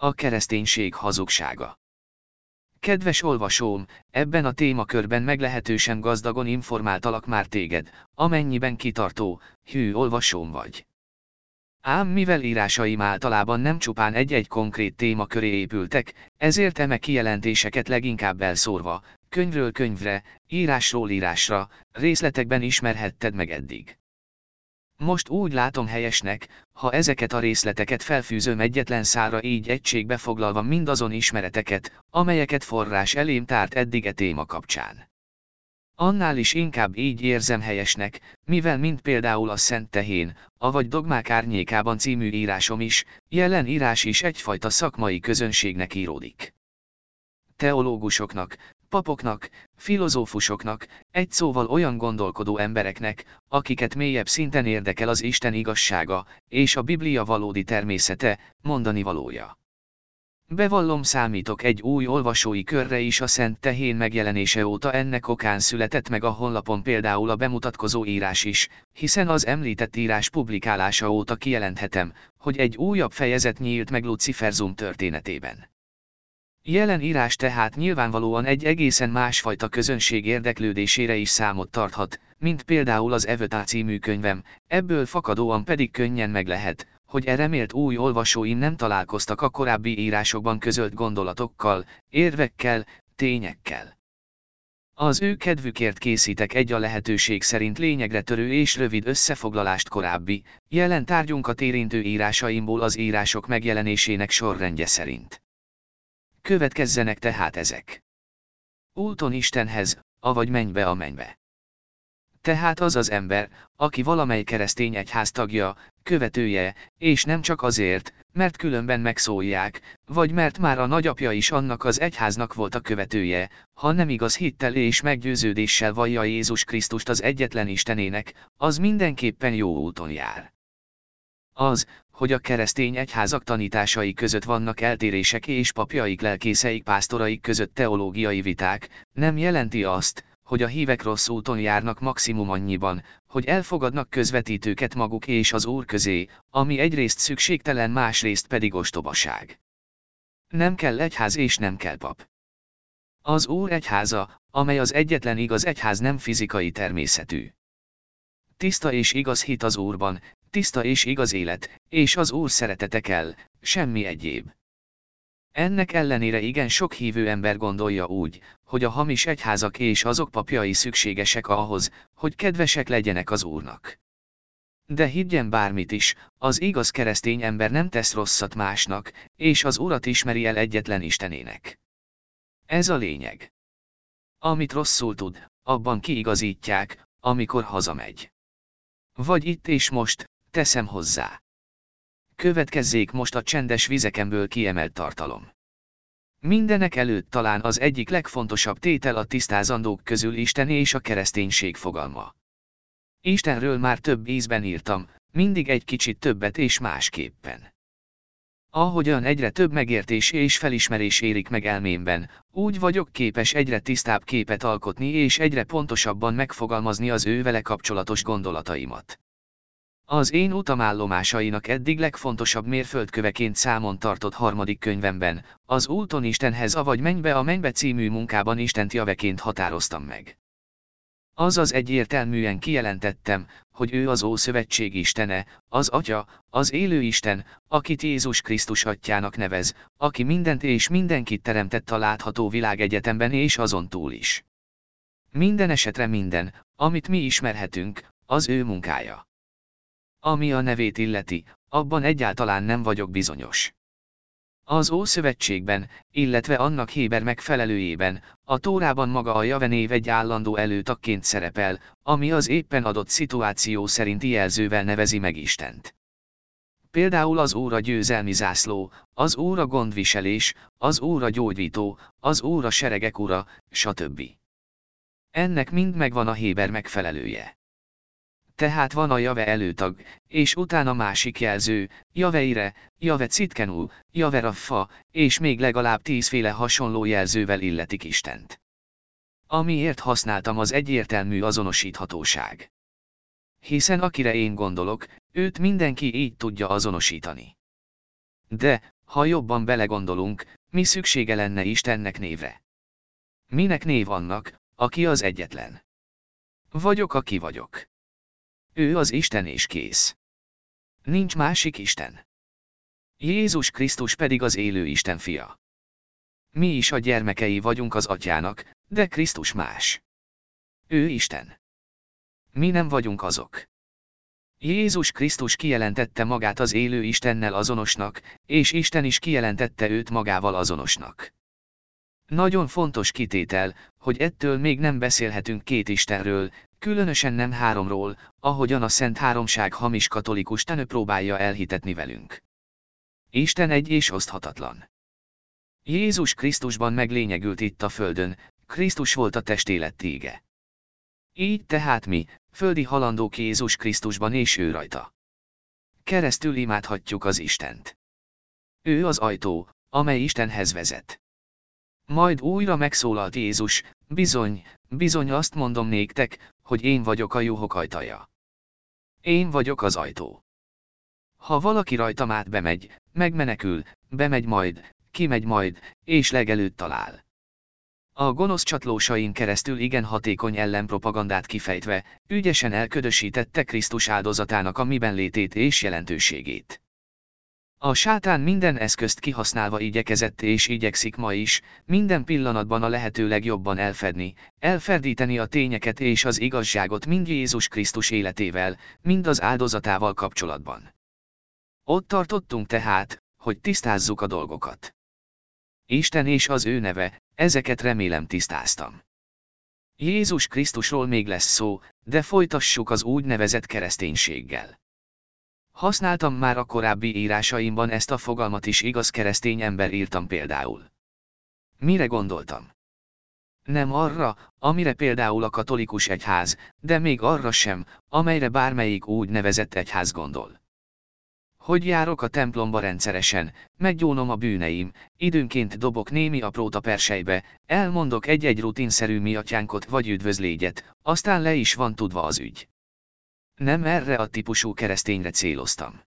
A kereszténység hazugsága. Kedves olvasóm, ebben a témakörben meglehetősen gazdagon informáltalak már téged, amennyiben kitartó, hű olvasóm vagy. Ám mivel írásaim általában nem csupán egy-egy konkrét téma köré épültek, ezért eme kijelentéseket leginkább elszórva, könyvről könyvre, írásról írásra, részletekben ismerhetted meg eddig. Most úgy látom helyesnek, ha ezeket a részleteket felfűzöm egyetlen szára így egységbe foglalva mindazon ismereteket, amelyeket forrás elém tárt eddig e téma kapcsán. Annál is inkább így érzem helyesnek, mivel mint például a Szent Tehén, avagy Dogmák árnyékában című írásom is, jelen írás is egyfajta szakmai közönségnek íródik. Teológusoknak, papoknak, filozófusoknak, egy szóval olyan gondolkodó embereknek, akiket mélyebb szinten érdekel az Isten igazsága, és a Biblia valódi természete, mondani valója. Bevallom számítok egy új olvasói körre is a Szent Tehén megjelenése óta ennek okán született meg a honlapon például a bemutatkozó írás is, hiszen az említett írás publikálása óta kijelenthetem, hogy egy újabb fejezet nyílt meg Luciferzum történetében. Jelen írás tehát nyilvánvalóan egy egészen másfajta közönség érdeklődésére is számot tarthat, mint például az Evötá című könyvem, ebből fakadóan pedig könnyen meg lehet, hogy e remélt új olvasóim nem találkoztak a korábbi írásokban közölt gondolatokkal, érvekkel, tényekkel. Az ő kedvükért készítek egy a lehetőség szerint lényegre törő és rövid összefoglalást korábbi, jelen tárgyunkat érintő írásaimból az írások megjelenésének sorrendje szerint. Következzenek tehát ezek. Úton Istenhez, avagy mennybe a mennybe. Tehát az az ember, aki valamely keresztény egyház tagja, követője, és nem csak azért, mert különben megszólják, vagy mert már a nagyapja is annak az egyháznak volt a követője, ha nem igaz hittel és meggyőződéssel vallja Jézus Krisztust az egyetlen Istenének, az mindenképpen jó úton jár. Az, hogy a keresztény egyházak tanításai között vannak eltérések és papjaik lelkészeik pásztoraik között teológiai viták, nem jelenti azt, hogy a hívek rossz úton járnak maximum annyiban, hogy elfogadnak közvetítőket maguk és az Úr közé, ami egyrészt szükségtelen másrészt pedig ostobaság. Nem kell egyház és nem kell pap. Az Úr egyháza, amely az egyetlen igaz egyház nem fizikai természetű. Tiszta és igaz hit az Úrban, tiszta és igaz élet, és az Úr szeretete kell, semmi egyéb. Ennek ellenére igen sok hívő ember gondolja úgy, hogy a hamis egyházak és azok papjai szükségesek ahhoz, hogy kedvesek legyenek az Úrnak. De higgyen bármit is, az igaz keresztény ember nem tesz rosszat másnak, és az Urat ismeri el egyetlen Istenének. Ez a lényeg. Amit rosszul tud, abban kiigazítják, amikor hazamegy. Vagy itt és most, teszem hozzá. Következzék most a csendes vizekemből kiemelt tartalom. Mindenek előtt talán az egyik legfontosabb tétel a tisztázandók közül Isten és a kereszténység fogalma. Istenről már több ízben írtam, mindig egy kicsit többet és másképpen. Ahogyan egyre több megértés és felismerés érik meg elmémben, úgy vagyok képes egyre tisztább képet alkotni és egyre pontosabban megfogalmazni az ővele kapcsolatos gondolataimat. Az én utamállomásainak eddig legfontosabb mérföldköveként számon tartott harmadik könyvemben, az Úton Istenhez avagy Mennybe a Mennybe című munkában Istent javeként határoztam meg. Azaz egyértelműen kijelentettem, hogy ő az Ószövetség Istene, az Atya, az élő Isten, akit Jézus Krisztus atyának nevez, aki mindent és mindenkit teremtett a látható világegyetemben és azon túl is. Minden esetre minden, amit mi ismerhetünk, az ő munkája. Ami a nevét illeti, abban egyáltalán nem vagyok bizonyos. Az Ószövetségben, illetve annak Héber megfelelőjében, a Tórában maga a Jave név egy állandó előtakként szerepel, ami az éppen adott szituáció szerinti jelzővel nevezi meg Istent. Például az óra győzelmi zászló, az óra gondviselés, az óra gyógyító, az óra seregek ura, stb. Ennek mind megvan a Héber megfelelője. Tehát van a jave előtag, és utána másik jelző, javeire, jave citkenú, jave raffa, és még legalább tízféle hasonló jelzővel illetik Istent. Amiért használtam az egyértelmű azonosíthatóság. Hiszen akire én gondolok, őt mindenki így tudja azonosítani. De, Ha jobban belegondolunk, mi szüksége lenne Istennek névre? Minek név annak, aki az egyetlen? Vagyok, aki vagyok. Ő az Isten és kész. Nincs másik Isten. Jézus Krisztus pedig az élő Isten fia. Mi is a gyermekei vagyunk az atyának, de Krisztus más. Ő Isten. Mi nem vagyunk azok. Jézus Krisztus kijelentette magát az élő Istennel azonosnak, és Isten is kijelentette őt magával azonosnak. Nagyon fontos kitétel, hogy ettől még nem beszélhetünk két Istenről, különösen nem háromról, ahogyan a Szent Háromság hamis katolikus tenő próbálja elhitetni velünk. Isten egy és oszthatatlan. Jézus Krisztusban meglényegült itt a földön, Krisztus volt a testélet tége. Így tehát mi, földi halandók Jézus Krisztusban és ő rajta. Keresztül imádhatjuk az Istent. Ő az ajtó, amely Istenhez vezet. Majd újra megszólalt Jézus, bizony, bizony azt mondom néktek, hogy én vagyok a juhok ajtaja. Én vagyok az ajtó. Ha valaki rajtam át bemegy, megmenekül, bemegy majd, kimegy majd, és legelőtt talál. A gonosz csatlósain keresztül igen hatékony ellenpropagandát kifejtve, ügyesen elködösítette Krisztus áldozatának a miben létét és jelentőségét. A sátán minden eszközt kihasználva igyekezett és igyekszik ma is, minden pillanatban a lehető legjobban elfedni, elferdíteni a tényeket és az igazságot mind Jézus Krisztus életével, mind az áldozatával kapcsolatban. Ott tartottunk tehát, hogy tisztázzuk a dolgokat. Isten és az ő neve, ezeket remélem tisztáztam. Jézus Krisztusról még lesz szó, de folytassuk az úgynevezett kereszténységgel. Használtam már a korábbi írásaimban ezt a fogalmat is igaz keresztény ember írtam például. Mire gondoltam? Nem arra, amire például a katolikus egyház, de még arra sem, amelyre bármelyik úgy nevezett egyház gondol. Hogy járok a templomba rendszeresen, meggyónom a bűneim, időnként dobok némi aprót a persejbe, elmondok egy-egy rutinszerű miatyánkot vagy üdvözlégyet, aztán le is van tudva az ügy. Nem erre a típusú keresztényre céloztam.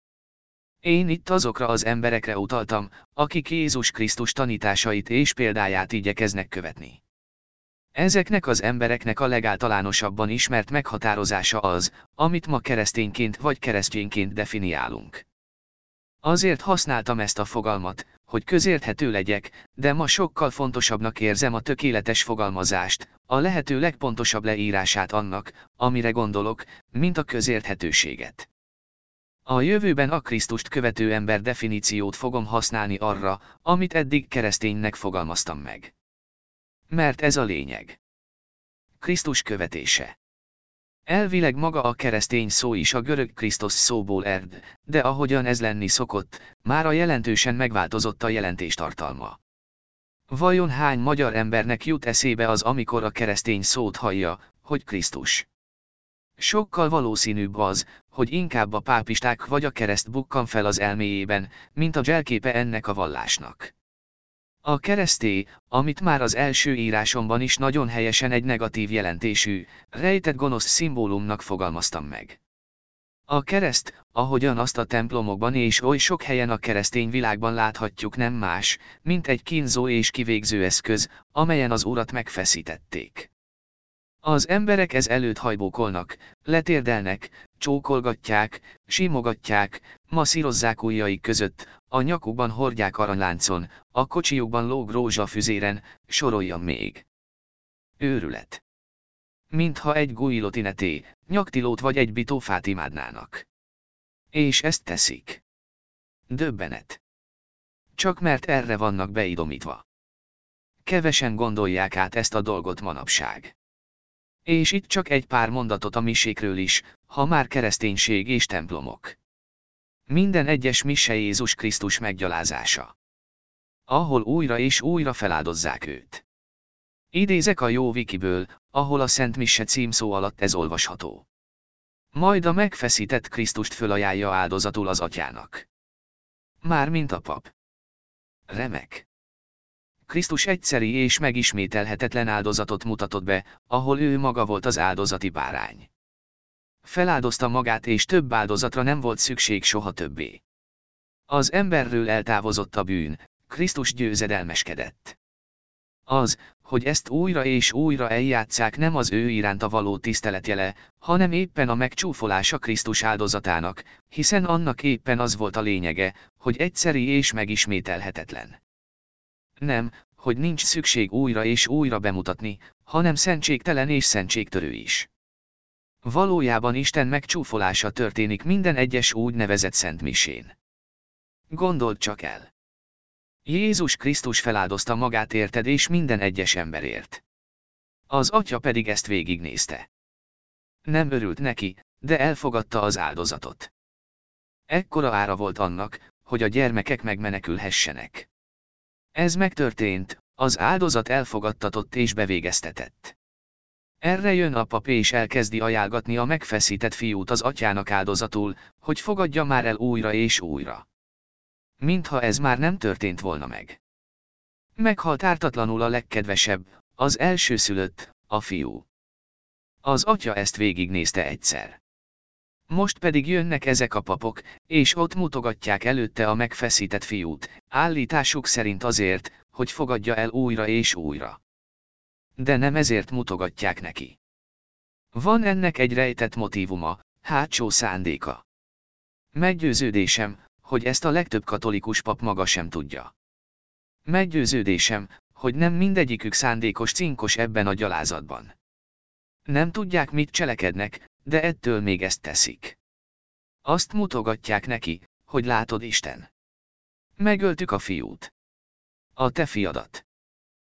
Én itt azokra az emberekre utaltam, akik Jézus Krisztus tanításait és példáját igyekeznek követni. Ezeknek az embereknek a legáltalánosabban ismert meghatározása az, amit ma keresztényként vagy keresztényként definiálunk. Azért használtam ezt a fogalmat, hogy közérthető legyek, de ma sokkal fontosabbnak érzem a tökéletes fogalmazást, a lehető legpontosabb leírását annak, amire gondolok, mint a közérthetőséget. A jövőben a Krisztust követő ember definíciót fogom használni arra, amit eddig kereszténynek fogalmaztam meg. Mert ez a lényeg. Krisztus követése. Elvileg maga a keresztény szó is a görög Krisztus szóból erd, de ahogyan ez lenni szokott, már a jelentősen megváltozott a jelentés tartalma. Vajon hány magyar embernek jut eszébe az, amikor a keresztény szót hallja, hogy Krisztus? Sokkal valószínűbb az, hogy inkább a pápisták vagy a kereszt bukkan fel az elméjében, mint a zselképe ennek a vallásnak. A kereszté, amit már az első írásomban is nagyon helyesen egy negatív jelentésű, rejtett gonosz szimbólumnak fogalmaztam meg. A kereszt, ahogyan azt a templomokban és oly sok helyen a keresztény világban láthatjuk nem más, mint egy kínzó és kivégző eszköz, amelyen az urat megfeszítették. Az emberek ez előtt hajbókolnak, letérdelnek, csókolgatják, simogatják, masszírozzák ujjaik között, a nyakukban hordják aranyláncon, a kocsijukban lóg rózsafüzéren, soroljam még. Őrület. Mintha egy guilotineté, nyaktilót vagy egy bitófát imádnának. És ezt teszik. Döbbenet. Csak mert erre vannak beidomítva. Kevesen gondolják át ezt a dolgot manapság. És itt csak egy pár mondatot a misékről is, ha már kereszténység és templomok. Minden egyes mise Jézus Krisztus meggyalázása. Ahol újra és újra feláldozzák őt. Idézek a jó wikiből, ahol a Szent Mise címszó alatt ez olvasható. Majd a megfeszített Krisztust fölajánlja áldozatul az atyának. Már mint a pap. Remek. Krisztus egyszeri és megismételhetetlen áldozatot mutatott be, ahol ő maga volt az áldozati bárány. Feláldozta magát és több áldozatra nem volt szükség soha többé. Az emberről eltávozott a bűn, Krisztus győzedelmeskedett. Az, hogy ezt újra és újra eljátszák nem az ő iránta való tiszteletjele, hanem éppen a megcsúfolása Krisztus áldozatának, hiszen annak éppen az volt a lényege, hogy egyszeri és megismételhetetlen. Nem, hogy nincs szükség újra és újra bemutatni, hanem szentségtelen és szentségtörő is. Valójában Isten megcsúfolása történik minden egyes úgynevezett szentmisén. Gondold csak el! Jézus Krisztus feláldozta magát érted és minden egyes emberért. Az atya pedig ezt végignézte. Nem örült neki, de elfogadta az áldozatot. Ekkora ára volt annak, hogy a gyermekek megmenekülhessenek. Ez megtörtént, az áldozat elfogadtatott és bevégeztetett. Erre jön a pap és elkezdi ajánlgatni a megfeszített fiút az atyának áldozatul, hogy fogadja már el újra és újra. Mintha ez már nem történt volna meg. Meghalt ártatlanul a legkedvesebb, az elsőszülött, a fiú. Az atya ezt végignézte egyszer. Most pedig jönnek ezek a papok, és ott mutogatják előtte a megfeszített fiút, állításuk szerint azért, hogy fogadja el újra és újra. De nem ezért mutogatják neki. Van ennek egy rejtett motívuma, hátsó szándéka. Meggyőződésem, hogy ezt a legtöbb katolikus pap maga sem tudja. Meggyőződésem, hogy nem mindegyikük szándékos cinkos ebben a gyalázatban. Nem tudják, mit cselekednek, de ettől még ezt teszik. Azt mutogatják neki, hogy látod Isten. Megöltük a fiút. A te fiadat.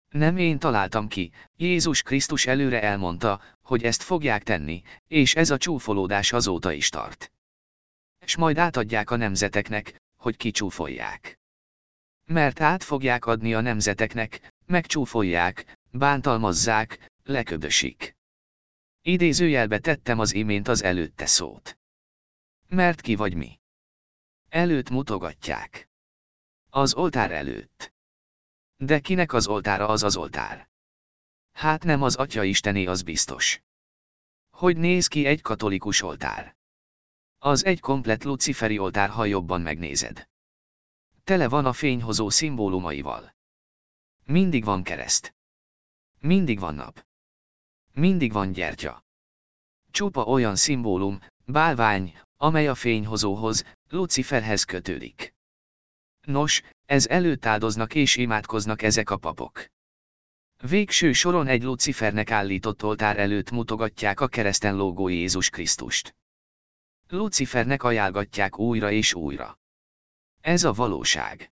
Nem én találtam ki, Jézus Krisztus előre elmondta, hogy ezt fogják tenni, és ez a csúfolódás azóta is tart s majd átadják a nemzeteknek, hogy kicsúfolják. Mert át fogják adni a nemzeteknek, megcsúfolják, bántalmazzák, leködösik. Idézőjelbe tettem az imént az előtte szót. Mert ki vagy mi? Előtt mutogatják. Az oltár előtt. De kinek az oltára az az oltár? Hát nem az Atya Istené az biztos. Hogy néz ki egy katolikus oltár? Az egy komplet luciferi oltár, ha jobban megnézed. Tele van a fényhozó szimbólumaival. Mindig van kereszt. Mindig van nap. Mindig van gyertya. Csupa olyan szimbólum, bálvány, amely a fényhozóhoz, Luciferhez kötődik. Nos, ez előtt áldoznak és imádkoznak ezek a papok. Végső soron egy Lucifernek állított oltár előtt mutogatják a kereszten lógó Jézus Krisztust. Lucifernek ajánlgatják újra és újra. Ez a valóság.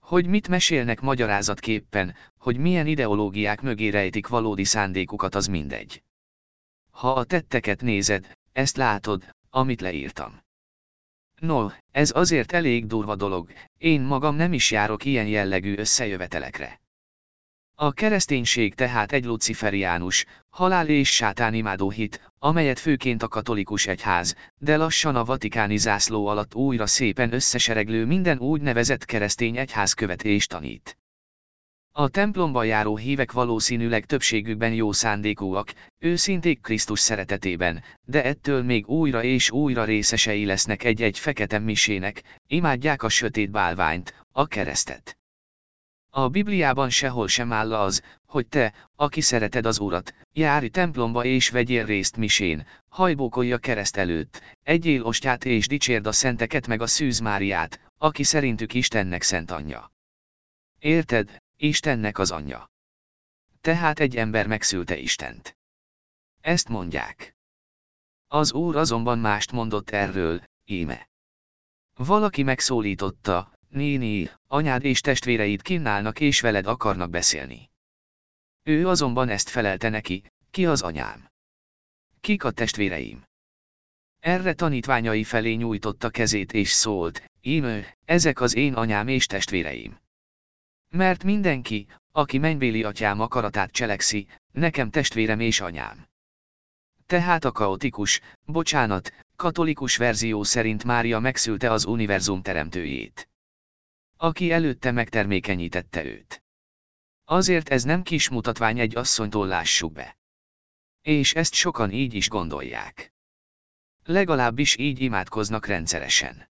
Hogy mit mesélnek magyarázatképpen, hogy milyen ideológiák mögé rejtik valódi szándékukat az mindegy. Ha a tetteket nézed, ezt látod, amit leírtam. No, ez azért elég durva dolog, én magam nem is járok ilyen jellegű összejövetelekre. A kereszténység tehát egy luciferiánus, halál és sátán imádó hit, amelyet főként a katolikus egyház, de lassan a vatikáni zászló alatt újra szépen összesereglő minden úgynevezett keresztény egyház követés tanít. A templomba járó hívek valószínűleg többségükben jó szándékúak, őszinték Krisztus szeretetében, de ettől még újra és újra részesei lesznek egy-egy fekete misének, imádják a sötét bálványt, a keresztet. A Bibliában sehol sem áll az, hogy te, aki szereted az Urat, járj templomba és vegyél részt misén, hajbókolj a kereszt előtt, egyél ostját és dicsérd a szenteket meg a Szűz Máriát, aki szerintük Istennek szent anyja. Érted, Istennek az anyja. Tehát egy ember megszülte Istent. Ezt mondják. Az Úr azonban mást mondott erről, íme. Valaki megszólította, Néni, anyád és testvéreid kínálnak és veled akarnak beszélni. Ő azonban ezt felelte neki, ki az anyám? Kik a testvéreim? Erre tanítványai felé nyújtotta kezét és szólt, íme, ezek az én anyám és testvéreim. Mert mindenki, aki mennybéli atyám akaratát cselekszi, nekem testvérem és anyám. Tehát a kaotikus, bocsánat, katolikus verzió szerint Mária megszülte az univerzum teremtőjét. Aki előtte megtermékenyítette őt. Azért ez nem kis mutatvány egy asszonytól lássuk be. És ezt sokan így is gondolják. Legalábbis így imádkoznak rendszeresen.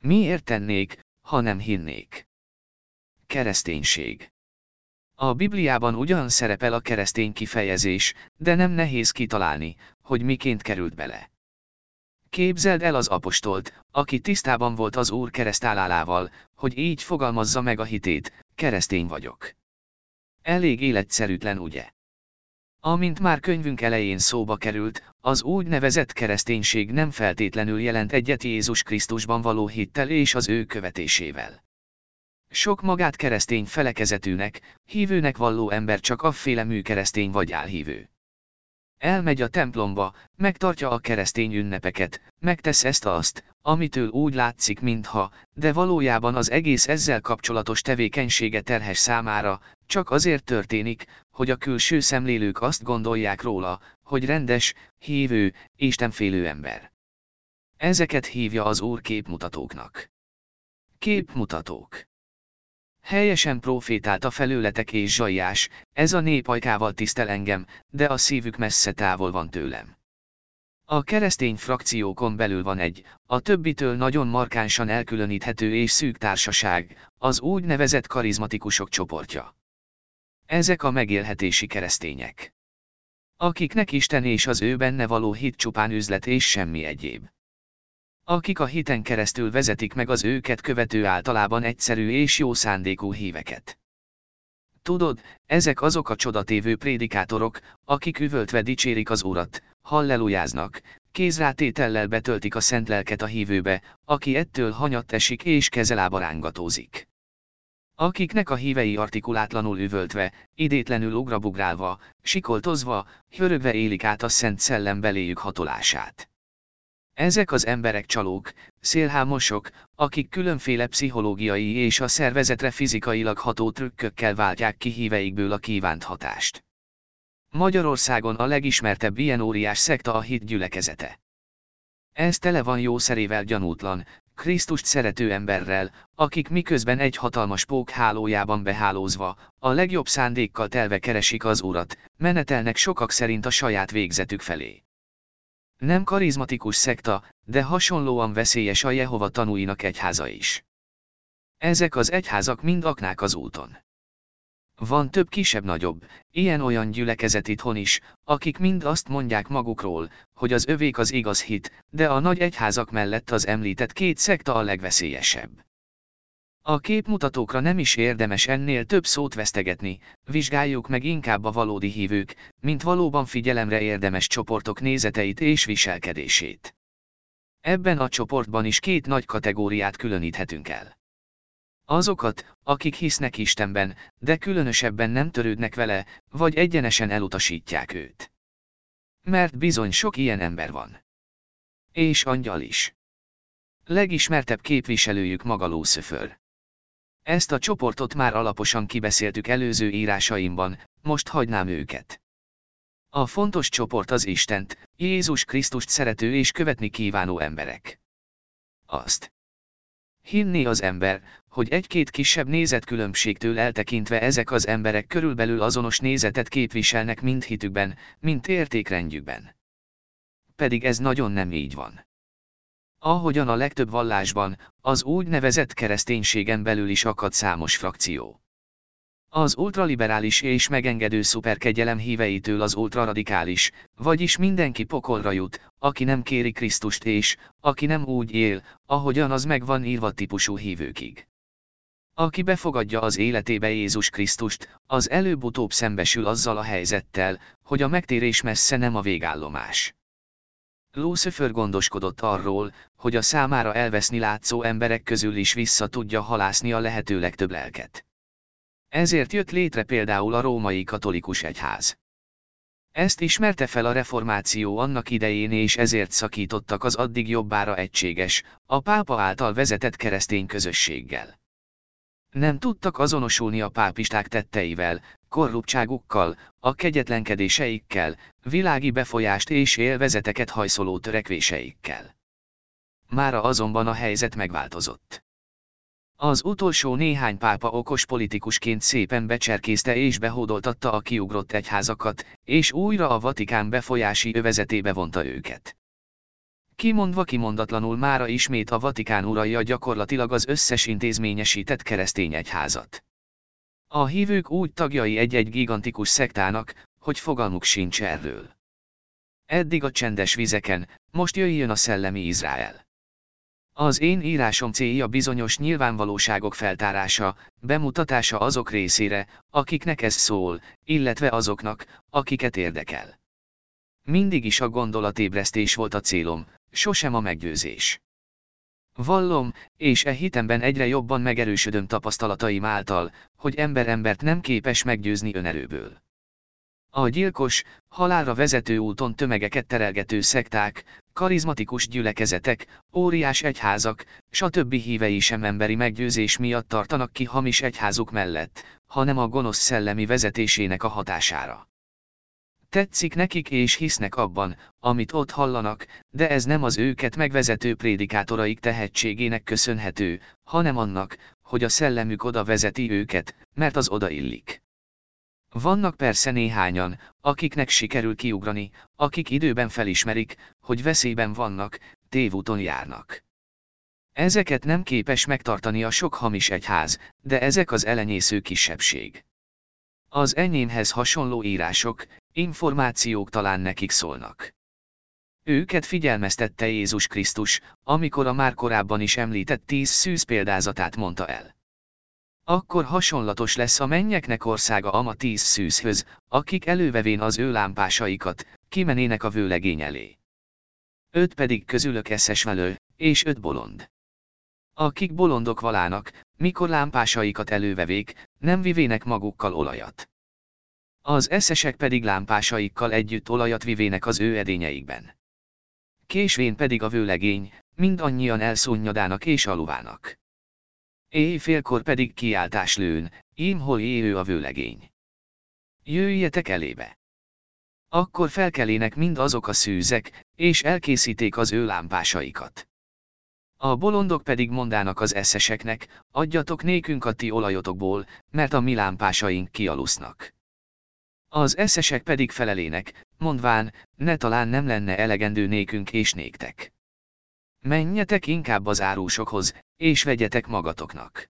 Miért tennék, ha nem hinnék? Kereszténység. A Bibliában ugyan szerepel a keresztény kifejezés, de nem nehéz kitalálni, hogy miként került bele. Képzeld el az apostolt, aki tisztában volt az Úr keresztálálával, hogy így fogalmazza meg a hitét, keresztény vagyok. Elég életszerűtlen ugye? Amint már könyvünk elején szóba került, az úgynevezett kereszténység nem feltétlenül jelent egyet Jézus Krisztusban való hittel és az ő követésével. Sok magát keresztény felekezetűnek, hívőnek valló ember csak afféle műkeresztény vagy álhívő. Elmegy a templomba, megtartja a keresztény ünnepeket, megtesz ezt-azt, amitől úgy látszik, mintha, de valójában az egész ezzel kapcsolatos tevékenysége terhes számára, csak azért történik, hogy a külső szemlélők azt gondolják róla, hogy rendes, hívő, istenfélő ember. Ezeket hívja az Úr képmutatóknak. Képmutatók. Helyesen profétált a felőletek és zsajás, ez a nép ajkával tisztel engem, de a szívük messze távol van tőlem. A keresztény frakciókon belül van egy, a többitől nagyon markánsan elkülöníthető és szűk társaság, az úgynevezett karizmatikusok csoportja. Ezek a megélhetési keresztények. Akiknek Isten és az ő benne való hit csupán üzlet és semmi egyéb akik a hiten keresztül vezetik meg az őket követő általában egyszerű és jó szándékú híveket. Tudod, ezek azok a csodatévő prédikátorok, akik üvöltve dicsérik az Urat, hallelujáznak, kézrátétellel betöltik a szent lelket a hívőbe, aki ettől hanyat esik és kezelába rángatózik. Akiknek a hívei artikulátlanul üvöltve, idétlenül ugrabugrálva, sikoltozva, hörögve élik át a szent szellem beléjük hatolását. Ezek az emberek csalók, szélhámosok, akik különféle pszichológiai és a szervezetre fizikailag ható trükkökkel váltják ki híveikből a kívánt hatást. Magyarországon a legismertebb ilyen óriás szekta a hit gyülekezete. Ez tele van jószerével gyanútlan, Krisztust szerető emberrel, akik miközben egy hatalmas pók hálójában behálózva, a legjobb szándékkal telve keresik az urat, menetelnek sokak szerint a saját végzetük felé. Nem karizmatikus szekta, de hasonlóan veszélyes a Jehova tanúinak egyháza is. Ezek az egyházak mind aknák az úton. Van több kisebb-nagyobb, ilyen-olyan gyülekezet itthon is, akik mind azt mondják magukról, hogy az övék az igaz hit, de a nagy egyházak mellett az említett két szekta a legveszélyesebb. A képmutatókra nem is érdemes ennél több szót vesztegetni, vizsgáljuk meg inkább a valódi hívők, mint valóban figyelemre érdemes csoportok nézeteit és viselkedését. Ebben a csoportban is két nagy kategóriát különíthetünk el. Azokat, akik hisznek Istenben, de különösebben nem törődnek vele, vagy egyenesen elutasítják őt. Mert bizony sok ilyen ember van. És angyal is. Legismertebb képviselőjük maga Lucifer. Ezt a csoportot már alaposan kibeszéltük előző írásaimban, most hagynám őket. A fontos csoport az Istent, Jézus Krisztust szerető és követni kívánó emberek. Azt. Hinni az ember, hogy egy-két kisebb nézetkülönbségtől eltekintve ezek az emberek körülbelül azonos nézetet képviselnek mind hitükben, mint értékrendjükben. Pedig ez nagyon nem így van. Ahogyan a legtöbb vallásban, az úgynevezett kereszténységen belül is akad számos frakció. Az ultraliberális és megengedő szuperkegyelem híveitől az ultraradikális, vagyis mindenki pokolra jut, aki nem kéri Krisztust és, aki nem úgy él, ahogyan az meg van írva típusú hívőkig. Aki befogadja az életébe Jézus Krisztust, az előbb-utóbb szembesül azzal a helyzettel, hogy a megtérés messze nem a végállomás. Lucifer gondoskodott arról, hogy a számára elveszni látszó emberek közül is vissza tudja halászni a lehető legtöbb lelket. Ezért jött létre például a római katolikus egyház. Ezt ismerte fel a reformáció annak idején és ezért szakítottak az addig jobbára egységes, a pápa által vezetett keresztény közösséggel. Nem tudtak azonosulni a pápisták tetteivel, korruptságukkal, a kegyetlenkedéseikkel, világi befolyást és élvezeteket hajszoló törekvéseikkel. Mára azonban a helyzet megváltozott. Az utolsó néhány pápa okos politikusként szépen becserkészte és behódoltatta a kiugrott egyházakat, és újra a Vatikán befolyási övezetébe vonta őket. Kimondva kimondatlanul mára ismét a Vatikán uralja gyakorlatilag az összes intézményesített keresztény egyházat. A hívők úgy tagjai egy-egy gigantikus szektának, hogy fogalmuk sincs erről. Eddig a csendes vizeken, most jöjjön a szellemi Izrael. Az én írásom célja bizonyos nyilvánvalóságok feltárása, bemutatása azok részére, akiknek ez szól, illetve azoknak, akiket érdekel. Mindig is a gondolatébresztés volt a célom, sosem a meggyőzés. Vallom, és e hitemben egyre jobban megerősödöm tapasztalataim által, hogy ember embert nem képes meggyőzni önerőből. A gyilkos, halálra vezető úton tömegeket terelgető szekták, karizmatikus gyülekezetek, óriás egyházak, stb. hívei sem emberi meggyőzés miatt tartanak ki hamis egyházuk mellett, hanem a gonosz szellemi vezetésének a hatására. Tetszik nekik és hisznek abban, amit ott hallanak, de ez nem az őket megvezető prédikátoraik tehetségének köszönhető, hanem annak, hogy a szellemük oda vezeti őket, mert az oda illik. Vannak persze néhányan, akiknek sikerül kiugrani, akik időben felismerik, hogy veszélyben vannak, tévúton járnak. Ezeket nem képes megtartani a sok hamis egyház, de ezek az elenyésző kisebbség. Az enyémhez hasonló írások, információk talán nekik szólnak. Őket figyelmeztette Jézus Krisztus, amikor a már korábban is említett tíz szűz példázatát mondta el. Akkor hasonlatos lesz a mennyeknek országa ama tíz szűzhöz, akik elővevén az ő lámpásaikat, kimenének a vőlegény elé. Öt pedig közülök eszes és öt bolond. Akik bolondok valának, mikor lámpásaikat elővevék, nem vivének magukkal olajat. Az eszesek pedig lámpásaikkal együtt olajat vivének az ő edényeikben. Késvén pedig a vőlegény, mindannyian elszónnyadának és aluvának. Éjfélkor pedig kiáltás lőn, ím hol éhő a vőlegény. Jöjjetek elébe! Akkor felkelének mind azok a szűzek, és elkészíték az ő lámpásaikat. A bolondok pedig mondának az eszeseknek, adjatok nékünk a ti olajotokból, mert a mi lámpásaink kialusznak. Az eszesek pedig felelének, mondván, ne talán nem lenne elegendő nékünk és néktek. Menjetek inkább az árusokhoz, és vegyetek magatoknak.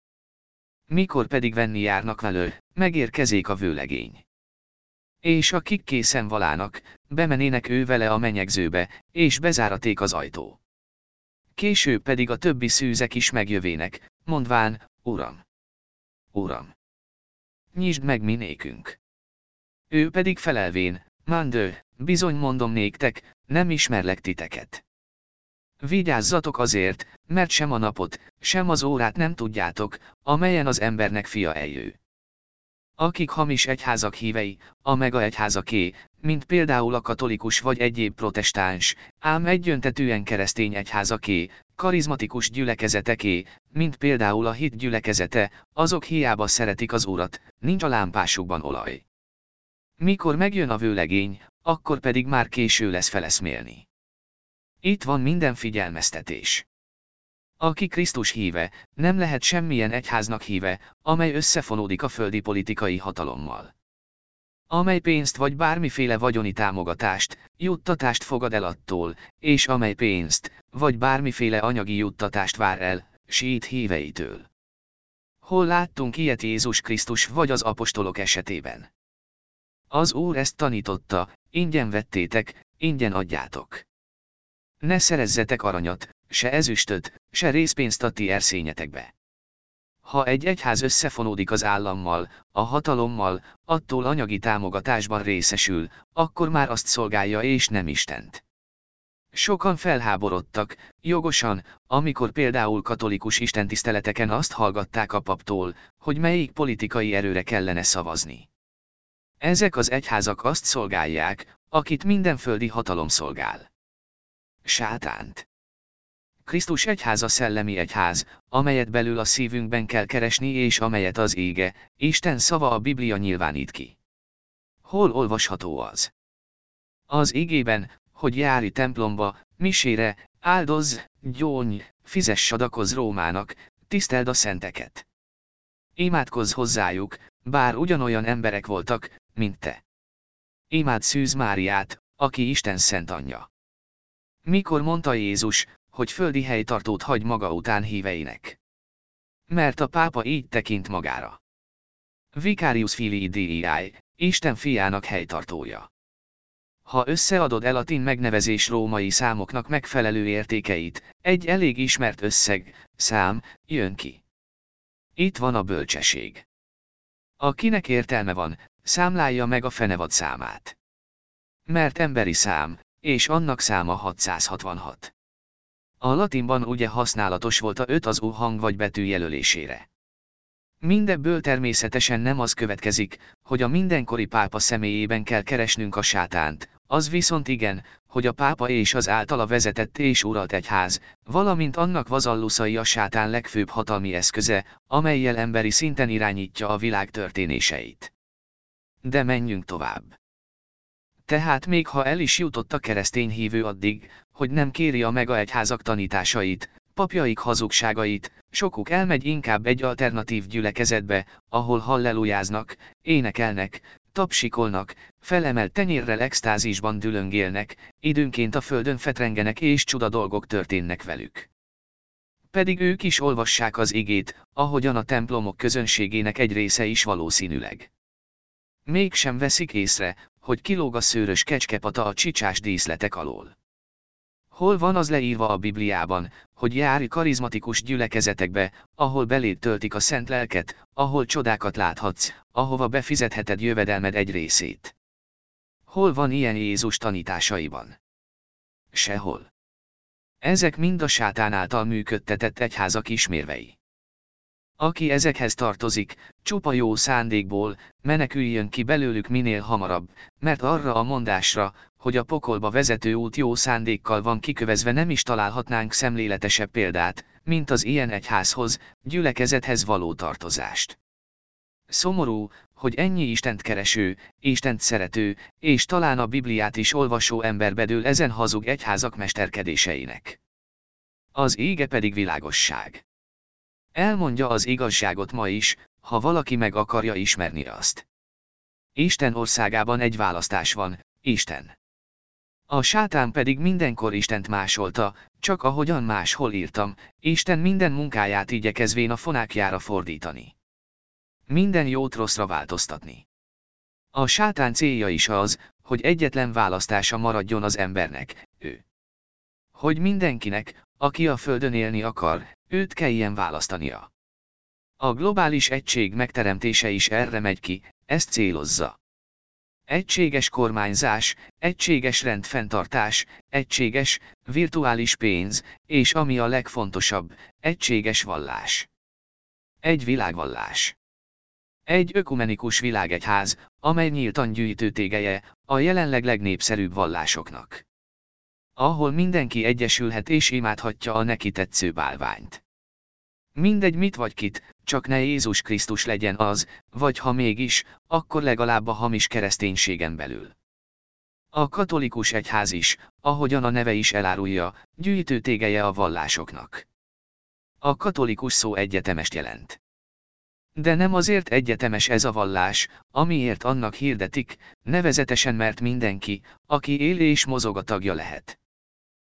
Mikor pedig venni járnak velő, megérkezék a vőlegény. És akik készen valának, bemenének ő vele a menyegzőbe, és bezáraték az ajtó. Később pedig a többi szűzek is megjövének, mondván, Uram! Uram! Nyisd meg minékünk! Ő pedig felelvén, Mandő, bizony mondom néktek, nem ismerlek titeket. Vigyázzatok azért, mert sem a napot, sem az órát nem tudjátok, amelyen az embernek fia eljő. Akik hamis egyházak hívei, a mega egyházaké, mint például a katolikus vagy egyéb protestáns, ám egyöntetűen keresztény egyházaké, karizmatikus gyülekezeteké, mint például a hit gyülekezete, azok hiába szeretik az urat, nincs a lámpásukban olaj. Mikor megjön a vőlegény, akkor pedig már késő lesz feleszmélni. Itt van minden figyelmeztetés. Aki Krisztus híve, nem lehet semmilyen egyháznak híve, amely összefonódik a földi politikai hatalommal. Amely pénzt vagy bármiféle vagyoni támogatást, juttatást fogad el attól, és amely pénzt, vagy bármiféle anyagi juttatást vár el, síít híveitől. Hol láttunk ilyet Jézus Krisztus vagy az apostolok esetében? Az Úr ezt tanította, ingyen vettétek, ingyen adjátok. Ne szerezzetek aranyat, se ezüstöt, se részpénzt a ti erszényetekbe. Ha egy egyház összefonódik az állammal, a hatalommal, attól anyagi támogatásban részesül, akkor már azt szolgálja és nem Istent. Sokan felháborodtak, jogosan, amikor például katolikus istentiszteleteken azt hallgatták a paptól, hogy melyik politikai erőre kellene szavazni. Ezek az egyházak azt szolgálják, akit minden földi hatalom szolgál. Sátánt. Krisztus egyháza szellemi egyház, amelyet belül a szívünkben kell keresni és amelyet az ége, Isten szava a Biblia nyilvánít ki. Hol olvasható az? Az ígében, hogy jári templomba, misére, áldozz, gyóny, fizess sadakoz Rómának, tiszteld a szenteket. Imádkozz hozzájuk, bár ugyanolyan emberek voltak, mint te. Imád Szűz Máriát, aki Isten szent anyja. Mikor mondta Jézus, hogy földi helytartót hagy maga után híveinek? Mert a pápa így tekint magára. Vicarius Filii Dei, Isten fiának helytartója. Ha összeadod el latin megnevezés római számoknak megfelelő értékeit, egy elég ismert összeg, szám, jön ki. Itt van a bölcseség. Akinek értelme van, számlálja meg a fenevad számát. Mert emberi szám, és annak száma 666. A latinban ugye használatos volt a öt az U hang vagy betű jelölésére. Mindebből természetesen nem az következik, hogy a mindenkori pápa személyében kell keresnünk a sátánt, az viszont igen, hogy a pápa és az általa vezetett és uralt egyház, valamint annak vazalluszai a sátán legfőbb hatalmi eszköze, amelyel emberi szinten irányítja a világ történéseit. De menjünk tovább. Tehát még ha el is jutott a keresztény hívő addig, hogy nem kéri a mega egyházak tanításait, papjaik hazugságait, sokuk elmegy inkább egy alternatív gyülekezetbe, ahol hallelujáznak, énekelnek, tapsikolnak, felemelt tenyérrel extázisban dülöngélnek, időnként a földön fetrengenek és csuda dolgok történnek velük. Pedig ők is olvassák az igét, ahogyan a templomok közönségének egy része is valószínűleg. Mégsem veszik észre, hogy kilóg a szőrös kecskepata a csicsás díszletek alól. Hol van az leírva a Bibliában, hogy járj karizmatikus gyülekezetekbe, ahol beléd töltik a szent lelket, ahol csodákat láthatsz, ahova befizetheted jövedelmed egy részét. Hol van ilyen Jézus tanításaiban? Sehol. Ezek mind a sátán által működtetett egyházak ismérvei. Aki ezekhez tartozik, csupa jó szándékból, meneküljön ki belőlük minél hamarabb, mert arra a mondásra, hogy a pokolba vezető út jó szándékkal van kikövezve nem is találhatnánk szemléletesebb példát, mint az ilyen egyházhoz, gyülekezethez való tartozást. Szomorú, hogy ennyi Istent kereső, Istent szerető, és talán a Bibliát is olvasó ember bedől ezen hazug egyházak mesterkedéseinek. Az ége pedig világosság. Elmondja az igazságot ma is, ha valaki meg akarja ismerni azt. Isten országában egy választás van, Isten. A sátán pedig mindenkor Istent másolta, csak ahogyan máshol írtam, Isten minden munkáját igyekezvén a fonákjára fordítani. Minden jót rosszra változtatni. A sátán célja is az, hogy egyetlen választása maradjon az embernek, ő. Hogy mindenkinek, aki a Földön élni akar, őt kelljen választania. A globális egység megteremtése is erre megy ki, ezt célozza. Egységes kormányzás, egységes rendfenntartás, egységes, virtuális pénz, és ami a legfontosabb, egységes vallás. Egy világvallás. Egy ökumenikus világegyház, amely nyíltan gyűjtő tégeje, a jelenleg legnépszerűbb vallásoknak ahol mindenki egyesülhet és imádhatja a neki tetsző bálványt. Mindegy mit vagy kit, csak ne Jézus Krisztus legyen az, vagy ha mégis, akkor legalább a hamis kereszténységen belül. A katolikus egyház is, ahogyan a neve is elárulja, gyűjtő tégeje a vallásoknak. A katolikus szó egyetemest jelent. De nem azért egyetemes ez a vallás, amiért annak hirdetik, nevezetesen mert mindenki, aki él és mozog a tagja lehet.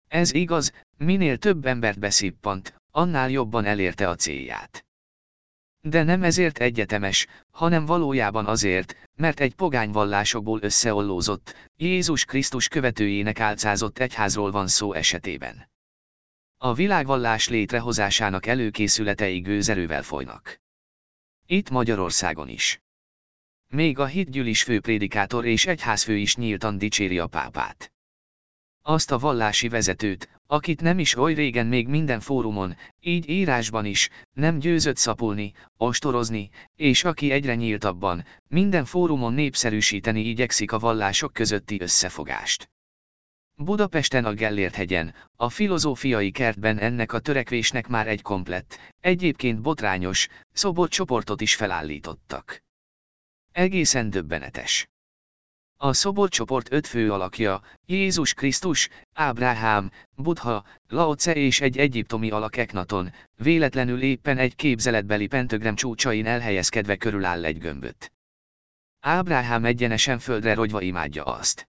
Ez igaz, minél több embert beszippant, annál jobban elérte a célját. De nem ezért egyetemes, hanem valójában azért, mert egy pogány vallásokból összeollózott, Jézus Krisztus követőjének álcázott egyházról van szó esetében. A világvallás létrehozásának előkészületei gőzerővel folynak. Itt Magyarországon is. Még a hitgyűlis főprédikátor és egyházfő is nyíltan dicséri a pápát. Azt a vallási vezetőt, akit nem is oly régen még minden fórumon, így írásban is, nem győzött szapulni, ostorozni, és aki egyre nyíltabban, minden fórumon népszerűsíteni igyekszik a vallások közötti összefogást. Budapesten a Gellért hegyen, a filozófiai kertben ennek a törekvésnek már egy komplett, egyébként botrányos, szobott csoportot is felállítottak. Egészen döbbenetes. A szoborcsoport öt fő alakja, Jézus Krisztus, Ábrahám, Buddha, Laoce és egy egyiptomi alak Eknaton, véletlenül éppen egy képzeletbeli pentagram csúcsain elhelyezkedve körüláll egy gömböt. Ábrahám egyenesen földre rogyva imádja azt.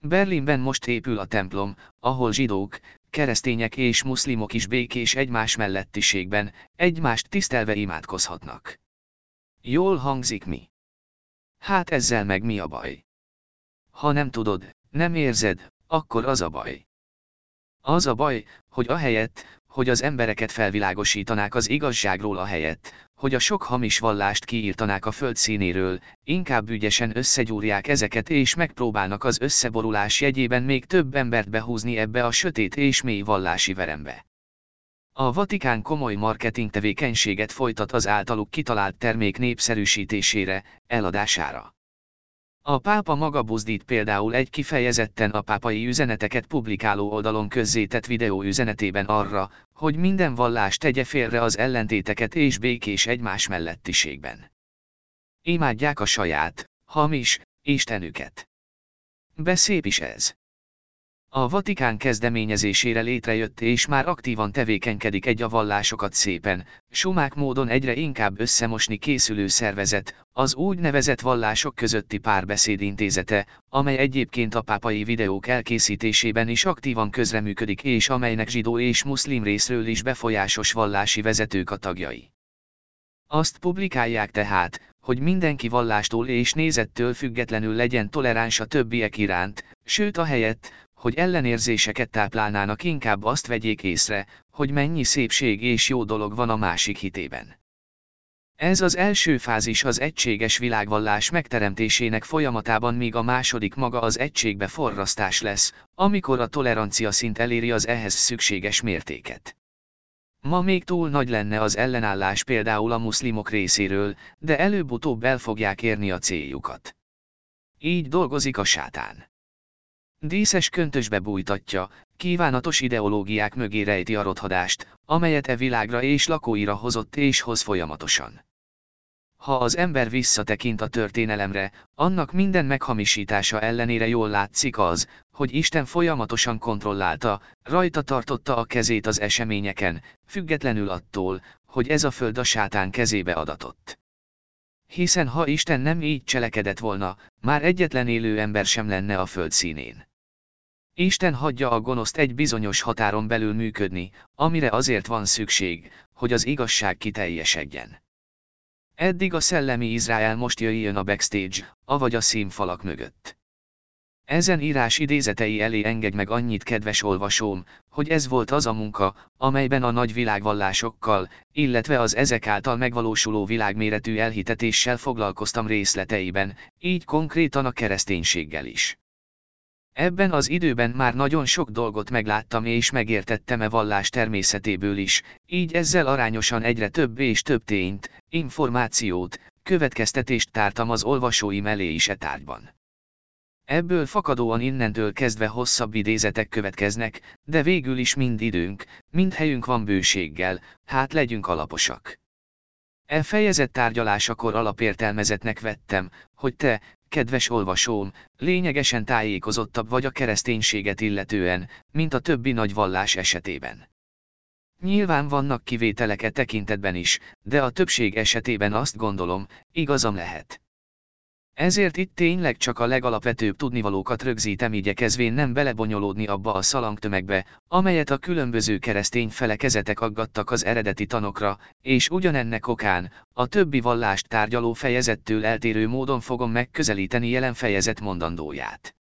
Berlinben most épül a templom, ahol zsidók, keresztények és muszlimok is békés egymás mellettiségben, egymást tisztelve imádkozhatnak. Jól hangzik mi? Hát ezzel meg mi a baj? Ha nem tudod, nem érzed, akkor az a baj. Az a baj, hogy ahelyett, hogy az embereket felvilágosítanák az igazságról a helyett, hogy a sok hamis vallást kiírtanák a föld színéről, inkább ügyesen összegyúrják ezeket és megpróbálnak az összeborulás jegyében még több embert behúzni ebbe a sötét és mély vallási verembe. A Vatikán komoly marketing tevékenységet folytat az általuk kitalált termék népszerűsítésére, eladására. A pápa maga buzdít például egy kifejezetten a pápai üzeneteket publikáló oldalon közzétett videó üzenetében arra, hogy minden vallás tegye félre az ellentéteket és békés egymás mellettiségben. Imádják a saját, hamis, Istenüket. Beszép is ez. A Vatikán kezdeményezésére létrejött és már aktívan tevékenykedik egy a vallásokat szépen, sumák módon egyre inkább összemosni készülő szervezet, az úgynevezett vallások közötti párbeszéd intézete, amely egyébként a pápai videók elkészítésében is aktívan közreműködik és amelynek zsidó és muszlim részről is befolyásos vallási vezetők a tagjai. Azt publikálják tehát, hogy mindenki vallástól és nézettől függetlenül legyen toleráns a többiek iránt, sőt a helyett, hogy ellenérzéseket táplálnának inkább azt vegyék észre, hogy mennyi szépség és jó dolog van a másik hitében. Ez az első fázis az egységes világvallás megteremtésének folyamatában míg a második maga az egységbe forrasztás lesz, amikor a tolerancia szint eléri az ehhez szükséges mértéket. Ma még túl nagy lenne az ellenállás például a muszlimok részéről, de előbb-utóbb el fogják érni a céljukat. Így dolgozik a sátán. Díszes köntösbe bújtatja, kívánatos ideológiák mögé rejti a rothadást, amelyet e világra és lakóira hozott és hoz folyamatosan. Ha az ember visszatekint a történelemre, annak minden meghamisítása ellenére jól látszik az, hogy Isten folyamatosan kontrollálta, rajta tartotta a kezét az eseményeken, függetlenül attól, hogy ez a föld a sátán kezébe adatott. Hiszen ha Isten nem így cselekedett volna, már egyetlen élő ember sem lenne a föld színén. Isten hagyja a gonoszt egy bizonyos határon belül működni, amire azért van szükség, hogy az igazság kiteljesedjen. Eddig a szellemi Izrael most jöjjön a backstage, avagy a színfalak mögött. Ezen írás idézetei elé engedj meg annyit kedves olvasóm, hogy ez volt az a munka, amelyben a nagy világvallásokkal, illetve az ezek által megvalósuló világméretű elhitetéssel foglalkoztam részleteiben, így konkrétan a kereszténységgel is. Ebben az időben már nagyon sok dolgot megláttam és megértettem-e vallás természetéből is, így ezzel arányosan egyre több és több tényt, információt, következtetést tártam az olvasóim elé is e tárgyban. Ebből fakadóan innentől kezdve hosszabb idézetek következnek, de végül is mind időnk, mind helyünk van bőséggel, hát legyünk alaposak. E fejezet tárgyalásakor alapértelmezetnek vettem, hogy te, kedves olvasóm, lényegesen tájékozottabb vagy a kereszténységet illetően, mint a többi nagy vallás esetében. Nyilván vannak kivételek e tekintetben is, de a többség esetében azt gondolom, igazam lehet. Ezért itt tényleg csak a legalapvetőbb tudnivalókat rögzítem igyekezvén nem belebonyolódni abba a szalangtömegbe, amelyet a különböző keresztény felekezetek aggattak az eredeti tanokra, és ugyanennek okán, a többi vallást tárgyaló fejezettől eltérő módon fogom megközelíteni jelen fejezet mondandóját.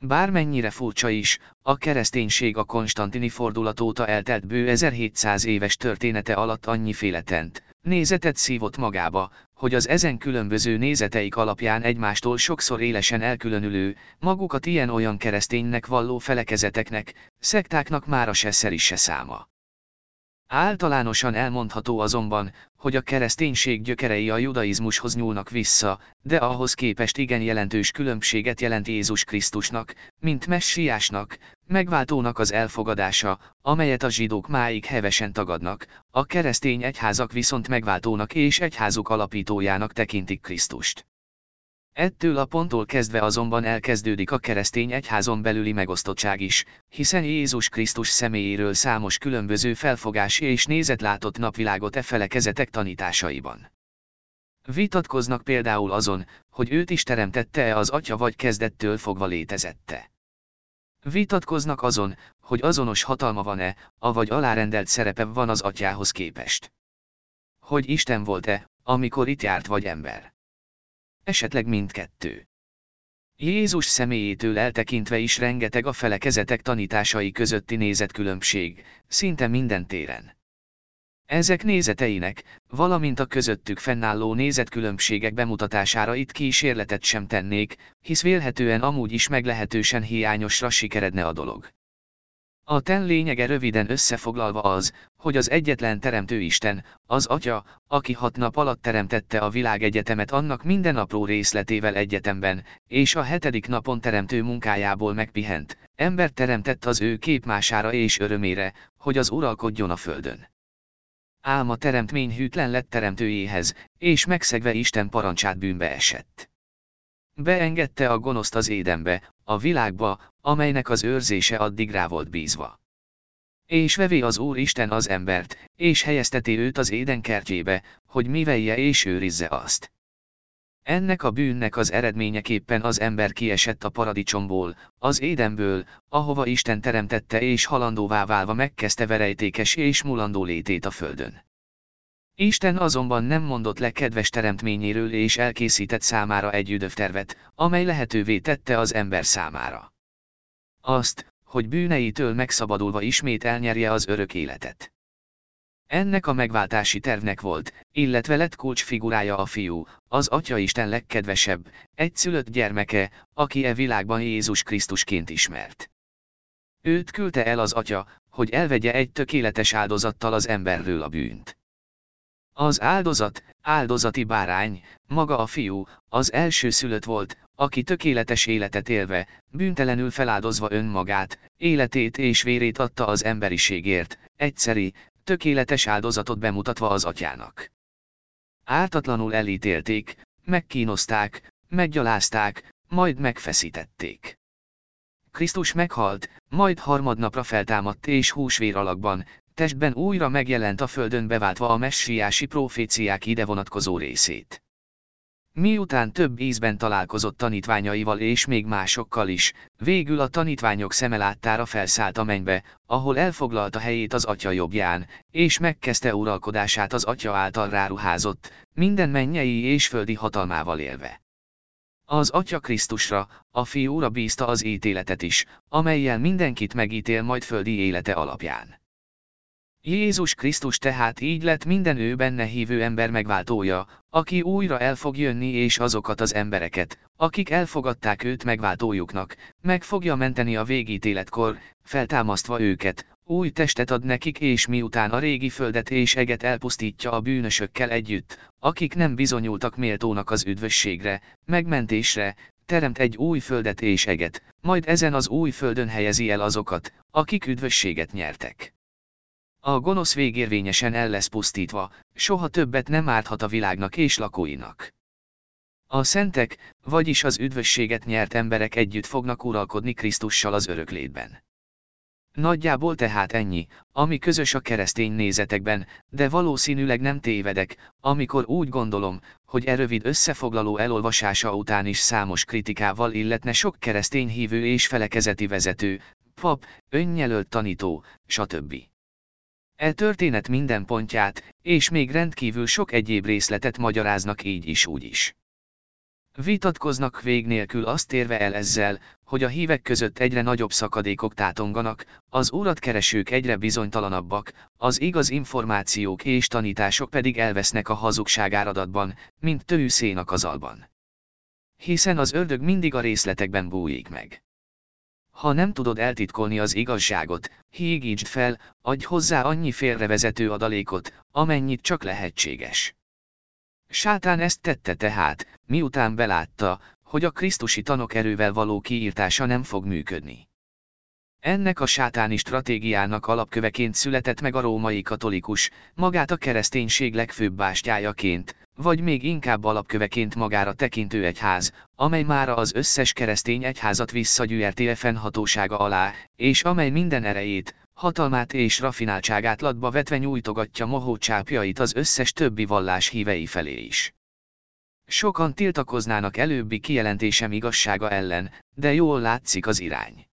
Bármennyire furcsa is, a kereszténység a konstantini fordulat óta eltelt bő 1700 éves története alatt annyiféletent, nézetet szívott magába, hogy az ezen különböző nézeteik alapján egymástól sokszor élesen elkülönülő, magukat ilyen-olyan kereszténynek valló felekezeteknek, szektáknak már a se se száma. Általánosan elmondható azonban, hogy a kereszténység gyökerei a judaizmushoz nyúlnak vissza, de ahhoz képest igen jelentős különbséget jelent Jézus Krisztusnak, mint messiásnak, megváltónak az elfogadása, amelyet a zsidók máig hevesen tagadnak, a keresztény egyházak viszont megváltónak és egyházuk alapítójának tekintik Krisztust. Ettől a ponttól kezdve azonban elkezdődik a keresztény egyházon belüli megosztottság is, hiszen Jézus Krisztus személyéről számos különböző felfogási és nézet látott napvilágot e felekezetek tanításaiban. Vitatkoznak például azon, hogy őt is teremtette-e az atya vagy kezdettől fogva létezette. Vitatkoznak azon, hogy azonos hatalma van-e, avagy alárendelt szerepe van az atyához képest. Hogy Isten volt-e, amikor itt járt vagy ember. Esetleg mindkettő. Jézus személyétől eltekintve is rengeteg a felekezetek tanításai közötti nézetkülönbség, szinte minden téren. Ezek nézeteinek, valamint a közöttük fennálló nézetkülönbségek bemutatására itt kísérletet sem tennék, hisz vélhetően amúgy is meglehetősen hiányosra sikeredne a dolog. A ten lényege röviden összefoglalva az, hogy az egyetlen teremtő Isten, az Atya, aki hat nap alatt teremtette a világegyetemet annak minden apró részletével egyetemben, és a hetedik napon teremtő munkájából megpihent, ember teremtett az ő képmására és örömére, hogy az uralkodjon a földön. Álma teremtmény hűtlen lett teremtőjéhez, és megszegve Isten parancsát bűnbe esett. Beengedte a gonoszt az édenbe, a világba, amelynek az őrzése addig rá volt bízva. És vevé az Úr Isten az embert, és helyezteti őt az éden kertjébe, hogy mivelje és őrizze azt. Ennek a bűnnek az eredményeképpen az ember kiesett a paradicsomból, az édenből, ahova Isten teremtette és halandóvá válva megkezdte verejtékes és mulandó létét a földön. Isten azonban nem mondott le kedves teremtményéről és elkészített számára egy üdövtervet, amely lehetővé tette az ember számára. Azt, hogy bűneitől megszabadulva ismét elnyerje az örök életet. Ennek a megváltási tervnek volt, illetve lett kulcsfigurája a fiú, az Atya Isten legkedvesebb, egyszülött gyermeke, aki e világban Jézus Krisztusként ismert. Őt küldte el az Atya, hogy elvegye egy tökéletes áldozattal az emberről a bűnt. Az áldozat, áldozati bárány, maga a fiú, az első szülött volt, aki tökéletes életet élve, bűntelenül feláldozva önmagát, életét és vérét adta az emberiségért, egyszeri, tökéletes áldozatot bemutatva az atyának. Ártatlanul elítélték, megkínozták, meggyalázták, majd megfeszítették. Krisztus meghalt, majd harmadnapra feltámadt és húsvér alakban, testben újra megjelent a földön beváltva a messiási proféciák ide vonatkozó részét. Miután több ízben találkozott tanítványaival és még másokkal is, végül a tanítványok szeme láttára felszállt a mennybe, ahol elfoglalta helyét az atya jobbján, és megkezdte uralkodását az atya által ráruházott, minden mennyei és földi hatalmával élve. Az Atya Krisztusra, a Fiúra bízta az ítéletet is, amelyel mindenkit megítél majd földi élete alapján. Jézus Krisztus tehát így lett minden ő benne hívő ember megváltója, aki újra el fog jönni és azokat az embereket, akik elfogadták őt megváltójuknak, meg fogja menteni a végítéletkor, feltámasztva őket, új testet ad nekik és miután a régi földet és eget elpusztítja a bűnösökkel együtt, akik nem bizonyultak méltónak az üdvösségre, megmentésre, teremt egy új földet és eget, majd ezen az új földön helyezi el azokat, akik üdvösséget nyertek. A gonosz végérvényesen el lesz pusztítva, soha többet nem árthat a világnak és lakóinak. A szentek, vagyis az üdvösséget nyert emberek együtt fognak uralkodni Krisztussal az öröklétben. Nagyjából tehát ennyi, ami közös a keresztény nézetekben, de valószínűleg nem tévedek, amikor úgy gondolom, hogy e rövid összefoglaló elolvasása után is számos kritikával illetne sok keresztény hívő és felekezeti vezető, pap, önnyelölt tanító, stb. E történet minden pontját, és még rendkívül sok egyéb részletet magyaráznak így is úgy is. Vitatkoznak vég nélkül azt érve el ezzel, hogy a hívek között egyre nagyobb szakadékok tátonganak, az keresők egyre bizonytalanabbak, az igaz információk és tanítások pedig elvesznek a hazugság áradatban, mint tőszén a kazalban. Hiszen az ördög mindig a részletekben bújik meg. Ha nem tudod eltitkolni az igazságot, hígítsd fel, adj hozzá annyi félrevezető adalékot, amennyit csak lehetséges. Sátán ezt tette tehát, miután belátta, hogy a krisztusi tanok erővel való kiírtása nem fog működni. Ennek a sátáni stratégiának alapköveként született meg a római katolikus, magát a kereszténység legfőbb bástyájaként, vagy még inkább alapköveként magára tekintő egyház, amely mára az összes keresztény egyházat visszagyűrti fennhatósága alá, és amely minden erejét, hatalmát és rafináltságát latba vetve nyújtogatja mohó csápjait az összes többi vallás hívei felé is. Sokan tiltakoznának előbbi kijelentésem igazsága ellen, de jól látszik az irány.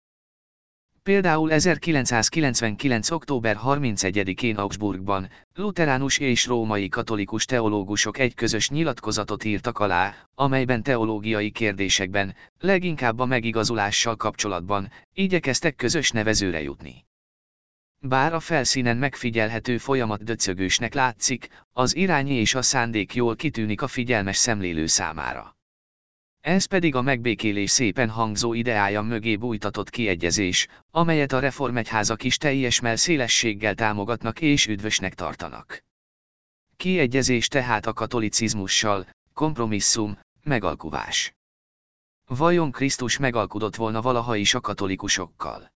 Például 1999. október 31-én Augsburgban, luteránus és római katolikus teológusok egy közös nyilatkozatot írtak alá, amelyben teológiai kérdésekben, leginkább a megigazulással kapcsolatban, igyekeztek közös nevezőre jutni. Bár a felszínen megfigyelhető folyamat döcögősnek látszik, az irány és a szándék jól kitűnik a figyelmes szemlélő számára. Ez pedig a megbékélés szépen hangzó ideája mögé bújtatott kiegyezés, amelyet a reformegyházak is teljes szélességgel támogatnak és üdvösnek tartanak. Kiegyezés tehát a katolicizmussal, kompromisszum, megalkuvás. Vajon Krisztus megalkudott volna valaha is a katolikusokkal?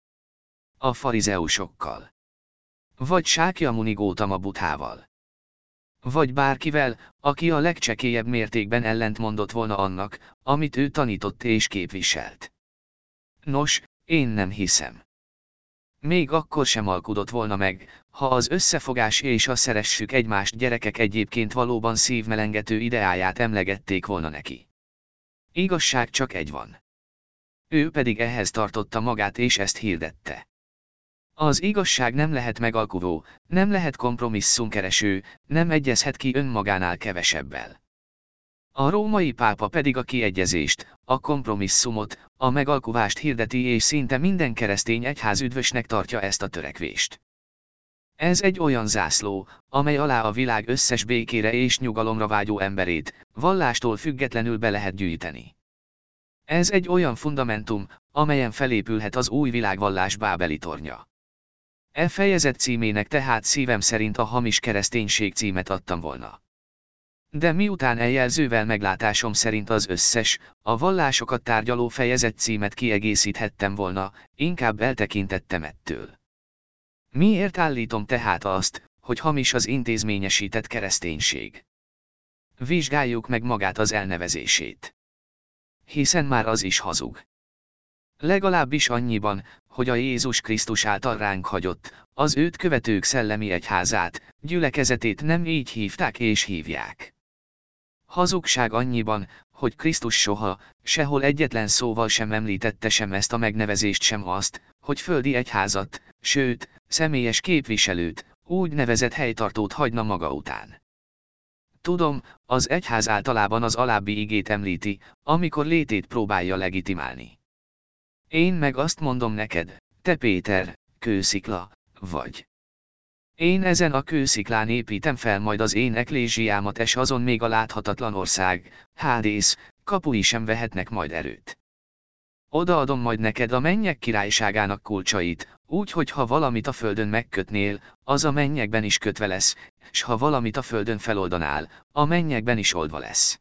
A farizeusokkal? Vagy Sákya Gótama Buthával? Vagy bárkivel, aki a legcsekélyebb mértékben ellentmondott volna annak, amit ő tanított és képviselt. Nos, én nem hiszem. Még akkor sem alkudott volna meg, ha az összefogás és a szeressük egymást gyerekek egyébként valóban szívmelengető ideáját emlegették volna neki. Igazság csak egy van. Ő pedig ehhez tartotta magát és ezt hirdette. Az igazság nem lehet megalkuvó, nem lehet kompromisszumkereső, nem egyezhet ki önmagánál kevesebbel. A római pápa pedig a kiegyezést, a kompromisszumot, a megalkuvást hirdeti és szinte minden keresztény egyház üdvösnek tartja ezt a törekvést. Ez egy olyan zászló, amely alá a világ összes békére és nyugalomra vágyó emberét, vallástól függetlenül be lehet gyűjteni. Ez egy olyan fundamentum, amelyen felépülhet az új világvallás bábeli tornya. E fejezet címének tehát szívem szerint a hamis kereszténység címet adtam volna. De miután eljelzővel meglátásom szerint az összes, a vallásokat tárgyaló fejezet címet kiegészíthettem volna, inkább eltekintettem ettől. Miért állítom tehát azt, hogy hamis az intézményesített kereszténység? Vizsgáljuk meg magát az elnevezését. Hiszen már az is hazug. Legalábbis annyiban, hogy a Jézus Krisztus által ránk hagyott, az őt követők szellemi egyházát, gyülekezetét nem így hívták és hívják. Hazugság annyiban, hogy Krisztus soha, sehol egyetlen szóval sem említette sem ezt a megnevezést sem azt, hogy földi egyházat, sőt, személyes képviselőt, úgy nevezett helytartót hagyna maga után. Tudom, az egyház általában az alábbi igét említi, amikor létét próbálja legitimálni. Én meg azt mondom neked, te Péter, kőszikla, vagy. Én ezen a kősziklán építem fel majd az én eklézsiámat és azon még a láthatatlan ország, Hádész, kapui sem vehetnek majd erőt. Odaadom majd neked a mennyek királyságának kulcsait, úgy, hogy ha valamit a földön megkötnél, az a mennyekben is kötve lesz, s ha valamit a földön feloldanál, a mennyekben is oldva lesz.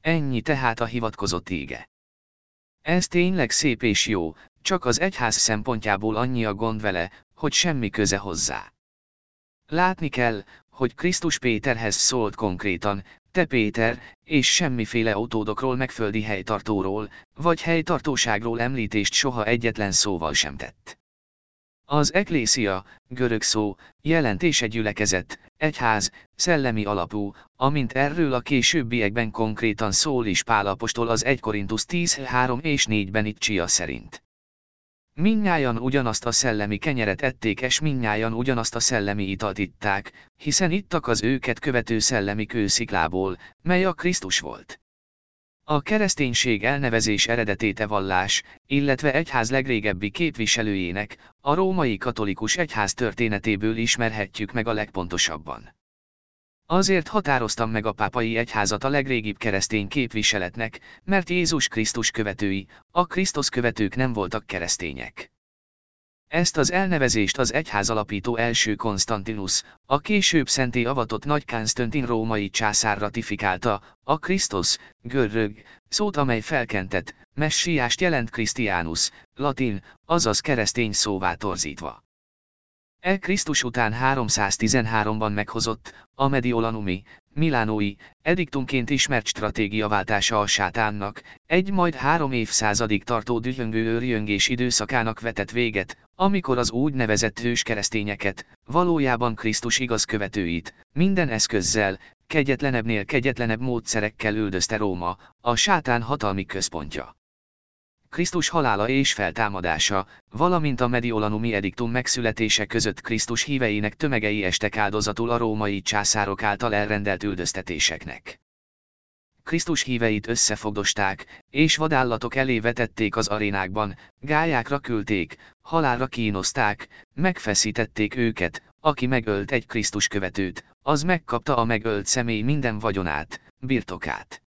Ennyi tehát a hivatkozott ége. Ez tényleg szép és jó, csak az egyház szempontjából annyi a gond vele, hogy semmi köze hozzá. Látni kell, hogy Krisztus Péterhez szólt konkrétan, te Péter, és semmiféle autódokról megföldi helytartóról, vagy helytartóságról említést soha egyetlen szóval sem tett. Az eklészia, görög szó, jelentése gyülekezet, egyház, szellemi alapú, amint erről a későbbiekben konkrétan szól is Pálapostól az 1 Korintus 10, 3 és 4-ben itt Csia szerint. Minnyájan ugyanazt a szellemi kenyeret ették és minnyájan ugyanazt a szellemi italt itták, hiszen ittak az őket követő szellemi kősziklából, mely a Krisztus volt. A kereszténység elnevezés eredetéte vallás, illetve egyház legrégebbi képviselőjének, a római katolikus egyház történetéből ismerhetjük meg a legpontosabban. Azért határoztam meg a pápai egyházat a legrégibb keresztény képviseletnek, mert Jézus Krisztus követői, a Krisztus követők nem voltak keresztények. Ezt az elnevezést az egyház alapító első Konstantinus, a később szenté avatott Nagy Konstantin római császár ratifikálta, a Krisztus, görög, szót amely felkentett, messiást jelent Christianus, latin, azaz keresztény szóvá torzítva. E Krisztus után 313-ban meghozott, a Mediolanumi, Milánói, ediktumként ismert stratégiaváltása a sátánnak, egy majd három évszázadig tartó dühöngő őrjöngés időszakának vetett véget, amikor az úgynevezett hős keresztényeket, valójában Krisztus igaz követőit, minden eszközzel, kegyetlenebbnél kegyetlenebb módszerekkel üldözte Róma, a sátán hatalmi központja. Krisztus halála és feltámadása, valamint a Mediolanumi ediktum megszületése között Krisztus híveinek tömegei estek áldozatul a római császárok által elrendelt üldöztetéseknek. Krisztus híveit összefogdosták, és vadállatok elé vetették az arénákban, gályákra küldték, halálra kínozták, megfeszítették őket, aki megölt egy Krisztus követőt, az megkapta a megölt személy minden vagyonát, birtokát.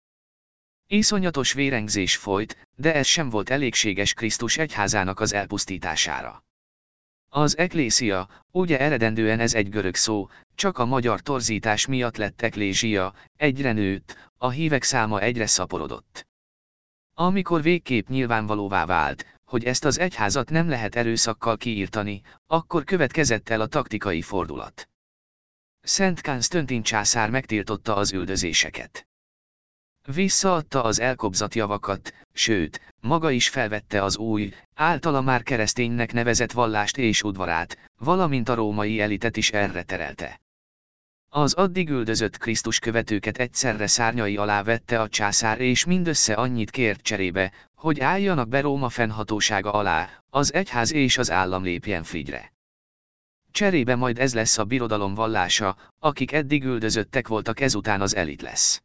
Iszonyatos vérengzés folyt, de ez sem volt elégséges Krisztus egyházának az elpusztítására. Az eklészia, ugye eredendően ez egy görög szó, csak a magyar torzítás miatt lett eklézsia, egyre nőtt, a hívek száma egyre szaporodott. Amikor végképp nyilvánvalóvá vált, hogy ezt az egyházat nem lehet erőszakkal kiírtani, akkor következett el a taktikai fordulat. Szent Konstantin császár megtiltotta az üldözéseket. Visszaadta az elkobzat javakat, sőt, maga is felvette az új, általa már kereszténynek nevezett vallást és udvarát, valamint a római elitet is erre terelte. Az addig üldözött Krisztus követőket egyszerre szárnyai alá vette a császár és mindössze annyit kért cserébe, hogy álljanak be Róma fennhatósága alá, az egyház és az állam lépjen frigyre. Cserébe majd ez lesz a birodalom vallása, akik eddig üldözöttek voltak ezután az elit lesz.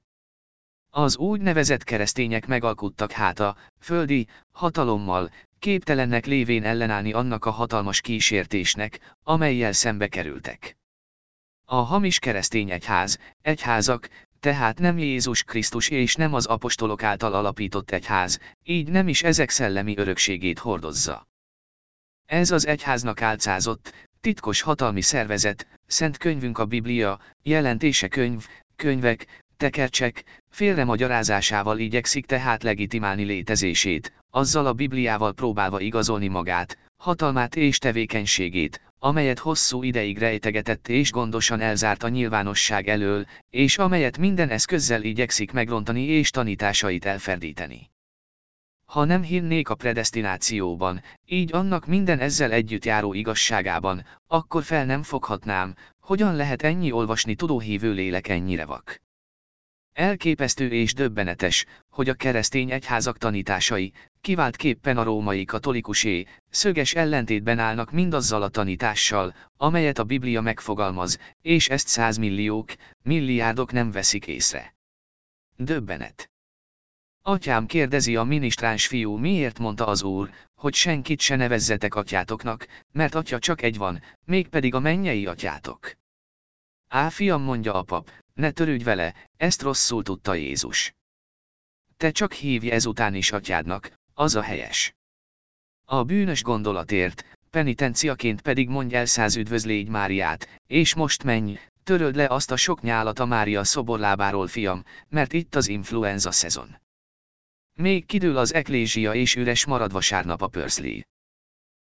Az úgynevezett keresztények megalkuttak hát a földi hatalommal, képtelennek lévén ellenállni annak a hatalmas kísértésnek, amelyel szembe kerültek. A hamis keresztény egyház, egyházak, tehát nem Jézus Krisztus és nem az apostolok által alapított egyház, így nem is ezek szellemi örökségét hordozza. Ez az egyháznak álcázott, titkos hatalmi szervezet, szent könyvünk a Biblia, jelentése könyv, könyvek, tekercsek, félremagyarázásával igyekszik tehát legitimálni létezését, azzal a Bibliával próbálva igazolni magát, hatalmát és tevékenységét, amelyet hosszú ideig rejtegetett és gondosan elzárt a nyilvánosság elől, és amelyet minden eszközzel igyekszik megrontani és tanításait elferdíteni. Ha nem hinnék a predestinációban, így annak minden ezzel együtt járó igazságában, akkor fel nem foghatnám, hogyan lehet ennyi olvasni tudó hívő lélek ennyire vak. Elképesztő és döbbenetes, hogy a keresztény egyházak tanításai, kiváltképpen a római katolikusé, szöges ellentétben állnak mindazzal a tanítással, amelyet a Biblia megfogalmaz, és ezt százmilliók, milliárdok nem veszik észre. Döbbenet. Atyám kérdezi a minisztráns fiú miért mondta az úr, hogy senkit se nevezzetek atyátoknak, mert atya csak egy van, mégpedig a mennyei atyátok. Á fiam mondja a pap, ne törődj vele, ezt rosszul tudta Jézus. Te csak hívj ezután is atyádnak, az a helyes. A bűnös gondolatért, penitenciaként pedig mondj el száz üdvözlégy Máriát, és most menj, töröld le azt a sok nyálat a Mária szoborlábáról fiam, mert itt az influenza szezon. Még kidől az eklézsia és üres marad vasárnap a pörszli.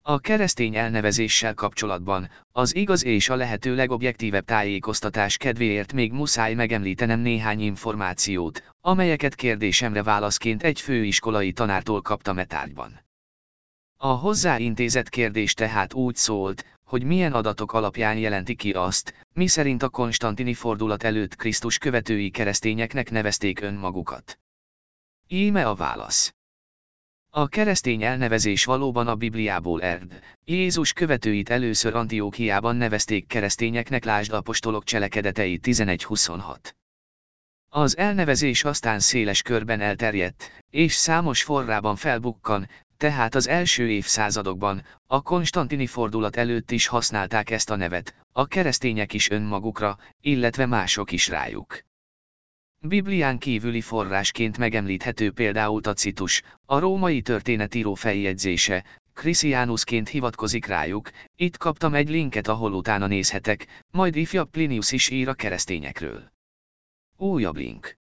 A keresztény elnevezéssel kapcsolatban, az igaz és a lehető legobjektívebb tájékoztatás kedvéért még muszáj megemlítenem néhány információt, amelyeket kérdésemre válaszként egy főiskolai tanártól kaptam e tárgyban. A hozzáintézett kérdés tehát úgy szólt, hogy milyen adatok alapján jelenti ki azt, mi szerint a konstantini fordulat előtt Krisztus követői keresztényeknek nevezték önmagukat. Íme a válasz. A keresztény elnevezés valóban a Bibliából ered. Jézus követőit először Antiókiában nevezték keresztényeknek lásd apostolok cselekedetei 11.26. Az elnevezés aztán széles körben elterjedt, és számos forrában felbukkan, tehát az első évszázadokban, a konstantini fordulat előtt is használták ezt a nevet, a keresztények is önmagukra, illetve mások is rájuk. Biblián kívüli forrásként megemlíthető például Tacitus, a római történetíró feljegyzése, Christianusként hivatkozik rájuk, itt kaptam egy linket ahol utána nézhetek, majd ifjabb Plinius is ír a keresztényekről. Újabb link.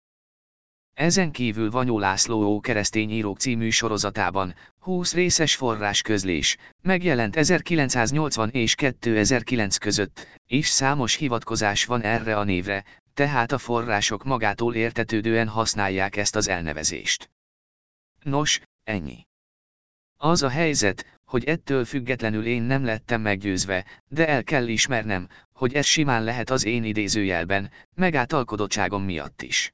Ezen kívül Vanyó László Ó keresztény írók című sorozatában, 20 részes forrás közlés, megjelent 1980 és 2009 között, és számos hivatkozás van erre a névre, tehát a források magától értetődően használják ezt az elnevezést. Nos, ennyi. Az a helyzet, hogy ettől függetlenül én nem lettem meggyőzve, de el kell ismernem, hogy ez simán lehet az én idézőjelben, megáltalkodottságom miatt is.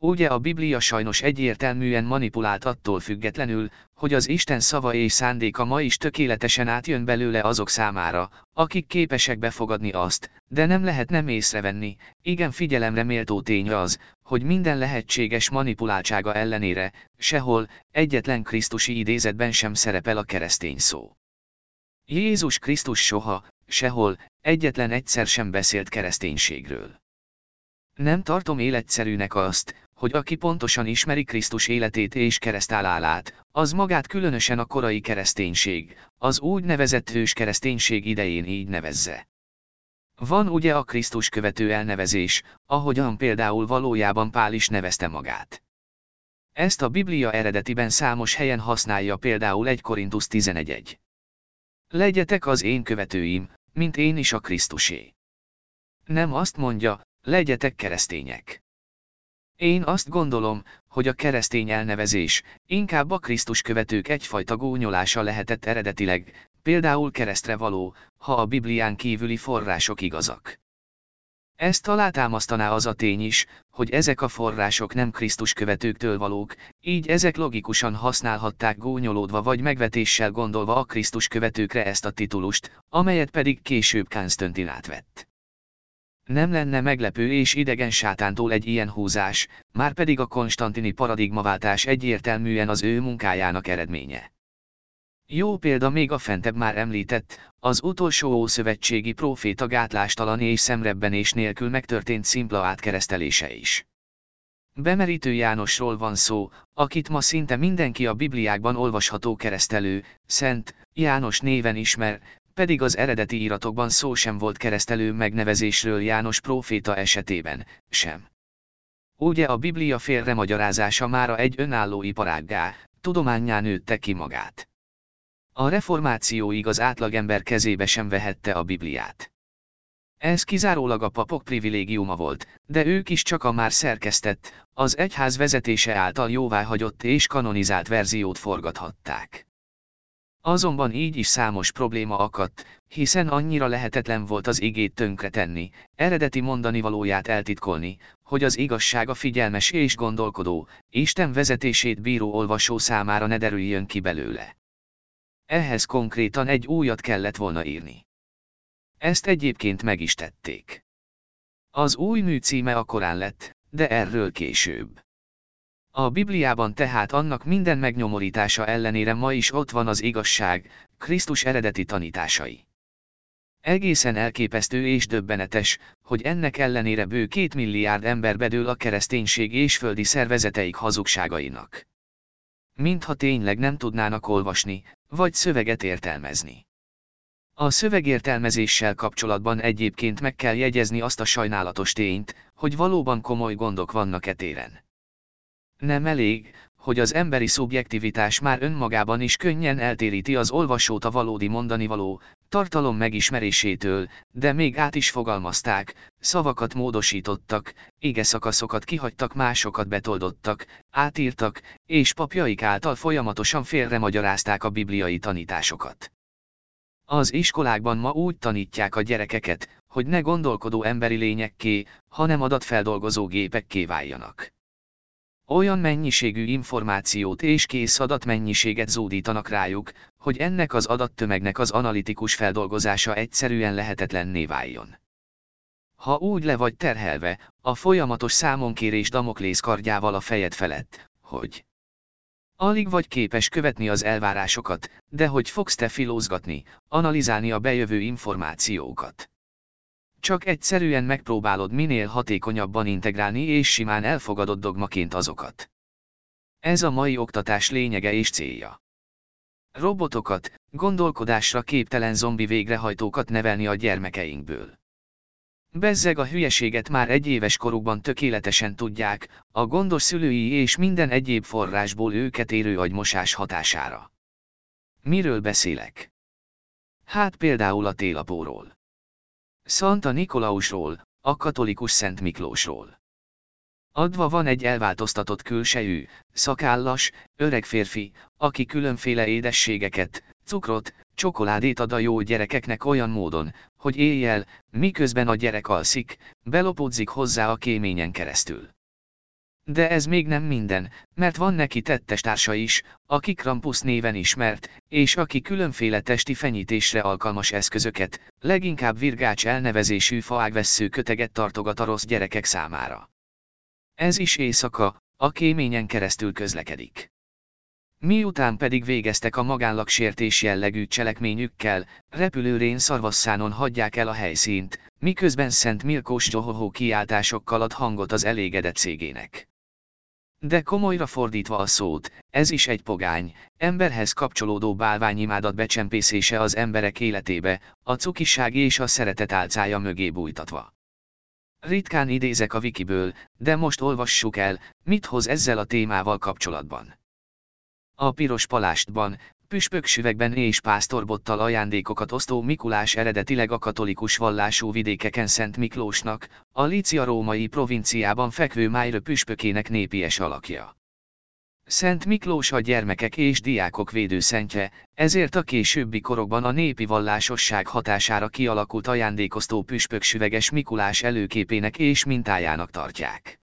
Ugye a Biblia sajnos egyértelműen manipulált attól függetlenül, hogy az Isten szava és szándéka ma is tökéletesen átjön belőle azok számára, akik képesek befogadni azt, de nem lehet nem észrevenni, igen figyelemre méltó tény az, hogy minden lehetséges manipuláltsága ellenére, sehol, egyetlen Krisztusi idézetben sem szerepel a keresztény szó. Jézus Krisztus soha, sehol, egyetlen egyszer sem beszélt kereszténységről. Nem tartom életszerűnek azt, hogy aki pontosan ismeri Krisztus életét és keresztálálát, az magát különösen a korai kereszténység, az úgynevezett hős kereszténység idején így nevezze. Van ugye a Krisztus követő elnevezés, ahogyan például valójában Pál is nevezte magát. Ezt a Biblia eredetiben számos helyen használja például 1 Korintus 11.1. Legyetek az én követőim, mint én is a Krisztusé. Nem azt mondja, legyetek keresztények. Én azt gondolom, hogy a keresztény elnevezés, inkább a Krisztus követők egyfajta gúnyolása lehetett eredetileg, például keresztre való, ha a Biblián kívüli források igazak. Ezt alátámasztaná az a tény is, hogy ezek a források nem Krisztus követőktől valók, így ezek logikusan használhatták gúnyolódva vagy megvetéssel gondolva a Krisztus követőkre ezt a titulust, amelyet pedig később Konstantin átvett. Nem lenne meglepő és idegen sátántól egy ilyen húzás, már pedig a konstantini paradigmaváltás egyértelműen az ő munkájának eredménye. Jó példa még a fentebb már említett, az utolsó ószövetségi próféta gátlástalan és szemrebbenés nélkül megtörtént szimpla átkeresztelése is. Bemerítő Jánosról van szó, akit ma szinte mindenki a Bibliákban olvasható keresztelő, Szent, János néven ismer, pedig az eredeti íratokban szó sem volt keresztelő megnevezésről János próféta esetében, sem. Ugye a Biblia félremagyarázása mára egy önálló iparággá, tudományán nőtte ki magát. A reformációig az átlagember kezébe sem vehette a Bibliát. Ez kizárólag a papok privilégiuma volt, de ők is csak a már szerkesztett, az egyház vezetése által jóváhagyott és kanonizált verziót forgathatták. Azonban így is számos probléma akadt, hiszen annyira lehetetlen volt az igét tönkretenni, eredeti mondani valóját eltitkolni, hogy az igazsága figyelmes és gondolkodó, Isten vezetését bíró olvasó számára ne derüljön ki belőle. Ehhez konkrétan egy újat kellett volna írni. Ezt egyébként meg is tették. Az új mű címe a Korán lett, de erről később. A Bibliában tehát annak minden megnyomorítása ellenére ma is ott van az igazság, Krisztus eredeti tanításai. Egészen elképesztő és döbbenetes, hogy ennek ellenére bő két milliárd ember bedől a kereszténység és földi szervezeteik hazugságainak. Mintha tényleg nem tudnának olvasni, vagy szöveget értelmezni. A szövegértelmezéssel kapcsolatban egyébként meg kell jegyezni azt a sajnálatos tényt, hogy valóban komoly gondok vannak etéren. Nem elég, hogy az emberi szubjektivitás már önmagában is könnyen eltéríti az olvasót a valódi mondani való, tartalom megismerésétől, de még át is fogalmazták, szavakat módosítottak, ége kihagytak másokat betoldottak, átírtak, és papjaik által folyamatosan félremagyarázták a bibliai tanításokat. Az iskolákban ma úgy tanítják a gyerekeket, hogy ne gondolkodó emberi lényekké, hanem adatfeldolgozó gépekké váljanak. Olyan mennyiségű információt és kész adatmennyiséget zúdítanak rájuk, hogy ennek az adattömegnek az analitikus feldolgozása egyszerűen lehetetlenné váljon. Ha úgy le vagy terhelve, a folyamatos számonkérés Damoklész kardjával a fejed felett, hogy alig vagy képes követni az elvárásokat, de hogy fogsz te filózgatni, analizálni a bejövő információkat. Csak egyszerűen megpróbálod minél hatékonyabban integrálni és simán elfogadott dogmaként azokat. Ez a mai oktatás lényege és célja. Robotokat, gondolkodásra képtelen zombi végrehajtókat nevelni a gyermekeinkből. Bezzeg a hülyeséget már egy éves korukban tökéletesen tudják, a gondos szülői és minden egyéb forrásból őket érő agymosás hatására. Miről beszélek? Hát például a télapóról. Santa Nikolausról, a katolikus Szent Miklósról. Adva van egy elváltoztatott külsejű, szakállas, öreg férfi, aki különféle édességeket, cukrot, csokoládét ad a jó gyerekeknek olyan módon, hogy éjjel, miközben a gyerek alszik, belopódzik hozzá a kéményen keresztül. De ez még nem minden, mert van neki tettestársa is, aki Krampus néven ismert, és aki különféle testi fenyítésre alkalmas eszközöket, leginkább virgács elnevezésű faágvessző köteget tartogat a rossz gyerekek számára. Ez is éjszaka, a kéményen keresztül közlekedik. Miután pedig végeztek a magánlagsértés jellegű cselekményükkel, repülőrén szarvasszánon hagyják el a helyszínt, miközben Szent Milkós gyohohó kiáltásokkal ad hangot az elégedett cégének. De komolyra fordítva a szót, ez is egy pogány, emberhez kapcsolódó bálványimádat becsempészése az emberek életébe, a cukiság és a szeretet álcája mögé bújtatva. Ritkán idézek a wikiből, de most olvassuk el, mit hoz ezzel a témával kapcsolatban. A piros palástban, püspöksüvegben és pásztorbottal ajándékokat osztó Mikulás eredetileg a katolikus vallású vidékeken Szent Miklósnak, a Lícia római provinciában fekvő Májrö püspökének népies alakja. Szent Miklós a gyermekek és diákok védőszentje, ezért a későbbi korokban a népi vallásosság hatására kialakult ajándékoztó püspöksüveges Mikulás előképének és mintájának tartják.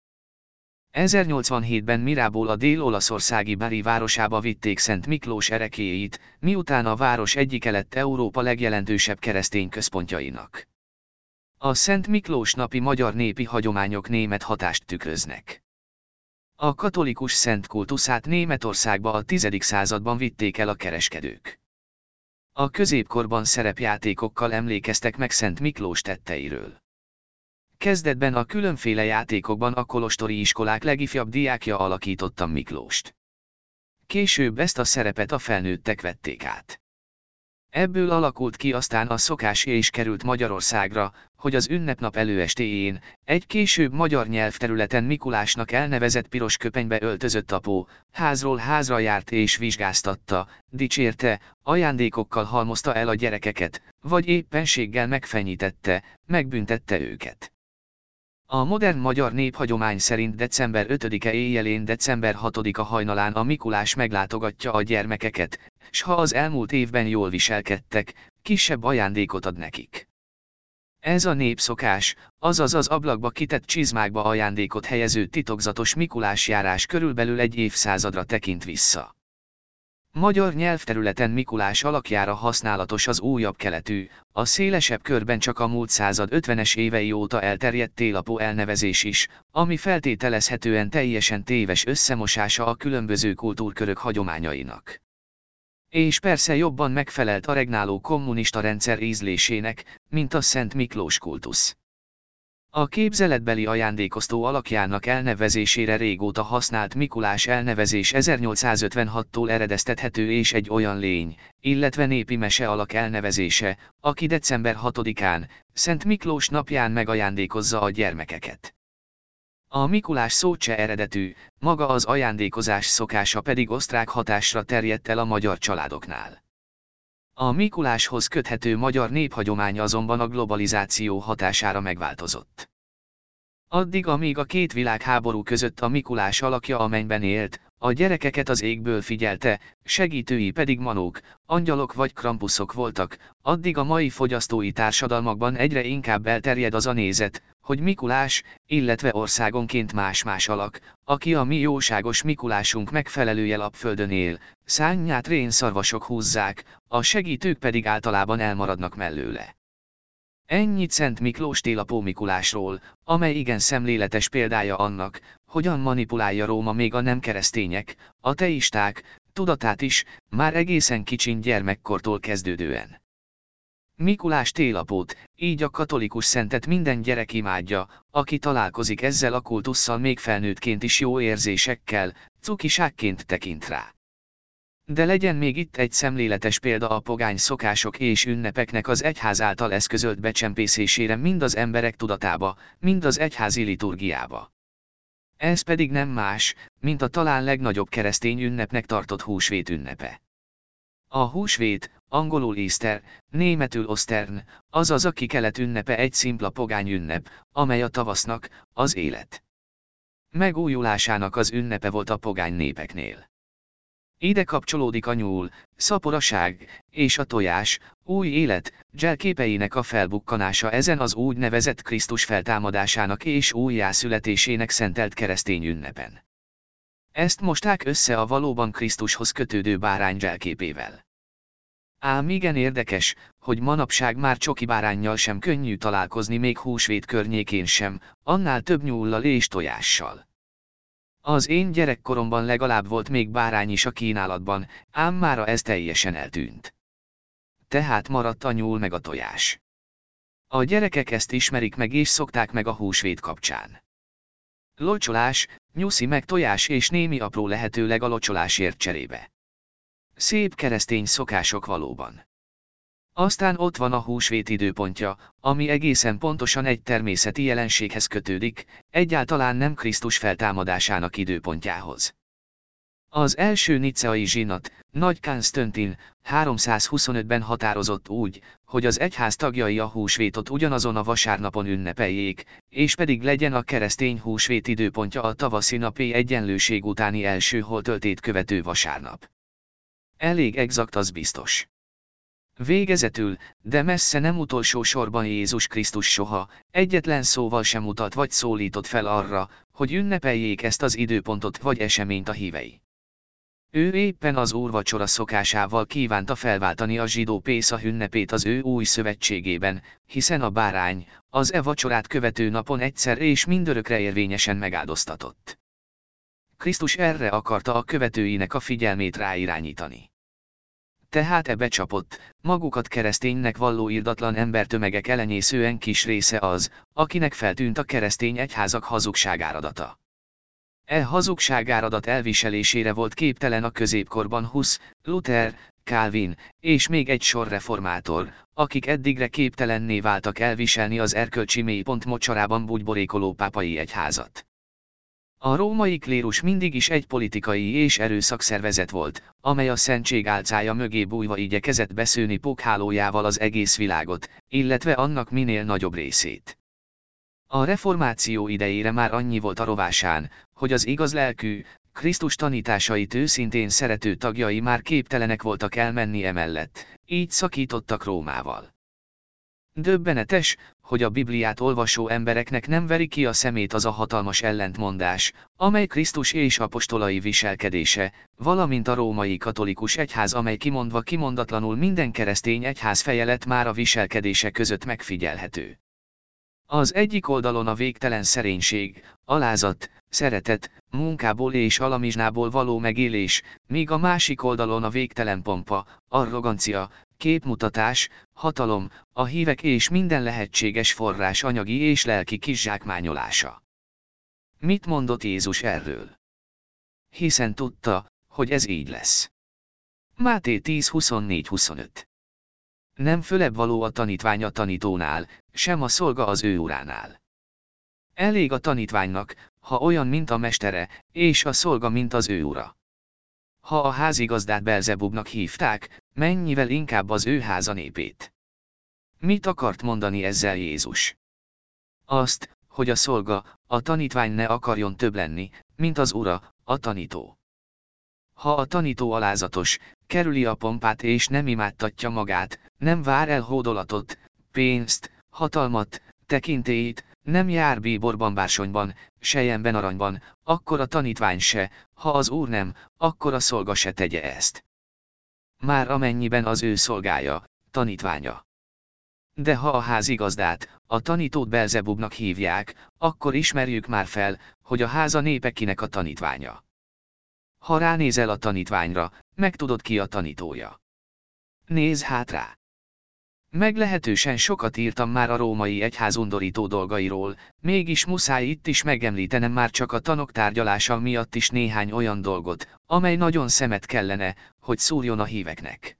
1087-ben Mirából a dél-olaszországi Bari városába vitték Szent Miklós erekéjét, miután a város egyike lett Európa legjelentősebb keresztény központjainak. A Szent Miklós napi magyar népi hagyományok német hatást tükröznek. A katolikus szent kultuszát Németországba a 10. században vitték el a kereskedők. A középkorban szerepjátékokkal emlékeztek meg Szent Miklós tetteiről. Kezdetben a különféle játékokban a kolostori iskolák legifjabb diákja alakította Miklóst. Később ezt a szerepet a felnőttek vették át. Ebből alakult ki aztán a szokás és került Magyarországra, hogy az ünnepnap előestéjén, egy később magyar nyelvterületen Mikulásnak elnevezett piros köpenybe öltözött apó, házról házra járt és vizsgáztatta, dicsérte, ajándékokkal halmozta el a gyerekeket, vagy éppenséggel megfenyítette, megbüntette őket. A modern magyar néphagyomány szerint december 5-e éjjelén december 6-a hajnalán a Mikulás meglátogatja a gyermekeket, s ha az elmúlt évben jól viselkedtek, kisebb ajándékot ad nekik. Ez a népszokás, azaz az ablakba kitett csizmákba ajándékot helyező titokzatos Mikulás járás körülbelül egy évszázadra tekint vissza. Magyar nyelvterületen Mikulás alakjára használatos az újabb keletű, a szélesebb körben csak a múlt század 50-es évei óta elterjedt télapó elnevezés is, ami feltételezhetően teljesen téves összemosása a különböző kultúrkörök hagyományainak. És persze jobban megfelelt a regnáló kommunista rendszer ízlésének, mint a Szent Miklós kultusz. A képzeletbeli ajándékoztó alakjának elnevezésére régóta használt Mikulás elnevezés 1856-tól eredeztethető és egy olyan lény, illetve népi mese alak elnevezése, aki december 6-án, Szent Miklós napján megajándékozza a gyermekeket. A Mikulás szócse eredetű, maga az ajándékozás szokása pedig osztrák hatásra terjedt el a magyar családoknál. A Mikuláshoz köthető magyar néphagyomány azonban a globalizáció hatására megváltozott. Addig amíg a két világháború között a Mikulás alakja a élt, a gyerekeket az égből figyelte, segítői pedig manók, angyalok vagy krampuszok voltak, addig a mai fogyasztói társadalmakban egyre inkább elterjed az a nézet, hogy Mikulás, illetve országonként más-más alak, aki a mi jóságos Mikulásunk megfelelő jelapföldön él, szányát rénszarvasok húzzák, a segítők pedig általában elmaradnak mellőle. Ennyit Szent Miklós télapó Mikulásról, amely igen szemléletes példája annak, hogyan manipulálja Róma még a nem keresztények, a teisták, tudatát is, már egészen kicsin gyermekkortól kezdődően. Mikulás télapót, így a katolikus szentet minden gyerek imádja, aki találkozik ezzel a kultusszal még felnőttként is jó érzésekkel, cukiságként tekint rá. De legyen még itt egy szemléletes példa a pogány szokások és ünnepeknek az egyház által eszközölt becsempészésére mind az emberek tudatába, mind az egyházi liturgiába. Ez pedig nem más, mint a talán legnagyobb keresztény ünnepnek tartott húsvét ünnepe. A húsvét, angolul Easter, németül Ostern, azaz a kikelet ünnepe egy szimpla pogány ünnep, amely a tavasznak, az élet megújulásának az ünnepe volt a pogány népeknél. Ide kapcsolódik a nyúl, szaporaság, és a tojás, új élet, gelképeinek a felbukkanása ezen az úgynevezett Krisztus feltámadásának és újjászületésének szentelt keresztény ünnepen. Ezt mosták össze a valóban Krisztushoz kötődő bárány gelképével. Ám igen érdekes, hogy manapság már csoki bárányjal sem könnyű találkozni még húsvét környékén sem, annál több nyúllal és tojással. Az én gyerekkoromban legalább volt még bárány is a kínálatban, ám mára ez teljesen eltűnt. Tehát maradt a nyúl meg a tojás. A gyerekek ezt ismerik meg és szokták meg a húsvét kapcsán. Locsolás, nyuszi meg tojás és némi apró lehetőleg a locsolásért cserébe. Szép keresztény szokások valóban. Aztán ott van a húsvét időpontja, ami egészen pontosan egy természeti jelenséghez kötődik, egyáltalán nem Krisztus feltámadásának időpontjához. Az első niceai zsinat, Nagy Konstantin, 325-ben határozott úgy, hogy az egyház tagjai a húsvétot ugyanazon a vasárnapon ünnepeljék, és pedig legyen a keresztény húsvét időpontja a tavaszi napi egyenlőség utáni első holtöltét követő vasárnap. Elég exakt az biztos. Végezetül, de messze nem utolsó sorban Jézus Krisztus soha, egyetlen szóval sem mutat vagy szólított fel arra, hogy ünnepeljék ezt az időpontot vagy eseményt a hívei. Ő éppen az úrvacsora szokásával kívánta felváltani a zsidó Pésza ünnepét az ő új szövetségében, hiszen a bárány, az e vacsorát követő napon egyszer és mindörökre érvényesen megáldoztatott. Krisztus erre akarta a követőinek a figyelmét ráirányítani. Tehát e becsapott, magukat kereszténynek valló irdatlan embertömegek elenyészően kis része az, akinek feltűnt a keresztény egyházak hazugságáradata. E hazugságáradat elviselésére volt képtelen a középkorban Husz, Luther, Calvin, és még egy sor reformátor, akik eddigre képtelenné váltak elviselni az erkölcsi mélypont mocsarában bugyborékoló pápai egyházat. A római klérus mindig is egy politikai és erőszakszervezet volt, amely a szentség álcája mögé bújva igyekezett beszőni pókhálójával az egész világot, illetve annak minél nagyobb részét. A reformáció idejére már annyi volt a rovásán, hogy az igaz lelkű, Krisztus tanításait őszintén szerető tagjai már képtelenek voltak elmenni emellett, így szakítottak Rómával. Döbbenetes, hogy a Bibliát olvasó embereknek nem veri ki a szemét az a hatalmas ellentmondás, amely Krisztus és apostolai viselkedése, valamint a római katolikus egyház amely kimondva kimondatlanul minden keresztény egyház feje lett már a viselkedése között megfigyelhető. Az egyik oldalon a végtelen szerénység, alázat, szeretet, munkából és alamizsnából való megélés, míg a másik oldalon a végtelen pompa, arrogancia, képmutatás, hatalom, a hívek és minden lehetséges forrás anyagi és lelki kizsákmányolása. Mit mondott Jézus erről? Hiszen tudta, hogy ez így lesz. Máté 10.24-25 Nem fölebb való a tanítvány a tanítónál, sem a szolga az ő uránál. Elég a tanítványnak, ha olyan, mint a mestere, és a szolga, mint az ő ura. Ha a házigazdát Belzebubnak hívták, mennyivel inkább az ő háza népét. Mit akart mondani ezzel Jézus? Azt, hogy a szolga, a tanítvány ne akarjon több lenni, mint az ura, a tanító. Ha a tanító alázatos, kerüli a pompát és nem imádtatja magát, nem vár el hódolatot, pénzt, hatalmat, tekintélyt, nem jár bíborban bársonyban, sejemben aranyban, akkor a tanítvány se, ha az úr nem, akkor a szolga se tegye ezt. Már amennyiben az ő szolgája, tanítványa. De ha a házigazdát, a tanítót Belzebubnak hívják, akkor ismerjük már fel, hogy a háza népe kinek a tanítványa. Ha ránézel a tanítványra, megtudod ki a tanítója. Nézz hát rá! Meglehetősen sokat írtam már a római egyház undorító dolgairól, mégis muszáj itt is megemlítenem már csak a tanok tárgyalása miatt is néhány olyan dolgot, amely nagyon szemet kellene, hogy szúrjon a híveknek.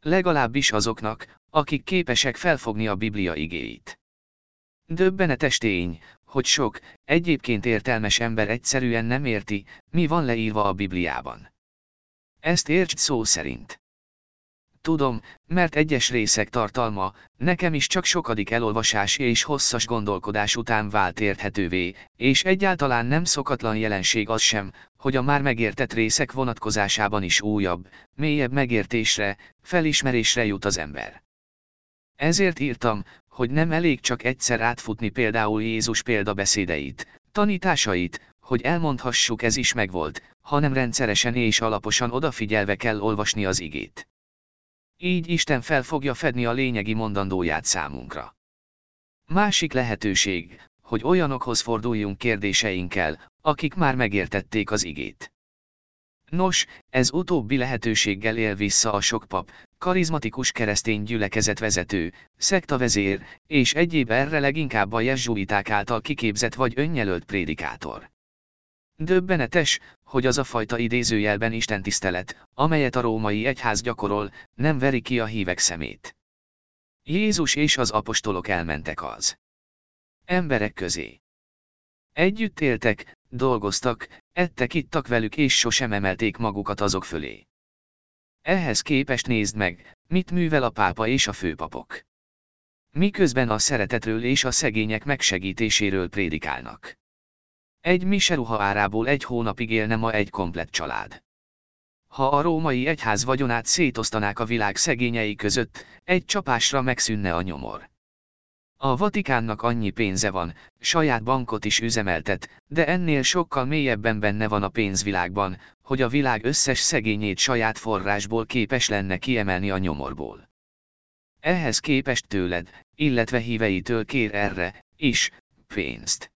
Legalábbis azoknak, akik képesek felfogni a Biblia igéit. Döbbenetes tény, hogy sok, egyébként értelmes ember egyszerűen nem érti, mi van leírva a Bibliában. Ezt értsd szó szerint. Tudom, mert egyes részek tartalma, nekem is csak sokadik elolvasás és hosszas gondolkodás után vált érthetővé, és egyáltalán nem szokatlan jelenség az sem, hogy a már megértett részek vonatkozásában is újabb, mélyebb megértésre, felismerésre jut az ember. Ezért írtam, hogy nem elég csak egyszer átfutni például Jézus példabeszédeit, tanításait, hogy elmondhassuk ez is megvolt, hanem rendszeresen és alaposan odafigyelve kell olvasni az igét. Így Isten fel fogja fedni a lényegi mondandóját számunkra. Másik lehetőség, hogy olyanokhoz forduljunk kérdéseinkkel, akik már megértették az igét. Nos, ez utóbbi lehetőséggel él vissza a sok pap, karizmatikus keresztény gyülekezet vezető, szektavezér, és egyéb erre leginkább a jezsuiták által kiképzett vagy önnyelölt prédikátor. Döbbenetes, hogy az a fajta idézőjelben istentisztelet, amelyet a római egyház gyakorol, nem veri ki a hívek szemét. Jézus és az apostolok elmentek az emberek közé. Együtt éltek, dolgoztak, ettek ittak velük és sosem emelték magukat azok fölé. Ehhez képest nézd meg, mit művel a pápa és a főpapok. Miközben a szeretetről és a szegények megsegítéséről prédikálnak. Egy miseruha árából egy hónapig élne ma egy komplett család. Ha a római egyház vagyonát szétosztanák a világ szegényei között, egy csapásra megszűnne a nyomor. A Vatikánnak annyi pénze van, saját bankot is üzemeltet, de ennél sokkal mélyebben benne van a pénzvilágban, hogy a világ összes szegényét saját forrásból képes lenne kiemelni a nyomorból. Ehhez képest tőled, illetve híveitől kér erre, is, pénzt.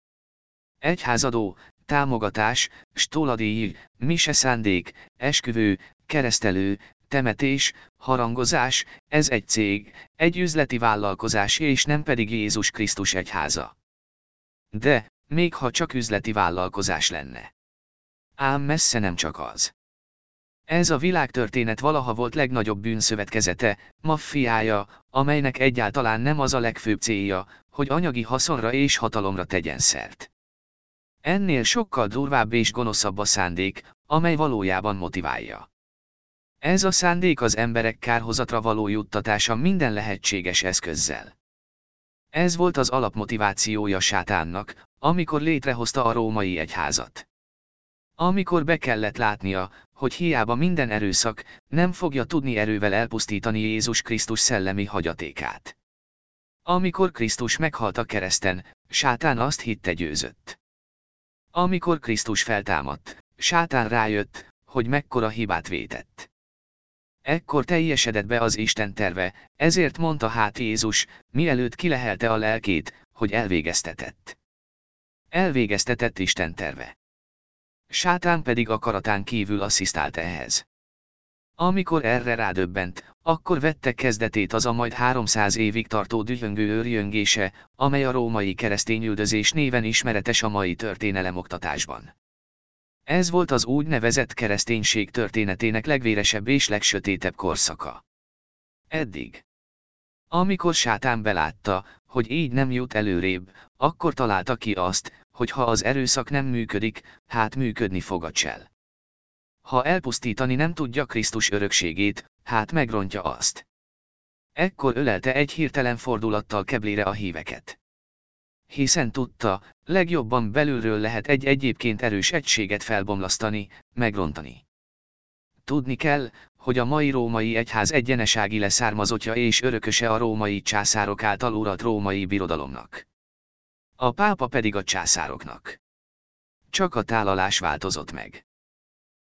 Egyházadó, támogatás, stóladíj, mise szándék, esküvő, keresztelő, temetés, harangozás, ez egy cég, egy üzleti vállalkozás és nem pedig Jézus Krisztus egyháza. De, még ha csak üzleti vállalkozás lenne. Ám messze nem csak az. Ez a világtörténet valaha volt legnagyobb bűnszövetkezete, maffiája, amelynek egyáltalán nem az a legfőbb célja, hogy anyagi haszonra és hatalomra tegyen szert. Ennél sokkal durvább és gonoszabb a szándék, amely valójában motiválja. Ez a szándék az emberek kárhozatra való juttatása minden lehetséges eszközzel. Ez volt az alapmotivációja sátánnak, amikor létrehozta a római egyházat. Amikor be kellett látnia, hogy hiába minden erőszak, nem fogja tudni erővel elpusztítani Jézus Krisztus szellemi hagyatékát. Amikor Krisztus meghalt a kereszten, sátán azt hitte győzött. Amikor Krisztus feltámadt, sátán rájött, hogy mekkora hibát vétett. Ekkor teljesedett be az Isten terve, ezért mondta hát Jézus, mielőtt kilehelte a lelkét, hogy elvégeztetett. Elvégeztetett Isten terve. Sátán pedig akaratán kívül asszisztált ehhez. Amikor erre rádöbbent, akkor vette kezdetét az a majd 300 évig tartó dühöngő őrjöngése, amely a római keresztényüldözés néven ismeretes a mai történelemoktatásban. Ez volt az úgynevezett kereszténység történetének legvéresebb és legsötétebb korszaka. Eddig. Amikor sátán belátta, hogy így nem jut előrébb, akkor találta ki azt, hogy ha az erőszak nem működik, hát működni fog a csel. Ha elpusztítani nem tudja Krisztus örökségét, hát megrontja azt. Ekkor ölelte egy hirtelen fordulattal keblére a híveket. Hiszen tudta, legjobban belülről lehet egy egyébként erős egységet felbomlasztani, megrontani. Tudni kell, hogy a mai római egyház egyenesági leszármazottja és örököse a római császárok által uralt római birodalomnak. A pápa pedig a császároknak. Csak a tálalás változott meg.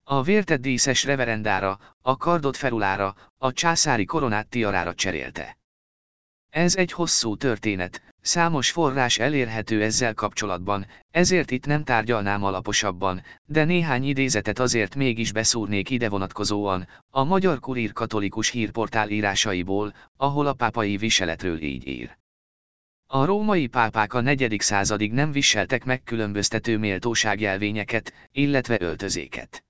A vértett díszes reverendára, a kardot ferulára, a császári koronát tiarára cserélte. Ez egy hosszú történet, számos forrás elérhető ezzel kapcsolatban, ezért itt nem tárgyalnám alaposabban, de néhány idézetet azért mégis beszúrnék ide vonatkozóan, a Magyar Kurír katolikus hírportál írásaiból, ahol a pápai viseletről így ír. A római pápák a negyedik századig nem viseltek megkülönböztető méltóságjelvényeket, illetve öltözéket.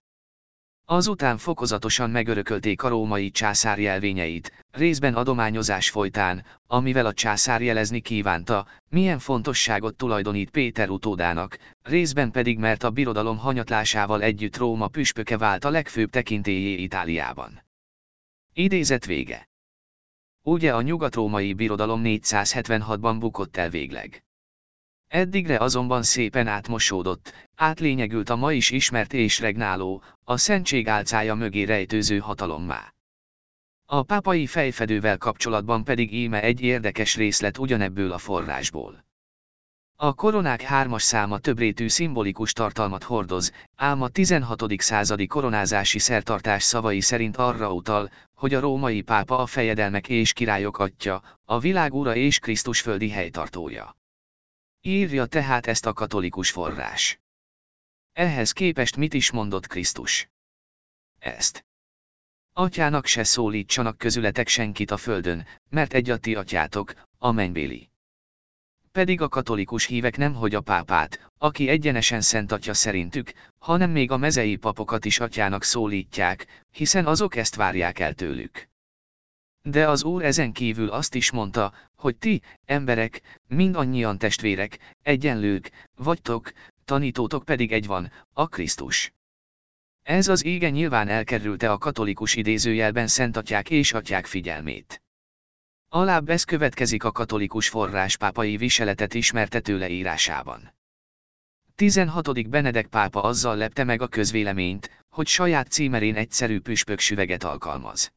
Azután fokozatosan megörökölték a római császár jelvényeit, részben adományozás folytán, amivel a császár jelezni kívánta, milyen fontosságot tulajdonít Péter utódának, részben pedig mert a birodalom hanyatlásával együtt Róma püspöke vált a legfőbb tekintélyé Itáliában. Idézet vége. Ugye a nyugatrómai birodalom 476-ban bukott el végleg. Eddigre azonban szépen átmosódott, átlényegült a ma is ismert és regnáló, a szentség álcája mögé rejtőző hatalommá. A pápai fejfedővel kapcsolatban pedig íme egy érdekes részlet ugyanebből a forrásból. A koronák hármas száma többrétű szimbolikus tartalmat hordoz, ám a 16. századi koronázási szertartás szavai szerint arra utal, hogy a római pápa a fejedelmek és királyok atya, a világ ura és Krisztus földi helytartója. Írja tehát ezt a katolikus forrás. Ehhez képest mit is mondott Krisztus? Ezt. Atyának se szólítsanak közületek senkit a földön, mert egy a ti atyátok, a mennybéli. Pedig a katolikus hívek nem hogy a pápát, aki egyenesen szent atya szerintük, hanem még a mezei papokat is atyának szólítják, hiszen azok ezt várják el tőlük. De az Úr ezen kívül azt is mondta, hogy ti, emberek, mindannyian testvérek, egyenlők, vagytok, tanítótok pedig egy van, a Krisztus. Ez az ége nyilván elkerülte a katolikus idézőjelben szentatják és atyák figyelmét. Alább ez következik a katolikus forrás pápai viseletet ismertető leírásában. 16. Benedek pápa azzal lepte meg a közvéleményt, hogy saját címerén egyszerű püspöksüveget alkalmaz.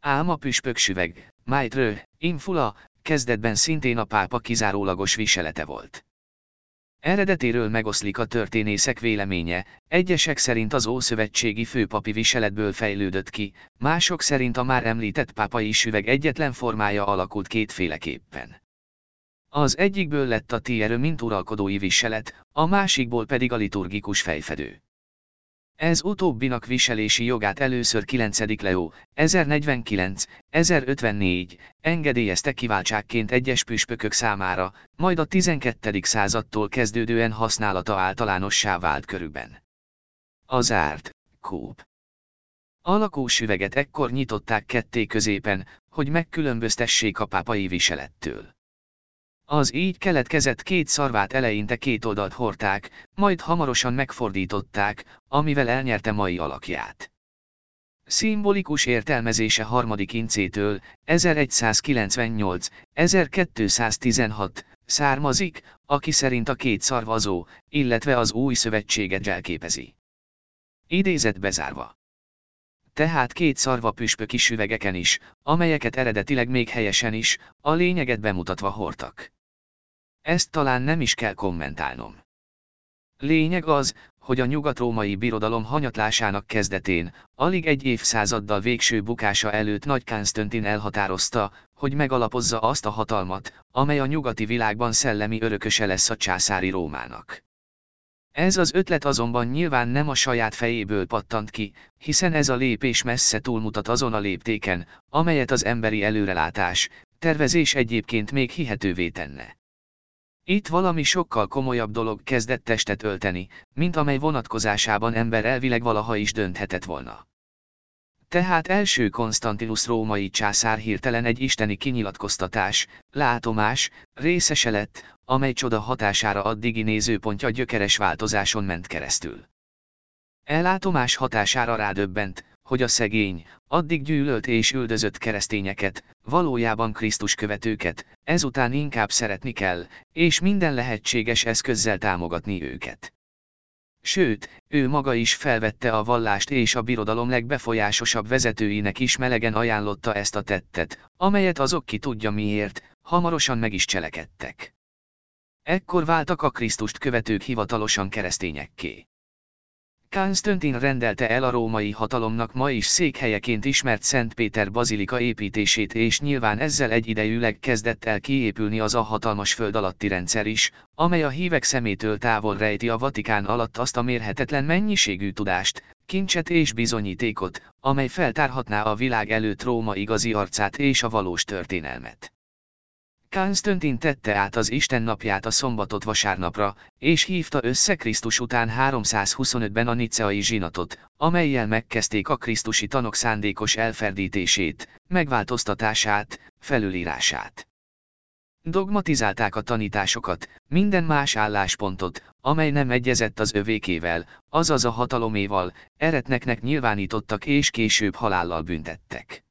Ám a püspöksüveg, májtrő, infula, kezdetben szintén a pápa kizárólagos viselete volt. Eredetéről megoszlik a történészek véleménye, egyesek szerint az ószövetségi főpapi viseletből fejlődött ki, mások szerint a már említett pápai süveg egyetlen formája alakult kétféleképpen. Az egyikből lett a tierő mint uralkodói viselet, a másikból pedig a liturgikus fejfedő. Ez utóbbinak viselési jogát először 9. Leó, 1049, 1054, engedélyezte kiváltságként egyes püspökök számára, majd a 12. századtól kezdődően használata általánossá vált körülben. Az árt, kúp. A lakósüveget ekkor nyitották ketté középen, hogy megkülönböztessék a pápai viselettől. Az így keletkezett két szarvát eleinte két oldalt hordták, majd hamarosan megfordították, amivel elnyerte mai alakját. Szimbolikus értelmezése harmadik incétől, 1198-1216, származik, aki szerint a két szarvazó, illetve az új szövetséget jelképezi. Idézet bezárva. Tehát két szarva püspöki süvegeken is, amelyeket eredetileg még helyesen is, a lényeget bemutatva hordtak. Ezt talán nem is kell kommentálnom. Lényeg az, hogy a nyugat-római birodalom hanyatlásának kezdetén, alig egy évszázaddal végső bukása előtt Nagy Kánztöntin elhatározta, hogy megalapozza azt a hatalmat, amely a nyugati világban szellemi örököse lesz a császári Rómának. Ez az ötlet azonban nyilván nem a saját fejéből pattant ki, hiszen ez a lépés messze túlmutat azon a léptéken, amelyet az emberi előrelátás, tervezés egyébként még hihetővé tenne. Itt valami sokkal komolyabb dolog kezdett testet ölteni, mint amely vonatkozásában ember elvileg valaha is dönthetett volna. Tehát első Konstantinus római császár hirtelen egy isteni kinyilatkoztatás, látomás, részese lett, amely csoda hatására addigi nézőpontja gyökeres változáson ment keresztül. Ellátomás hatására rádöbbent, hogy a szegény, addig gyűlölt és üldözött keresztényeket, valójában Krisztus követőket, ezután inkább szeretni kell, és minden lehetséges eszközzel támogatni őket. Sőt, ő maga is felvette a vallást és a birodalom legbefolyásosabb vezetőinek is melegen ajánlotta ezt a tettet, amelyet azok ki tudja miért, hamarosan meg is cselekedtek. Ekkor váltak a Krisztust követők hivatalosan keresztényekké. Konstantin rendelte el a római hatalomnak ma is székhelyeként ismert Szent Péter bazilika építését és nyilván ezzel egyidejűleg kezdett el kiépülni az a hatalmas föld alatti rendszer is, amely a hívek szemétől távol rejti a Vatikán alatt azt a mérhetetlen mennyiségű tudást, kincset és bizonyítékot, amely feltárhatná a világ előtt Róma igazi arcát és a valós történelmet. Konstantin tette át az Isten napját a szombatot vasárnapra, és hívta össze Krisztus után 325-ben a niceai zsinatot, amelyel megkezdték a krisztusi tanok szándékos elferdítését, megváltoztatását, felülírását. Dogmatizálták a tanításokat, minden más álláspontot, amely nem egyezett az övékével, azaz a hataloméval, eretneknek nyilvánítottak és később halállal büntettek.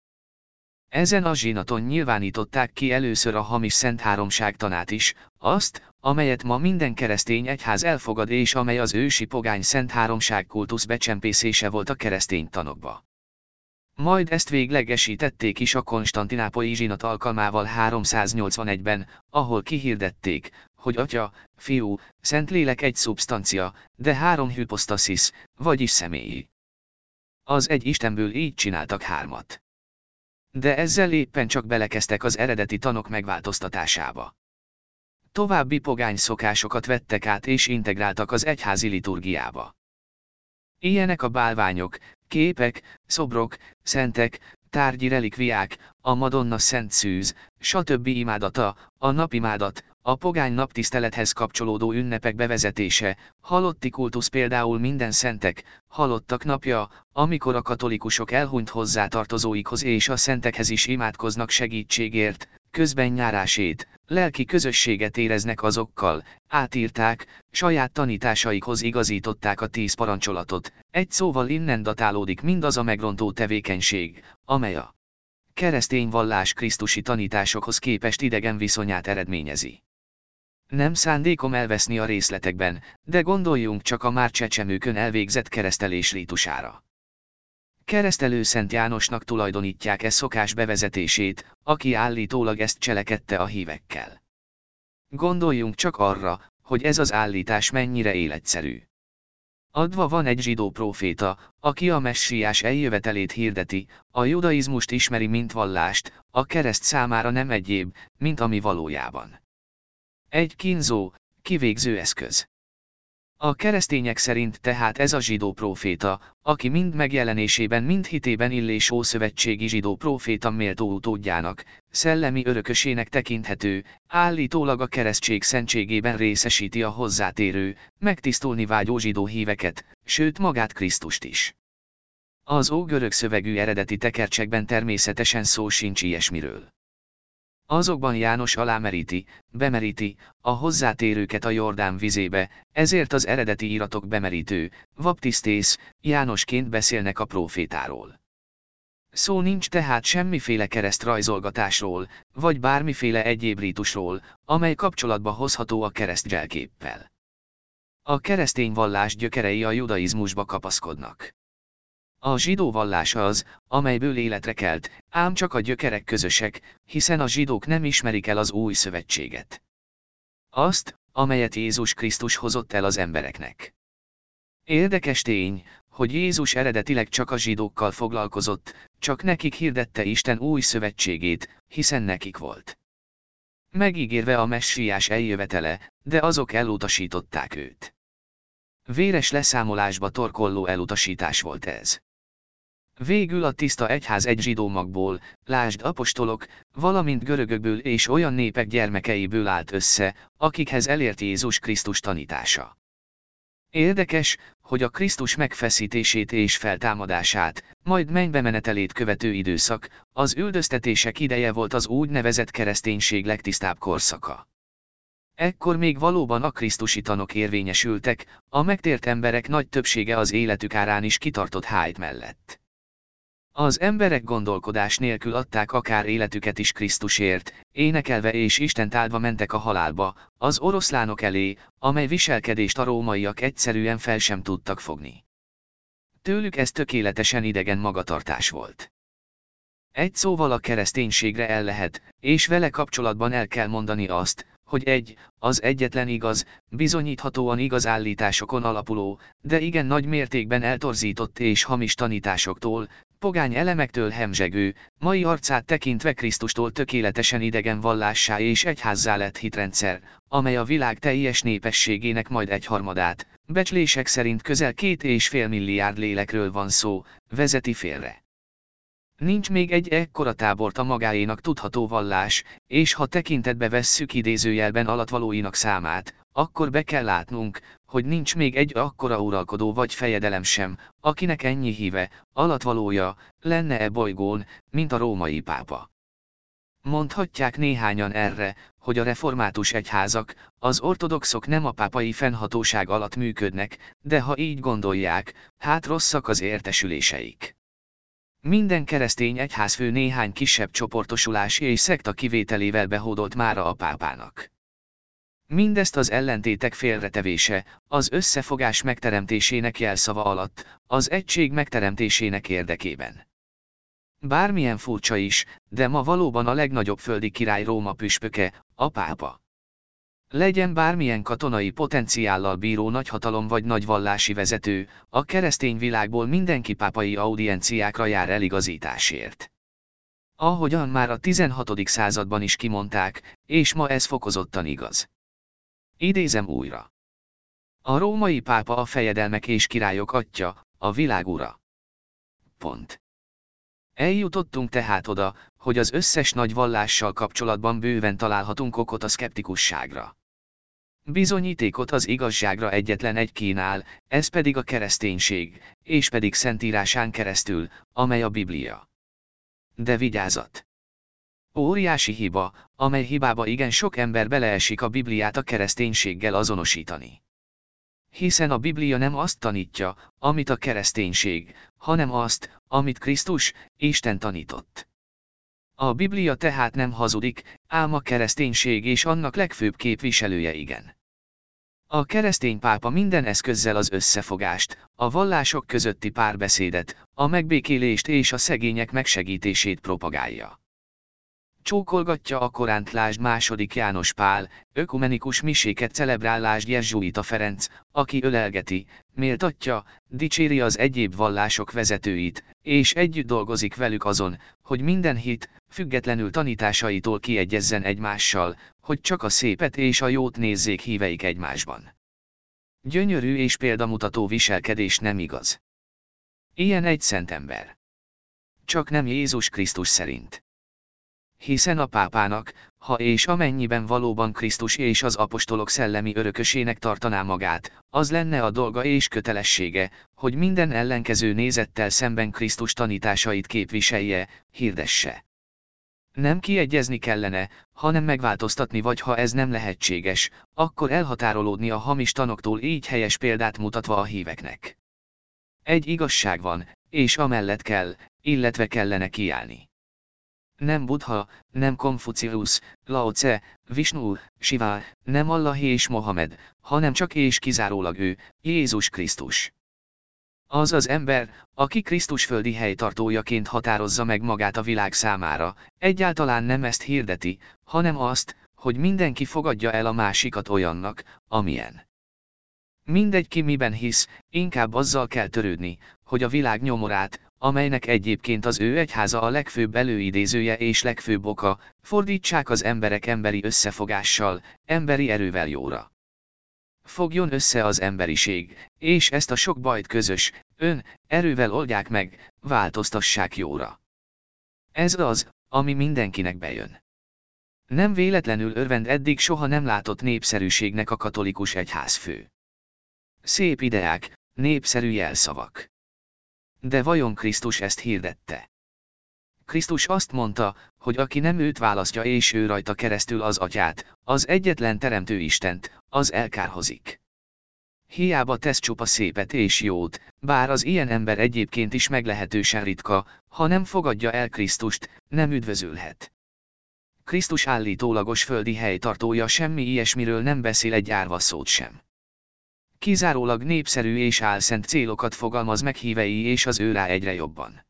Ezen a zsinaton nyilvánították ki először a hamis szent háromság tanát is, azt, amelyet ma minden keresztény egyház elfogad és amely az ősi pogány szent háromság kultusz becsempészése volt a keresztény tanokba. Majd ezt véglegesítették is a konstantinápolyi zsinat alkalmával 381-ben, ahol kihirdették, hogy Atya, Fiú, Szentlélek egy szubstancia, de három hypostasis, vagyis személyi. Az egy Istenből így csináltak hármat. De ezzel éppen csak belekeztek az eredeti tanok megváltoztatásába. További pogány szokásokat vettek át és integráltak az egyházi liturgiába. Ilyenek a bálványok, képek, szobrok, szentek, tárgyi relikviák, a Madonna szent szűz, stb. imádata, a napimádat, a pogány naptisztelethez kapcsolódó ünnepek bevezetése, halotti kultusz például minden szentek, halottak napja, amikor a katolikusok elhunyt hozzátartozóikhoz és a szentekhez is imádkoznak segítségért, közben nyárásét, lelki közösséget éreznek azokkal, átírták, saját tanításaikhoz igazították a tíz parancsolatot, egy szóval innen datálódik mindaz a megrontó tevékenység, amely a keresztény vallás krisztusi tanításokhoz képest idegen viszonyát eredményezi. Nem szándékom elveszni a részletekben, de gondoljunk csak a már csecsemőkön elvégzett keresztelés rítusára. Keresztelő Szent Jánosnak tulajdonítják e szokás bevezetését, aki állítólag ezt cselekedte a hívekkel. Gondoljunk csak arra, hogy ez az állítás mennyire életszerű. Adva van egy zsidó próféta, aki a messiás eljövetelét hirdeti, a judaizmust ismeri mint vallást, a kereszt számára nem egyéb, mint ami valójában. Egy kínzó, kivégző eszköz. A keresztények szerint tehát ez a zsidó próféta, aki mind megjelenésében mind hitében illés ószövetségi zsidó próféta méltó utódjának, szellemi örökösének tekinthető, állítólag a keresztség szentségében részesíti a hozzátérő, megtisztulni vágyó zsidó híveket, sőt magát Krisztust is. Az ógörög szövegű eredeti tekercsekben természetesen szó sincs ilyesmiről. Azokban János alámeríti, bemeríti, a hozzátérőket a Jordán vizébe, ezért az eredeti iratok bemerítő, vaptisztész, Jánosként beszélnek a profétáról. Szó nincs tehát semmiféle keresztrajzolgatásról, vagy bármiféle egyéb rítusról, amely kapcsolatba hozható a keresztjelképpel. A keresztény vallás gyökerei a judaizmusba kapaszkodnak. A zsidó vallás az, amelyből életre kelt, ám csak a gyökerek közösek, hiszen a zsidók nem ismerik el az új szövetséget. Azt, amelyet Jézus Krisztus hozott el az embereknek. Érdekes tény, hogy Jézus eredetileg csak a zsidókkal foglalkozott, csak nekik hirdette Isten új szövetségét, hiszen nekik volt. Megígérve a messiás eljövetele, de azok elutasították őt. Véres leszámolásba torkolló elutasítás volt ez. Végül a tiszta egyház egy zsidó magból, lásd apostolok, valamint görögökből és olyan népek gyermekeiből állt össze, akikhez elért Jézus Krisztus tanítása. Érdekes, hogy a Krisztus megfeszítését és feltámadását, majd mennybe menetelét követő időszak, az üldöztetések ideje volt az úgynevezett kereszténység legtisztább korszaka. Ekkor még valóban a Krisztusi tanok érvényesültek, a megtért emberek nagy többsége az életük árán is kitartott hájt mellett. Az emberek gondolkodás nélkül adták akár életüket is Krisztusért, énekelve és Isten áldva mentek a halálba, az oroszlánok elé, amely viselkedést a rómaiak egyszerűen fel sem tudtak fogni. Tőlük ez tökéletesen idegen magatartás volt. Egy szóval a kereszténységre el lehet, és vele kapcsolatban el kell mondani azt, hogy egy, az egyetlen igaz, bizonyíthatóan igaz állításokon alapuló, de igen nagy mértékben eltorzított és hamis tanításoktól, pogány elemektől hemzsegő, mai arcát tekintve Krisztustól tökéletesen idegen vallássá és egyházzá lett hitrendszer, amely a világ teljes népességének majd egyharmadát, becslések szerint közel két és fél milliárd lélekről van szó, vezeti félre. Nincs még egy ekkora tábort a magáénak tudható vallás, és ha tekintetbe vesszük idézőjelben alatvalóinak számát, akkor be kell látnunk, hogy nincs még egy akkora uralkodó vagy fejedelem sem, akinek ennyi híve, alatvalója, lenne-e bolygón, mint a római pápa. Mondhatják néhányan erre, hogy a református egyházak, az ortodoxok nem a pápai fennhatóság alatt működnek, de ha így gondolják, hát rosszak az értesüléseik. Minden keresztény egyházfő néhány kisebb csoportosulás és szekta kivételével behódolt mára a pápának. Mindezt az ellentétek félretevése, az összefogás megteremtésének jelszava alatt, az egység megteremtésének érdekében. Bármilyen furcsa is, de ma valóban a legnagyobb földi király Róma püspöke, a pápa. Legyen bármilyen katonai potenciállal bíró nagyhatalom vagy nagyvallási vezető, a keresztény világból mindenki pápai audienciákra jár eligazításért. Ahogyan már a 16. században is kimondták, és ma ez fokozottan igaz. Idézem újra. A római pápa a fejedelmek és királyok atya, a világ ura. Pont. Eljutottunk tehát oda, hogy az összes nagy vallással kapcsolatban bőven találhatunk okot a szkeptikusságra. Bizonyítékot az igazságra egyetlen egy kínál, ez pedig a kereszténység, és pedig szentírásán keresztül, amely a Biblia. De vigyázat! Óriási hiba, amely hibába igen sok ember beleesik a Bibliát a kereszténységgel azonosítani. Hiszen a Biblia nem azt tanítja, amit a kereszténység, hanem azt, amit Krisztus, Isten tanított. A Biblia tehát nem hazudik, ám a kereszténység és annak legfőbb képviselője igen. A keresztény pápa minden eszközzel az összefogást, a vallások közötti párbeszédet, a megbékélést és a szegények megsegítését propagálja. Csókolgatja a Koránt lásd második János Pál, ökumenikus miséket celebrál lásd Jezsuita Ferenc, aki ölelgeti, méltatja, dicséri az egyéb vallások vezetőit, és együtt dolgozik velük azon, hogy minden hit, függetlenül tanításaitól kiegyezzen egymással, hogy csak a szépet és a jót nézzék híveik egymásban. Gyönyörű és példamutató viselkedés nem igaz. Ilyen egy szent ember. Csak nem Jézus Krisztus szerint hiszen a pápának, ha és amennyiben valóban Krisztus és az apostolok szellemi örökösének tartaná magát, az lenne a dolga és kötelessége, hogy minden ellenkező nézettel szemben Krisztus tanításait képviselje, hirdesse. Nem kiegyezni kellene, hanem megváltoztatni vagy ha ez nem lehetséges, akkor elhatárolódni a hamis tanoktól így helyes példát mutatva a híveknek. Egy igazság van, és amellett kell, illetve kellene kiállni. Nem Buddha, nem Konfucius, Lao Tse, Vishnu, Shiva, nem Allah és Mohamed, hanem csak és kizárólag ő, Jézus Krisztus. Az az ember, aki Krisztus földi helytartójaként határozza meg magát a világ számára, egyáltalán nem ezt hirdeti, hanem azt, hogy mindenki fogadja el a másikat olyannak, amilyen. Mindegy ki miben hisz, inkább azzal kell törődni, hogy a világ nyomorát, amelynek egyébként az ő egyháza a legfőbb előidézője és legfőbb oka, fordítsák az emberek emberi összefogással, emberi erővel jóra. Fogjon össze az emberiség, és ezt a sok bajt közös, ön, erővel oldják meg, változtassák jóra. Ez az, ami mindenkinek bejön. Nem véletlenül örvend eddig soha nem látott népszerűségnek a katolikus egyházfő. Szép ideák, népszerű jelszavak. De vajon Krisztus ezt hirdette? Krisztus azt mondta, hogy aki nem őt választja és ő rajta keresztül az atyát, az egyetlen teremtő Istent, az elkárhozik. Hiába tesz csupa szépet és jót, bár az ilyen ember egyébként is meglehetősen ritka, ha nem fogadja el Krisztust, nem üdvözülhet. Krisztus állítólagos földi helytartója semmi ilyesmiről nem beszél egy árva szót sem. Kizárólag népszerű és álszent célokat fogalmaz meg hívei és az ő rá egyre jobban.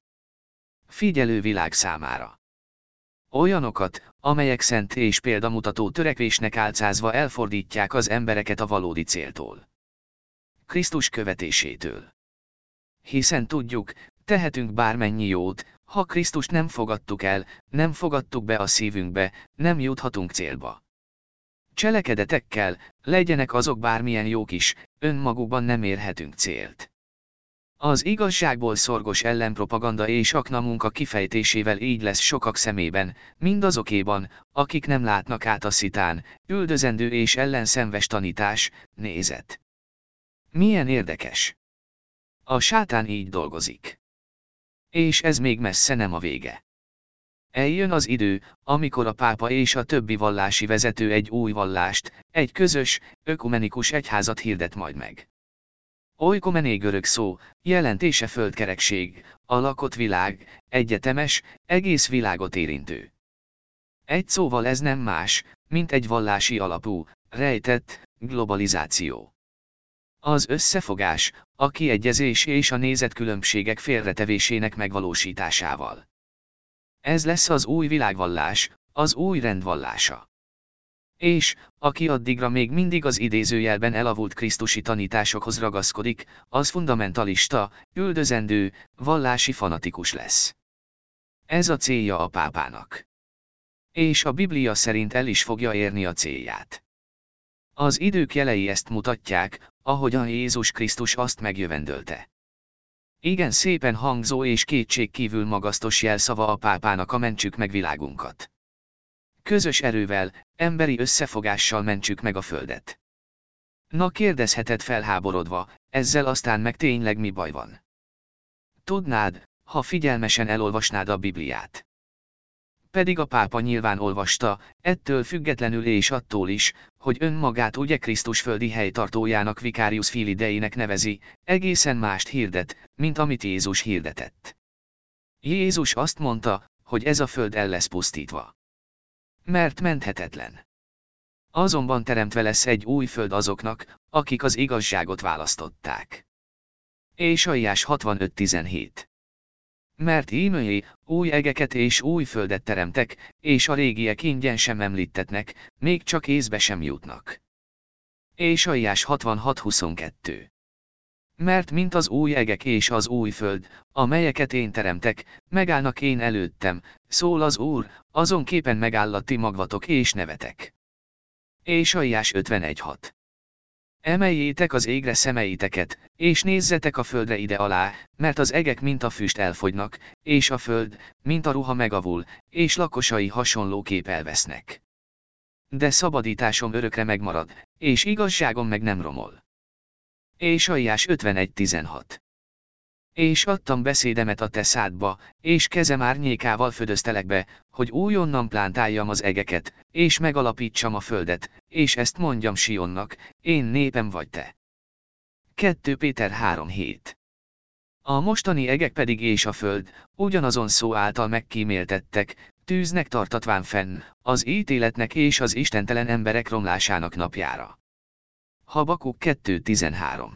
Figyelő világ számára. Olyanokat, amelyek szent és példamutató törekvésnek álcázva elfordítják az embereket a valódi céltól. Krisztus követésétől. Hiszen tudjuk, tehetünk bármennyi jót, ha Krisztust nem fogadtuk el, nem fogadtuk be a szívünkbe, nem juthatunk célba. Cselekedetekkel, legyenek azok bármilyen jók is, önmagukban nem érhetünk célt. Az igazságból szorgos ellenpropaganda és aknamunka kifejtésével így lesz sokak szemében, mindazokéban, akik nem látnak át a szitán, üldözendő és ellenszenves tanítás, nézet. Milyen érdekes. A sátán így dolgozik. És ez még messze nem a vége. Eljön az idő, amikor a pápa és a többi vallási vezető egy új vallást, egy közös, ökumenikus egyházat hirdet majd meg. Oikomené görög szó, jelentése földkerekség, a lakott világ, egyetemes, egész világot érintő. Egy szóval ez nem más, mint egy vallási alapú, rejtett, globalizáció. Az összefogás, a kiegyezés és a nézetkülönbségek félretevésének megvalósításával. Ez lesz az új világvallás, az új rendvallása. És, aki addigra még mindig az idézőjelben elavult krisztusi tanításokhoz ragaszkodik, az fundamentalista, üldözendő, vallási fanatikus lesz. Ez a célja a pápának. És a Biblia szerint el is fogja érni a célját. Az idők jelei ezt mutatják, ahogyan Jézus Krisztus azt megjövendölte. Igen szépen hangzó és kétségkívül magasztos jelszava a pápának a mentsük meg világunkat. Közös erővel, emberi összefogással mentsük meg a földet. Na kérdezheted felháborodva, ezzel aztán meg tényleg mi baj van? Tudnád, ha figyelmesen elolvasnád a Bibliát. Pedig a pápa nyilván olvasta, ettől függetlenül és attól is, hogy önmagát ugye Krisztus földi helytartójának Vicarius Filideinek nevezi, egészen mást hirdet, mint amit Jézus hirdetett. Jézus azt mondta, hogy ez a föld el lesz pusztítva. Mert menthetetlen. Azonban teremtve lesz egy új föld azoknak, akik az igazságot választották. Ésaíás 65.17 Mert ímőjé, új egeket és új földet teremtek, és a régiek ingyen sem említetnek, még csak észbe sem jutnak. Ésaíás 66.22 Mert mint az új egek és az új föld, amelyeket én teremtek, megállnak én előttem, szól az Úr, azon képen megállatti magvatok és nevetek. Ésaíás 51.6 Emeljétek az égre szemeiteket, és nézzetek a földre ide alá, mert az egek mint a füst elfogynak, és a föld, mint a ruha megavul, és lakosai hasonlóképp elvesznek. De szabadításom örökre megmarad, és igazságom meg nem romol. Ésaíás 51.16 és adtam beszédemet a te szádba, és kezem árnyékával födöztelek be, hogy újonnan plántáljam az egeket, és megalapítsam a földet, és ezt mondjam Sionnak, én népem vagy te. 2 Péter 3.7 A mostani egek pedig és a föld, ugyanazon szó által megkíméltettek, tűznek tartatván fenn, az ítéletnek és az istentelen emberek romlásának napjára. Habakuk 2.13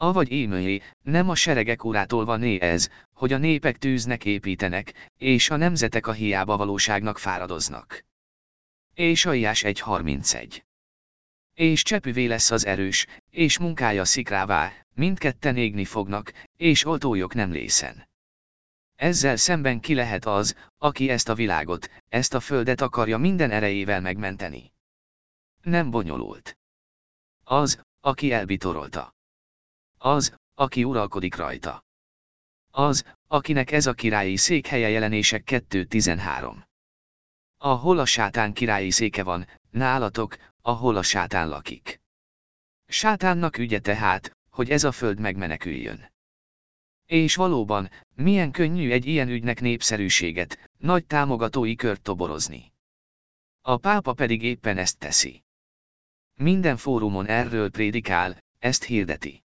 Avagy émőjé, nem a seregek urától van né ez, hogy a népek tűznek építenek, és a nemzetek a hiába valóságnak fáradoznak. És Aiás 1.31 És csepüvé lesz az erős, és munkája szikrává, mindketten égni fognak, és oltójok nem lészen. Ezzel szemben ki lehet az, aki ezt a világot, ezt a földet akarja minden erejével megmenteni. Nem bonyolult. Az, aki elbitorolta. Az, aki uralkodik rajta. Az, akinek ez a királyi székhelye jelenések 2.13. Ahol a sátán királyi széke van, nálatok, ahol a sátán lakik. Sátánnak ügye tehát, hogy ez a föld megmeneküljön. És valóban, milyen könnyű egy ilyen ügynek népszerűséget, nagy támogatói kört toborozni. A pápa pedig éppen ezt teszi. Minden fórumon erről prédikál, ezt hirdeti.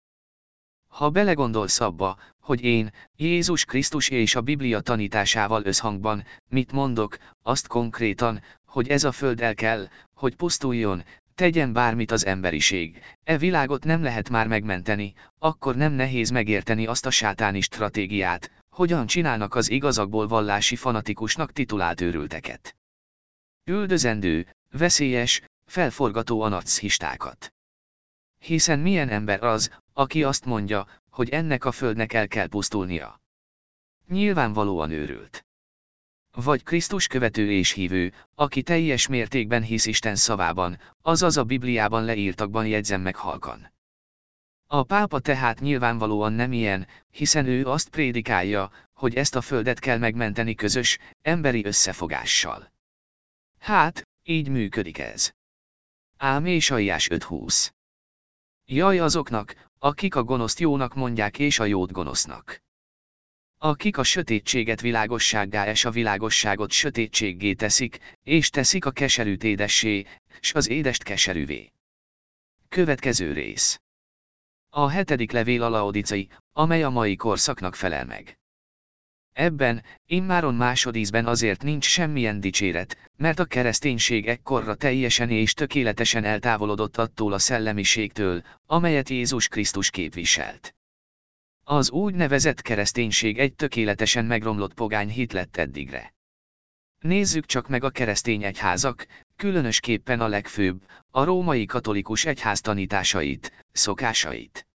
Ha belegondolsz abba, hogy én, Jézus Krisztus és a Biblia tanításával összhangban, mit mondok, azt konkrétan, hogy ez a föld el kell, hogy pusztuljon, tegyen bármit az emberiség, e világot nem lehet már megmenteni, akkor nem nehéz megérteni azt a sátáni stratégiát, hogyan csinálnak az igazakból vallási fanatikusnak titulált őrülteket. Üldözendő, veszélyes, felforgató anarchistákat. Hiszen milyen ember az, aki azt mondja, hogy ennek a földnek el kell pusztulnia. Nyilvánvalóan őrült. Vagy Krisztus követő és hívő, aki teljes mértékben hisz Isten szavában, azaz a Bibliában leírtakban jegyzem meg halkan. A pápa tehát nyilvánvalóan nem ilyen, hiszen ő azt prédikálja, hogy ezt a földet kell megmenteni közös, emberi összefogással. Hát, így működik ez. Ám és Aiás 5.20 Jaj azoknak, akik a gonoszt jónak mondják és a jót gonosznak. Akik a sötétséget világossággá és a világosságot sötétséggé teszik, és teszik a keserűt édessé, s az édest keserűvé. Következő rész. A hetedik levél a laodicai, amely a mai korszaknak felel meg. Ebben, immáron másodízben azért nincs semmilyen dicséret, mert a kereszténység ekkorra teljesen és tökéletesen eltávolodott attól a szellemiségtől, amelyet Jézus Krisztus képviselt. Az úgynevezett kereszténység egy tökéletesen megromlott pogány hit lett eddigre. Nézzük csak meg a keresztény egyházak, különösképpen a legfőbb, a római katolikus egyház tanításait, szokásait.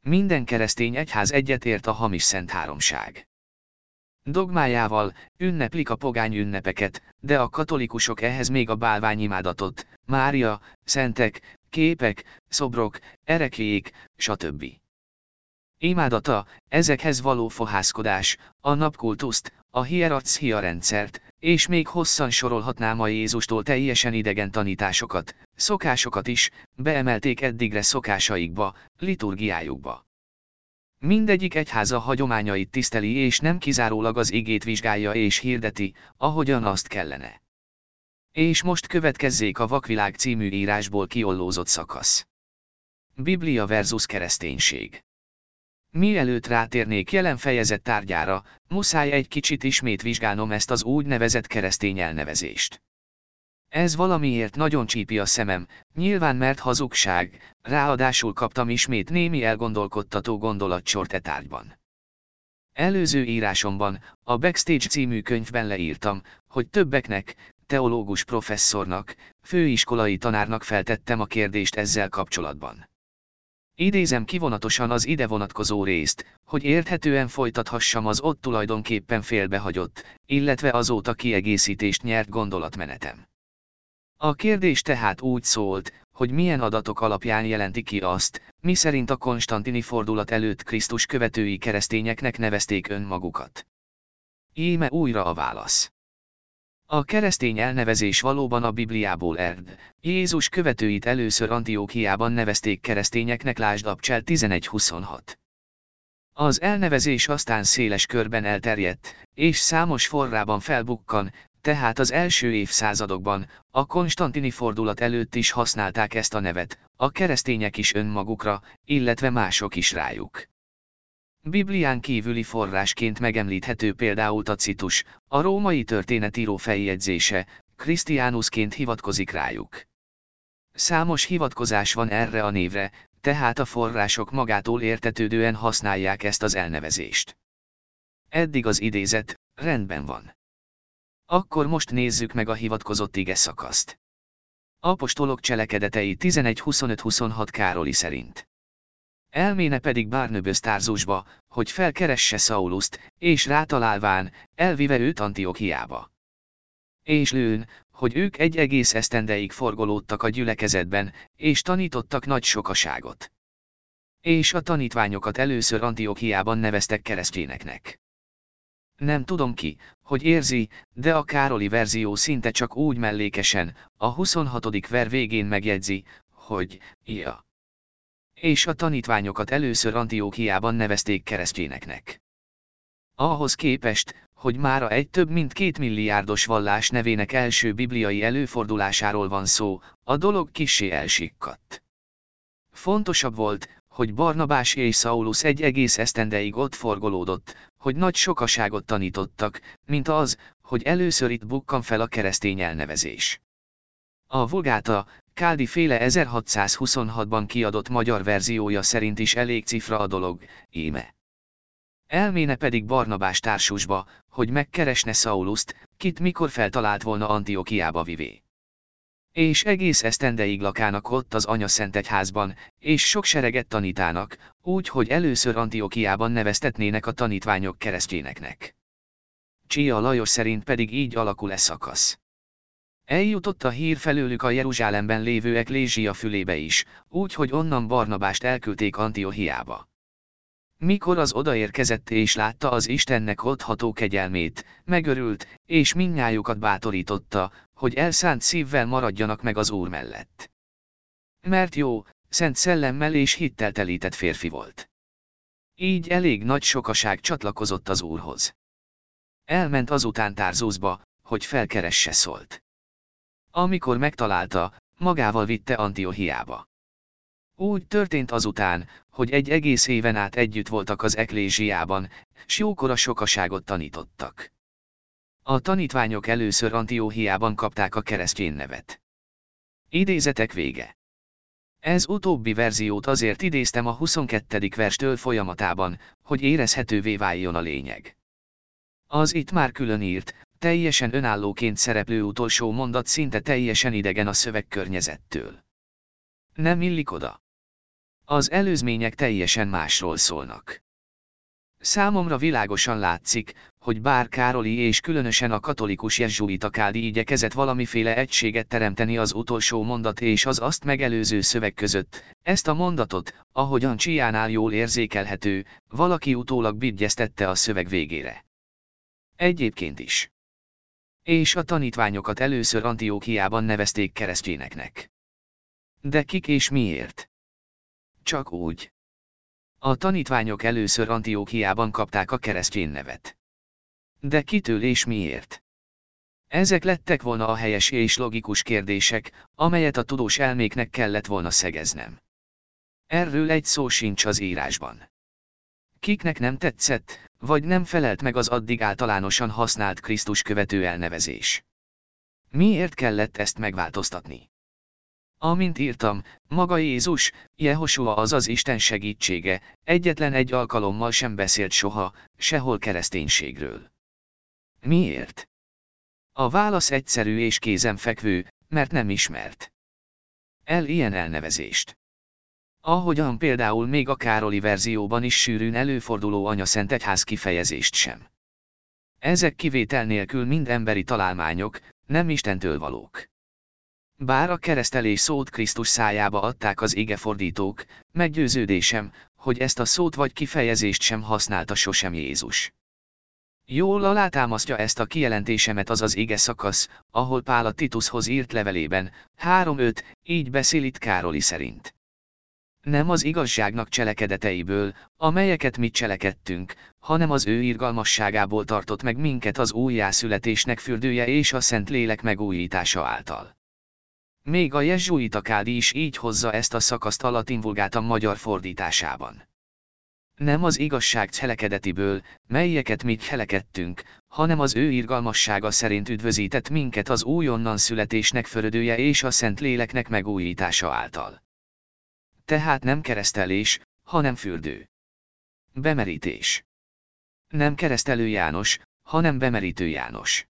Minden keresztény egyház egyetért a hamis szent háromság. Dogmájával ünneplik a pogány ünnepeket, de a katolikusok ehhez még a bálványimádatot, Mária, szentek, képek, szobrok, ereklyék, stb. Imádata, ezekhez való fohászkodás, a napkultuszt, a hierarchia rendszert, és még hosszan sorolhatnám a Jézustól teljesen idegen tanításokat, szokásokat is, beemelték eddigre szokásaikba, liturgiájukba. Mindegyik egyháza hagyományait tiszteli és nem kizárólag az igét vizsgálja és hirdeti, ahogyan azt kellene. És most következzék a Vakvilág című írásból kiollózott szakasz. Biblia versus kereszténység. Mielőtt rátérnék jelen fejezet tárgyára, muszáj egy kicsit ismét vizsgálnom ezt az úgynevezett keresztény elnevezést. Ez valamiért nagyon csípi a szemem, nyilván mert hazugság, ráadásul kaptam ismét némi elgondolkodtató gondolatsort e tárgyban. Előző írásomban, a Backstage című könyvben leírtam, hogy többeknek, teológus professzornak, főiskolai tanárnak feltettem a kérdést ezzel kapcsolatban. Idézem kivonatosan az ide vonatkozó részt, hogy érthetően folytathassam az ott tulajdonképpen félbehagyott, illetve azóta kiegészítést nyert gondolatmenetem. A kérdés tehát úgy szólt, hogy milyen adatok alapján jelenti ki azt, miszerint a konstantini fordulat előtt Krisztus követői keresztényeknek nevezték önmagukat. Íme újra a válasz. A keresztény elnevezés valóban a Bibliából ered. Jézus követőit először Antiókiában nevezték keresztényeknek lásd Abcsel 11.26. Az elnevezés aztán széles körben elterjedt, és számos forrában felbukkan, tehát az első évszázadokban, a konstantini fordulat előtt is használták ezt a nevet, a keresztények is önmagukra, illetve mások is rájuk. Biblián kívüli forrásként megemlíthető például Tacitus, a római történetíró feljegyzése, Krisztiánusként hivatkozik rájuk. Számos hivatkozás van erre a névre, tehát a források magától értetődően használják ezt az elnevezést. Eddig az idézet, rendben van. Akkor most nézzük meg a hivatkozott ige szakaszt. Apostolok cselekedetei 11.25-26 Károli szerint. Elméne pedig Bárnöböz tárzusba, hogy felkeresse Sauluszt, és rátalálván, elvive őt Antiochiába. És lőn, hogy ők egy egész esztendeig forgolódtak a gyülekezetben, és tanítottak nagy sokaságot. És a tanítványokat először Antiochiában neveztek keresztjéneknek. Nem tudom ki, hogy érzi, de a Károli verzió szinte csak úgy mellékesen, a 26. ver végén megjegyzi, hogy, ja. És a tanítványokat először Antiókiában nevezték keresztjéneknek. Ahhoz képest, hogy mára egy több mint két milliárdos vallás nevének első bibliai előfordulásáról van szó, a dolog kissé elsikkadt. Fontosabb volt, hogy Barnabás és Saulus egy egész esztendeig ott forgolódott, hogy nagy sokaságot tanítottak, mint az, hogy először itt bukkan fel a keresztény elnevezés. A Vulgáta, Káldi féle 1626-ban kiadott magyar verziója szerint is elég cifra a dolog, íme. Elméne pedig Barnabás társusba, hogy megkeresne Sauluszt, kit mikor feltalált volna Antiokiába vivé és egész esztendeig lakának ott az anya szent egyházban, és sok sereget tanítának, úgy, hogy először Antiokiában neveztetnének a tanítványok keresztjéneknek. Csia Lajos szerint pedig így alakul e szakasz. Eljutott a hír felőlük a Jeruzsálemben lévő eklézsia fülébe is, úgy, hogy onnan Barnabást elküldték Antiohiába. Mikor az odaérkezett és látta az Istennek ottható kegyelmét, megörült, és minnyájukat bátorította, hogy elszánt szívvel maradjanak meg az Úr mellett. Mert jó, szent szellemmel és hittel telített férfi volt. Így elég nagy sokaság csatlakozott az úrhoz. Elment azután Tárzózba, hogy felkeresse szólt. Amikor megtalálta, magával vitte Antiohiába. Úgy történt azután, hogy egy egész éven át együtt voltak az eklézsiában, s jókora sokaságot tanítottak. A tanítványok először Antiohiában kapták a keresztjén nevet. Idézetek vége. Ez utóbbi verziót azért idéztem a 22. verstől folyamatában, hogy érezhetővé váljon a lényeg. Az itt már külön írt, teljesen önállóként szereplő utolsó mondat szinte teljesen idegen a szövegkörnyezettől. Nem illik oda. Az előzmények teljesen másról szólnak. Számomra világosan látszik, hogy bár Károli és különösen a katolikus jezsuita Kádi igyekezett valamiféle egységet teremteni az utolsó mondat és az azt megelőző szöveg között, ezt a mondatot, ahogyan Csiánál jól érzékelhető, valaki utólag bigyeztette a szöveg végére. Egyébként is. És a tanítványokat először Antiókiában nevezték keresztjéneknek. De kik és miért? Csak úgy. A tanítványok először Antiókiában kapták a keresztjén nevet. De kitől és miért? Ezek lettek volna a helyes és logikus kérdések, amelyet a tudós elméknek kellett volna szegeznem. Erről egy szó sincs az írásban. Kiknek nem tetszett, vagy nem felelt meg az addig általánosan használt Krisztus követő elnevezés. Miért kellett ezt megváltoztatni? Amint írtam, maga Jézus, Jehosua az az Isten segítsége, egyetlen egy alkalommal sem beszélt soha, sehol kereszténységről. Miért? A válasz egyszerű és kézenfekvő, mert nem ismert. El ilyen elnevezést. Ahogyan például még a Károli verzióban is sűrűn előforduló anyaszent egyház kifejezést sem. Ezek kivétel nélkül mind emberi találmányok, nem Istentől valók. Bár a keresztelés szót Krisztus szájába adták az igefordítók, meggyőződésem, hogy ezt a szót vagy kifejezést sem használta sosem Jézus. Jól alátámasztja ezt a kijelentésemet az az ige szakasz, ahol Pál a Titushoz írt levelében, 3-5, így beszél itt Károli szerint. Nem az igazságnak cselekedeteiből, amelyeket mi cselekedtünk, hanem az ő irgalmasságából tartott meg minket az újjászületésnek fürdője és a Szent Lélek megújítása által. Még a jezsuita Kádi is így hozza ezt a szakaszt a latin vulgátam magyar fordításában. Nem az igazság cselekedetiből, melyeket mi cselekedtünk, hanem az ő irgalmassága szerint üdvözített minket az újonnan születésnek förödője és a Szent Léleknek megújítása által. Tehát nem keresztelés, hanem fürdő. Bemerítés. Nem keresztelő János, hanem bemerítő János.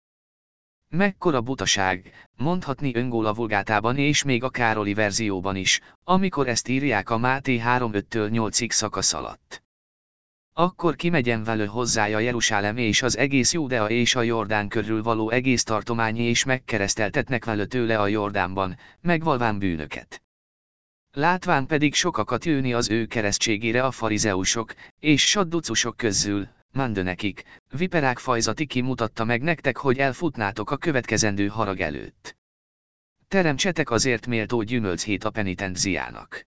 Mekkora butaság, mondhatni öngóla vulgátában és még a Károli verzióban is, amikor ezt írják a Máté 3-5-től 8-ig szakasz alatt. Akkor kimegyen vele hozzája Jeruzsálem és az egész Júdea és a Jordán körül való egész tartomány és megkereszteltetnek vele tőle a Jordánban, megvalván bűnöket. Látván pedig sokakat jönni az ő keresztségére a farizeusok, és sadducusok közül, Mande nekik, viperák fajzati kimutatta meg nektek, hogy elfutnátok a következendő harag előtt. Teremtsetek azért méltó gyümölchét a penitenciának.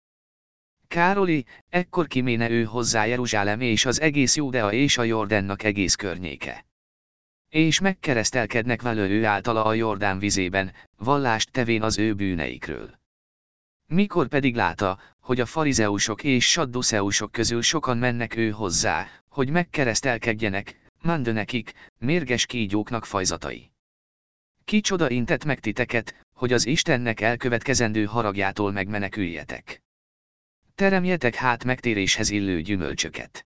Károli, ekkor kiméne ő hozzá Jeruzsálem és az egész Júdea és a Jordennak egész környéke. És megkeresztelkednek vele ő általa a Jordán vizében, vallást tevén az ő bűneikről. Mikor pedig látta, hogy a farizeusok és sadduceusok közül sokan mennek ő hozzá, hogy megkeresztelkedjenek, mande nekik, mérges kígyóknak fajzatai. Kicsoda intett meg titeket, hogy az Istennek elkövetkezendő haragjától megmeneküljetek. Teremjetek hát megtéréshez illő gyümölcsöket.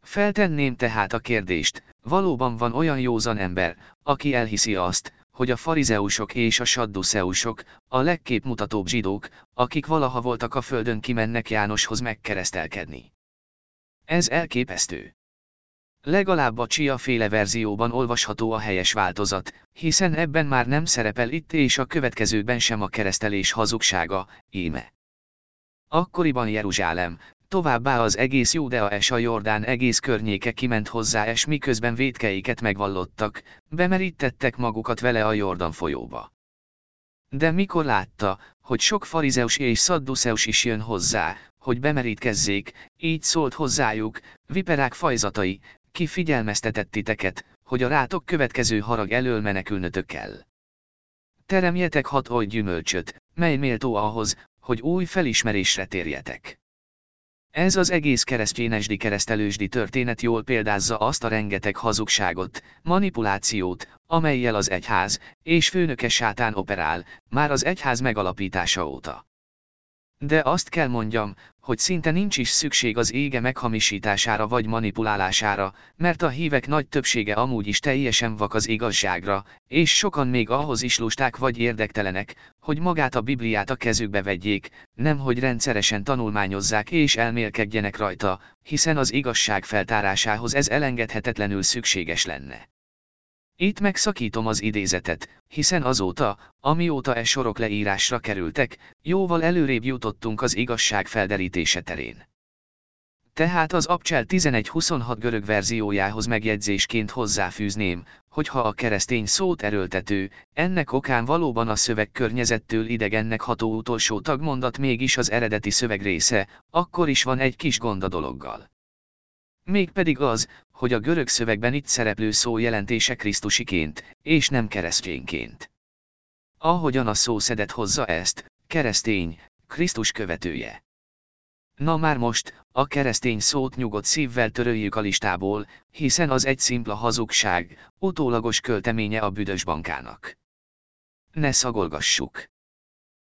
Feltenném tehát a kérdést, valóban van olyan józan ember, aki elhiszi azt, hogy a farizeusok és a sadduceusok, a legképmutatóbb zsidók, akik valaha voltak a földön kimennek Jánoshoz megkeresztelkedni. Ez elképesztő. Legalább a Csia féle verzióban olvasható a helyes változat, hiszen ebben már nem szerepel itt és a következőkben sem a keresztelés hazugsága, íme. Akkoriban Jeruzsálem, továbbá az egész Júdea és a Jordán egész környéke kiment hozzá és miközben védkeiket megvallottak, bemerítettek magukat vele a Jordan folyóba. De mikor látta, hogy sok farizeus és szadduceus is jön hozzá, hogy bemerítkezzék, így szólt hozzájuk, viperák fajzatai, ki figyelmeztetett titeket, hogy a rátok következő harag elől menekülnötök kell. Teremjetek hat oly gyümölcsöt, mely méltó ahhoz, hogy új felismerésre térjetek. Ez az egész keresztényesdi keresztelősdi történet jól példázza azt a rengeteg hazugságot, manipulációt, amelyel az egyház, és főnöke sátán operál, már az egyház megalapítása óta. De azt kell mondjam, hogy szinte nincs is szükség az ége meghamisítására vagy manipulálására, mert a hívek nagy többsége amúgy is teljesen vak az igazságra, és sokan még ahhoz is lusták vagy érdektelenek, hogy magát a Bibliát a kezükbe vegyék, nem hogy rendszeresen tanulmányozzák és elmélkedjenek rajta, hiszen az igazság feltárásához ez elengedhetetlenül szükséges lenne. Itt megszakítom az idézetet, hiszen azóta, amióta e sorok leírásra kerültek, jóval előrébb jutottunk az igazság felderítése terén. Tehát az Abcsel 11.26 görög verziójához megjegyzésként hozzáfűzném, hogy ha a keresztény szót erőltető, ennek okán valóban a szöveg környezettől idegennek ható utolsó tagmondat mégis az eredeti szöveg része, akkor is van egy kis gond a dologgal. Mégpedig az, hogy a görög szövegben itt szereplő szó jelentése Krisztusiként, és nem keresztényként. Ahogyan a szó szedet hozza ezt, keresztény, Krisztus követője. Na már most, a keresztény szót nyugodt szívvel töröljük a listából, hiszen az egy szimpla hazugság, utólagos költeménye a büdös bankának. Ne szagolgassuk.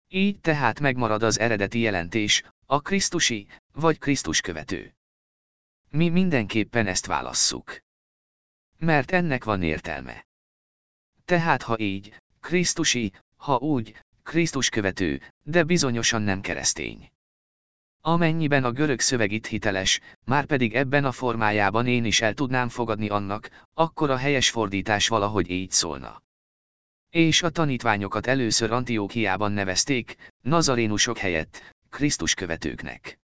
Így tehát megmarad az eredeti jelentés, a Krisztusi, vagy Krisztus követő. Mi mindenképpen ezt válasszuk. Mert ennek van értelme. Tehát ha így, Krisztusi, ha úgy, Krisztus követő, de bizonyosan nem keresztény. Amennyiben a görög szöveg itt hiteles, már pedig ebben a formájában én is el tudnám fogadni annak, akkor a helyes fordítás valahogy így szólna. És a tanítványokat először Antiókiában nevezték, nazarénusok helyett, Krisztus követőknek.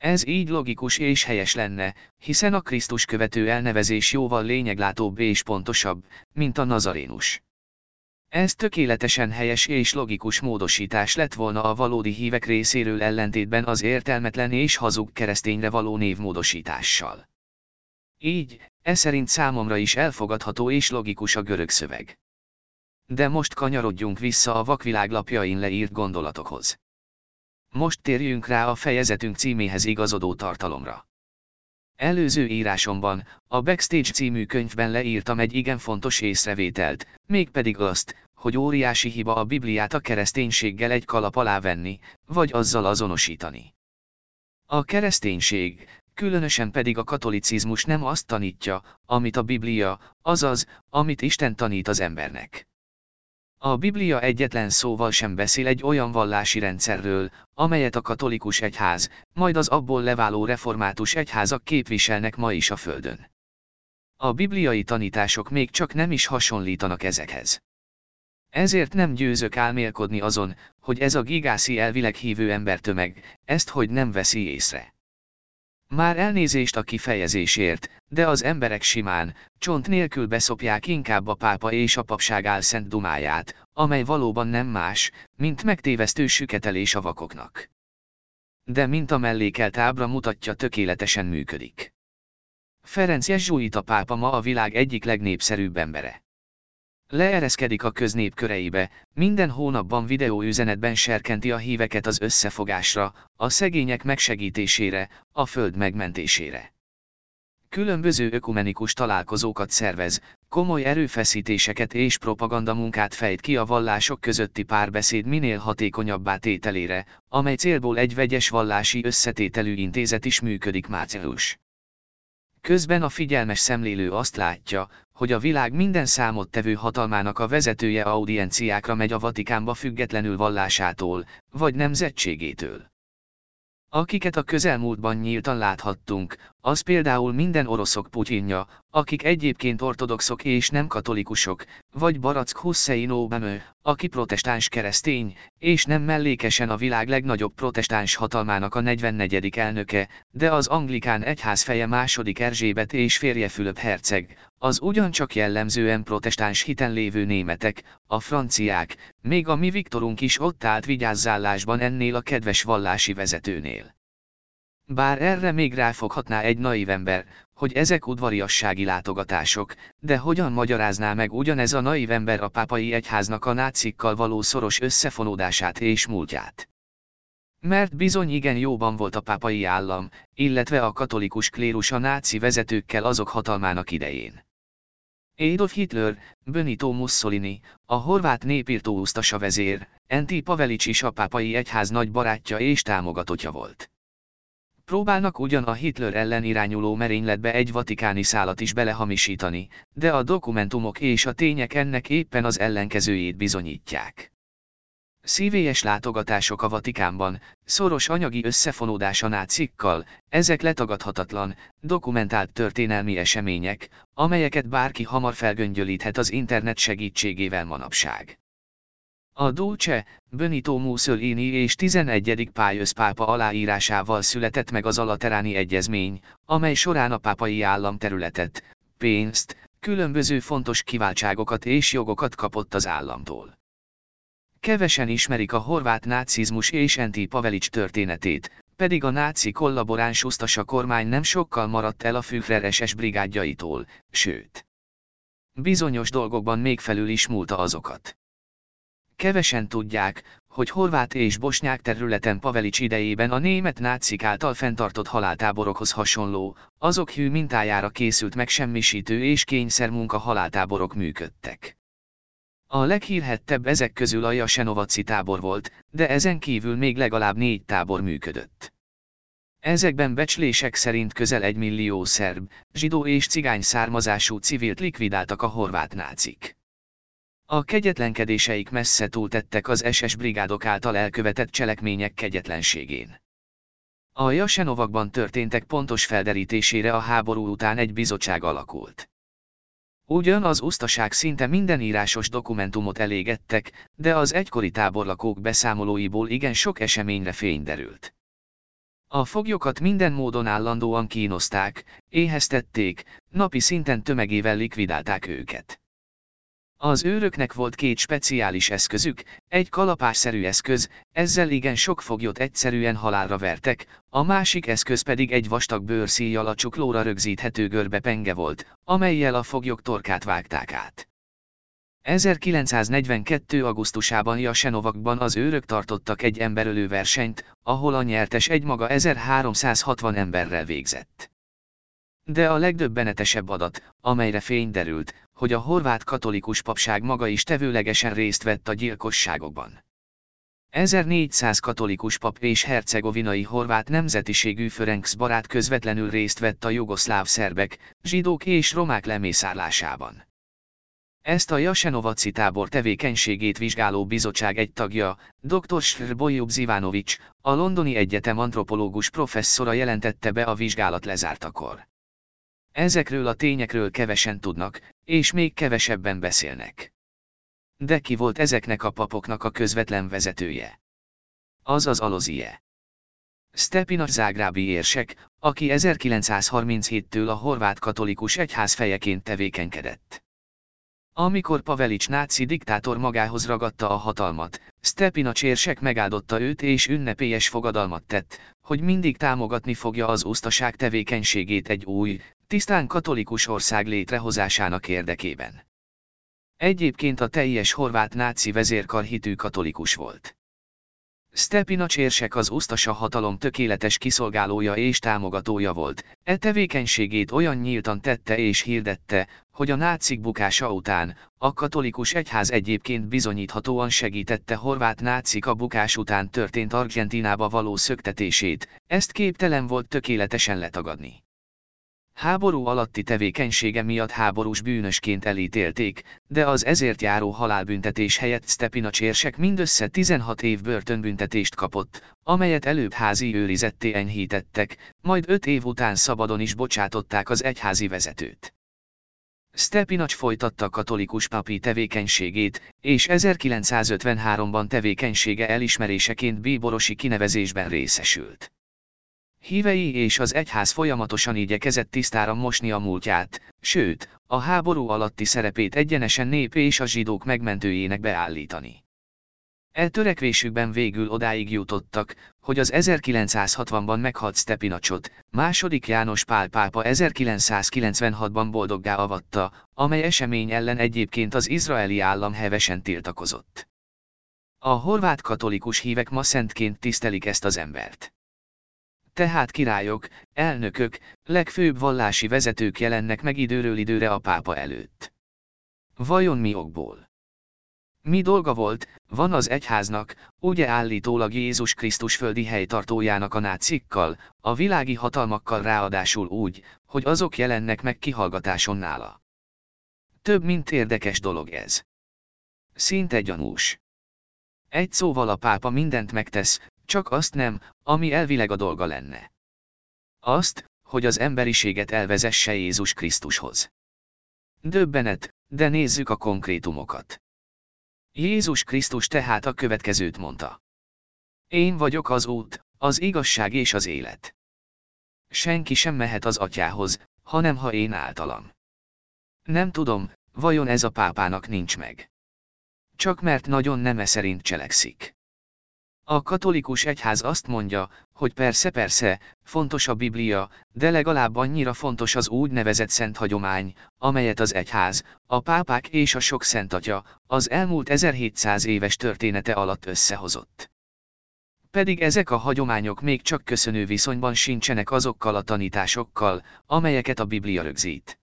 Ez így logikus és helyes lenne, hiszen a Krisztus követő elnevezés jóval lényeglátóbb és pontosabb, mint a nazarénus. Ez tökéletesen helyes és logikus módosítás lett volna a valódi hívek részéről ellentétben az értelmetlen és hazug keresztényre való névmódosítással. Így, ez szerint számomra is elfogadható és logikus a görög szöveg. De most kanyarodjunk vissza a vakvilág lapjain leírt gondolatokhoz. Most térjünk rá a fejezetünk címéhez igazodó tartalomra. Előző írásomban, a Backstage című könyvben leírtam egy igen fontos észrevételt, mégpedig azt, hogy óriási hiba a Bibliát a kereszténységgel egy kalap alá venni, vagy azzal azonosítani. A kereszténység, különösen pedig a katolicizmus nem azt tanítja, amit a Biblia, azaz, amit Isten tanít az embernek. A Biblia egyetlen szóval sem beszél egy olyan vallási rendszerről, amelyet a katolikus egyház, majd az abból leváló református egyházak képviselnek ma is a Földön. A bibliai tanítások még csak nem is hasonlítanak ezekhez. Ezért nem győzök álmélkodni azon, hogy ez a gigászi elvileg hívő embertömeg, ezt hogy nem veszi észre. Már elnézést a kifejezésért, de az emberek simán, csont nélkül beszopják inkább a pápa és a papság álszent dumáját, amely valóban nem más, mint megtévesztő süketelés a vakoknak. De mint a mellékelt ábra mutatja tökéletesen működik. Ferenc Jezsuita pápa ma a világ egyik legnépszerűbb embere. Leereszkedik a köznép köreibe, minden hónapban videóüzenetben serkenti a híveket az összefogásra, a szegények megsegítésére, a föld megmentésére. Különböző ökumenikus találkozókat szervez, komoly erőfeszítéseket és propagandamunkát fejt ki a vallások közötti párbeszéd minél hatékonyabbá tételére, amely célból egy vegyes vallási összetételű intézet is működik Március. Közben a figyelmes szemlélő azt látja, hogy a világ minden számottevő hatalmának a vezetője audienciákra megy a Vatikánba függetlenül vallásától, vagy nemzetségétől. Akiket a közelmúltban nyíltan láthattunk, az például minden oroszok Putyinja, akik egyébként ortodoxok és nem katolikusok, vagy Barack Hussein Obama, aki protestáns keresztény, és nem mellékesen a világ legnagyobb protestáns hatalmának a 44. elnöke, de az anglikán egyház feje második Erzsébet és férje Fülöp herceg, az ugyancsak jellemzően protestáns hiten lévő németek, a franciák, még a mi Viktorunk is ott állt vigyázzálásban ennél a kedves vallási vezetőnél. Bár erre még ráfoghatná egy naív ember, hogy ezek udvariassági látogatások, de hogyan magyarázná meg ugyanez a naív ember a pápai egyháznak a nácikkal való szoros összefonódását és múltját? Mert bizony igen jóban volt a pápai állam, illetve a katolikus klérus a náci vezetőkkel azok hatalmának idején. Adolf Hitler, Benito Mussolini, a horvát népírtó usztasa vezér, Enti Pavelics is a pápai egyház nagy barátja és támogatottja volt. Próbálnak ugyan a Hitler ellen irányuló merényletbe egy vatikáni szálat is belehamisítani, de a dokumentumok és a tények ennek éppen az ellenkezőjét bizonyítják. Szívélyes látogatások a Vatikánban, szoros anyagi összefonódás a nácikkal, ezek letagadhatatlan, dokumentált történelmi események, amelyeket bárki hamar felgöngyölíthet az internet segítségével manapság. A Dulce, Benito Mussolini és 11. Pályös pápa aláírásával született meg az Alateráni Egyezmény, amely során a pápai állam területet, pénzt, különböző fontos kiváltságokat és jogokat kapott az államtól. Kevesen ismerik a horvát nácizmus és Enti Pavelics történetét, pedig a náci kollaboráns usztasa kormány nem sokkal maradt el a Führer SS brigádjaitól, sőt. Bizonyos dolgokban még felül is múlta azokat. Kevesen tudják, hogy horvát és bosnyák területen Pavelics idejében a német nácik által fenntartott haláltáborokhoz hasonló, azok hű mintájára készült megsemmisítő és kényszermunka haláltáborok működtek. A leghírhettebb ezek közül a Jasenovaci tábor volt, de ezen kívül még legalább négy tábor működött. Ezekben becslések szerint közel egy millió szerb, zsidó és cigány származású civilt likvidáltak a horvát nácik. A kegyetlenkedéseik messze túltettek az SS brigádok által elkövetett cselekmények kegyetlenségén. A Jasenovakban történtek pontos felderítésére a háború után egy bizottság alakult. Ugyan az usztaság szinte minden írásos dokumentumot elégettek, de az egykori táborlakók beszámolóiból igen sok eseményre fény derült. A foglyokat minden módon állandóan kínozták, éheztették, napi szinten tömegével likvidálták őket. Az őröknek volt két speciális eszközük, egy kalapásszerű eszköz, ezzel igen sok foglyot egyszerűen halálra vertek, a másik eszköz pedig egy vastag bőrszíjjal a csuklóra rögzíthető görbe penge volt, amelyel a foglyok torkát vágták át. 1942. augusztusában Jasenovakban az őrök tartottak egy emberölő versenyt, ahol a nyertes egymaga 1360 emberrel végzett. De a legdöbbenetesebb adat, amelyre fény derült, hogy a horvát katolikus papság maga is tevőlegesen részt vett a gyilkosságokban. 1400 katolikus pap és hercegovinai horvát nemzetiségű Ferenc barát közvetlenül részt vett a jugoszláv szerbek, zsidók és romák lemészárlásában. Ezt a Jasenovaci tábor tevékenységét vizsgáló bizottság egy tagja, dr. Srbolyub Zivanovics, a Londoni Egyetem antropológus professzora jelentette be a vizsgálat lezártakor. Ezekről a tényekről kevesen tudnak, és még kevesebben beszélnek. De ki volt ezeknek a papoknak a közvetlen vezetője? Az az Alozie. Stepina Zágrábi érsek, aki 1937-től a horvát katolikus egyház fejeként tevékenykedett. Amikor Pavelics náci diktátor magához ragadta a hatalmat, Stepina csérsek megáldotta őt és ünnepélyes fogadalmat tett, hogy mindig támogatni fogja az usztaság tevékenységét egy új, tisztán katolikus ország létrehozásának érdekében. Egyébként a teljes horvát náci vezérkar hitű katolikus volt. Stepina csérsek az usztasa hatalom tökéletes kiszolgálója és támogatója volt, e tevékenységét olyan nyíltan tette és hirdette, hogy a nácik bukása után, a katolikus egyház egyébként bizonyíthatóan segítette horvát nácik a bukás után történt Argentinába való szöktetését, ezt képtelen volt tökéletesen letagadni. Háború alatti tevékenysége miatt háborús bűnösként elítélték, de az ezért járó halálbüntetés helyett Stepinac érsek mindössze 16 év börtönbüntetést kapott, amelyet előbb házi őrizetté enyhítettek, majd 5 év után szabadon is bocsátották az egyházi vezetőt. Stepinac folytatta katolikus papi tevékenységét, és 1953-ban tevékenysége elismeréseként bíborosi kinevezésben részesült. Hívei és az egyház folyamatosan igyekezett tisztára mosni a múltját, sőt, a háború alatti szerepét egyenesen nép és a zsidók megmentőjének beállítani. E törekvésükben végül odáig jutottak, hogy az 1960-ban meghalt Stepinacsot, második János Pál pápa 1996-ban boldoggá avatta, amely esemény ellen egyébként az izraeli állam hevesen tiltakozott. A horvát katolikus hívek ma szentként tisztelik ezt az embert. Tehát királyok, elnökök, legfőbb vallási vezetők jelennek meg időről időre a pápa előtt. Vajon mi okból? Mi dolga volt, van az egyháznak, ugye állítólag Jézus Krisztus földi helytartójának a nácikkal, a világi hatalmakkal ráadásul úgy, hogy azok jelennek meg kihallgatáson nála. Több mint érdekes dolog ez. Szinte gyanús. Egy szóval a pápa mindent megtesz, csak azt nem, ami elvileg a dolga lenne. Azt, hogy az emberiséget elvezesse Jézus Krisztushoz. Döbbenet, de nézzük a konkrétumokat. Jézus Krisztus tehát a következőt mondta. Én vagyok az út, az igazság és az élet. Senki sem mehet az atyához, hanem ha én általam. Nem tudom, vajon ez a pápának nincs meg. Csak mert nagyon neme szerint cselekszik. A katolikus egyház azt mondja, hogy persze-persze, fontos a Biblia, de legalább annyira fontos az úgynevezett szent hagyomány, amelyet az egyház, a pápák és a sok szentatya, az elmúlt 1700 éves története alatt összehozott. Pedig ezek a hagyományok még csak köszönő viszonyban sincsenek azokkal a tanításokkal, amelyeket a Biblia rögzít.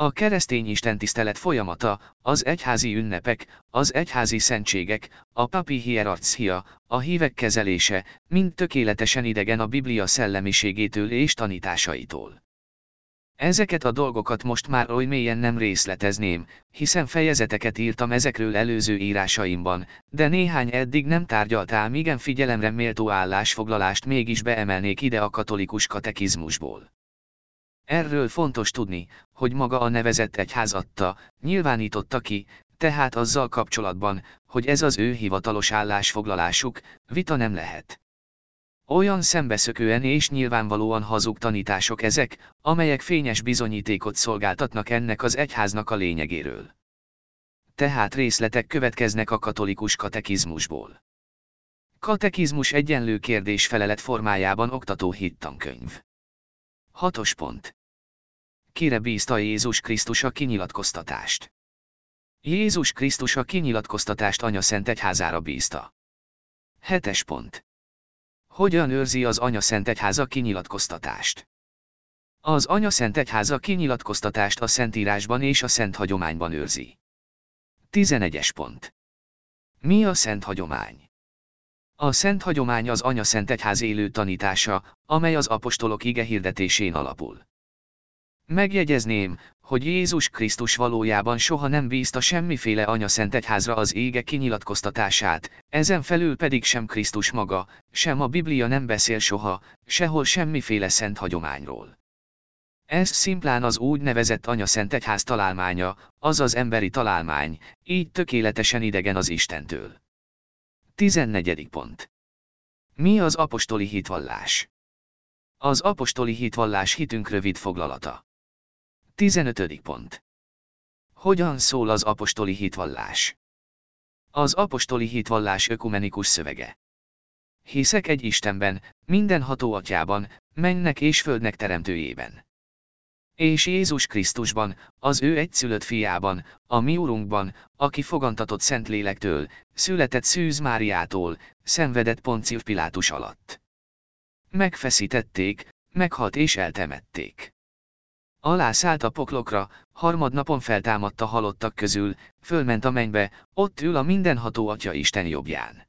A keresztény istentisztelet folyamata, az egyházi ünnepek, az egyházi szentségek, a papi hierarchia, a hívek kezelése, mind tökéletesen idegen a Biblia szellemiségétől és tanításaitól. Ezeket a dolgokat most már oly mélyen nem részletezném, hiszen fejezeteket írtam ezekről előző írásaimban, de néhány eddig nem tárgyaltál igen figyelemre méltó állásfoglalást mégis beemelnék ide a katolikus katekizmusból. Erről fontos tudni, hogy maga a nevezett egyház adta, nyilvánította ki, tehát azzal kapcsolatban, hogy ez az ő hivatalos állásfoglalásuk, vita nem lehet. Olyan szembeszökően és nyilvánvalóan hazug tanítások ezek, amelyek fényes bizonyítékot szolgáltatnak ennek az egyháznak a lényegéről. Tehát részletek következnek a katolikus katekizmusból. Katekizmus egyenlő kérdés felelet formájában oktató hittankönyv. Hatos pont. Kire bízta Jézus Krisztus a kinyilatkoztatást? Jézus Krisztus a kinyilatkoztatást Anya Szent Egyházára bízta. Hetes pont. Hogyan őrzi az Anya Szent Egyháza kinyilatkoztatást? Az Anya Szent Egyháza kinyilatkoztatást a Szentírásban és a Szent Hagyományban őrzi. 11. pont. Mi a Szent Hagyomány? A Szent Hagyomány az Anya Szent Egyház élő tanítása, amely az apostolok ige hirdetésén alapul. Megjegyezném, hogy Jézus Krisztus valójában soha nem bízta semmiféle anya szent egyházra az ége kinyilatkoztatását, ezen felül pedig sem Krisztus maga, sem a Biblia nem beszél soha, sehol semmiféle szent hagyományról. Ez szimplán az úgynevezett anya szent egyház találmánya, azaz emberi találmány, így tökéletesen idegen az Istentől. 14. pont. Mi az apostoli hitvallás? Az apostoli hitvallás hitünk rövid foglalata. 15. pont. Hogyan szól az apostoli hitvallás? Az apostoli hitvallás ökumenikus szövege. Hiszek egy Istenben, mindenható atyában, mennek és földnek teremtőjében. És Jézus Krisztusban, az ő egyszülött fiában, a mi Urunkban, aki fogantatott Szentlélektől, született Szűz Máriától, szenvedett Poncius Pilátus alatt. Megfeszítették, meghalt és eltemették. Alá szállt a poklokra, harmadnapon feltámadta halottak közül, fölment a mennybe, ott ül a mindenható Atya Isten jobbján.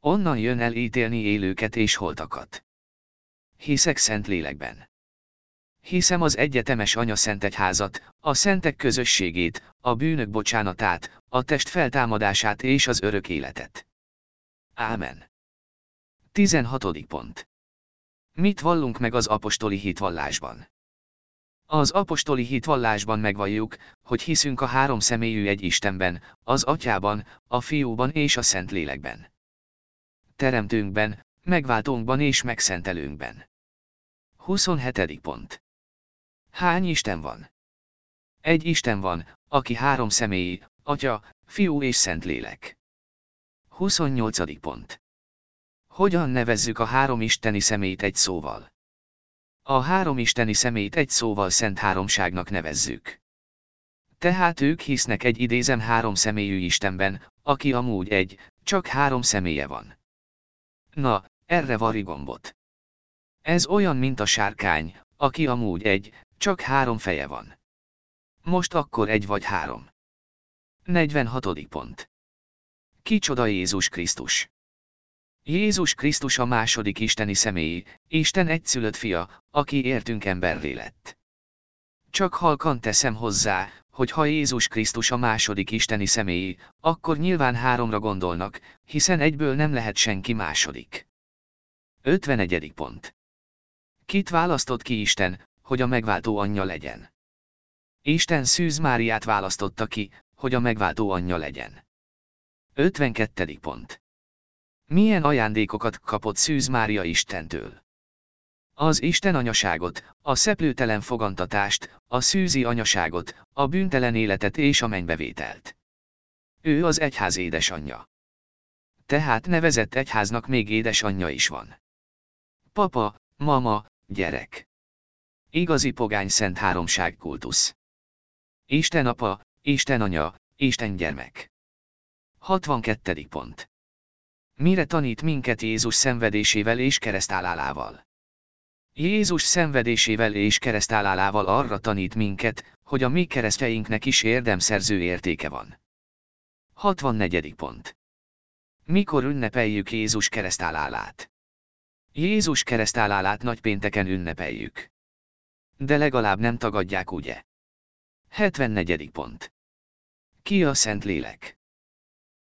Onnan jön el ítélni élőket és holtakat. Hiszek szent lélekben. Hiszem az egyetemes Anya Szent Egyházat, a szentek közösségét, a bűnök bocsánatát, a test feltámadását és az örök életet. Ámen. 16. pont. Mit vallunk meg az apostoli hitvallásban? Az apostoli hitvallásban megvalljuk, hogy hiszünk a három személyű egy Istenben, az Atyában, a Fiúban és a Szentlélekben. Teremtőnkben, megváltónkban és megszentelőnkben. 27. pont. Hány Isten van? Egy Isten van, aki három személyi, Atya, Fiú és Szentlélek. 28. pont. Hogyan nevezzük a három isteni szemét egy szóval? A három isteni szemét egy szóval szent háromságnak nevezzük. Tehát ők hisznek egy idézem három személyű Istenben, aki amúgy egy, csak három személye van. Na, erre vari gombot. Ez olyan, mint a sárkány, aki amúgy egy, csak három feje van. Most akkor egy vagy három. 46. pont. Kicsoda Jézus Krisztus? Jézus Krisztus a második isteni személy, Isten egyszülött fia, aki értünk emberré lett. Csak halkan teszem hozzá, hogy ha Jézus Krisztus a második isteni személy, akkor nyilván háromra gondolnak, hiszen egyből nem lehet senki második. 51. pont. Kit választott ki Isten, hogy a megváltó anyja legyen? Isten Szűz Máriát választotta ki, hogy a megváltó anyja legyen. 52. pont. Milyen ajándékokat kapott Szűz Mária Istentől? Az Isten anyaságot, a szeplőtelen fogantatást, a szűzi anyaságot, a bűntelen életet és a mennybevételt. Ő az egyház édesanyja. Tehát nevezett egyháznak még édesanyja is van. Papa, mama, gyerek. Igazi pogány szent háromság kultusz. Isten apa, Isten anya, Isten gyermek. 62. pont. Mire tanít minket Jézus szenvedésével és keresztálálával? Jézus szenvedésével és keresztálálával arra tanít minket, hogy a mi keresztjeinknek is érdemszerző értéke van. 64. pont. Mikor ünnepeljük Jézus keresztálálát? Jézus keresztálálát nagypénteken ünnepeljük. De legalább nem tagadják, ugye? 74. pont. Ki a Szentlélek?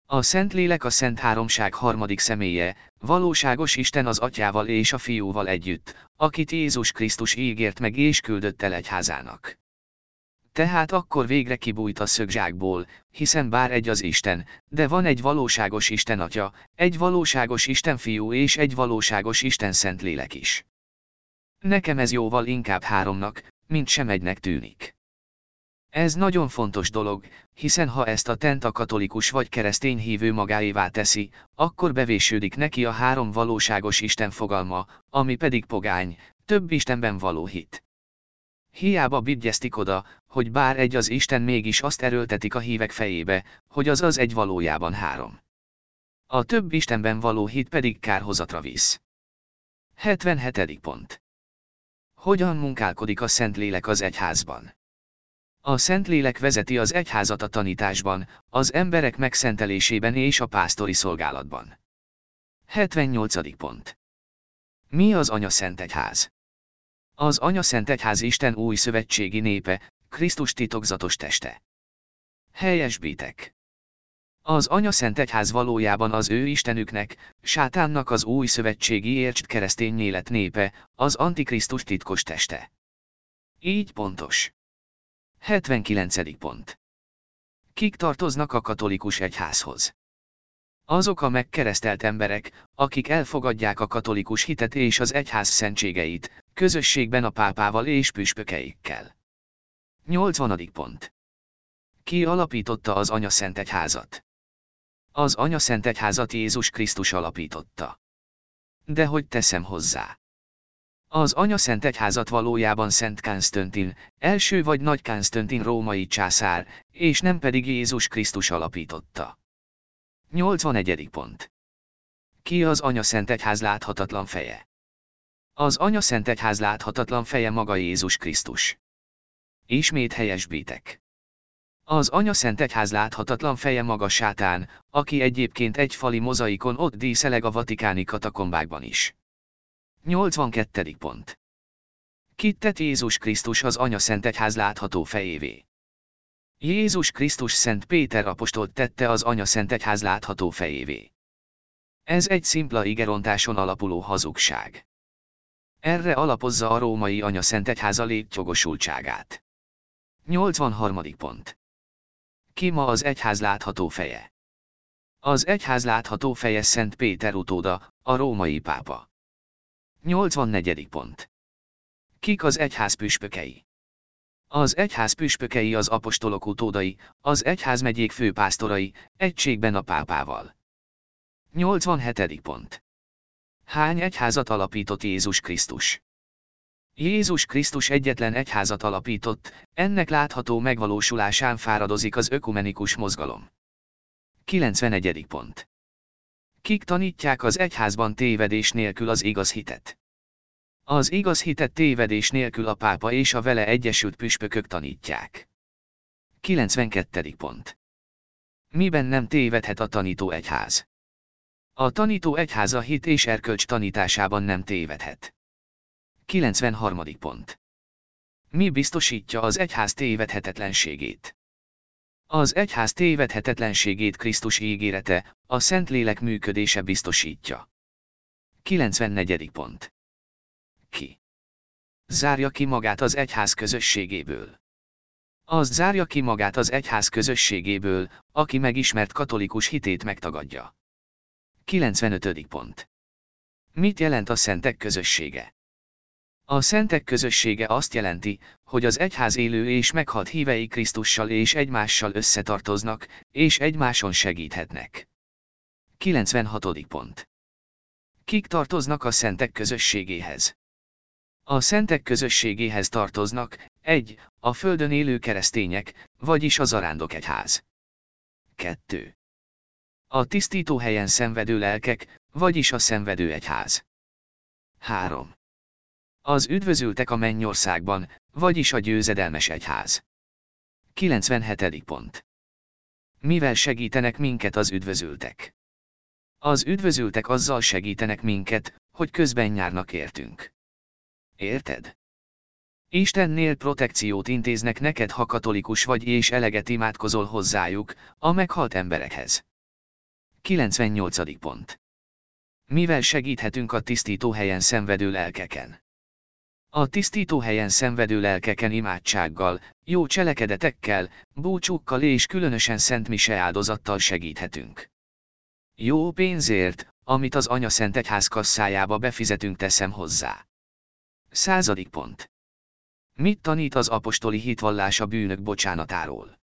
A Szentlélek a Szent Háromság harmadik személye, valóságos Isten az Atyával és a Fiúval együtt, akit Jézus Krisztus ígért meg és küldött el egyházának. Tehát akkor végre kibújt a szögzsákból, hiszen bár egy az Isten, de van egy valóságos Isten Atya, egy valóságos Isten Fiú és egy valóságos Isten Szentlélek is. Nekem ez jóval inkább háromnak, mint sem egynek tűnik. Ez nagyon fontos dolog, hiszen ha ezt a tent a katolikus vagy keresztény hívő magáévá teszi, akkor bevésődik neki a három valóságos Isten fogalma, ami pedig pogány, több Istenben való hit. Hiába bigyeztik oda, hogy bár egy az Isten mégis azt erőltetik a hívek fejébe, hogy az az egy valójában három. A több Istenben való hit pedig kárhozatra visz. 77. pont. Hogyan munkálkodik a Szentlélek az egyházban? A Szentlélek vezeti az egyházat a tanításban, az emberek megszentelésében és a pásztori szolgálatban. 78. pont. Mi az Anya Szent Egyház? Az Anya Szent Egyház Isten új szövetségi népe, Krisztus titokzatos teste. Helyesbítek. Az Anya Szent Egyház valójában az ő Istenüknek, sátánnak az új szövetségi értsd keresztény élet népe, az Antikrisztus titkos teste. Így pontos. 79. pont. Kik tartoznak a katolikus egyházhoz? Azok a megkeresztelt emberek, akik elfogadják a katolikus hitet és az egyház szentségeit, közösségben a pápával és püspökeikkel. 80. pont. Ki alapította az Anya Szent Egyházat? Az Anya Szent Egyházat Jézus Krisztus alapította. De hogy teszem hozzá? Az Anya Szent Egyházat valójában Szent Kánztöntin, első vagy Nagy Kánztöntin római császár, és nem pedig Jézus Krisztus alapította. 81. pont. Ki az Anya Szent Egyház láthatatlan feje? Az Anya Szent Egyház láthatatlan feje maga Jézus Krisztus. Ismét helyesbítek. Az Anya Szent Egyház láthatatlan feje maga sátán, aki egyébként egy fali mozaikon ott díszeleg a vatikáni katakombákban is. 82. pont. Kit Jézus Krisztus az Anya Szent Egyház látható fejévé? Jézus Krisztus Szent Péter apostolt tette az Anya Szent Egyház látható fejévé. Ez egy szimpla igerontáson alapuló hazugság. Erre alapozza a római Anya Szent Egyháza létjogosultságát. 83. pont. Ki ma az egyház látható feje? Az egyház látható feje Szent Péter utóda, a római pápa. 84. pont. Kik az egyház püspökei? Az egyház püspökei az apostolok utódai, az egyház megyék főpásztorai, egységben a pápával. 87. pont. Hány egyházat alapított Jézus Krisztus? Jézus Krisztus egyetlen egyházat alapított, ennek látható megvalósulásán fáradozik az ökumenikus mozgalom. 91. pont. Kik tanítják az egyházban tévedés nélkül az igaz hitet? Az igaz hitet tévedés nélkül a pápa és a vele egyesült püspökök tanítják. 92. pont. Miben nem tévedhet a tanító egyház? A tanító egyháza hit és erkölcs tanításában nem tévedhet. 93. pont. Mi biztosítja az egyház tévedhetetlenségét? Az egyház tévedhetetlenségét Krisztus ígérete, a Szentlélek működése biztosítja. 94. pont. Ki? Zárja ki magát az egyház közösségéből. Az zárja ki magát az egyház közösségéből, aki megismert katolikus hitét megtagadja. 95. pont. Mit jelent a szentek közössége? A szentek közössége azt jelenti, hogy az egyház élő és meghalt hívei Krisztussal és egymással összetartoznak, és egymáson segíthetnek. 96. pont. Kik tartoznak a szentek közösségéhez? A szentek közösségéhez tartoznak, 1. A földön élő keresztények, vagyis a zarándok egyház. 2. A tisztító helyen szenvedő lelkek, vagyis a szenvedő egyház. 3. Az üdvözültek a mennyországban, vagyis a győzedelmes egyház. 97. pont. Mivel segítenek minket az üdvözültek? Az üdvözültek azzal segítenek minket, hogy közben nyárnak értünk. Érted? Istennél protekciót intéznek neked, ha katolikus vagy és eleget imádkozol hozzájuk, a meghalt emberekhez. 98. pont. Mivel segíthetünk a tisztító helyen szenvedő lelkeken? A tisztító helyen szenvedő lelkeken imádsággal, jó cselekedetekkel, búcsúkkal és különösen Szent Mise áldozattal segíthetünk. Jó pénzért, amit az Anya Szent Egyház kasszájába befizetünk teszem hozzá. Századik pont. Mit tanít az apostoli hitvallás a bűnök bocsánatáról?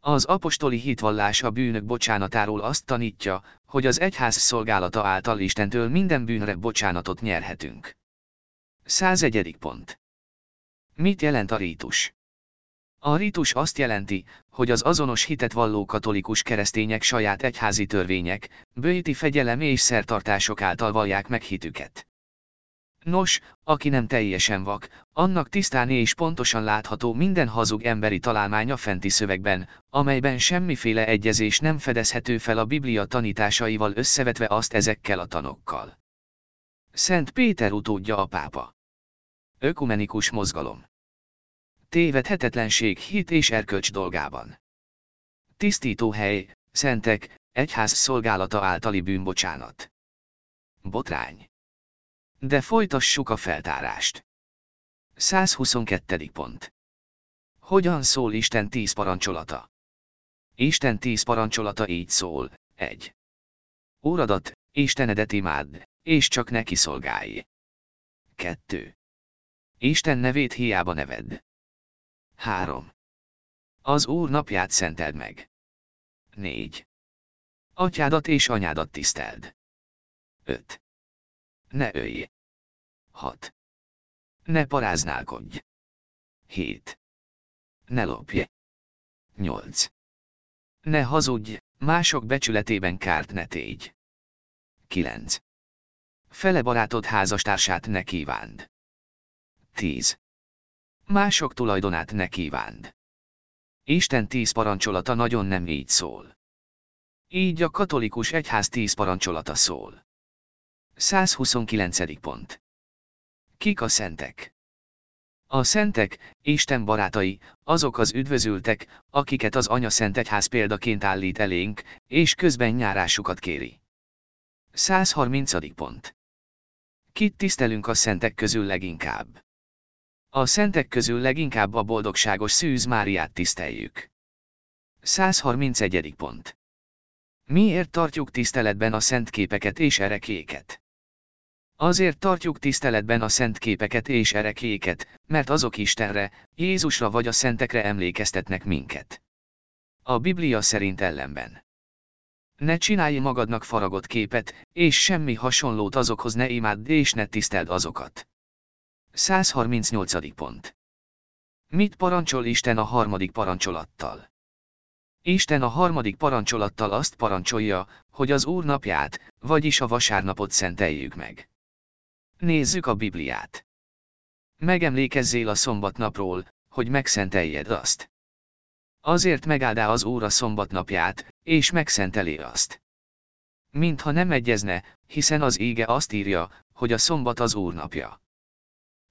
Az apostoli hitvallás a bűnök bocsánatáról azt tanítja, hogy az egyház szolgálata által Istentől minden bűnre bocsánatot nyerhetünk. 101. pont. Mit jelent a rítus? A rítus azt jelenti, hogy az azonos hitet valló katolikus keresztények saját egyházi törvények, bőti fegyelem és szertartások által vallják meg hitüket. Nos, aki nem teljesen vak, annak tisztán és pontosan látható minden hazug emberi találmánya fenti szövegben, amelyben semmiféle egyezés nem fedezhető fel a Biblia tanításaival összevetve azt ezekkel a tanokkal. Szent Péter utódja a pápa. Ökumenikus mozgalom. Tévedhetetlenség hit és erkölcs dolgában. Tisztító hely, szentek, egyház szolgálata általi bűnbocsánat. Botrány. De folytassuk a feltárást. 122. pont. Hogyan szól Isten tíz parancsolata? Isten tíz parancsolata így szól, 1. Úradat, Istenedet imádd, és csak neki szolgálj. 2. Isten nevét hiába nevedd. 3. Az Úr napját szenteld meg. 4. Atyádat és anyádat tiszteld. 5. Ne ölj. 6. Ne paráználkodj. 7. Ne lopj. 8. Ne hazudj, mások becsületében kárt ne tégy. 9. Fele barátod házastársát ne kívánd. 10. Mások tulajdonát ne kívánd. Isten tíz parancsolata nagyon nem így szól. Így a katolikus egyház tíz parancsolata szól. 129. pont. Kik a szentek? A szentek, Isten barátai, azok az üdvözültek, akiket az Anya Szent Egyház példaként állít elénk, és közben nyárásukat kéri. 130. pont. Kit tisztelünk a szentek közül leginkább? A szentek közül leginkább a boldogságos Szűz Máriát tiszteljük. 131. pont. Miért tartjuk tiszteletben a szent képeket és erekéket? Azért tartjuk tiszteletben a szent képeket és erekéket, mert azok Istenre, Jézusra vagy a szentekre emlékeztetnek minket. A Biblia szerint ellenben. Ne csinálj magadnak faragott képet, és semmi hasonlót azokhoz ne imádd és ne tiszteld azokat. 138. pont. Mit parancsol Isten a harmadik parancsolattal? Isten a harmadik parancsolattal azt parancsolja, hogy az Úr napját, vagyis a vasárnapot szenteljük meg. Nézzük a Bibliát. Megemlékezzél a szombatnapról, hogy megszenteljed azt. Azért megáldá az Úr a szombatnapját, és megszenteli azt. Mintha nem egyezne, hiszen az ége azt írja, hogy a szombat az Úr napja.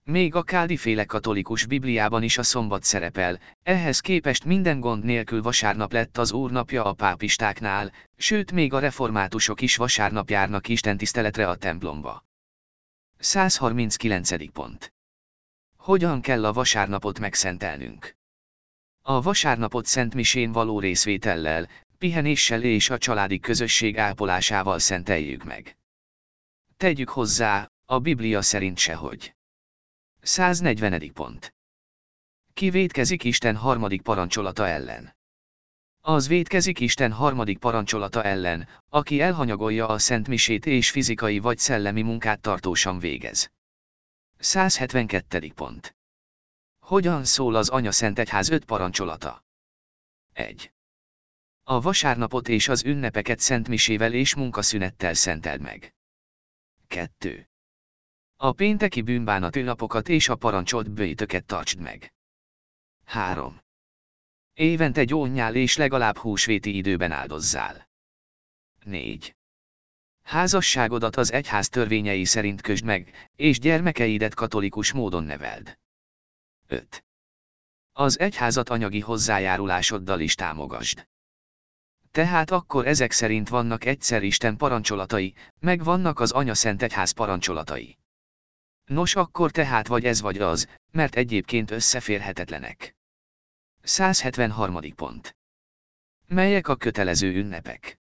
Még a kádiféle katolikus Bibliában is a szombat szerepel, ehhez képest minden gond nélkül vasárnap lett az úrnapja a pápistáknál, sőt még a reformátusok is vasárnap járnak istentiszteletre a templomba. 139. pont. Hogyan kell a vasárnapot megszentelnünk? A vasárnapot Szent Misén való részvétellel, pihenéssel és a családi közösség ápolásával szenteljük meg. Tegyük hozzá, a Biblia szerint sehogy. 140. pont. Ki védkezik Isten harmadik parancsolata ellen? Az védkezik Isten harmadik parancsolata ellen, aki elhanyagolja a szent misét és fizikai vagy szellemi munkát tartósan végez. 172. pont. Hogyan szól az Anya Szent Egyház öt parancsolata? 1. A vasárnapot és az ünnepeket szent misével és munkaszünettel szenteld meg. 2. A pénteki bűnbánatű napokat és a parancsolt bőjtöket tartsd meg. 3. Évente gyónyál és legalább húsvéti időben áldozzál. 4. Házasságodat az egyház törvényei szerint kösd meg, és gyermekeidet katolikus módon neveld. 5. Az egyházat anyagi hozzájárulásoddal is támogasd. Tehát akkor ezek szerint vannak egyszer Isten parancsolatai, meg vannak az Anya Szent Egyház parancsolatai. Nos akkor tehát vagy ez vagy az, mert egyébként összeférhetetlenek. 173. pont. Melyek a kötelező ünnepek?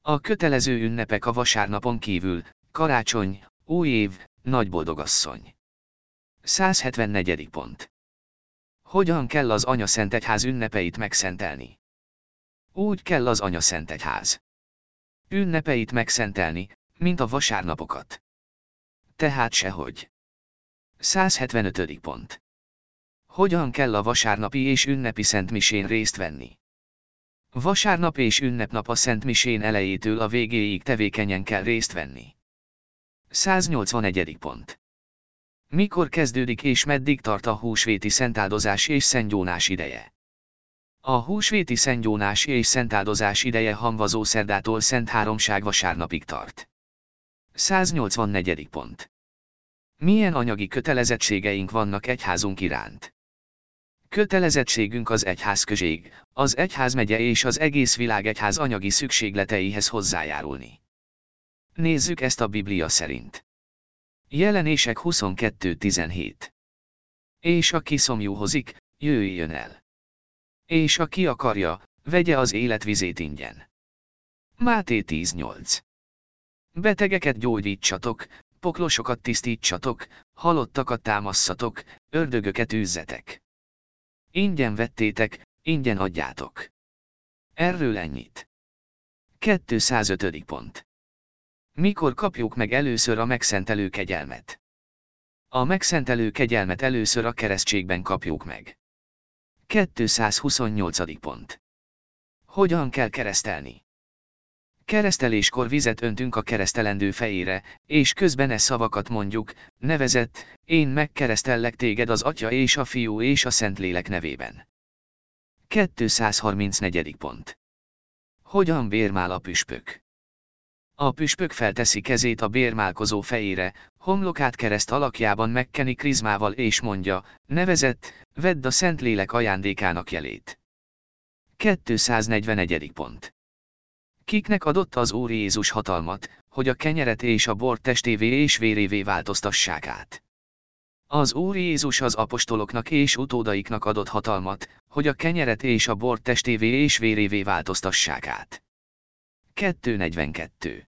A kötelező ünnepek a vasárnapon kívül, karácsony, új év, nagy boldogasszony. 174. pont. Hogyan kell az Anya Szent ünnepeit megszentelni? Úgy kell az Anya Szent. Ünnepeit megszentelni, mint a vasárnapokat. Tehát sehogy. 175. pont. Hogyan kell a vasárnapi és ünnepi szentmisén részt venni? Vasárnap és ünnepnap a szentmisén elejétől a végéig tevékenyen kell részt venni. 181. pont. Mikor kezdődik és meddig tart a húsvéti szentáldozás és szentgyónás ideje? A húsvéti szentgyónás és szentáldozás ideje hamvazó szerdától Szent Háromság vasárnapig tart. 184. pont. Milyen anyagi kötelezettségeink vannak egyházunk iránt? Kötelezettségünk az egyházközség, az egyházmegye és az egész világ egyház anyagi szükségleteihez hozzájárulni. Nézzük ezt a Biblia szerint. Jelenések 22.17. És aki szomjúhozik, jöjjön el. És aki akarja, vegye az életvizét ingyen. Máté 10.8. Betegeket gyógyítsatok, poklosokat tisztítsatok, halottakat támasszatok, ördögöket űzzetek. Ingyen vettétek, ingyen adjátok. Erről ennyit. 205. pont. Mikor kapjuk meg először a megszentelő kegyelmet? A megszentelő kegyelmet először a keresztségben kapjuk meg. 228. pont. Hogyan kell keresztelni? Kereszteléskor vizet öntünk a keresztelendő fejére, és közben e szavakat mondjuk, nevezett, én megkeresztellek téged az Atya és a Fiú és a Szentlélek nevében. 234. pont. Hogyan bérmál a püspök? A püspök felteszi kezét a bérmálkozó fejére, homlokát kereszt alakjában megkeni krizmával és mondja, nevezett, vedd a Szentlélek ajándékának jelét. 241. pont. Kiknek adott az Úr Jézus hatalmat, hogy a kenyeret és a bort testévé és vérévé változtassák át. Az Úr Jézus az apostoloknak és utódaiknak adott hatalmat, hogy a kenyeret és a bort testévé és vérévé változtassák át. 242.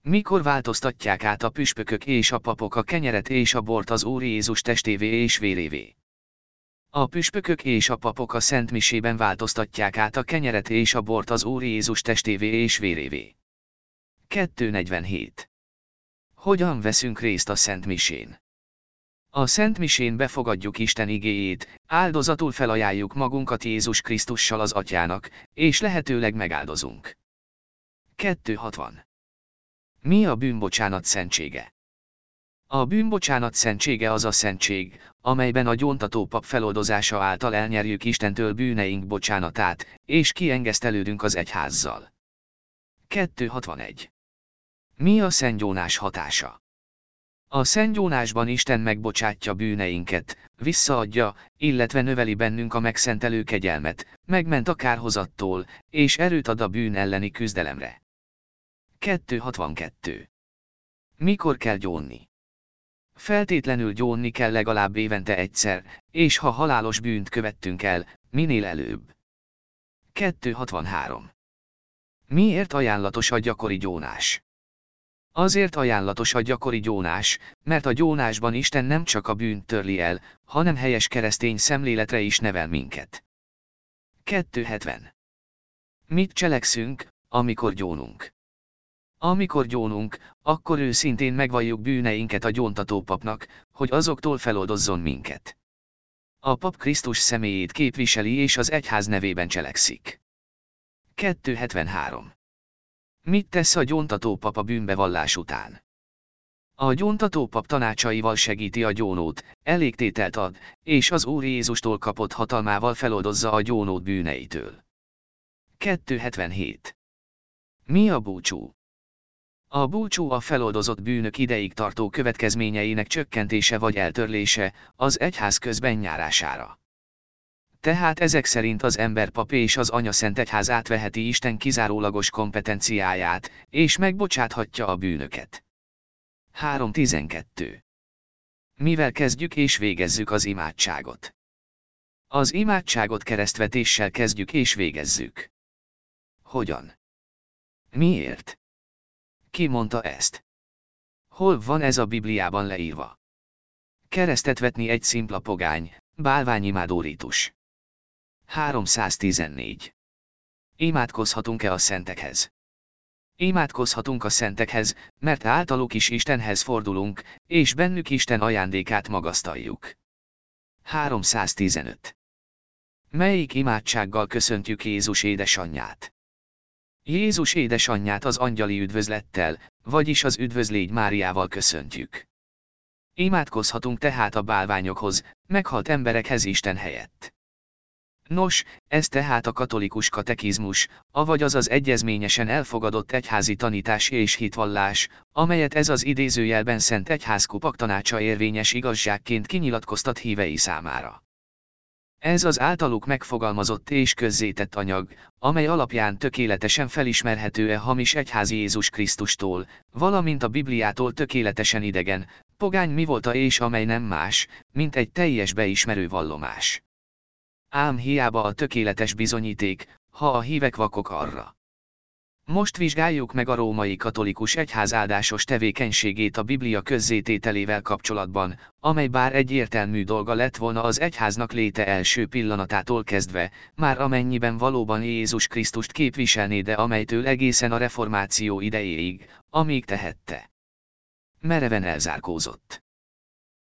Mikor változtatják át a püspökök és a papok a kenyeret és a bort az Úr Jézus testévé és vérévé? A püspökök és a papok a Szent Misében változtatják át a kenyeret és a bort az Úr Jézus testévé és vérévé. 247. Hogyan veszünk részt a Szent Misén? A Szent Misén befogadjuk Isten igéjét, áldozatul felajánljuk magunkat Jézus Krisztussal az Atyának, és lehetőleg megáldozunk. 260. Mi a bűnbocsánat szentsége? A bűnbocsánat szentsége az a szentség, amelyben a gyóntató pap feloldozása által elnyerjük Istentől bűneink bocsánatát, és kiengesztelődünk az egyházzal. 261. Mi a szentgyónás hatása? A szentgyónásban Isten megbocsátja bűneinket, visszaadja, illetve növeli bennünk a megszentelő kegyelmet, megment a kárhozattól, és erőt ad a bűn elleni küzdelemre. 262. Mikor kell gyónni? Feltétlenül gyónni kell legalább évente egyszer, és ha halálos bűnt követtünk el, minél előbb. 263. Miért ajánlatos a gyakori gyónás? Azért ajánlatos a gyakori gyónás, mert a gyónásban Isten nem csak a bűnt törli el, hanem helyes keresztény szemléletre is nevel minket. 270. Mit cselekszünk, amikor gyónunk? Amikor gyónunk, akkor őszintén megvalljuk bűneinket a gyóntató papnak, hogy azoktól feloldozzon minket. A pap Krisztus személyét képviseli és az egyház nevében cselekszik. 273. Mit tesz a gyóntató pap a bűnbevallás után? A gyóntató pap tanácsaival segíti a gyónót, elégtételt ad, és az Úr Jézustól kapott hatalmával feloldozza a gyónót bűneitől. 277. Mi a búcsú? A búcsú a feloldozott bűnök ideig tartó következményeinek csökkentése vagy eltörlése, az egyház közben nyárására. Tehát ezek szerint az emberpap és az anya szent egyház átveheti Isten kizárólagos kompetenciáját, és megbocsáthatja a bűnöket. 3.12. Mivel kezdjük és végezzük az imádságot? Az imádságot keresztvetéssel kezdjük és végezzük. Hogyan? Miért? Ki mondta ezt? Hol van ez a Bibliában leírva? Keresztet vetni egy szimpla pogány, bálványimádó rítus. 314. Imádkozhatunk-e a szentekhez? Imádkozhatunk a szentekhez, mert általuk is Istenhez fordulunk, és bennük Isten ajándékát magasztaljuk. 315. Melyik imádsággal köszöntjük Jézus édesanyját? Jézus édesanyját az angyali üdvözlettel, vagyis az üdvözlégy Máriával köszöntjük. Imádkozhatunk tehát a bálványokhoz, meghalt emberekhez Isten helyett. Nos, ez tehát a katolikus katekizmus, avagy az az egyezményesen elfogadott egyházi tanítás és hitvallás, amelyet ez az idézőjelben Szent Egyház kupak tanácsa érvényes igazságként kinyilatkoztat hívei számára. Ez az általuk megfogalmazott és közzétett anyag, amely alapján tökéletesen felismerhető-e hamis egyházi Jézus Krisztustól, valamint a Bibliától tökéletesen idegen, pogány mi volta és amely nem más, mint egy teljes beismerő vallomás. Ám hiába a tökéletes bizonyíték, ha a hívek vakok arra. Most vizsgáljuk meg a római katolikus egyház áldásos tevékenységét a Biblia közzétételével kapcsolatban, amely bár egyértelmű dolga lett volna az egyháznak léte első pillanatától kezdve, már amennyiben valóban Jézus Krisztust képviselné de amelytől egészen a reformáció idejéig, amíg tehette. Mereven elzárkózott.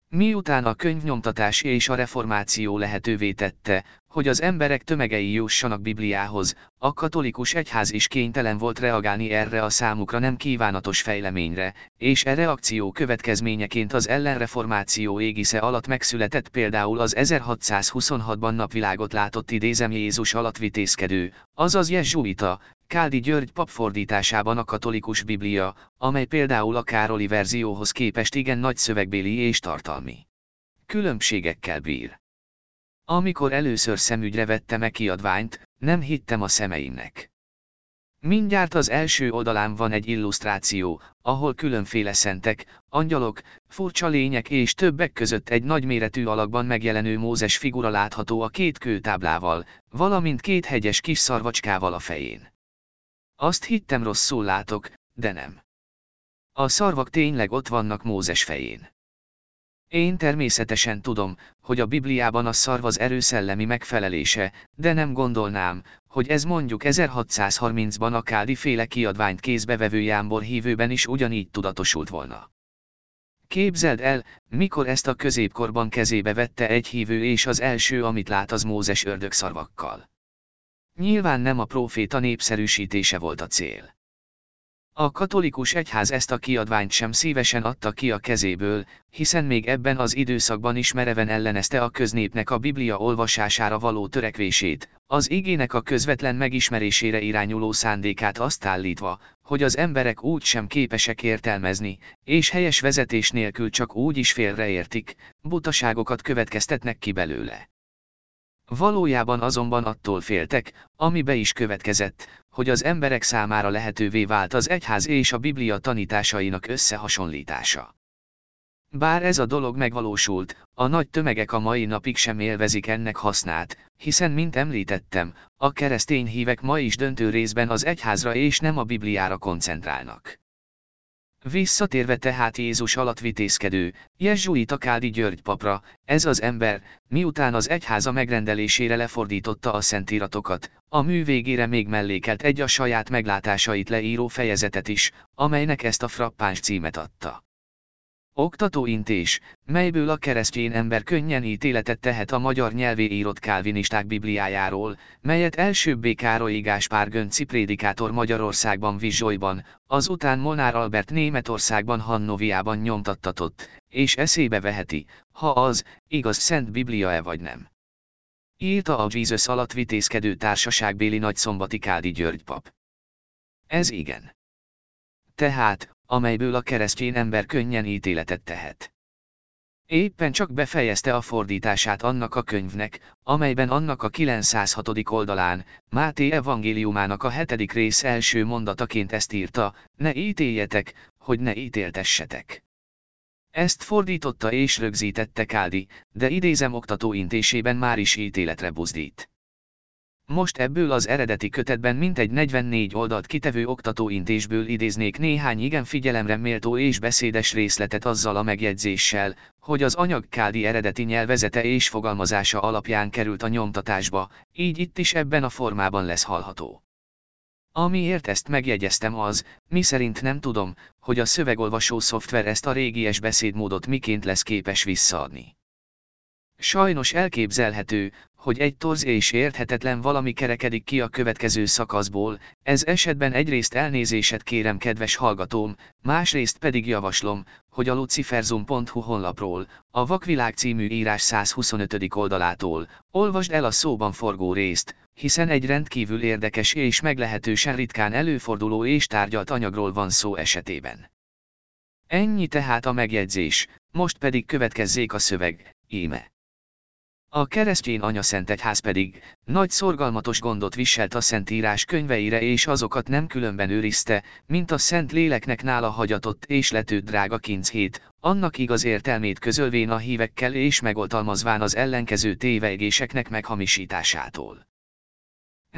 Miután a könyvnyomtatás és a reformáció lehetővé tette, hogy az emberek tömegei jussanak Bibliához, a katolikus egyház is kénytelen volt reagálni erre a számukra nem kívánatos fejleményre, és e reakció következményeként az ellenreformáció égisze alatt megszületett például az 1626-ban napvilágot látott idézem Jézus alatt vitézkedő, azaz Jezsuita, Káldi György papfordításában a katolikus Biblia, amely például a Károli verzióhoz képest igen nagy szövegbéli és tartalmi különbségekkel bír. Amikor először szemügyre vettem e kiadványt, nem hittem a szemeimnek. Mindjárt az első oldalán van egy illusztráció, ahol különféle szentek, angyalok, furcsa lények és többek között egy nagyméretű alakban megjelenő Mózes figura látható a két kőtáblával, valamint két hegyes kis szarvacskával a fején. Azt hittem rosszul látok, de nem. A szarvak tényleg ott vannak Mózes fején. Én természetesen tudom, hogy a Bibliában a szarv az erőszellemi megfelelése, de nem gondolnám, hogy ez mondjuk 1630-ban a Káldi féle kiadványt kézbevevő Jámbor hívőben is ugyanígy tudatosult volna. Képzeld el, mikor ezt a középkorban kezébe vette egy hívő és az első amit lát az Mózes ördögszarvakkal. Nyilván nem a próféta népszerűsítése volt a cél. A katolikus egyház ezt a kiadványt sem szívesen adta ki a kezéből, hiszen még ebben az időszakban is mereven ellenezte a köznépnek a Biblia olvasására való törekvését, az igének a közvetlen megismerésére irányuló szándékát azt állítva, hogy az emberek úgy sem képesek értelmezni, és helyes vezetés nélkül csak úgy is félreértik, butaságokat következtetnek ki belőle. Valójában azonban attól féltek, ami be is következett, hogy az emberek számára lehetővé vált az egyház és a Biblia tanításainak összehasonlítása. Bár ez a dolog megvalósult, a nagy tömegek a mai napig sem élvezik ennek hasznát, hiszen mint említettem, a keresztény hívek ma is döntő részben az egyházra és nem a Bibliára koncentrálnak. Visszatérve tehát Jézus alatt vitézkedő, Jezsuita Kádi György papra, ez az ember, miután az egyháza megrendelésére lefordította a szentíratokat, a mű végére még mellékelt egy a saját meglátásait leíró fejezetet is, amelynek ezt a frappáns címet adta. Oktatóintés, melyből a keresztény ember könnyen ítéletet tehet a magyar nyelvé írott kálvinisták bibliájáról, melyet elsőbbé Károlyi Gáspár Gönci prédikátor Magyarországban Vizsolyban, azután Molnár Albert Németországban Hannoviában nyomtattatott, és eszébe veheti, ha az, igaz Szent Biblia-e vagy nem. Írta a Jesus alatt vitézkedő társaságbéli nagyszombati Kádi György pap. Ez igen. Tehát, amelyből a keresztény ember könnyen ítéletet tehet. Éppen csak befejezte a fordítását annak a könyvnek, amelyben annak a 906. oldalán, Máté evangéliumának a hetedik rész első mondataként ezt írta, ne ítéljetek, hogy ne ítéltessetek. Ezt fordította és rögzítette Káldi, de idézem oktatóintésében már is ítéletre buzdít. Most ebből az eredeti kötetben mintegy 44 oldalt kitevő oktatóintésből idéznék néhány igen figyelemre méltó és beszédes részletet azzal a megjegyzéssel, hogy az anyag kádi eredeti nyelvezete és fogalmazása alapján került a nyomtatásba, így itt is ebben a formában lesz hallható. Amiért ezt megjegyeztem az, miszerint nem tudom, hogy a szövegolvasó szoftver ezt a régies beszédmódot miként lesz képes visszaadni. Sajnos elképzelhető, hogy egy torz és érthetetlen valami kerekedik ki a következő szakaszból, ez esetben egyrészt elnézéset kérem kedves hallgatóm, másrészt pedig javaslom, hogy a luciferzum.hu honlapról, a Vakvilág című írás 125. oldalától, olvasd el a szóban forgó részt, hiszen egy rendkívül érdekes és meglehetősen ritkán előforduló és tárgyalt anyagról van szó esetében. Ennyi tehát a megjegyzés, most pedig következzék a szöveg, íme. A keresztény anyaszentegyház pedig, nagy szorgalmatos gondot viselt a Szentírás könyveire és azokat nem különben őrizte, mint a Szent Léleknek nála hagyatott és letőtt drága kincét, annak igaz értelmét közölvén a hívekkel és megoltalmazván az ellenkező tévegéseknek meghamisításától.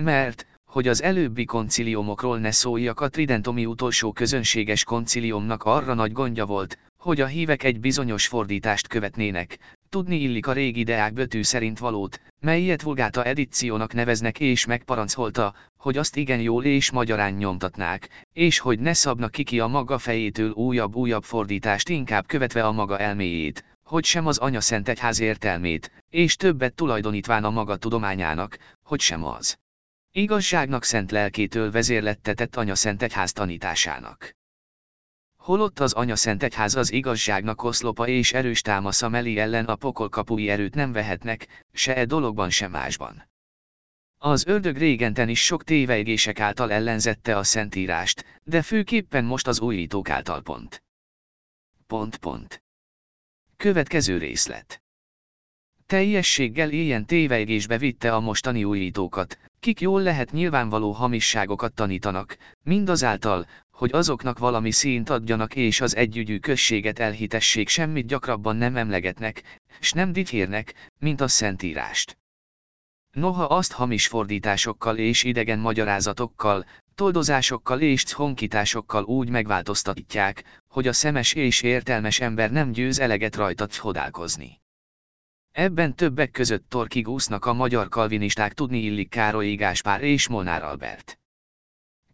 Mert, hogy az előbbi konciliumokról ne szóljak a Tridentomi utolsó közönséges konciliumnak arra nagy gondja volt, hogy a hívek egy bizonyos fordítást követnének, tudni illik a régi deák bötű szerint valót, melyet vulgáta edíciónak neveznek és megparancolta, hogy azt igen jól és magyarán nyomtatnák, és hogy ne szabnak ki ki a maga fejétől újabb-újabb fordítást inkább követve a maga elméjét, hogy sem az Anya Szent Egyház értelmét, és többet tulajdonítván a maga tudományának, hogy sem az. Igazságnak szent lelkétől vezérlettetett Anya Szent Egyház tanításának. Holott az Anya Szent Egyház az igazságnak oszlopa és erős támasza meli ellen a pokol kapui erőt nem vehetnek, se e dologban sem másban. Az ördög régenten is sok tévejgések által ellenzette a Szentírást, de főképpen most az újítók által pont. Pont pont. Következő részlet. Teljességgel ilyen tévejgésbe vitte a mostani újítókat, kik jól lehet nyilvánvaló hamisságokat tanítanak, mindazáltal, hogy azoknak valami színt adjanak és az együgyű községet elhitessék semmit gyakrabban nem emlegetnek, s nem dicsérnek, mint a Szentírást. Noha azt hamis fordításokkal és idegen magyarázatokkal, toldozásokkal és honkításokkal úgy megváltoztatják, hogy a szemes és értelmes ember nem győz eleget rajta csodálkozni. Ebben többek között torkigúsznak a magyar kalvinisták tudni illik Károly Gáspár és Molnár Albert.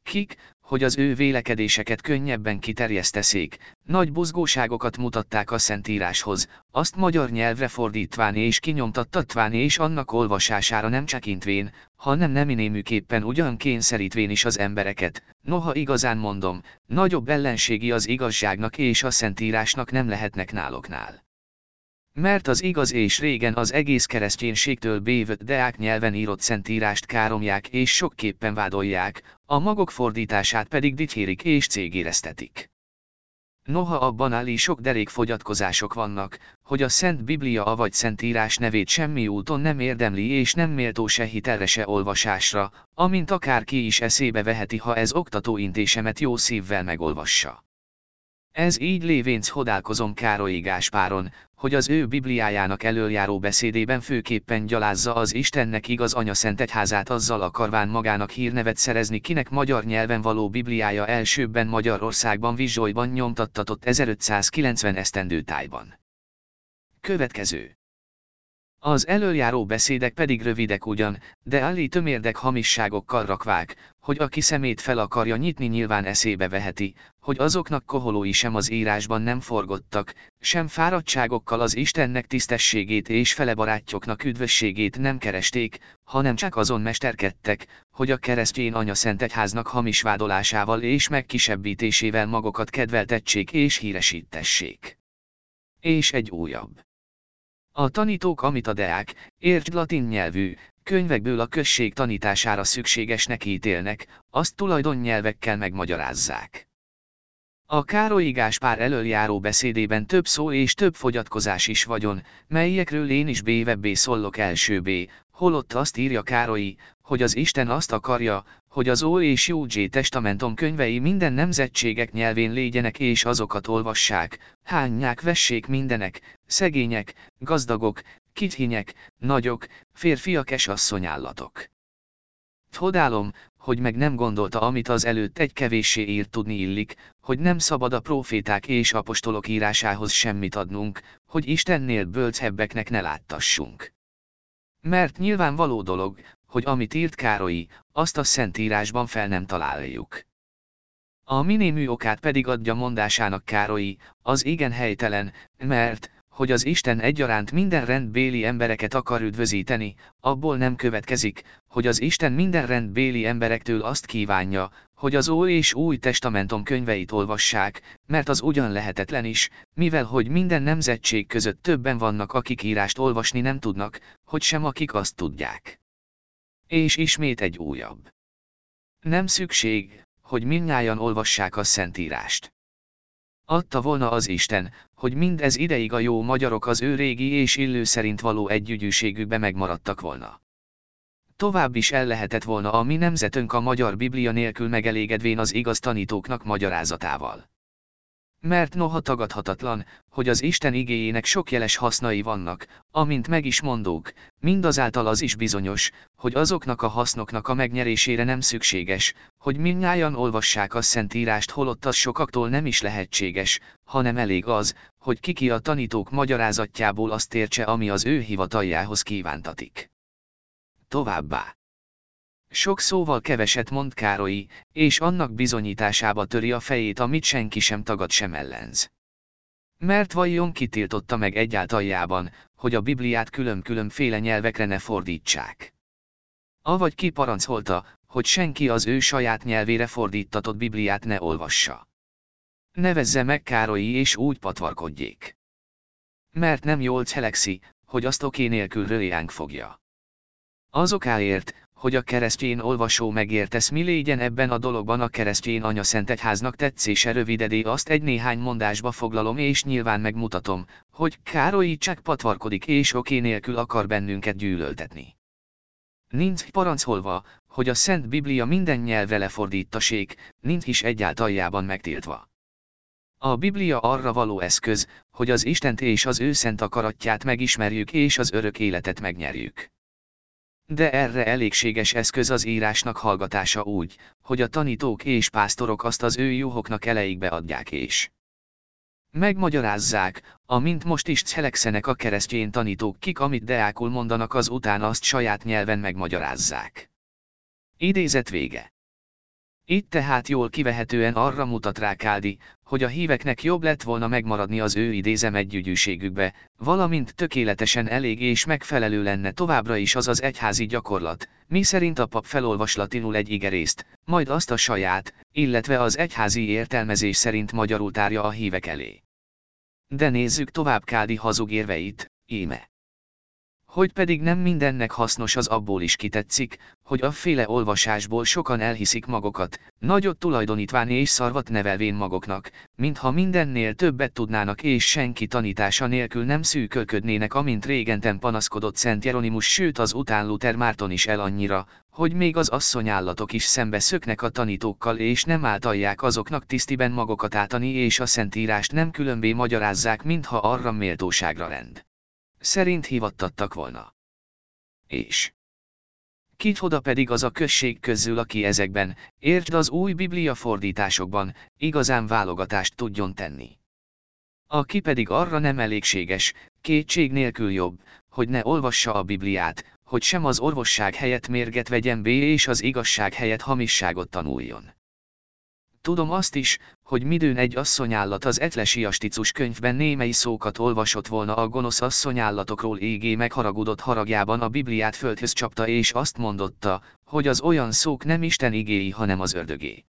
Kik, hogy az ő vélekedéseket könnyebben kiterjeszteszék, nagy buzgóságokat mutatták a Szentíráshoz, azt magyar nyelvre fordítván és kinyomtattatván és annak olvasására nem csekintvén, hanem neminéműképpen ugyan kényszerítvén is az embereket, noha igazán mondom, nagyobb ellenségi az igazságnak és a Szentírásnak nem lehetnek náloknál. Mert az igaz és régen az egész kereszténységtől bévött deák nyelven írott szentírást káromják és sokképpen vádolják, a magok fordítását pedig dicsérik és cégéreztetik. Noha abban állí sok derék fogyatkozások vannak, hogy a Szent Biblia avagy Szentírás nevét semmi úton nem érdemli és nem méltó se hitelre se olvasásra, amint akárki is eszébe veheti ha ez oktatóintésemet jó szívvel megolvassa. Ez így lévénc hodálkozom Károly Gáspáron, hogy az ő Bibliájának elöljáró beszédében főképpen gyalázza az Istennek igaz Anya Szent Egyházát azzal akarván magának hírnevet szerezni kinek magyar nyelven való Bibliája elsőbben Magyarországban Vizsolyban nyomtattatott 1590 esztendő tájban. Következő. Az elöljáró beszédek pedig rövidek ugyan, de állí tömérdek hamisságokkal rakvák, hogy aki szemét fel akarja nyitni nyilván eszébe veheti, hogy azoknak koholói sem az írásban nem forgottak, sem fáradtságokkal az Istennek tisztességét és fele barátjoknak üdvösségét nem keresték, hanem csak azon mesterkedtek, hogy a keresztény anya Szent Egyháznak hamis vádolásával és megkisebbítésével magokat kedveltetsék és híresítessék. És egy újabb. A tanítók amit a deák, értsd latin nyelvű, könyvekből a község tanítására szükségesnek ítélnek, azt tulajdonnyelvekkel megmagyarázzák. A Károly Gáspár elöljáró beszédében több szó és több fogyatkozás is vagyon, melyekről én is bévebbé szólok elsőbbé, holott azt írja Károlyi, hogy az Isten azt akarja, hogy az Ó és Józsé testamentum könyvei minden nemzetségek nyelvén légyenek és azokat olvassák, hányják vessék mindenek, szegények, gazdagok, kithinyek, nagyok, férfiak és asszonyállatok. Hodálom, hogy meg nem gondolta amit az előtt egy kevéssé írt tudni illik, hogy nem szabad a proféták és apostolok írásához semmit adnunk, hogy Istennél bölcshebbeknek ne láttassunk. Mert nyilvánvaló dolog, hogy amit írt Károlyi, azt a Szentírásban fel nem találjuk. A minémű okát pedig adja mondásának Károlyi, az igen helytelen, mert, hogy az Isten egyaránt minden rendbéli embereket akar üdvözíteni, abból nem következik, hogy az Isten minden rendbéli emberektől azt kívánja, hogy az Új és Új Testamentum könyveit olvassák, mert az ugyan lehetetlen is, mivel hogy minden nemzetség között többen vannak akik írást olvasni nem tudnak, hogy sem akik azt tudják. És ismét egy újabb. Nem szükség, hogy minnyájan olvassák a Szentírást. Adta volna az Isten, hogy mindez ideig a jó magyarok az ő régi és illő szerint való együgyűségükbe megmaradtak volna. Tovább is el lehetett volna a mi nemzetünk a magyar Biblia nélkül megelégedvén az igaz tanítóknak magyarázatával. Mert noha tagadhatatlan, hogy az Isten igéjének sok jeles hasznai vannak, amint meg is mondók, mindazáltal az is bizonyos, hogy azoknak a hasznoknak a megnyerésére nem szükséges, hogy minnyájan olvassák a Szentírást holott az sokaktól nem is lehetséges, hanem elég az, hogy kiki a tanítók magyarázatjából azt értse ami az ő hivataljához kívántatik. Továbbá. Sok szóval keveset mond Károlyi, és annak bizonyításába töri a fejét, amit senki sem tagad sem ellenz. Mert vajon kitiltotta meg egyáltaljában, hogy a Bibliát külön-különféle nyelvekre ne fordítsák. Avagy ki parancolta, hogy senki az ő saját nyelvére fordítatott Bibliát ne olvassa. Nevezze meg Károlyi és úgy patvarkodjék. Mert nem jól cselekszi, hogy azt oké nélkül röjánk fogja. Az okáért, hogy a keresztjén olvasó megértesz mi légyen ebben a dologban a keresztjén anya Szent Egyháznak tetszése rövidedé azt egy néhány mondásba foglalom és nyilván megmutatom, hogy Károly csak patvarkodik és oké nélkül akar bennünket gyűlöltetni. Nincs parancolva, hogy a Szent Biblia minden nyelvre lefordítassék, nincs is egyáltalában megtiltva. A Biblia arra való eszköz, hogy az Istent és az ő szent akaratját megismerjük és az örök életet megnyerjük. De erre elégséges eszköz az írásnak hallgatása úgy, hogy a tanítók és pásztorok azt az ő juhoknak eleikbe adják és megmagyarázzák, amint most is cselekszenek a keresztjén tanítók kik amit deákul mondanak az után azt saját nyelven megmagyarázzák. Idézet vége. Itt tehát jól kivehetően arra mutat rá Káldi, hogy a híveknek jobb lett volna megmaradni az ő idézem együgyűségükbe, valamint tökéletesen elég és megfelelő lenne továbbra is az az egyházi gyakorlat, mi szerint a pap felolvas latinul egy igerészt, majd azt a saját, illetve az egyházi értelmezés szerint magyarul tárja a hívek elé. De nézzük tovább Kádi hazug érveit, íme hogy pedig nem mindennek hasznos az abból is kitetszik, hogy a féle olvasásból sokan elhiszik magokat, nagyot tulajdonítván és szarvat nevelvén magoknak, mintha mindennél többet tudnának és senki tanítása nélkül nem szűkölködnének amint régenten panaszkodott Szent Jeronimus sőt az után Luther Márton is el annyira, hogy még az asszonyállatok is szembe szöknek a tanítókkal és nem általják azoknak tisztiben magokat átani és a Szentírást nem különbé magyarázzák mintha arra méltóságra rend szerint hivattattak volna. És Kicsoda pedig az a község közül, aki ezekben, értsd az új Biblia fordításokban, igazán válogatást tudjon tenni. Aki pedig arra nem elégséges, kétség nélkül jobb, hogy ne olvassa a Bibliát, hogy sem az orvosság helyett mérget vegyen be és az igazság helyett hamisságot tanuljon. Tudom azt is, hogy midőn egy asszonyállat az etlesiasticus könyvben némely szókat olvasott volna a gonosz asszonyállatokról égé megharagudott haragjában a Bibliát földhöz csapta és azt mondotta, hogy az olyan szók nem Isten igéi hanem az ördögé.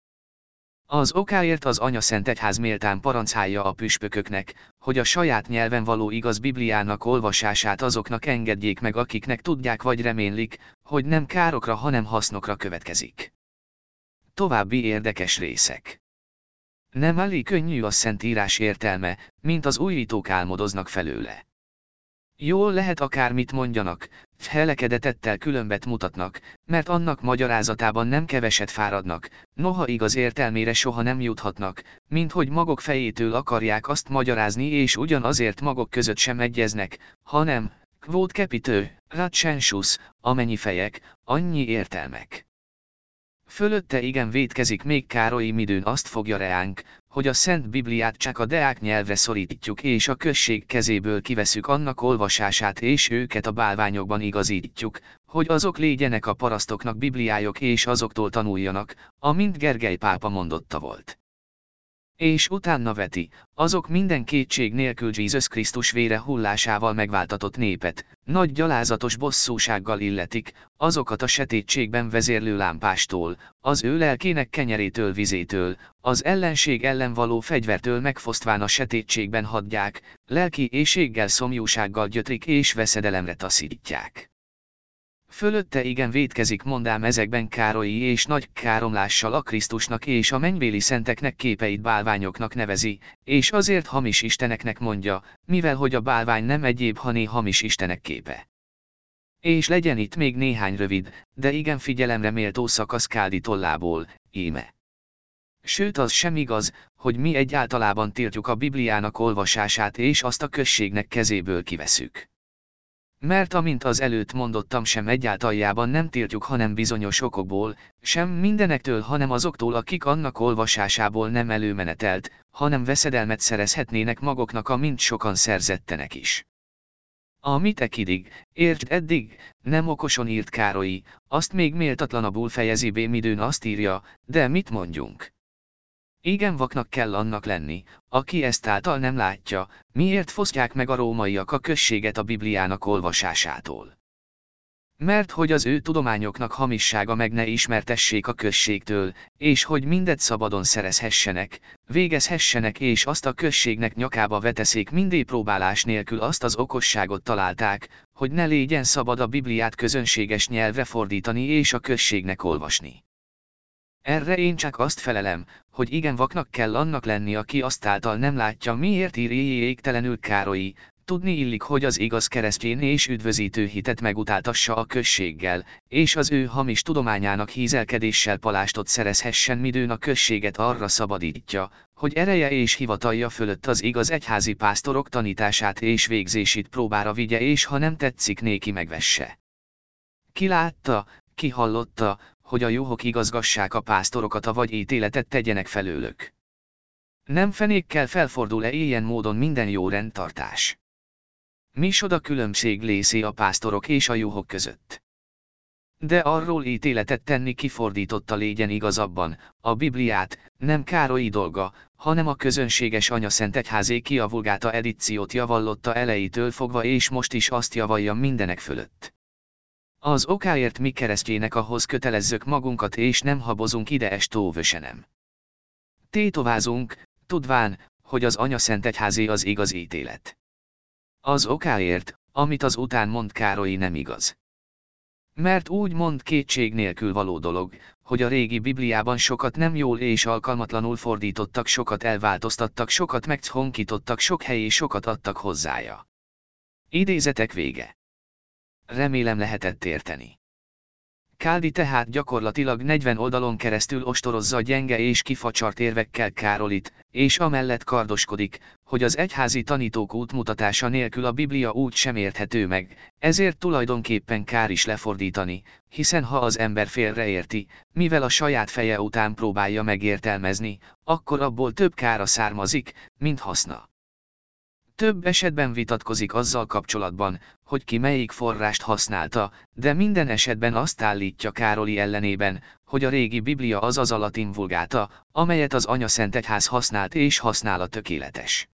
Az okáért az Anya Szent Egyház méltán parancálja a püspököknek, hogy a saját nyelven való igaz Bibliának olvasását azoknak engedjék meg akiknek tudják vagy reménylik, hogy nem károkra hanem hasznokra következik. További érdekes részek. Nem elég könnyű a Szentírás értelme, mint az újítók álmodoznak felőle. Jól lehet akármit mondjanak, felekedetettel különbet mutatnak, mert annak magyarázatában nem keveset fáradnak, noha igaz értelmére soha nem juthatnak, mint hogy magok fejétől akarják azt magyarázni és ugyanazért magok között sem egyeznek, hanem, kvót kepitő, ratsensus, amennyi fejek, annyi értelmek. Fölötte igen védkezik még Károly Midőn azt fogja reánk, hogy a Szent Bibliát csak a deák nyelvre szorítjuk és a község kezéből kiveszük annak olvasását és őket a bálványokban igazítjuk, hogy azok légyenek a parasztoknak bibliájok és azoktól tanuljanak, amint Gergely pápa mondotta volt. És utána veti, azok minden kétség nélkül Jézus Krisztus vére hullásával megváltatott népet, nagy gyalázatos bosszúsággal illetik, azokat a setétségben vezérlő lámpástól, az ő lelkének kenyerétől vizétől, az ellenség ellen való fegyvertől megfosztván a setétségben hadják, lelki éjséggel szomjúsággal gyötrik és veszedelemre taszítják. Fölötte igen védkezik mondám ezekben Károlyi és nagy káromlással a Krisztusnak és a mennyvéli szenteknek képeit bálványoknak nevezi, és azért hamis isteneknek mondja, mivel hogy a bálvány nem egyéb hané hamis istenek képe. És legyen itt még néhány rövid, de igen figyelemre méltó szakasz Káldi tollából, íme. Sőt az sem igaz, hogy mi egyáltalában tiltjuk a Bibliának olvasását és azt a községnek kezéből kiveszük. Mert amint az előtt mondottam sem egyáltaljában nem tiltjuk hanem bizonyos okokból, sem mindenektől hanem azoktól akik annak olvasásából nem előmenetelt, hanem veszedelmet szerezhetnének maguknak a mind sokan szerzettenek is. A mitekidig, értsd eddig, nem okoson írt Károlyi, azt még méltatlanabbul fejezi B. Midőn azt írja, de mit mondjunk? Igen vaknak kell annak lenni, aki ezt által nem látja, miért fosztják meg a rómaiak a községet a Bibliának olvasásától. Mert hogy az ő tudományoknak hamissága meg ne ismertessék a községtől, és hogy mindet szabadon szerezhessenek, végezhessenek és azt a községnek nyakába veteszék mindé próbálás nélkül azt az okosságot találták, hogy ne légyen szabad a Bibliát közönséges nyelvre fordítani és a községnek olvasni. Erre én csak azt felelem, hogy igen vaknak kell annak lenni, aki azt által nem látja, miért ír égtelenül Károlyi, tudni illik, hogy az igaz keresztjén és üdvözítő hitet megutáltassa a községgel, és az ő hamis tudományának hízelkedéssel palástot szerezhessen midőn a községet arra szabadítja, hogy ereje és hivatalja fölött az igaz egyházi pásztorok tanítását és végzését próbára vigye és ha nem tetszik néki megvesse. Ki látta, ki hallotta, hogy a juhok igazgassák a pásztorokat a vagy ítéletet tegyenek felőlük. Nem fenékkel felfordul-e ilyen módon minden jó rendtartás? Misoda különbség lészé a pásztorok és a juhok között. De arról ítéletet tenni kifordította légyen igazabban, a Bibliát, nem Károlyi dolga, hanem a közönséges anya Szent Egyházé ki a vulgáta edíciót javallotta elejétől fogva és most is azt javalja mindenek fölött. Az okáért mi keresztjének ahhoz kötelezzük magunkat és nem habozunk ide estóvösenem. Tétovázunk, tudván, hogy az anya Szent Egyházé az igaz ítélet. Az okáért, amit az után mond Károlyi nem igaz. Mert úgy mond kétség nélkül való dolog, hogy a régi Bibliában sokat nem jól és alkalmatlanul fordítottak, sokat elváltoztattak, sokat megchonkítottak, sok helyé sokat adtak hozzája. Idézetek vége. Remélem lehetett érteni. Káldi tehát gyakorlatilag 40 oldalon keresztül ostorozza gyenge és kifacsart érvekkel Károlit, és amellett kardoskodik, hogy az egyházi tanítók útmutatása nélkül a Biblia úgy sem érthető meg, ezért tulajdonképpen kár is lefordítani, hiszen ha az ember félreérti, mivel a saját feje után próbálja megértelmezni, akkor abból több kára származik, mint haszna. Több esetben vitatkozik azzal kapcsolatban, hogy ki melyik forrást használta, de minden esetben azt állítja Károli ellenében, hogy a régi Biblia az az a latin vulgáta, amelyet az Anya használt és használ a tökéletes.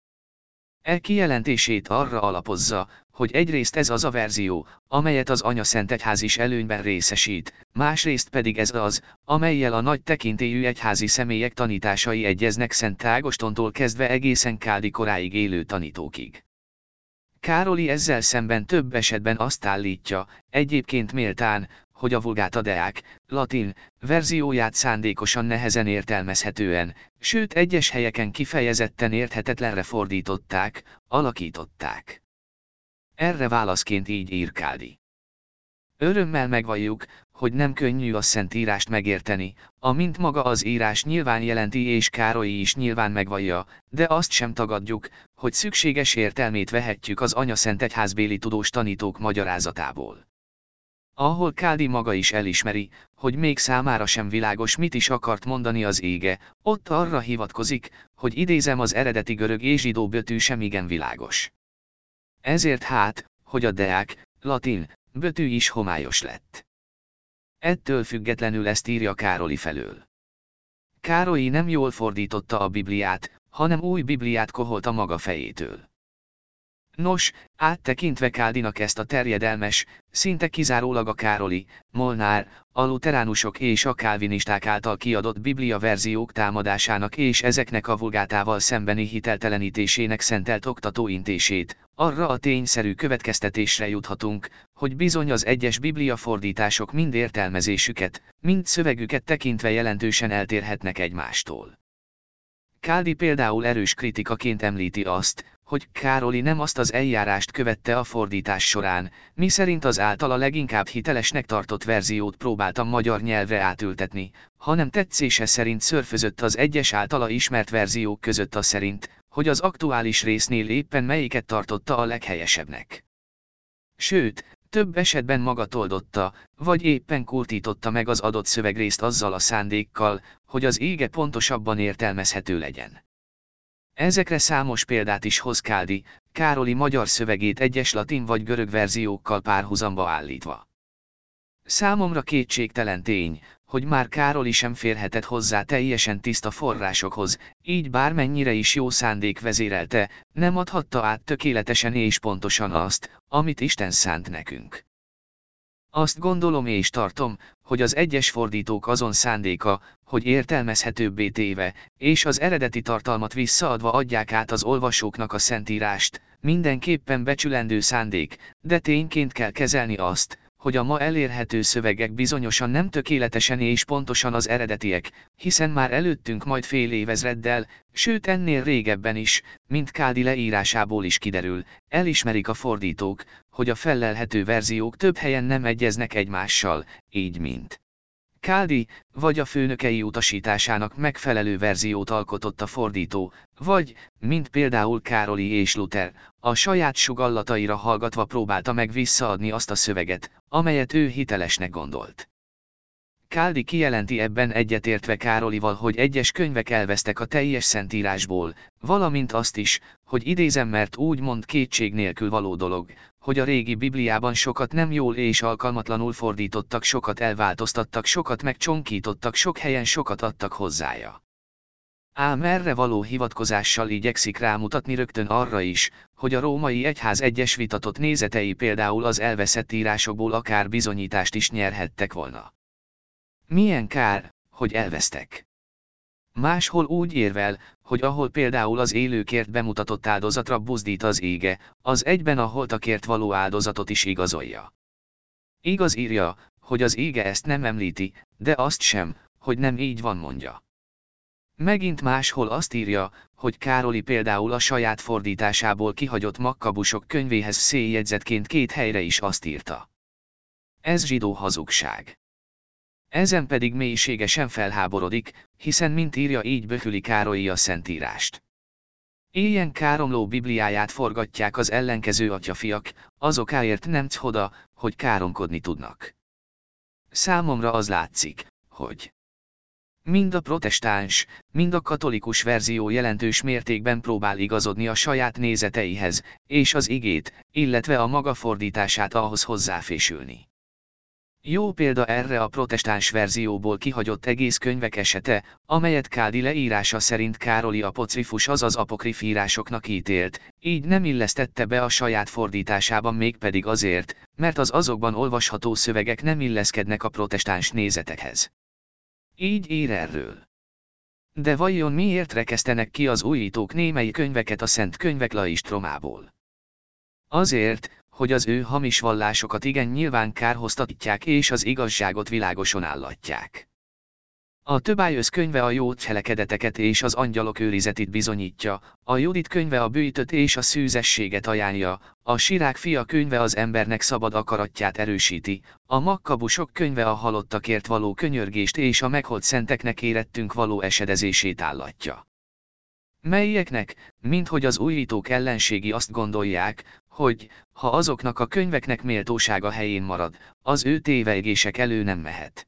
E kijelentését arra alapozza, hogy egyrészt ez az a verzió, amelyet az Anya Szent Egyház is előnyben részesít, másrészt pedig ez az, amelyel a nagy tekintélyű egyházi személyek tanításai egyeznek Szent Ágostontól kezdve egészen Káldi koráig élő tanítókig. Károli ezzel szemben több esetben azt állítja, egyébként méltán, hogy a vulgáta deák, latin, verzióját szándékosan nehezen értelmezhetően, sőt egyes helyeken kifejezetten érthetetlenre fordították, alakították. Erre válaszként így ír Kádi. Örömmel megvalljuk, hogy nem könnyű a Szentírást megérteni, amint maga az írás nyilván jelenti és Károlyi is nyilván megvallja, de azt sem tagadjuk, hogy szükséges értelmét vehetjük az Anya Szent Egyházbéli tudós tanítók magyarázatából. Ahol Kádi maga is elismeri, hogy még számára sem világos mit is akart mondani az ége, ott arra hivatkozik, hogy idézem az eredeti görög és zsidó bötű sem igen világos. Ezért hát, hogy a deák, latin, bötű is homályos lett. Ettől függetlenül ezt írja Károli felől. Károlyi nem jól fordította a Bibliát, hanem új Bibliát koholt a maga fejétől. Nos, áttekintve Káldinak ezt a terjedelmes, szinte kizárólag a Károli, Molnár, a luteránusok és a kálvinisták által kiadott Biblia verziók támadásának és ezeknek a vulgátával szembeni hiteltelenítésének szentelt oktatóintését, arra a tényszerű következtetésre juthatunk, hogy bizony az egyes Biblia fordítások mind értelmezésüket, mind szövegüket tekintve jelentősen eltérhetnek egymástól. Káldi például erős kritikaként említi azt, hogy Károli nem azt az eljárást követte a fordítás során, mi szerint az általa leginkább hitelesnek tartott verziót próbáltam magyar nyelvre átültetni, hanem tetszése szerint szörfözött az egyes általa ismert verziók között a szerint, hogy az aktuális résznél éppen melyiket tartotta a leghelyesebbnek. Sőt, több esetben maga toldotta, vagy éppen kurtította meg az adott szövegrészt azzal a szándékkal, hogy az ége pontosabban értelmezhető legyen. Ezekre számos példát is hoz Káldi, Károli magyar szövegét egyes latin vagy görög verziókkal párhuzamba állítva. Számomra kétségtelen tény, hogy már Károli sem férhetett hozzá teljesen tiszta forrásokhoz, így bármennyire is jó szándék vezérelte, nem adhatta át tökéletesen és pontosan azt, amit Isten szánt nekünk. Azt gondolom és tartom, hogy az egyes fordítók azon szándéka, hogy értelmezhetőbbé téve, és az eredeti tartalmat visszaadva adják át az olvasóknak a szentírást, mindenképpen becsülendő szándék, de tényként kell kezelni azt, hogy a ma elérhető szövegek bizonyosan nem tökéletesen és pontosan az eredetiek, hiszen már előttünk majd fél évezreddel, sőt ennél régebben is, mint Kádi leírásából is kiderül, elismerik a fordítók, hogy a fellelhető verziók több helyen nem egyeznek egymással, így mint Káldi, vagy a főnökei utasításának megfelelő verziót alkotott a fordító, vagy, mint például Károli és Luther, a saját sugallataira hallgatva próbálta meg visszaadni azt a szöveget, amelyet ő hitelesnek gondolt. Káldi kijelenti ebben egyetértve Károlival, hogy egyes könyvek elvesztek a teljes szentírásból, valamint azt is, hogy idézem mert úgy mond kétség nélkül való dolog, hogy a régi Bibliában sokat nem jól és alkalmatlanul fordítottak, sokat elváltoztattak, sokat megcsonkítottak, sok helyen sokat adtak hozzája. Ám erre való hivatkozással igyekszik rámutatni rögtön arra is, hogy a római egyház egyes vitatott nézetei például az elveszett írásokból akár bizonyítást is nyerhettek volna. Milyen kár, hogy elvesztek. Máshol úgy érvel, hogy ahol például az élőkért bemutatott áldozatra buzdít az ége, az egyben a holtakért való áldozatot is igazolja. Igaz írja, hogy az ége ezt nem említi, de azt sem, hogy nem így van mondja. Megint máshol azt írja, hogy Károli például a saját fordításából kihagyott makkabusok könyvéhez széljegyzetként két helyre is azt írta. Ez zsidó hazugság. Ezen pedig mélységesen felháborodik, hiszen mint írja így böhüli Károlyi a Szentírást. Éljen káromló Bibliáját forgatják az ellenkező atyafiak, azokáért nem hoda, hogy káromkodni tudnak. Számomra az látszik, hogy mind a protestáns, mind a katolikus verzió jelentős mértékben próbál igazodni a saját nézeteihez, és az igét, illetve a maga fordítását ahhoz hozzáfésülni. Jó példa erre a protestáns verzióból kihagyott egész könyvek esete, amelyet Kádi leírása szerint Károli apocrifus azaz apokrif írásoknak ítélt, így nem illesztette be a saját fordításában mégpedig azért, mert az azokban olvasható szövegek nem illeszkednek a protestáns nézetekhez. Így ír erről. De vajon miért rekesztenek ki az újítók némely könyveket a szent könyvek laistromából? Azért, hogy az ő hamis vallásokat igen nyilván kárhoztatják és az igazságot világosan állatják. A Töbájös könyve a jó cselekedeteket és az angyalok őrizetét bizonyítja, a Judit könyve a bűjtöt és a szűzességet ajánlja, a Sirák fia könyve az embernek szabad akaratját erősíti, a Makkabusok könyve a halottakért való könyörgést és a megholt szenteknek érettünk való esedezését állatja. Melyeknek, minthogy az újítók ellenségi azt gondolják, hogy, ha azoknak a könyveknek méltósága helyén marad, az ő tévegések elő nem mehet.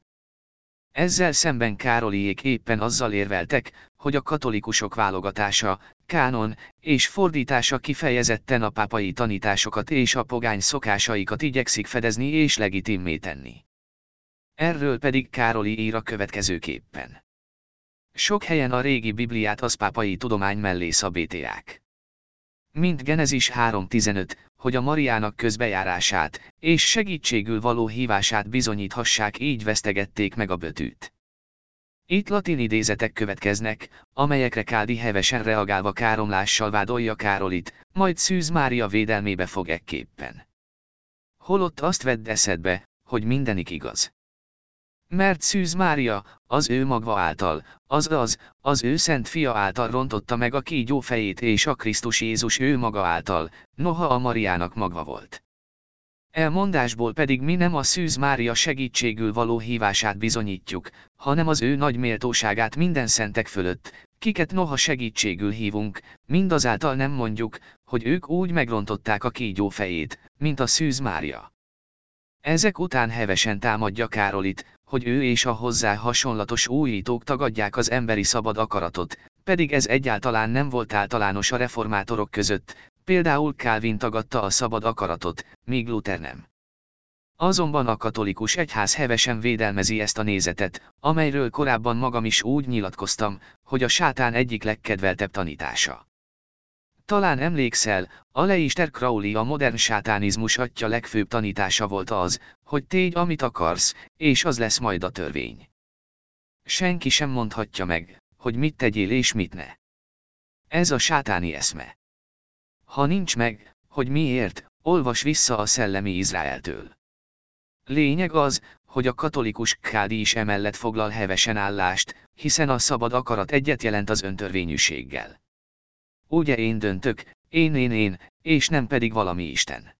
Ezzel szemben Károliék éppen azzal érveltek, hogy a katolikusok válogatása, kánon, és fordítása kifejezetten a pápai tanításokat és a pogány szokásaikat igyekszik fedezni és legitimmé tenni. Erről pedig Károli ír a következőképpen. Sok helyen a régi Bibliát az pápai tudomány mellé szabéteák. Mint Genezis 3.15, hogy a Mariának közbejárását, és segítségül való hívását bizonyíthassák így vesztegették meg a bötűt. Itt latin idézetek következnek, amelyekre Kádi hevesen reagálva káromlással vádolja Károlit, majd Szűz Mária védelmébe fog ekképpen. Holott azt vedd eszedbe, hogy mindenik igaz. Mert Szűz Mária, az ő magva által, azaz, az ő szent fia által rontotta meg a kígyó fejét és a Krisztus Jézus ő maga által, noha a Mariának magva volt. Elmondásból pedig mi nem a Szűz Mária segítségül való hívását bizonyítjuk, hanem az ő nagy méltóságát minden szentek fölött, kiket noha segítségül hívunk, mindazáltal nem mondjuk, hogy ők úgy megrontották a kígyó fejét, mint a Szűz Mária. Ezek után hevesen támadja Károlit, hogy ő és a hozzá hasonlatos újítók tagadják az emberi szabad akaratot, pedig ez egyáltalán nem volt általános a reformátorok között, például Calvin tagadta a szabad akaratot, míg Luther nem. Azonban a katolikus egyház hevesen védelmezi ezt a nézetet, amelyről korábban magam is úgy nyilatkoztam, hogy a sátán egyik legkedveltebb tanítása. Talán emlékszel, Aleister Crowley a modern sátánizmus atya legfőbb tanítása volt az, hogy tégy amit akarsz, és az lesz majd a törvény. Senki sem mondhatja meg, hogy mit tegyél és mit ne. Ez a sátáni eszme. Ha nincs meg, hogy miért, olvas vissza a szellemi Izraeltől. Lényeg az, hogy a katolikus kádi is emellett foglal hevesen állást, hiszen a szabad akarat egyet jelent az öntörvényűséggel. Ugye én döntök, én én én, és nem pedig valami Isten.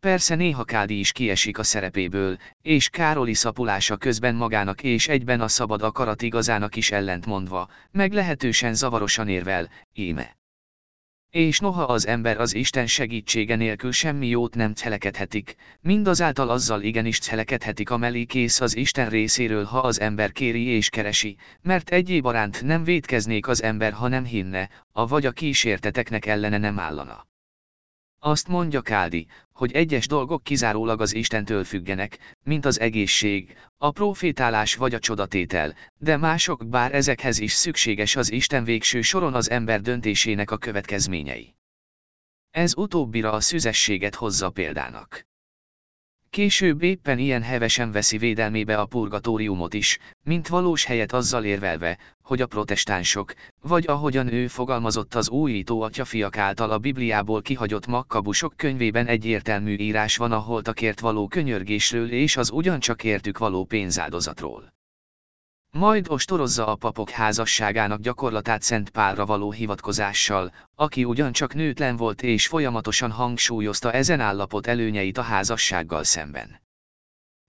Persze néha Kádi is kiesik a szerepéből, és Károli szapulása közben magának és egyben a szabad akarat igazának is ellentmondva, meglehetősen zavarosan érvel, íme. És noha az ember az Isten segítsége nélkül semmi jót nem cselekedhetik, mindazáltal azzal igenis cselekedhetik a kész az Isten részéről ha az ember kéri és keresi, mert egyéb aránt nem védkeznék az ember ha nem hinne, a vagy a kísérteteknek ellene nem állana. Azt mondja Kádi, hogy egyes dolgok kizárólag az Istentől függenek, mint az egészség, a profétálás vagy a csodatétel, de mások bár ezekhez is szükséges az Isten végső soron az ember döntésének a következményei. Ez utóbbira a szüzességet hozza példának. Később éppen ilyen hevesen veszi védelmébe a purgatóriumot is, mint valós helyet azzal érvelve, hogy a protestánsok, vagy ahogyan ő fogalmazott az újító atyafiak által a Bibliából kihagyott makkabusok könyvében egyértelmű írás van a holtakért való könyörgésről és az ugyancsak értük való pénzáldozatról. Majd ostorozza a papok házasságának gyakorlatát Szent Pálra való hivatkozással, aki ugyancsak nőtlen volt és folyamatosan hangsúlyozta ezen állapot előnyeit a házassággal szemben.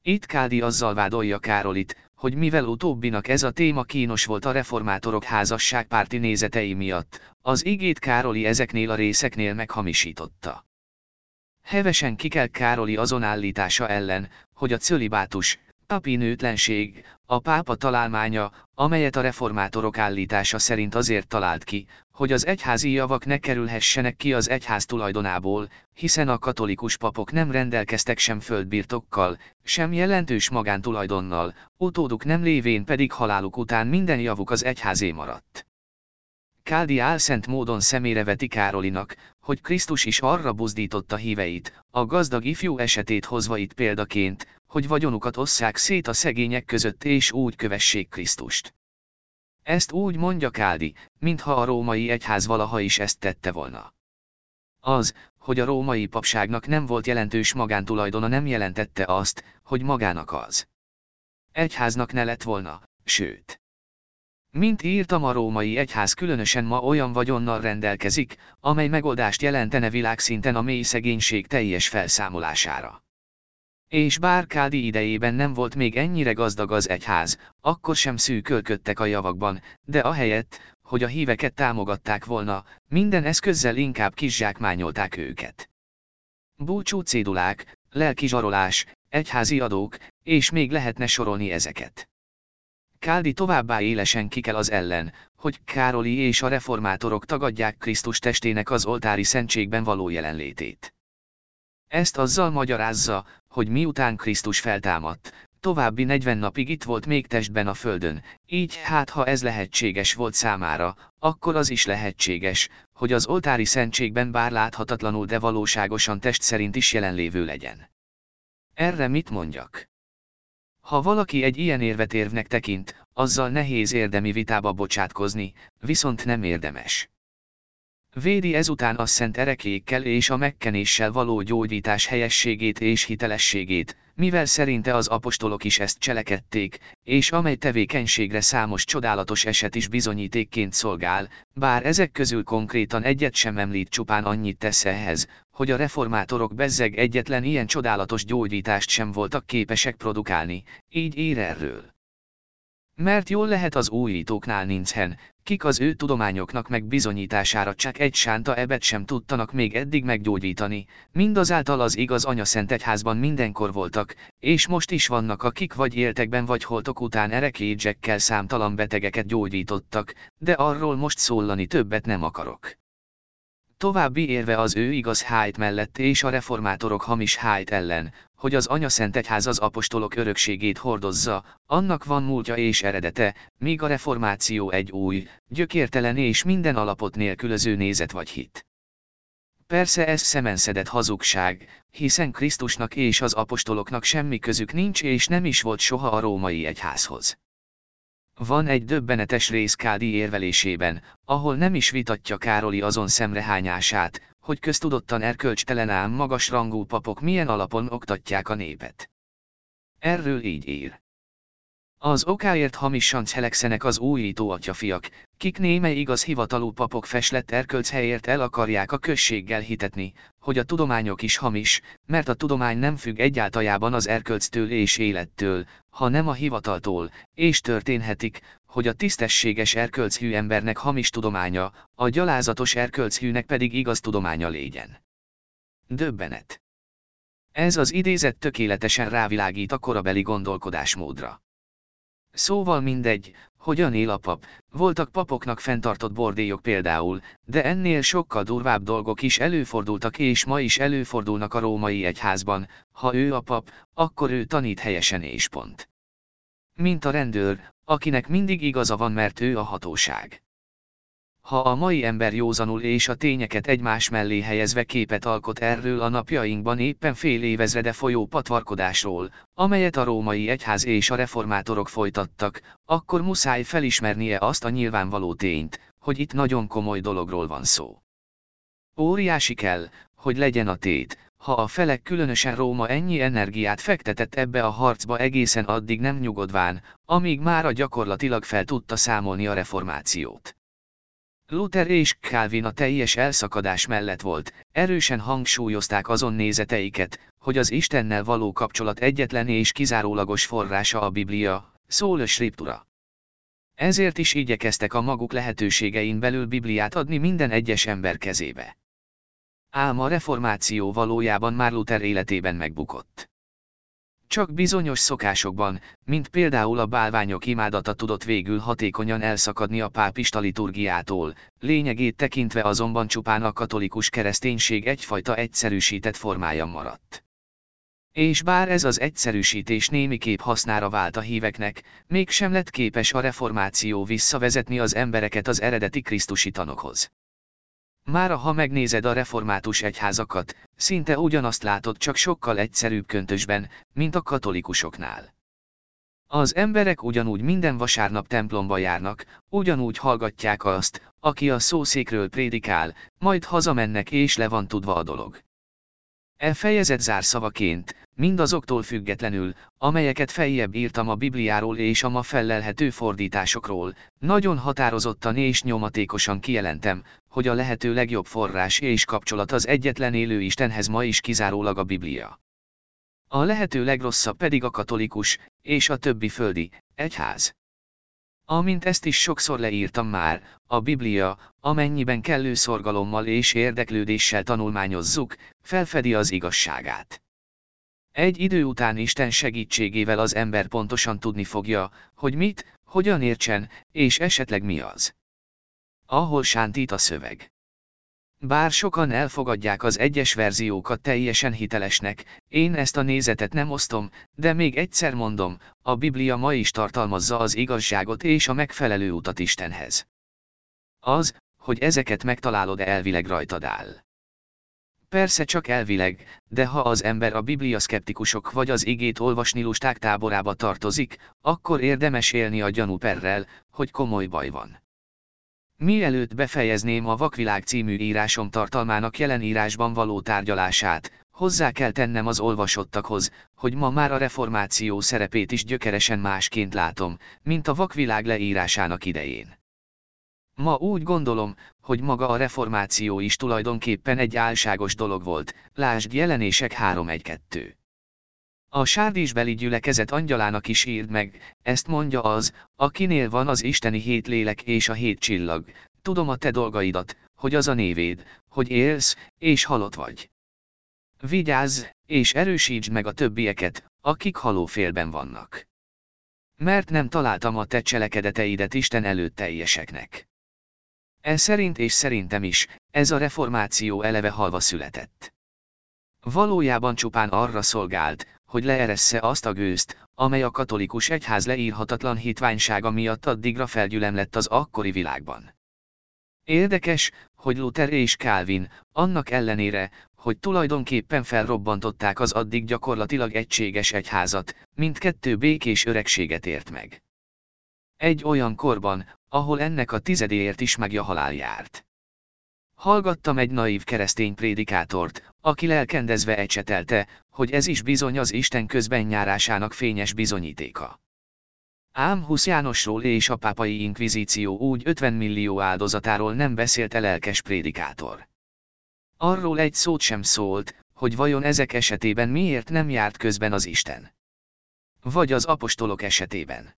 Itt Kádi azzal vádolja Károlit, hogy mivel utóbbinak ez a téma kínos volt a reformátorok házasságpárti nézetei miatt, az igét Károli ezeknél a részeknél meghamisította. Hevesen kikel Károli azon állítása ellen, hogy a cölibátus, papi nőtlenség, a pápa találmánya, amelyet a reformátorok állítása szerint azért talált ki, hogy az egyházi javak ne kerülhessenek ki az egyház tulajdonából, hiszen a katolikus papok nem rendelkeztek sem földbirtokkal, sem jelentős magántulajdonnal, utóduk nem lévén pedig haláluk után minden javuk az egyházé maradt. Káldi álszent módon szemére veti Károlinak, hogy Krisztus is arra buzdította híveit, a gazdag ifjú esetét hozva itt példaként, hogy vagyonukat osszák szét a szegények között és úgy kövessék Krisztust. Ezt úgy mondja Káldi, mintha a római egyház valaha is ezt tette volna. Az, hogy a római papságnak nem volt jelentős magántulajdona nem jelentette azt, hogy magának az. Egyháznak ne lett volna, sőt. Mint írtam a római egyház különösen ma olyan vagyonnal rendelkezik, amely megoldást jelentene világszinten a mély szegénység teljes felszámolására. És bár Kádi idejében nem volt még ennyire gazdag az egyház, akkor sem szűkölködtek a javakban, de ahelyett, hogy a híveket támogatták volna, minden eszközzel inkább kizsákmányolták őket. Búcsú cédulák, lelki zsarolás, egyházi adók, és még lehetne sorolni ezeket. Káldi továbbá élesen kikel az ellen, hogy Károli és a reformátorok tagadják Krisztus testének az oltári szentségben való jelenlétét. Ezt azzal magyarázza, hogy miután Krisztus feltámadt, további 40 napig itt volt még testben a földön, így hát ha ez lehetséges volt számára, akkor az is lehetséges, hogy az oltári szentségben bár láthatatlanul de valóságosan test szerint is jelenlévő legyen. Erre mit mondjak? Ha valaki egy ilyen érvetérvnek tekint, azzal nehéz érdemi vitába bocsátkozni, viszont nem érdemes. Védi ezután a szent erekékkel és a megkenéssel való gyógyítás helyességét és hitelességét, mivel szerinte az apostolok is ezt cselekedték, és amely tevékenységre számos csodálatos eset is bizonyítékként szolgál, bár ezek közül konkrétan egyet sem említ csupán annyit tesz ehhez, hogy a reformátorok bezzeg egyetlen ilyen csodálatos gyógyítást sem voltak képesek produkálni, így ír erről. Mert jól lehet az újítóknál nincsen, kik az ő tudományoknak meg bizonyítására csak egy sánta ebet sem tudtanak még eddig meggyógyítani, mindazáltal az igaz anya szent egyházban mindenkor voltak, és most is vannak akik vagy éltekben vagy holtok után erekédzsekkel számtalan betegeket gyógyítottak, de arról most szólani többet nem akarok. További érve az ő igaz hájt mellett és a reformátorok hamis hájt ellen, hogy az Anya Szent Egyház az apostolok örökségét hordozza, annak van múltja és eredete, míg a reformáció egy új, gyökértelen és minden alapot nélkülöző nézet vagy hit. Persze ez szemenszedett hazugság, hiszen Krisztusnak és az apostoloknak semmi közük nincs és nem is volt soha a római egyházhoz. Van egy döbbenetes rész Kádi érvelésében, ahol nem is vitatja Károli azon szemrehányását, hogy köztudottan erkölcstelen ám magas rangú papok milyen alapon oktatják a népet. Erről így ír. Az okáért hamisan cselekszenek az újító atyafiak, kik némely igaz hivatalú papok feslett erkölc helyért el akarják a községgel hitetni, hogy a tudományok is hamis, mert a tudomány nem függ egyáltalában az erkölctől és élettől, hanem a hivataltól, és történhetik, hogy a tisztességes erkölchű embernek hamis tudománya, a gyalázatos erkölchűnek pedig igaz tudománya légyen. Döbbenet. Ez az idézet tökéletesen rávilágít a korabeli gondolkodásmódra. Szóval mindegy, hogyan él a pap, voltak papoknak fenntartott bordélyok például, de ennél sokkal durvább dolgok is előfordultak és ma is előfordulnak a római egyházban, ha ő a pap, akkor ő tanít helyesen és pont. Mint a rendőr, akinek mindig igaza van mert ő a hatóság. Ha a mai ember józanul és a tényeket egymás mellé helyezve képet alkot erről a napjainkban éppen fél évezrede folyó patvarkodásról, amelyet a római egyház és a reformátorok folytattak, akkor muszáj felismernie azt a nyilvánvaló tényt, hogy itt nagyon komoly dologról van szó. Óriási kell, hogy legyen a tét, ha a felek különösen Róma ennyi energiát fektetett ebbe a harcba egészen addig nem nyugodván, amíg már a gyakorlatilag fel tudta számolni a reformációt. Luther és Calvin a teljes elszakadás mellett volt, erősen hangsúlyozták azon nézeteiket, hogy az Istennel való kapcsolat egyetlen és kizárólagos forrása a Biblia, szól a Sriptura. Ezért is igyekeztek a maguk lehetőségein belül Bibliát adni minden egyes ember kezébe. Ám a reformáció valójában már Luther életében megbukott. Csak bizonyos szokásokban, mint például a bálványok imádata tudott végül hatékonyan elszakadni a pápista liturgiától, lényegét tekintve azonban csupán a katolikus kereszténység egyfajta egyszerűsített formája maradt. És bár ez az egyszerűsítés némiképp hasznára vált a híveknek, mégsem lett képes a reformáció visszavezetni az embereket az eredeti krisztusi tanokhoz. Mára ha megnézed a református egyházakat, szinte ugyanazt látod csak sokkal egyszerűbb köntösben, mint a katolikusoknál. Az emberek ugyanúgy minden vasárnap templomba járnak, ugyanúgy hallgatják azt, aki a szószékről prédikál, majd hazamennek és le van tudva a dolog. E fejezet zárszavaként, mindazoktól függetlenül, amelyeket feljebb írtam a Bibliáról és a ma fellelhető fordításokról, nagyon határozottan és nyomatékosan kijelentem, hogy a lehető legjobb forrás és kapcsolat az egyetlen élő Istenhez ma is kizárólag a Biblia. A lehető legrosszabb pedig a katolikus, és a többi földi, egyház. Amint ezt is sokszor leírtam már, a Biblia, amennyiben kellő szorgalommal és érdeklődéssel tanulmányozzuk, felfedi az igazságát. Egy idő után Isten segítségével az ember pontosan tudni fogja, hogy mit, hogyan értsen, és esetleg mi az. Ahol sántít a szöveg. Bár sokan elfogadják az egyes verziókat teljesen hitelesnek, én ezt a nézetet nem osztom, de még egyszer mondom, a Biblia ma is tartalmazza az igazságot és a megfelelő utat Istenhez. Az, hogy ezeket megtalálod elvileg rajtad áll. Persze csak elvileg, de ha az ember a biblia szkeptikusok vagy az igét olvasni lusták táborába tartozik, akkor érdemes élni a gyanúperrel, hogy komoly baj van. Mielőtt befejezném a Vakvilág című írásom tartalmának jelen írásban való tárgyalását, hozzá kell tennem az olvasottakhoz, hogy ma már a reformáció szerepét is gyökeresen másként látom, mint a Vakvilág leírásának idején. Ma úgy gondolom, hogy maga a reformáció is tulajdonképpen egy álságos dolog volt, lásd jelenések 3.1.2. A sárdísbeli gyülekezet angyalának is írd meg, ezt mondja az, akinél van az isteni hét lélek és a hét csillag, tudom a te dolgaidat, hogy az a névéd, hogy élsz, és halott vagy. Vigyázz, és erősítsd meg a többieket, akik halófélben vannak. Mert nem találtam a te cselekedeteidet Isten előtt teljeseknek. E szerint és szerintem is, ez a reformáció eleve halva született. Valójában csupán arra szolgált, hogy leeressze azt a gőzt, amely a katolikus egyház leírhatatlan hitványsága miatt addigra felgyülem lett az akkori világban. Érdekes, hogy Luther és Calvin, annak ellenére, hogy tulajdonképpen felrobbantották az addig gyakorlatilag egységes egyházat, mindkettő békés öregséget ért meg. Egy olyan korban, ahol ennek a tizedéért is megja halál járt. Hallgattam egy naív keresztény prédikátort, aki lelkendezve ecsetelte, hogy ez is bizony az Isten közben nyárásának fényes bizonyítéka. Ám Husz Jánosról és a pápai inkvizíció úgy 50 millió áldozatáról nem beszélt el lelkes prédikátor. Arról egy szót sem szólt, hogy vajon ezek esetében miért nem járt közben az Isten. Vagy az apostolok esetében.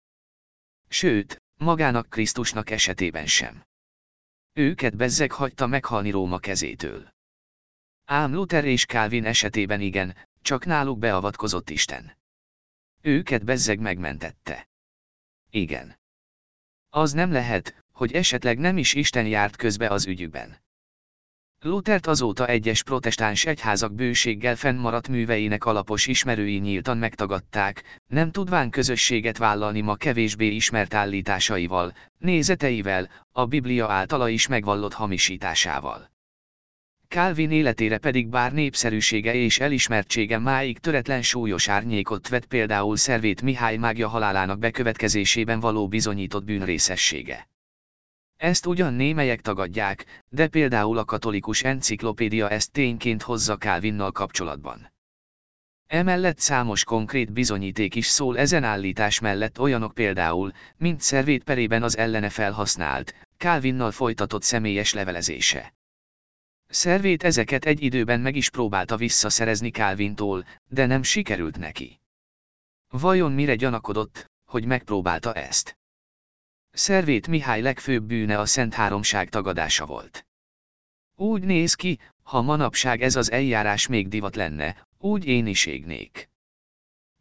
Sőt, magának Krisztusnak esetében sem. Őket bezzeg hagyta meghalni Róma kezétől. Ám Luther és Calvin esetében igen, csak náluk beavatkozott Isten. Őket bezzeg megmentette. Igen. Az nem lehet, hogy esetleg nem is Isten járt közbe az ügyükben. Luthert azóta egyes protestáns egyházak bőséggel fennmaradt műveinek alapos ismerői nyíltan megtagadták, nem tudván közösséget vállalni ma kevésbé ismert állításaival, nézeteivel, a Biblia általa is megvallott hamisításával. Calvin életére pedig bár népszerűsége és elismertsége máig töretlen súlyos árnyékot vett például Szervét Mihály mágja halálának bekövetkezésében való bizonyított bűnrészessége. Ezt ugyan némelyek tagadják, de például a katolikus enciklopédia ezt tényként hozza Calvinnal kapcsolatban. Emellett számos konkrét bizonyíték is szól ezen állítás mellett olyanok például, mint szervét perében az ellene felhasznált, Calvinnal folytatott személyes levelezése. Szervét ezeket egy időben meg is próbálta visszaszerezni Calvintól, de nem sikerült neki. Vajon mire gyanakodott, hogy megpróbálta ezt? Szervét Mihály legfőbb bűne a Szent Háromság tagadása volt. Úgy néz ki, ha manapság ez az eljárás még divat lenne, úgy én is égnék.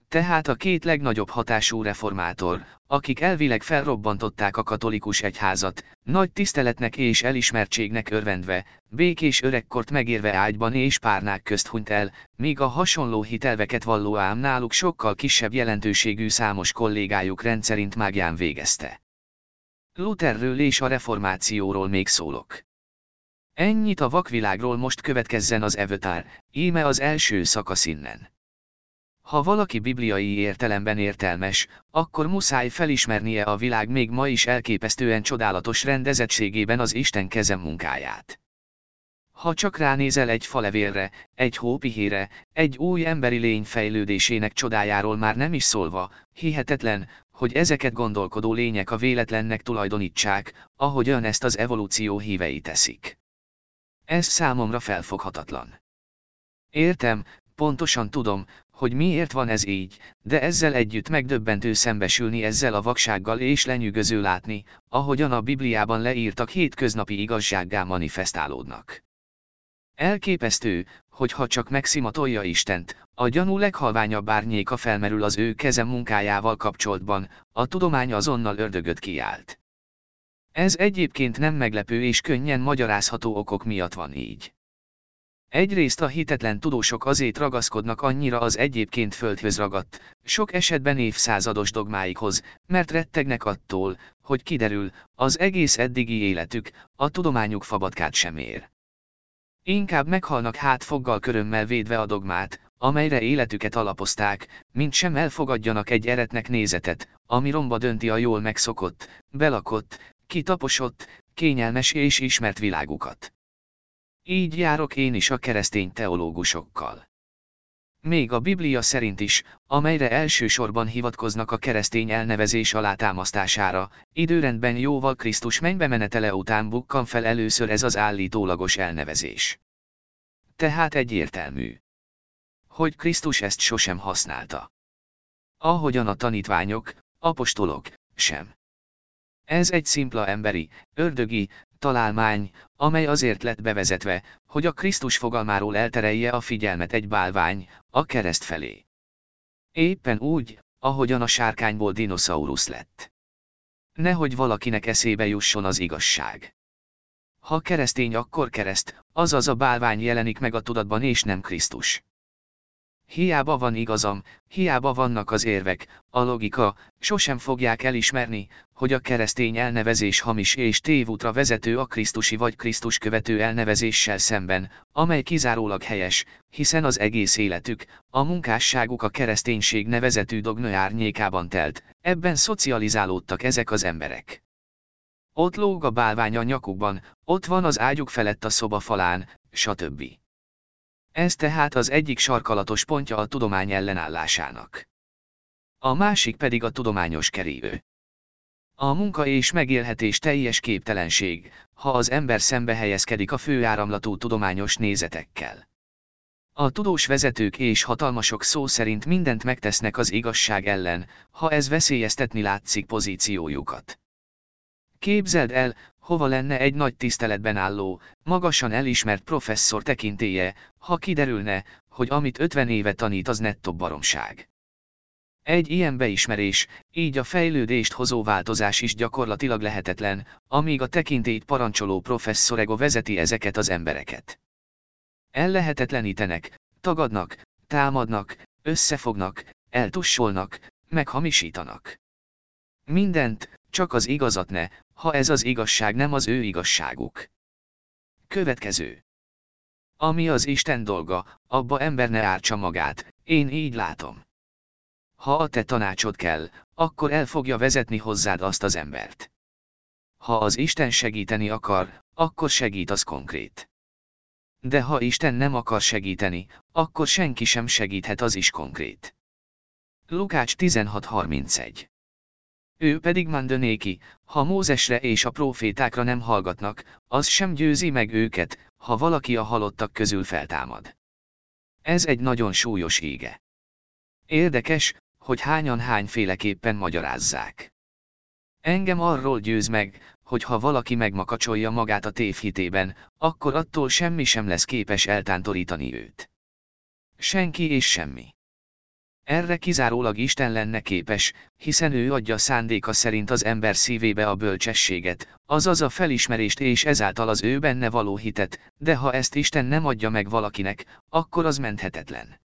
Tehát a két legnagyobb hatású reformátor, akik elvileg felrobbantották a katolikus egyházat, nagy tiszteletnek és elismertségnek örvendve, békés öregkort megérve ágyban és párnák közt hunyt el, míg a hasonló hitelveket valló ám náluk sokkal kisebb jelentőségű számos kollégájuk rendszerint mágján végezte. Lutherről és a reformációról még szólok. Ennyit a vakvilágról most következzen az evötár, íme az első szakasz innen. Ha valaki bibliai értelemben értelmes, akkor muszáj felismernie a világ még ma is elképesztően csodálatos rendezettségében az Isten kezem munkáját. Ha csak ránézel egy falevélre, egy hópihére, egy új emberi lény fejlődésének csodájáról már nem is szólva, hihetetlen, hogy ezeket gondolkodó lények a véletlennek tulajdonítsák, ahogyan ezt az evolúció hívei teszik. Ez számomra felfoghatatlan. Értem, pontosan tudom, hogy miért van ez így, de ezzel együtt megdöbbentő szembesülni ezzel a vaksággal és lenyűgöző látni, ahogyan a Bibliában leírtak hétköznapi igazsággá manifestálódnak. Elképesztő, hogy ha csak megszimatolja Istent, a gyanú leghalványabb árnyéka felmerül az ő kezem munkájával kapcsolatban, a tudomány azonnal ördögöt kiált. Ez egyébként nem meglepő és könnyen magyarázható okok miatt van így. Egyrészt a hitetlen tudósok azért ragaszkodnak annyira az egyébként földhöz ragadt, sok esetben évszázados dogmáikhoz, mert rettegnek attól, hogy kiderül, az egész eddigi életük, a tudományuk fabatkát sem ér. Inkább meghalnak hát foggal körömmel védve a dogmát, amelyre életüket alapozták, mint sem elfogadjanak egy eretnek nézetet, ami romba dönti a jól megszokott, belakott, kitaposott, kényelmes és ismert világukat. Így járok én is a keresztény teológusokkal. Még a Biblia szerint is, amelyre elsősorban hivatkoznak a keresztény elnevezés alátámasztására, időrendben jóval Krisztus mennybe menetele után bukkan fel először ez az állítólagos elnevezés. Tehát egyértelmű, hogy Krisztus ezt sosem használta. Ahogyan a tanítványok, apostolok, sem. Ez egy szimpla emberi, ördögi, találmány, amely azért lett bevezetve, hogy a Krisztus fogalmáról elterelje a figyelmet egy bálvány, a kereszt felé. Éppen úgy, ahogyan a sárkányból dinoszaurusz lett. Nehogy valakinek eszébe jusson az igazság. Ha keresztény akkor kereszt, azaz a bálvány jelenik meg a tudatban és nem Krisztus. Hiába van igazam, hiába vannak az érvek, a logika, sosem fogják elismerni, hogy a keresztény elnevezés hamis és tévútra vezető a Krisztusi vagy Krisztus követő elnevezéssel szemben, amely kizárólag helyes, hiszen az egész életük, a munkásságuk a kereszténység nevezetű dogma árnyékában telt, ebben szocializálódtak ezek az emberek. Ott lóg a bálvány a nyakukban, ott van az ágyuk felett a szoba falán, stb. Ez tehát az egyik sarkalatos pontja a tudomány ellenállásának. A másik pedig a tudományos kerívő. A munka és megélhetés teljes képtelenség, ha az ember szembe helyezkedik a főáramlatú tudományos nézetekkel. A tudós vezetők és hatalmasok szó szerint mindent megtesznek az igazság ellen, ha ez veszélyeztetni látszik pozíciójukat. Képzeld el, hova lenne egy nagy tiszteletben álló, magasan elismert professzor tekintéje, ha kiderülne, hogy amit 50 éve tanít az nettó baromság. Egy ilyen beismerés, így a fejlődést hozó változás is gyakorlatilag lehetetlen, amíg a tekintélyt parancsoló professzor ego vezeti ezeket az embereket. Ellehetetlenítenek, tagadnak, támadnak, összefognak, eltussolnak, meghamisítanak. Mindent, csak az igazat ne, ha ez az igazság nem az ő igazságuk. Következő. Ami az Isten dolga, abba ember ne ártsa magát, én így látom. Ha a te tanácsod kell, akkor el fogja vezetni hozzád azt az embert. Ha az Isten segíteni akar, akkor segít az konkrét. De ha Isten nem akar segíteni, akkor senki sem segíthet az is konkrét. Lukács 16.31 ő pedig mandanéki, ha Mózesre és a profétákra nem hallgatnak, az sem győzi meg őket, ha valaki a halottak közül feltámad. Ez egy nagyon súlyos ége. Érdekes, hogy hányan hányféleképpen magyarázzák. Engem arról győz meg, hogy ha valaki megmakacsolja magát a tévhitében, akkor attól semmi sem lesz képes eltántorítani őt. Senki és semmi. Erre kizárólag Isten lenne képes, hiszen ő adja szándéka szerint az ember szívébe a bölcsességet, azaz a felismerést és ezáltal az ő benne való hitet, de ha ezt Isten nem adja meg valakinek, akkor az menthetetlen.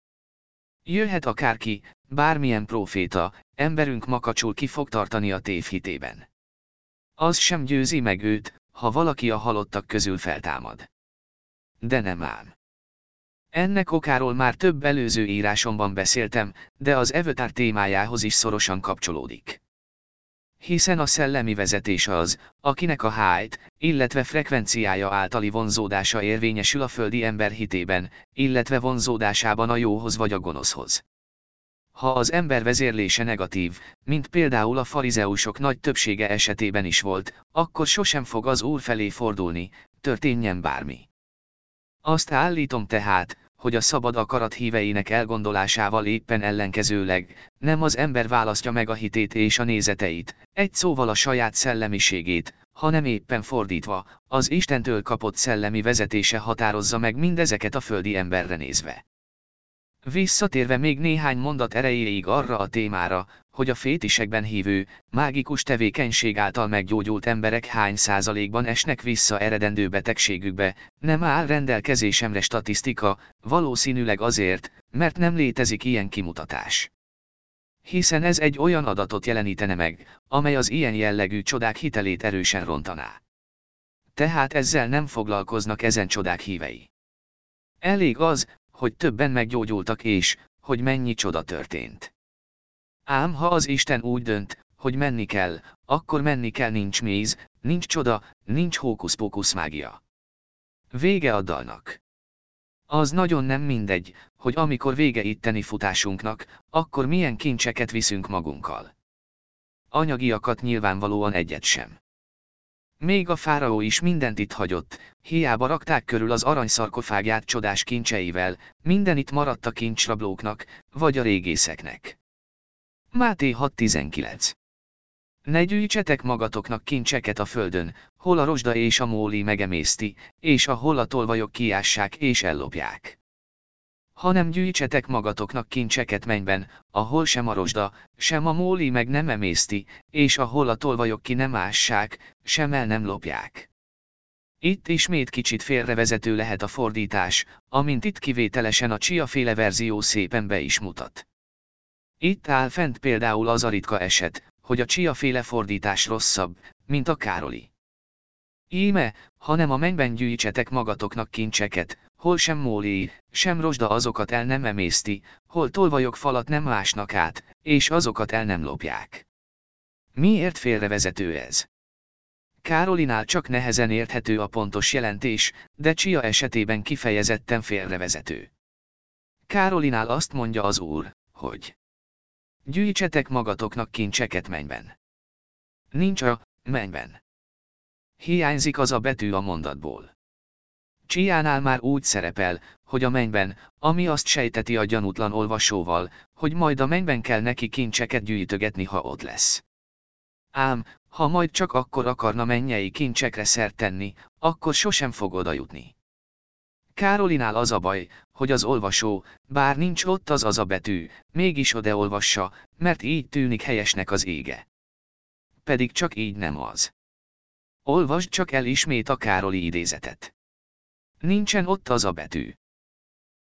Jöhet akárki, bármilyen proféta, emberünk makacsul ki fog tartani a tévhitében. Az sem győzi meg őt, ha valaki a halottak közül feltámad. De nem ám. Ennek okáról már több előző írásomban beszéltem, de az Evötár témájához is szorosan kapcsolódik. Hiszen a szellemi vezetés az, akinek a hájt, illetve frekvenciája általi vonzódása érvényesül a földi ember hitében, illetve vonzódásában a jóhoz vagy a gonoszhoz. Ha az ember vezérlése negatív, mint például a farizeusok nagy többsége esetében is volt, akkor sosem fog az Úr felé fordulni, történjen bármi. Azt állítom tehát, hogy a szabad akarat híveinek elgondolásával éppen ellenkezőleg, nem az ember választja meg a hitét és a nézeteit, egy szóval a saját szellemiségét, hanem éppen fordítva, az Istentől kapott szellemi vezetése határozza meg mindezeket a földi emberre nézve. Visszatérve még néhány mondat erejéig arra a témára, hogy a fétisekben hívő, mágikus tevékenység által meggyógyult emberek hány százalékban esnek vissza eredendő betegségükbe, nem áll rendelkezésemre statisztika, valószínűleg azért, mert nem létezik ilyen kimutatás. Hiszen ez egy olyan adatot jelenítene meg, amely az ilyen jellegű csodák hitelét erősen rontaná. Tehát ezzel nem foglalkoznak ezen csodák hívei. Elég az, hogy többen meggyógyultak és, hogy mennyi csoda történt. Ám ha az Isten úgy dönt, hogy menni kell, akkor menni kell nincs méz, nincs csoda, nincs hókusz-pókusz mágia. Vége a dalnak. Az nagyon nem mindegy, hogy amikor vége itteni futásunknak, akkor milyen kincseket viszünk magunkkal. Anyagiakat nyilvánvalóan egyet sem. Még a fáraó is mindent itt hagyott, hiába rakták körül az aranyszarkofágját csodás kincseivel, minden itt maradt a kincsrablóknak, vagy a régészeknek. Máté 6.19 Ne gyűjtsetek magatoknak kincseket a földön, hol a rozsda és a móli megemészti, és ahol a tolvajok kiássák és ellopják hanem gyűjtsetek magatoknak kincseket mennyben, ahol sem a rozsda, sem a móli meg nem emészti, és ahol a tolvajok ki nem ássák, sem el nem lopják. Itt ismét kicsit félrevezető lehet a fordítás, amint itt kivételesen a csiaféle verzió szépen be is mutat. Itt áll fent például az a ritka eset, hogy a csiaféle fordítás rosszabb, mint a Károli. Íme, hanem a mennyben gyűjtsetek magatoknak kincseket, hol sem mólé, sem rozsda azokat el nem emészti, hol tolvajok falat nem másnak át, és azokat el nem lopják. Miért félrevezető ez? Károlinál csak nehezen érthető a pontos jelentés, de Csia esetében kifejezetten félrevezető. Károlinál azt mondja az úr, hogy gyűjtsetek magatoknak kincseket mennyben. Nincs a mennyben. Hiányzik az a betű a mondatból. Csiánál már úgy szerepel, hogy a mennyben, ami azt sejteti a gyanútlan olvasóval, hogy majd a mennyben kell neki kincseket gyűjtögetni, ha ott lesz. Ám, ha majd csak akkor akarna mennyei kincsekre szert tenni, akkor sosem fog oda jutni. Károlinál az a baj, hogy az olvasó, bár nincs ott az az a betű, mégis odaolvassa, mert így tűnik helyesnek az ége. Pedig csak így nem az. Olvasd csak el ismét a Károli idézetet. Nincsen ott az a betű.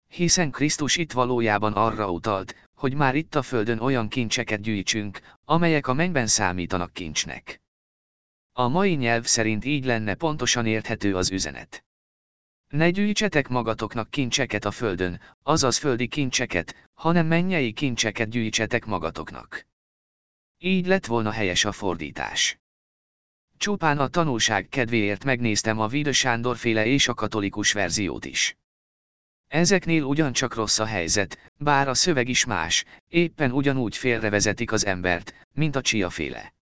Hiszen Krisztus itt valójában arra utalt, hogy már itt a földön olyan kincseket gyűjtsünk, amelyek a mennyben számítanak kincsnek. A mai nyelv szerint így lenne pontosan érthető az üzenet. Ne gyűjtsetek magatoknak kincseket a földön, azaz földi kincseket, hanem mennyei kincseket gyűjtsetek magatoknak. Így lett volna helyes a fordítás. Csupán a tanulság kedvéért megnéztem a Vida Sándor féle és a katolikus verziót is. Ezeknél ugyancsak rossz a helyzet, bár a szöveg is más, éppen ugyanúgy félrevezetik az embert, mint a csiaféle.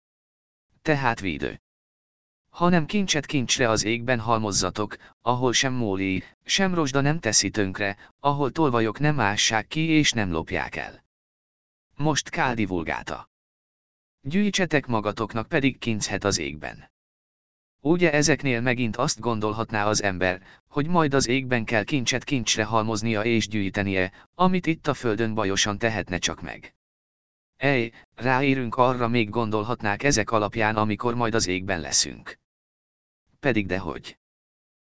Tehát védő. Hanem kincset kincsre az égben halmozzatok, ahol sem mólé, sem rozsda nem teszi tönkre, ahol tolvajok nem ássák ki és nem lopják el. Most Káldi vulgáta. Gyűjtsetek magatoknak pedig kinchet az égben. Ugye ezeknél megint azt gondolhatná az ember, hogy majd az égben kell kincset kincsre halmoznia és gyűjtenie, amit itt a földön bajosan tehetne csak meg. Ej, ráérünk arra még gondolhatnák ezek alapján amikor majd az égben leszünk. Pedig dehogy.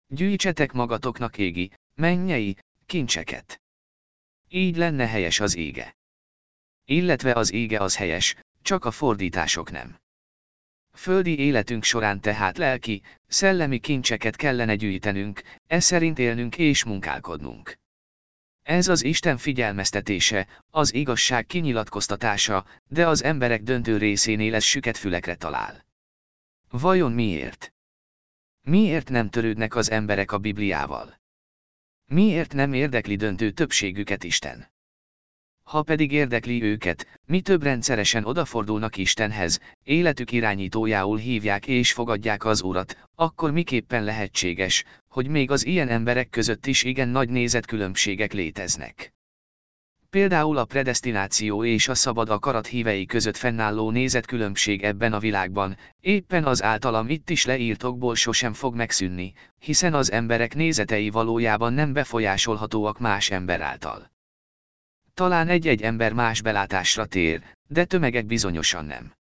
Gyűjtsetek magatoknak égi, mennyei, kincseket. Így lenne helyes az ége. Illetve az ége az helyes, csak a fordítások nem. Földi életünk során tehát lelki, szellemi kincseket kellene gyűjtenünk, ez szerint élnünk és munkálkodnunk. Ez az Isten figyelmeztetése, az igazság kinyilatkoztatása, de az emberek döntő részénél ez süket fülekre talál. Vajon miért? Miért nem törődnek az emberek a Bibliával? Miért nem érdekli döntő többségüket Isten? Ha pedig érdekli őket, mi több rendszeresen odafordulnak Istenhez, életük irányítójául hívják és fogadják az Urat, akkor miképpen lehetséges, hogy még az ilyen emberek között is igen nagy nézetkülönbségek léteznek. Például a predestináció és a szabad akarat hívei között fennálló nézetkülönbség ebben a világban, éppen az általam itt is leírtokból sosem fog megszűnni, hiszen az emberek nézetei valójában nem befolyásolhatóak más ember által. Talán egy-egy ember más belátásra tér, de tömegek bizonyosan nem.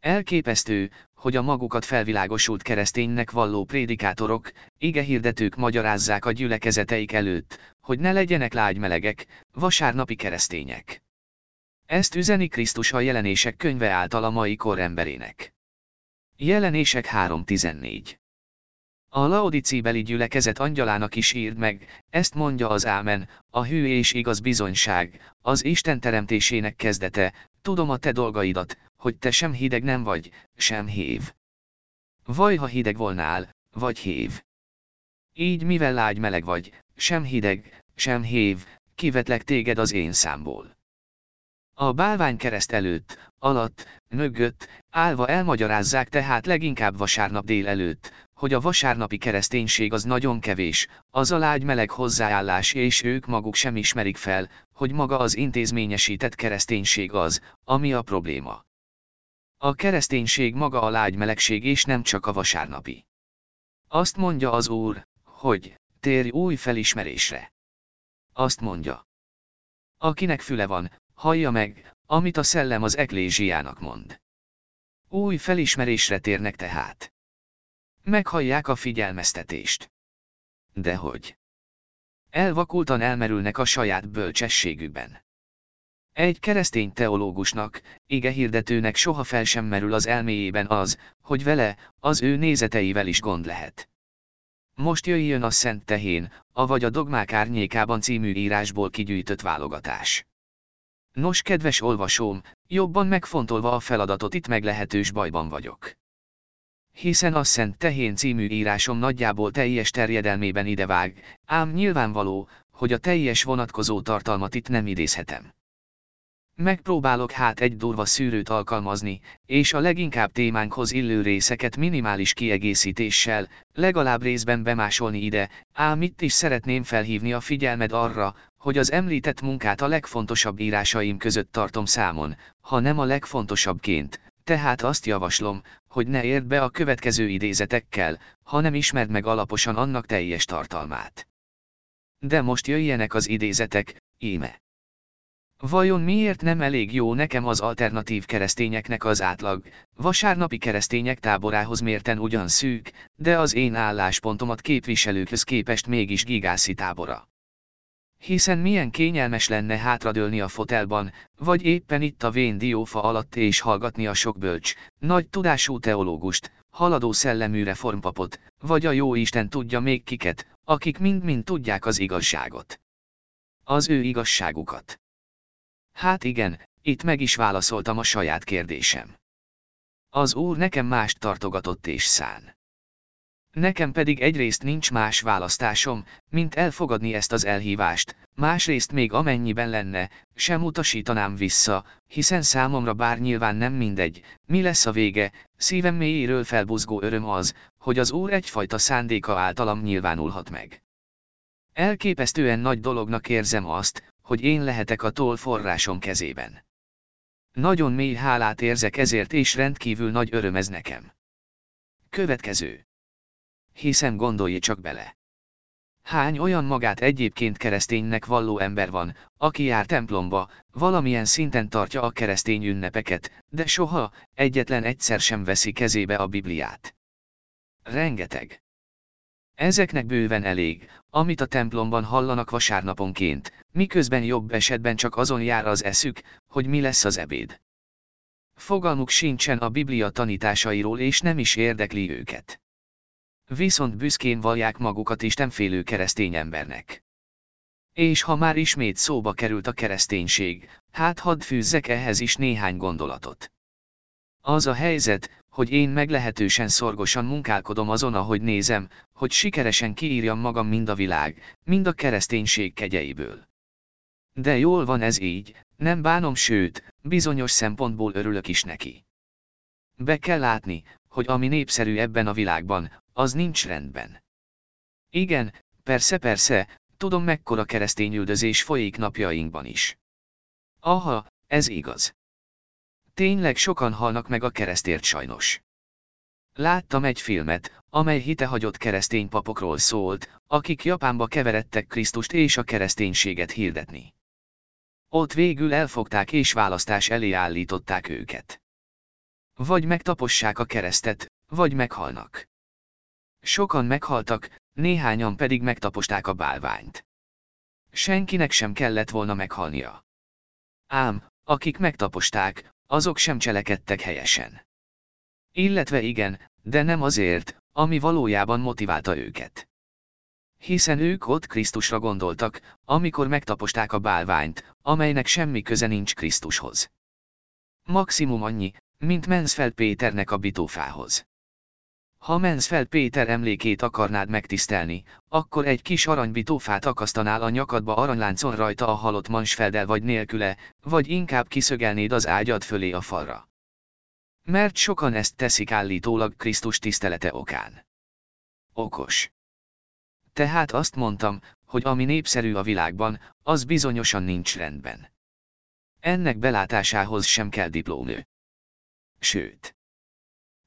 Elképesztő, hogy a magukat felvilágosult kereszténynek valló prédikátorok, igehirdetők magyarázzák a gyülekezeteik előtt, hogy ne legyenek lágymelegek, vasárnapi keresztények. Ezt üzeni Krisztus a jelenések könyve által a mai kor emberének. Jelenések 3.14 a laodicibeli gyülekezet angyalának is írd meg, ezt mondja az ámen, a hű és igaz bizonyság, az Isten teremtésének kezdete, tudom a te dolgaidat, hogy te sem hideg nem vagy, sem hév. Vaj, ha hideg volnál, vagy hév. Így mivel lágy meleg vagy, sem hideg, sem hév, kivetlek téged az én számból. A bálvány kereszt előtt, alatt, mögött, állva elmagyarázzák tehát leginkább vasárnap délelőtt, hogy a vasárnapi kereszténység az nagyon kevés, az a lágy meleg hozzáállás és ők maguk sem ismerik fel, hogy maga az intézményesített kereszténység az, ami a probléma. A kereszténység maga a lágy melegség és nem csak a vasárnapi. Azt mondja az Úr, hogy, térj új felismerésre. Azt mondja. Akinek füle van, hallja meg, amit a szellem az eklézsiának mond. Új felismerésre térnek tehát. Meghallják a figyelmeztetést. Dehogy. Elvakultan elmerülnek a saját bölcsességükben. Egy keresztény teológusnak, ige hirdetőnek soha fel sem merül az elméjében az, hogy vele, az ő nézeteivel is gond lehet. Most jöjjön a Szent Tehén, avagy a Dogmák árnyékában című írásból kigyűjtött válogatás. Nos, kedves olvasóm, jobban megfontolva a feladatot itt meglehetős bajban vagyok. Hiszen a Szent Tehén című írásom nagyjából teljes terjedelmében idevág, ám nyilvánvaló, hogy a teljes vonatkozó tartalmat itt nem idézhetem. Megpróbálok hát egy durva szűrőt alkalmazni, és a leginkább témánkhoz illő részeket minimális kiegészítéssel, legalább részben bemásolni ide, ám itt is szeretném felhívni a figyelmed arra, hogy az említett munkát a legfontosabb írásaim között tartom számon, ha nem a legfontosabbként, tehát azt javaslom, hogy ne érd be a következő idézetekkel, hanem ismerd meg alaposan annak teljes tartalmát. De most jöjjenek az idézetek, íme. Vajon miért nem elég jó nekem az alternatív keresztényeknek az átlag, vasárnapi keresztények táborához mérten ugyan szűk, de az én álláspontomat képviselőkhöz képest mégis gigászi tábora. Hiszen milyen kényelmes lenne hátradőlni a fotelban, vagy éppen itt a vén diófa alatt és hallgatni a sok bölcs, nagy tudású teológust, haladó szellemű reformpapot, vagy a jó Isten tudja még kiket, akik mind-mind tudják az igazságot. Az ő igazságukat. Hát igen, itt meg is válaszoltam a saját kérdésem. Az úr nekem mást tartogatott és szán. Nekem pedig egyrészt nincs más választásom, mint elfogadni ezt az elhívást, másrészt még amennyiben lenne, sem utasítanám vissza, hiszen számomra bár nyilván nem mindegy, mi lesz a vége, szívem mélyéről felbuzgó öröm az, hogy az Úr egyfajta szándéka általam nyilvánulhat meg. Elképesztően nagy dolognak érzem azt, hogy én lehetek a toll forrásom kezében. Nagyon mély hálát érzek ezért és rendkívül nagy öröm ez nekem. Következő. Hiszen gondolj csak bele. Hány olyan magát egyébként kereszténynek valló ember van, aki jár templomba, valamilyen szinten tartja a keresztény ünnepeket, de soha, egyetlen egyszer sem veszi kezébe a Bibliát. Rengeteg. Ezeknek bőven elég, amit a templomban hallanak vasárnaponként, miközben jobb esetben csak azon jár az eszük, hogy mi lesz az ebéd. Fogalmuk sincsen a Biblia tanításairól és nem is érdekli őket. Viszont büszkén vallják magukat istenfélő keresztény embernek. És ha már ismét szóba került a kereszténység, hát hadd fűzzek ehhez is néhány gondolatot. Az a helyzet, hogy én meglehetősen szorgosan munkálkodom azon, ahogy nézem, hogy sikeresen kiírjam magam mind a világ, mind a kereszténység kegyeiből. De jól van ez így, nem bánom sőt, bizonyos szempontból örülök is neki. Be kell látni, hogy ami népszerű ebben a világban, az nincs rendben. Igen, persze-persze, tudom mekkora keresztényüldözés folyik napjainkban is. Aha, ez igaz. Tényleg sokan halnak meg a keresztért sajnos. Láttam egy filmet, amely hitehagyott keresztény papokról szólt, akik Japánba keveredtek Krisztust és a kereszténységet hirdetni. Ott végül elfogták és választás elé állították őket. Vagy megtapossák a keresztet, vagy meghalnak. Sokan meghaltak, néhányan pedig megtaposták a bálványt. Senkinek sem kellett volna meghalnia. Ám, akik megtaposták, azok sem cselekedtek helyesen. Illetve igen, de nem azért, ami valójában motiválta őket. Hiszen ők ott Krisztusra gondoltak, amikor megtaposták a bálványt, amelynek semmi köze nincs Krisztushoz. Maximum annyi, mint Mansfeld Péternek a bitófához. Ha Mansfeld Péter emlékét akarnád megtisztelni, akkor egy kis aranybitófát akasztanál a nyakadba aranyláncon rajta a halott Mansfelddel vagy nélküle, vagy inkább kiszögelnéd az ágyad fölé a falra. Mert sokan ezt teszik állítólag Krisztus tisztelete okán. Okos. Tehát azt mondtam, hogy ami népszerű a világban, az bizonyosan nincs rendben. Ennek belátásához sem kell diplómő. Sőt.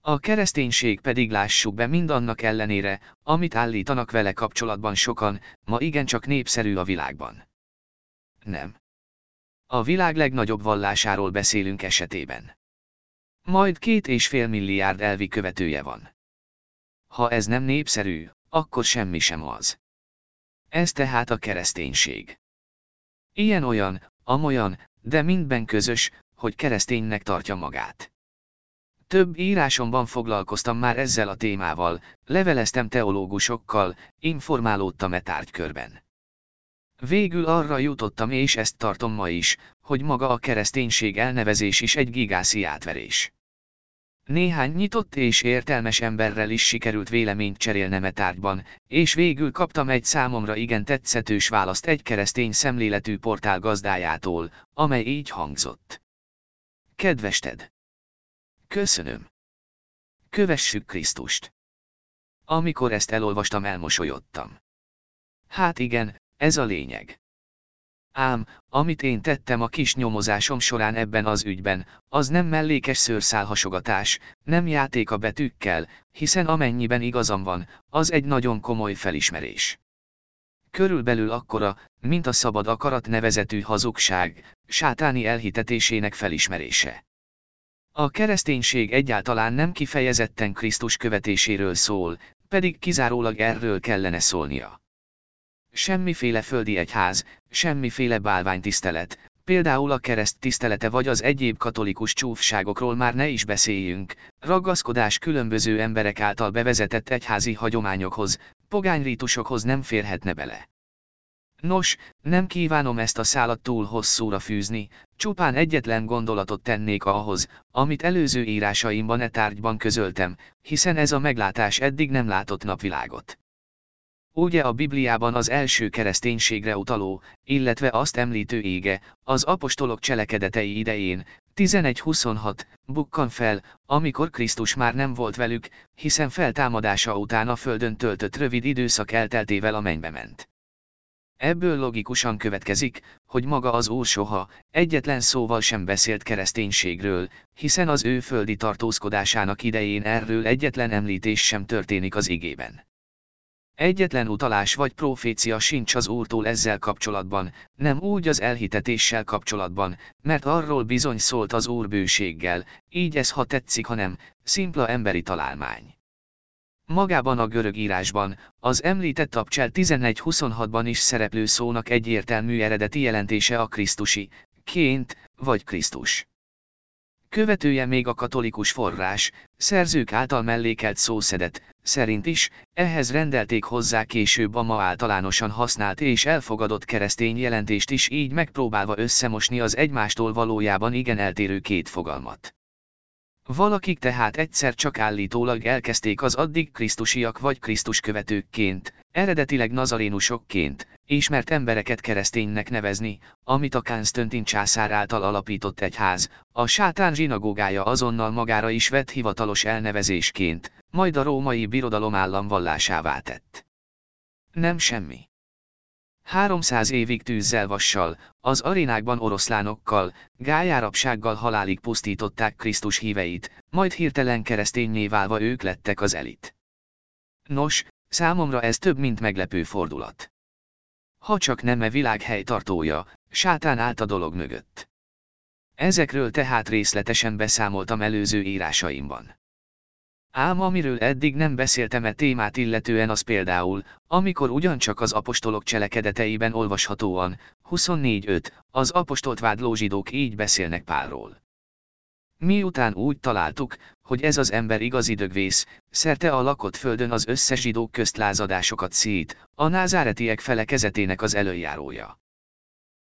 A kereszténység pedig lássuk be mindannak ellenére, amit állítanak vele kapcsolatban sokan, ma igencsak népszerű a világban. Nem. A világ legnagyobb vallásáról beszélünk esetében. Majd két és fél milliárd elvi követője van. ha ez nem népszerű, akkor semmi sem az. Ez tehát a kereszténység. Ilyen-olyan, amolyan, de mindben közös, hogy kereszténynek tartja magát. Több írásomban foglalkoztam már ezzel a témával, leveleztem teológusokkal, informálódtam e tárgykörben. Végül arra jutottam és ezt tartom ma is, hogy maga a kereszténység elnevezés is egy gigászi átverés. Néhány nyitott és értelmes emberrel is sikerült véleményt cserélnem e tárgyban, és végül kaptam egy számomra igen tetszetős választ egy keresztény szemléletű portál gazdájától, amely így hangzott. Kedves Ted! Köszönöm! Kövessük Krisztust! Amikor ezt elolvastam elmosolyodtam. Hát igen, ez a lényeg. Ám, amit én tettem a kis nyomozásom során ebben az ügyben, az nem mellékes szőrszálhasogatás, nem játék a betűkkel, hiszen amennyiben igazam van, az egy nagyon komoly felismerés. Körülbelül akkora, mint a szabad akarat nevezetű hazugság, sátáni elhitetésének felismerése. A kereszténység egyáltalán nem kifejezetten Krisztus követéséről szól, pedig kizárólag erről kellene szólnia. Semmiféle földi egyház, semmiféle bálványtisztelet, például a kereszt tisztelete vagy az egyéb katolikus csúfságokról már ne is beszéljünk, ragaszkodás különböző emberek által bevezetett egyházi hagyományokhoz, pogányrítusokhoz nem férhetne bele. Nos, nem kívánom ezt a szálat túl hosszúra fűzni, csupán egyetlen gondolatot tennék ahhoz, amit előző írásaimban e tárgyban közöltem, hiszen ez a meglátás eddig nem látott napvilágot. Ugye a Bibliában az első kereszténységre utaló, illetve azt említő ége, az apostolok cselekedetei idején, 11.26, bukkan fel, amikor Krisztus már nem volt velük, hiszen feltámadása után a földön töltött rövid időszak elteltével a mennybe ment. Ebből logikusan következik, hogy maga az Úr soha, egyetlen szóval sem beszélt kereszténységről, hiszen az ő földi tartózkodásának idején erről egyetlen említés sem történik az igében. Egyetlen utalás vagy profécia sincs az Úrtól ezzel kapcsolatban, nem úgy az elhitetéssel kapcsolatban, mert arról bizony szólt az Úr bőséggel, így ez ha tetszik, hanem szimpla emberi találmány. Magában a görög írásban, az említett Abcsel 11.26-ban is szereplő szónak egyértelmű eredeti jelentése a Krisztusi, ként, vagy Krisztus. Követője még a katolikus forrás, szerzők által mellékelt szószedet, szerint is, ehhez rendelték hozzá később a ma általánosan használt és elfogadott keresztény jelentést is így megpróbálva összemosni az egymástól valójában igen eltérő két fogalmat. Valakik tehát egyszer csak állítólag elkezdték az addig krisztusiak vagy Krisztus követőkként, eredetileg nazarénusokként, ismert embereket kereszténynek nevezni, amit a Konstantin császár által alapított egyház, a sátán zsinagógája azonnal magára is vett hivatalos elnevezésként, majd a római birodalom államvallásává tett. Nem semmi. 300 évig tűzzel vassal, az arénákban oroszlánokkal, gályárapsággal halálig pusztították Krisztus híveit, majd hirtelen keresztényné válva ők lettek az elit. Nos, számomra ez több mint meglepő fordulat. Ha csak nem e világ helytartója, sátán állt a dolog mögött. Ezekről tehát részletesen beszámoltam előző írásaimban. Ám amiről eddig nem beszéltem e témát illetően az például, amikor ugyancsak az apostolok cselekedeteiben olvashatóan, 24.5, az apostolt vádló zsidók így beszélnek Pálról. Miután úgy találtuk, hogy ez az ember igazi dögvész, szerte a lakott földön az összes zsidók közt lázadásokat szít, a názáretiek felekezetének az előjárója.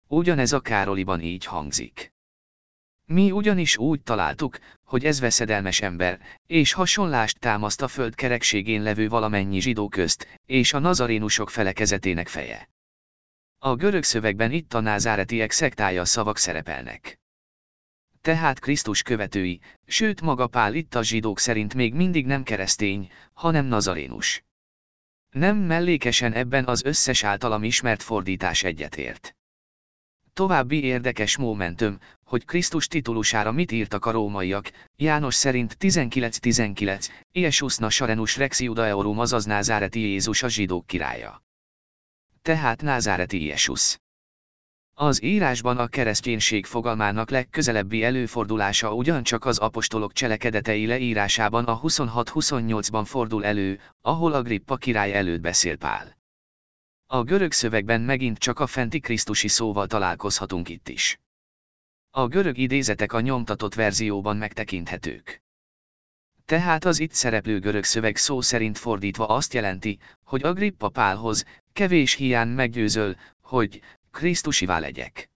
Ugyanez a Károliban így hangzik. Mi ugyanis úgy találtuk, hogy ez veszedelmes ember, és hasonlást támaszt a föld kerekségén levő valamennyi zsidó közt, és a nazarénusok felekezetének feje. A görög szövegben itt a názáretiek szektája szavak szerepelnek. Tehát Krisztus követői, sőt maga Pál itt a zsidók szerint még mindig nem keresztény, hanem nazarénus. Nem mellékesen ebben az összes általam ismert fordítás egyetért. További érdekes momentum, hogy Krisztus titulusára mit írtak a rómaiak, János szerint 19.19, Iesus Nasarenus Rex Judaeorum azaz Názáreti Jézus a zsidók királya. Tehát Názáreti Iesus. Az írásban a kereszténység fogalmának legközelebbi előfordulása ugyancsak az apostolok cselekedetei leírásában a 26-28-ban fordul elő, ahol Agrippa király előtt beszél Pál. A görög szövegben megint csak a fenti krisztusi szóval találkozhatunk itt is. A görög idézetek a nyomtatott verzióban megtekinthetők. Tehát az itt szereplő görög szöveg szó szerint fordítva azt jelenti, hogy Agrippa Pálhoz, kevés hián meggyőzöl, hogy Krisztusivá legyek.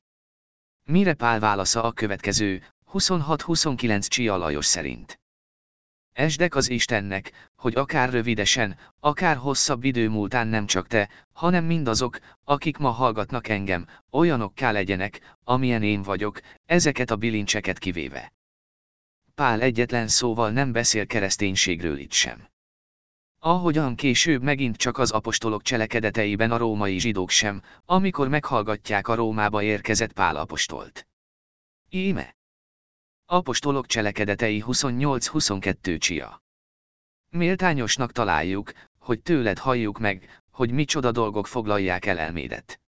Mire Pál válasza a következő, 26-29 Csia Lajos szerint. Esdek az Istennek, hogy akár rövidesen, akár hosszabb idő múltán nem csak te, hanem mindazok, akik ma hallgatnak engem, olyanokká legyenek, amilyen én vagyok, ezeket a bilincseket kivéve. Pál egyetlen szóval nem beszél kereszténységről itt sem. Ahogyan később megint csak az apostolok cselekedeteiben a római zsidók sem, amikor meghallgatják a Rómába érkezett Pál apostolt. Íme. Apostolok cselekedetei 28-22 csia. Méltányosnak találjuk, hogy tőled halljuk meg, hogy micsoda dolgok foglalják el elmédet.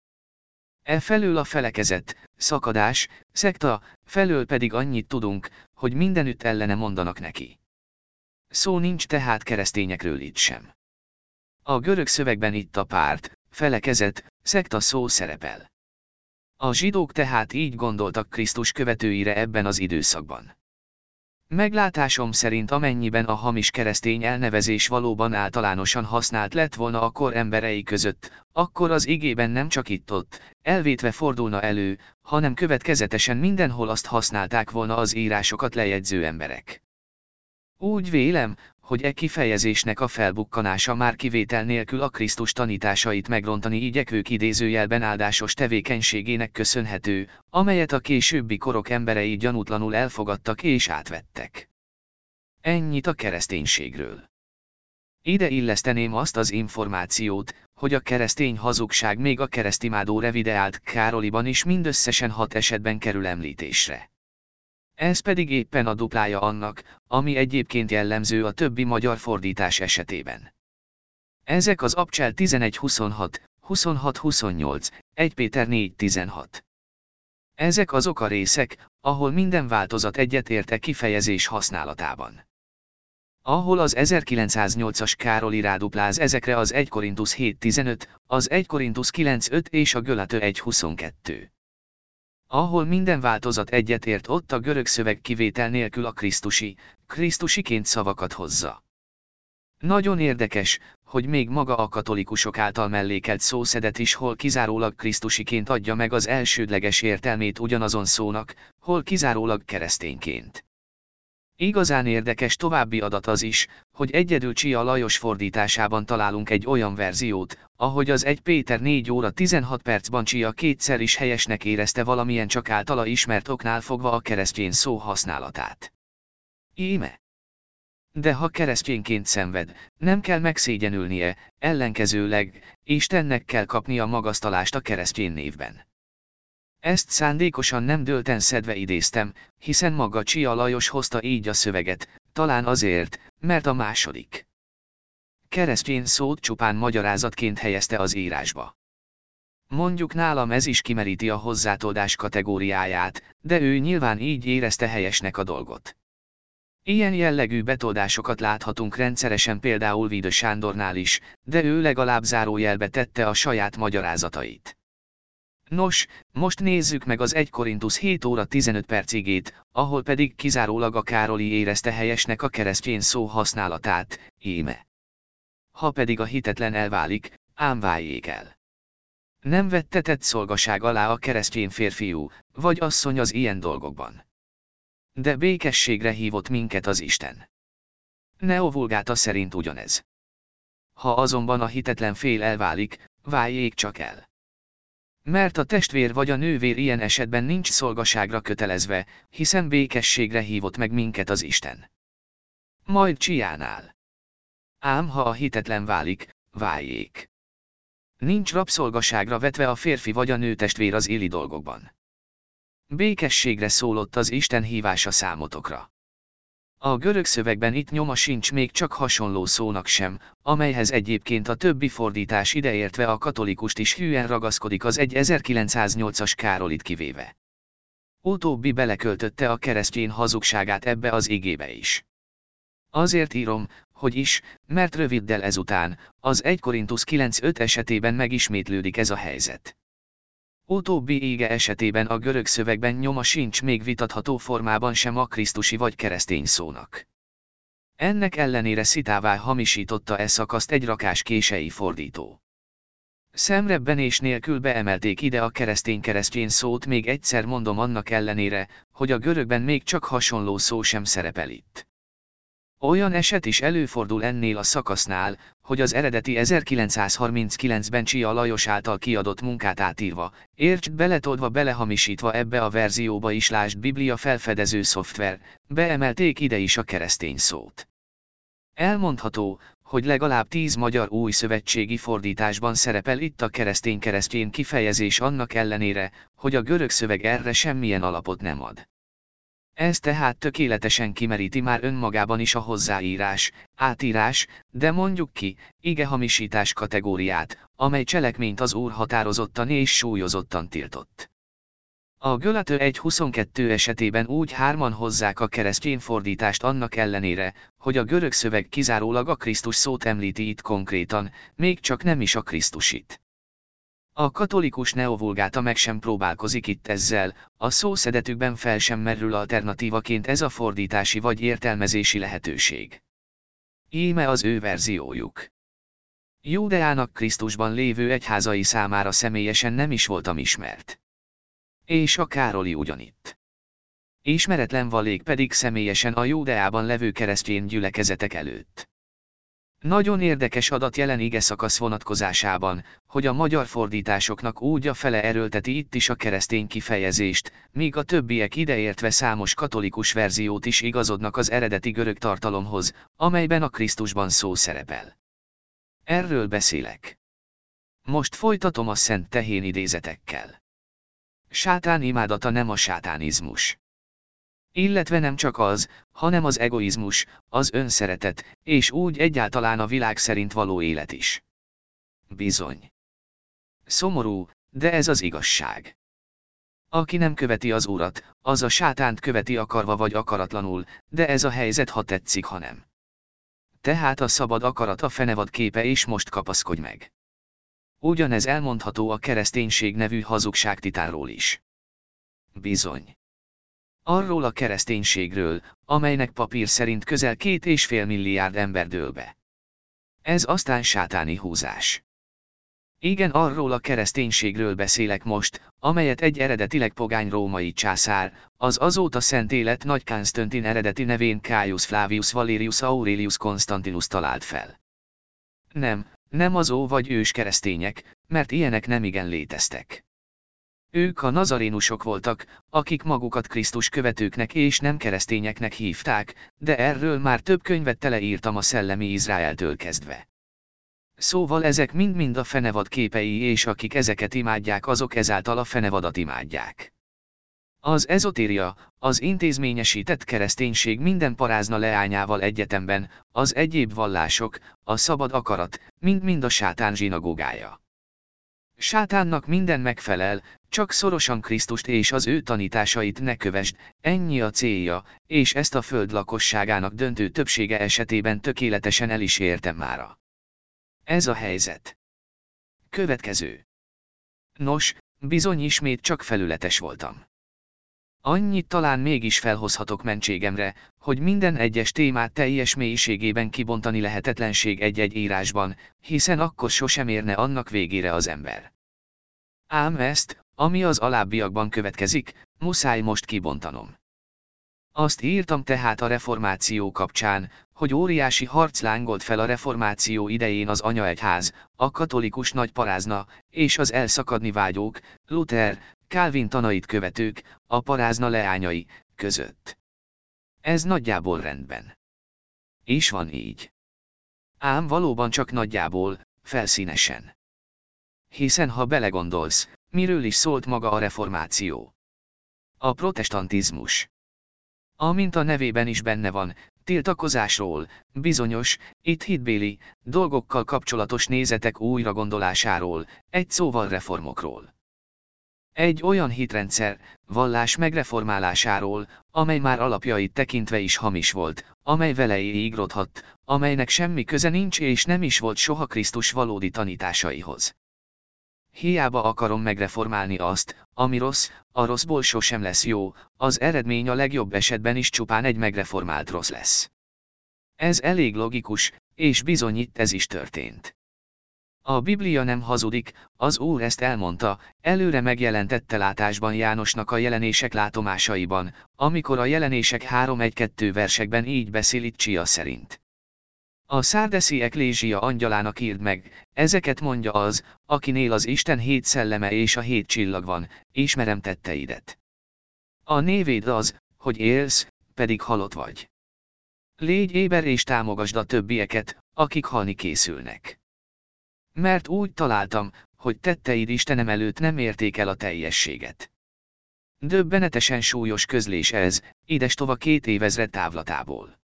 E felől a felekezet, szakadás, szekta, felől pedig annyit tudunk, hogy mindenütt ellene mondanak neki. Szó nincs tehát keresztényekről itt sem. A görög szövegben itt a párt, felekezet, szekta szó szerepel. A zsidók tehát így gondoltak Krisztus követőire ebben az időszakban. Meglátásom szerint amennyiben a hamis keresztény elnevezés valóban általánosan használt lett volna a kor emberei között, akkor az igében nem csak itt-ott, elvétve fordulna elő, hanem következetesen mindenhol azt használták volna az írásokat lejegyző emberek. Úgy vélem, hogy e kifejezésnek a felbukkanása már kivétel nélkül a Krisztus tanításait megrontani igyekvők idézőjelben áldásos tevékenységének köszönhető, amelyet a későbbi korok emberei gyanútlanul elfogadtak és átvettek. Ennyit a kereszténységről. Ide illeszteném azt az információt, hogy a keresztény hazugság még a keresztimádó revideált Károliban is mindösszesen hat esetben kerül említésre. Ez pedig éppen a duplája annak, ami egyébként jellemző a többi magyar fordítás esetében. Ezek az Abcsel 11-26, 26-28, 1 Péter 4-16. Ezek azok a részek, ahol minden változat egyetérte kifejezés használatában. Ahol az 1908-as Károli rádupláz ezekre az 1 Korintus 7.15, az 1 Korintus 9.5 és a Gölatő 1.22. Ahol minden változat egyetért ott a görög szöveg kivétel nélkül a Krisztusi, Krisztusiként szavakat hozza. Nagyon érdekes, hogy még maga a katolikusok által mellékelt szószedet is hol kizárólag Krisztusiként adja meg az elsődleges értelmét ugyanazon szónak, hol kizárólag keresztényként. Igazán érdekes további adat az is, hogy egyedül Csia Lajos fordításában találunk egy olyan verziót, ahogy az 1 Péter 4 óra 16 percban Csia kétszer is helyesnek érezte valamilyen csak általa ismert oknál fogva a keresztjén szó használatát. Íme. De ha keresztjénként szenved, nem kell megszégyenülnie, ellenkezőleg, Istennek kell kapnia magasztalást a keresztjén névben. Ezt szándékosan nem dölten szedve idéztem, hiszen maga Csia Lajos hozta így a szöveget, talán azért, mert a második. Keresztjén szót csupán magyarázatként helyezte az írásba. Mondjuk nálam ez is kimeríti a hozzátoldás kategóriáját, de ő nyilván így érezte helyesnek a dolgot. Ilyen jellegű betoldásokat láthatunk rendszeresen például Vide Sándornál is, de ő legalább zárójelbe tette a saját magyarázatait. Nos, most nézzük meg az 1 Korintus 7 óra 15 percigét, ahol pedig kizárólag a Károli érezte helyesnek a keresztjén szó használatát, íme. Ha pedig a hitetlen elválik, ám váljék el. Nem vettetett szolgaság alá a keresztjén férfiú, vagy asszony az ilyen dolgokban. De békességre hívott minket az Isten. Neovulgáta szerint ugyanez. Ha azonban a hitetlen fél elválik, váljék csak el. Mert a testvér vagy a nővér ilyen esetben nincs szolgaságra kötelezve, hiszen békességre hívott meg minket az Isten. Majd csiánál. Ám ha a hitetlen válik, váljék. Nincs rabszolgaságra vetve a férfi vagy a nő testvér az éli dolgokban. Békességre szólott az Isten hívása számotokra. A görög szövegben itt nyoma sincs még csak hasonló szónak sem, amelyhez egyébként a többi fordítás ideértve a katolikust is hűen ragaszkodik az egy 1908-as Károlit kivéve. Utóbbi beleköltötte a keresztjén hazugságát ebbe az igébe is. Azért írom, hogy is, mert röviddel ezután, az 1 Korintus 9.5 esetében megismétlődik ez a helyzet. Utóbbi ége esetében a görög szövegben nyoma sincs még vitatható formában sem a krisztusi vagy keresztény szónak. Ennek ellenére szitává hamisította e szakaszt egy rakás kései fordító. Szemrebbenés nélkül beemelték ide a keresztény keresztjén szót még egyszer mondom annak ellenére, hogy a görögben még csak hasonló szó sem szerepel itt. Olyan eset is előfordul ennél a szakasznál, hogy az eredeti 1939-ben Csia Lajos által kiadott munkát átírva, értsd beletolva belehamisítva ebbe a verzióba is lásd Biblia felfedező szoftver, beemelték ide is a keresztény szót. Elmondható, hogy legalább tíz magyar új szövetségi fordításban szerepel itt a keresztény keresztjén kifejezés annak ellenére, hogy a görög szöveg erre semmilyen alapot nem ad. Ez tehát tökéletesen kimeríti már önmagában is a hozzáírás, átírás, de mondjuk ki, ige hamisítás kategóriát, amely cselekményt az Úr határozottan és súlyozottan tiltott. A Gölatő 1.22 esetében úgy hárman hozzák a fordítást annak ellenére, hogy a görög szöveg kizárólag a Krisztus szót említi itt konkrétan, még csak nem is a Krisztusit. A katolikus neovulgáta meg sem próbálkozik itt ezzel, a szószedetükben fel sem merül alternatívaként ez a fordítási vagy értelmezési lehetőség. Íme az ő verziójuk. Júdeának Krisztusban lévő egyházai számára személyesen nem is voltam ismert. És a Károli ugyanitt. Ismeretlen valék pedig személyesen a Júdeában levő keresztjén gyülekezetek előtt. Nagyon érdekes adat jelen ige szakasz vonatkozásában, hogy a magyar fordításoknak úgy a fele erőlteti itt is a keresztény kifejezést, míg a többiek ideértve számos katolikus verziót is igazodnak az eredeti görög tartalomhoz, amelyben a Krisztusban szó szerepel. Erről beszélek. Most folytatom a szent tehén idézetekkel. Sátán imádata nem a sátánizmus. Illetve nem csak az, hanem az egoizmus, az önszeretet, és úgy egyáltalán a világ szerint való élet is. Bizony. Szomorú, de ez az igazság. Aki nem követi az urat, az a sátánt követi akarva vagy akaratlanul, de ez a helyzet ha tetszik, ha nem. Tehát a szabad akarat a fenevad képe és most kapaszkodj meg. Ugyanez elmondható a kereszténység nevű hazugságtitánról is. Bizony. Arról a kereszténységről, amelynek papír szerint közel két és fél milliárd ember dől be. Ez aztán sátáni húzás. Igen, arról a kereszténységről beszélek most, amelyet egy eredetileg pogány római császár, az azóta szent élet nagy Konstantin eredeti nevén Caius Flavius Valerius Aurelius Constantinus talált fel. Nem, nem az ó vagy ős keresztények, mert ilyenek nem igen léteztek. Ők a nazarénusok voltak, akik magukat Krisztus követőknek és nem keresztényeknek hívták, de erről már több könyvet teleírtam a szellemi Izraeltől kezdve. Szóval ezek mind-mind a fenevad képei és akik ezeket imádják azok ezáltal a fenevadat imádják. Az ezotéria, az intézményesített kereszténység minden parázna leányával egyetemben, az egyéb vallások, a szabad akarat, mind-mind a sátán zsinagógája. Sátánnak minden megfelel, csak szorosan Krisztust és az ő tanításait ne kövesd, ennyi a célja, és ezt a föld lakosságának döntő többsége esetében tökéletesen el is értem mára. Ez a helyzet. Következő. Nos, bizony ismét csak felületes voltam. Annyit talán mégis felhozhatok mentségemre, hogy minden egyes témát teljes mélységében kibontani lehetetlenség egy-egy írásban, hiszen akkor sosem érne annak végére az ember. Ám ezt, ami az alábbiakban következik, muszáj most kibontanom. Azt írtam tehát a reformáció kapcsán, hogy óriási harc lángolt fel a reformáció idején az anyaegyház, a katolikus nagy parázna, és az elszakadni vágyók, Luther, Calvin tanait követők, a parázna leányai, között. Ez nagyjából rendben. És van így. Ám valóban csak nagyjából, felszínesen. Hiszen ha belegondolsz, miről is szólt maga a reformáció. A protestantizmus. Amint a nevében is benne van, tiltakozásról, bizonyos, itt hitbéli, dolgokkal kapcsolatos nézetek újragondolásáról, egy szóval reformokról. Egy olyan hitrendszer, vallás megreformálásáról, amely már alapjait tekintve is hamis volt, amely velejéig rothadt, amelynek semmi köze nincs és nem is volt soha Krisztus valódi tanításaihoz. Hiába akarom megreformálni azt, ami rossz, a rosszból sosem lesz jó, az eredmény a legjobb esetben is csupán egy megreformált rossz lesz. Ez elég logikus, és bizony itt ez is történt. A Biblia nem hazudik, az Úr ezt elmondta, előre megjelentette látásban Jánosnak a jelenések látomásaiban, amikor a jelenések 3-1-2 versekben így beszél itt Csia szerint. A szárdeszi eklézsia angyalának írd meg, ezeket mondja az, akinél az Isten hét szelleme és a hét csillag van, ismerem tetteidet. A névéd az, hogy élsz, pedig halott vagy. Légy éber és támogasd a többieket, akik halni készülnek. Mert úgy találtam, hogy tetteid Istenem előtt nem érték el a teljességet. Döbbenetesen súlyos közlés ez, ides tova két évezred távlatából.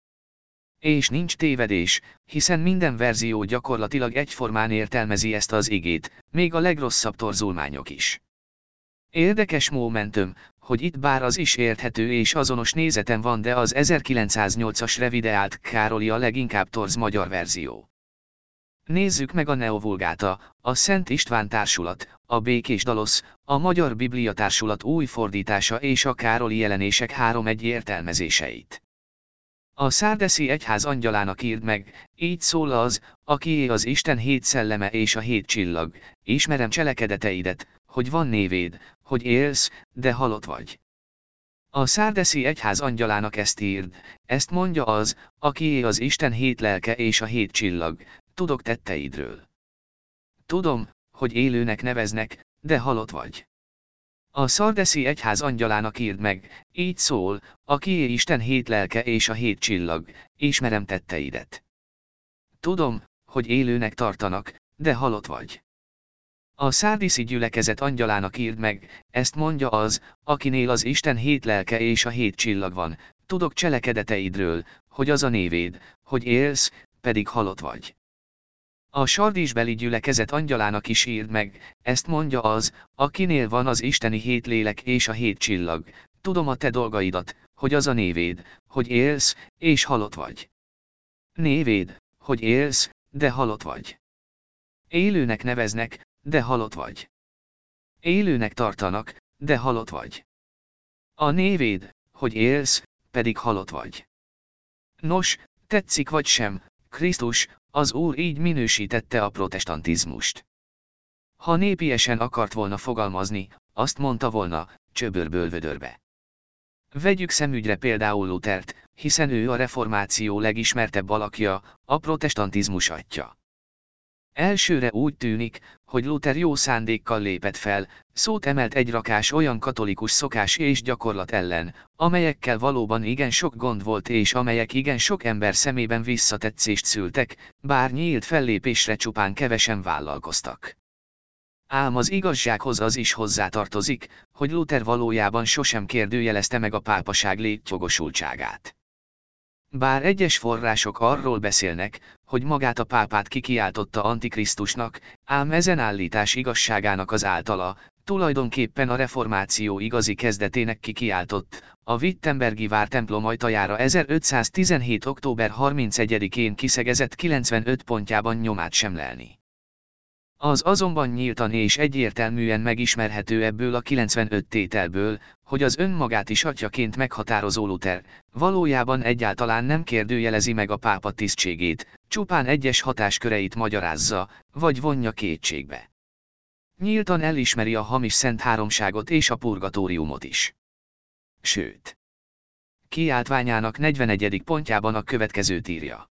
És nincs tévedés, hiszen minden verzió gyakorlatilag egyformán értelmezi ezt az igét, még a legrosszabb torzulmányok is. Érdekes momentum, hogy itt bár az is érthető és azonos nézetem van de az 1908-as revideált Károli a leginkább torz magyar verzió. Nézzük meg a Neovulgáta, a Szent István Társulat, a Békés Dalosz, a Magyar Biblia Társulat új fordítása és a Károli jelenések három egy értelmezéseit. A szárdeszi egyház angyalának írd meg, így szól az, akié az Isten hét szelleme és a hét csillag, ismerem cselekedeteidet, hogy van névéd, hogy élsz, de halott vagy. A szárdeszi egyház angyalának ezt írd, ezt mondja az, akié az Isten hét lelke és a hét csillag, tudok tetteidről. Tudom, hogy élőnek neveznek, de halott vagy. A szardeszi egyház angyalának írd meg, így szól, akié Isten hét lelke és a hét csillag, ismerem tetteidet. Tudom, hogy élőnek tartanak, de halott vagy. A szárdiszi gyülekezet angyalának írd meg, ezt mondja az, akinél az Isten hét lelke és a hét csillag van, tudok cselekedeteidről, hogy az a névéd, hogy élsz, pedig halott vagy. A sardísbeli gyülekezet angyalának is írd meg, ezt mondja az, akinél van az isteni hét lélek és a hét csillag, tudom a te dolgaidat, hogy az a névéd, hogy élsz, és halott vagy. Névéd, hogy élsz, de halott vagy. Élőnek neveznek, de halott vagy. Élőnek tartanak, de halott vagy. A névéd, hogy élsz, pedig halott vagy. Nos, tetszik vagy sem, Krisztus, az Úr így minősítette a protestantizmust. Ha népiesen akart volna fogalmazni, azt mondta volna, csöbörből vödörbe. Vegyük szemügyre például Lutert, hiszen ő a reformáció legismertebb alakja, a protestantizmus atya. Elsőre úgy tűnik, hogy Luther jó szándékkal lépett fel, szót emelt egy rakás olyan katolikus szokás és gyakorlat ellen, amelyekkel valóban igen sok gond volt és amelyek igen sok ember szemében visszatetszést szültek, bár nyílt fellépésre csupán kevesen vállalkoztak. Ám az igazsághoz az is hozzátartozik, hogy Luther valójában sosem kérdőjelezte meg a pápaság létjogosultságát. Bár egyes források arról beszélnek, hogy magát a pápát kikiáltotta Antikrisztusnak, ám ezen állítás igazságának az általa, tulajdonképpen a reformáció igazi kezdetének kikiáltott, a Wittenbergi vár templom ajtajára 1517. október 31-én kiszegezett 95 pontjában nyomát sem lelni. Az azonban nyíltan és egyértelműen megismerhető ebből a 95 tételből, hogy az önmagát is atyaként meghatározó Luther, valójában egyáltalán nem kérdőjelezi meg a pápa tisztségét, csupán egyes hatásköreit magyarázza, vagy vonja kétségbe. Nyíltan elismeri a hamis szent háromságot és a purgatóriumot is. Sőt. Kiáltványának 41. pontjában a következőt írja.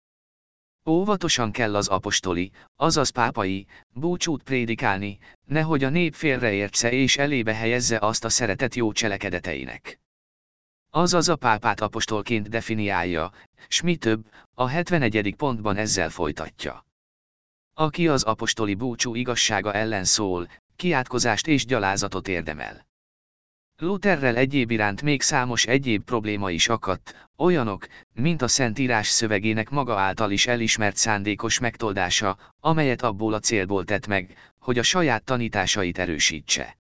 Óvatosan kell az apostoli, azaz pápai, búcsút prédikálni, nehogy a nép félreértse és elébe helyezze azt a szeretet jó cselekedeteinek. Azaz a pápát apostolként definiálja, s mi több, a 71. pontban ezzel folytatja. Aki az apostoli búcsú igazsága ellen szól, kiátkozást és gyalázatot érdemel. Lutherrel egyéb iránt még számos egyéb probléma is akadt, olyanok, mint a Szentírás szövegének maga által is elismert szándékos megtoldása, amelyet abból a célból tett meg, hogy a saját tanításait erősítse.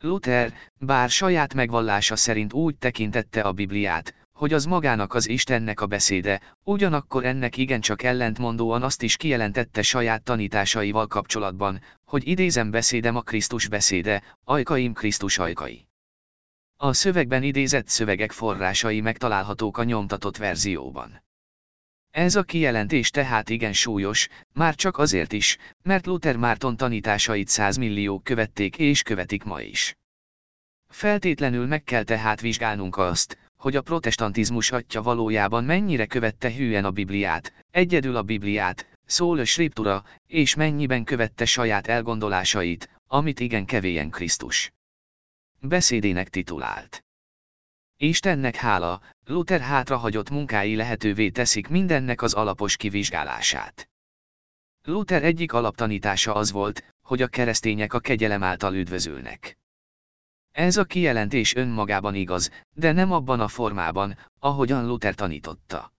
Luther, bár saját megvallása szerint úgy tekintette a Bibliát, hogy az magának az Istennek a beszéde, ugyanakkor ennek igencsak ellentmondóan azt is kijelentette saját tanításaival kapcsolatban, hogy idézem beszédem a Krisztus beszéde, ajkaim Krisztus ajkai. A szövegben idézett szövegek forrásai megtalálhatók a nyomtatott verzióban. Ez a kijelentés tehát igen súlyos, már csak azért is, mert Luther Márton tanításait százmilliók követték és követik ma is. Feltétlenül meg kell tehát vizsgálnunk azt, hogy a protestantizmus atya valójában mennyire követte hűen a Bibliát, egyedül a Bibliát, szól a sriptura, és mennyiben követte saját elgondolásait, amit igen kevélyen Krisztus. Beszédének titulált. Istennek hála, Luther hátrahagyott munkái lehetővé teszik mindennek az alapos kivizsgálását. Luther egyik alaptanítása az volt, hogy a keresztények a kegyelem által üdvözülnek. Ez a kijelentés önmagában igaz, de nem abban a formában, ahogyan Luther tanította.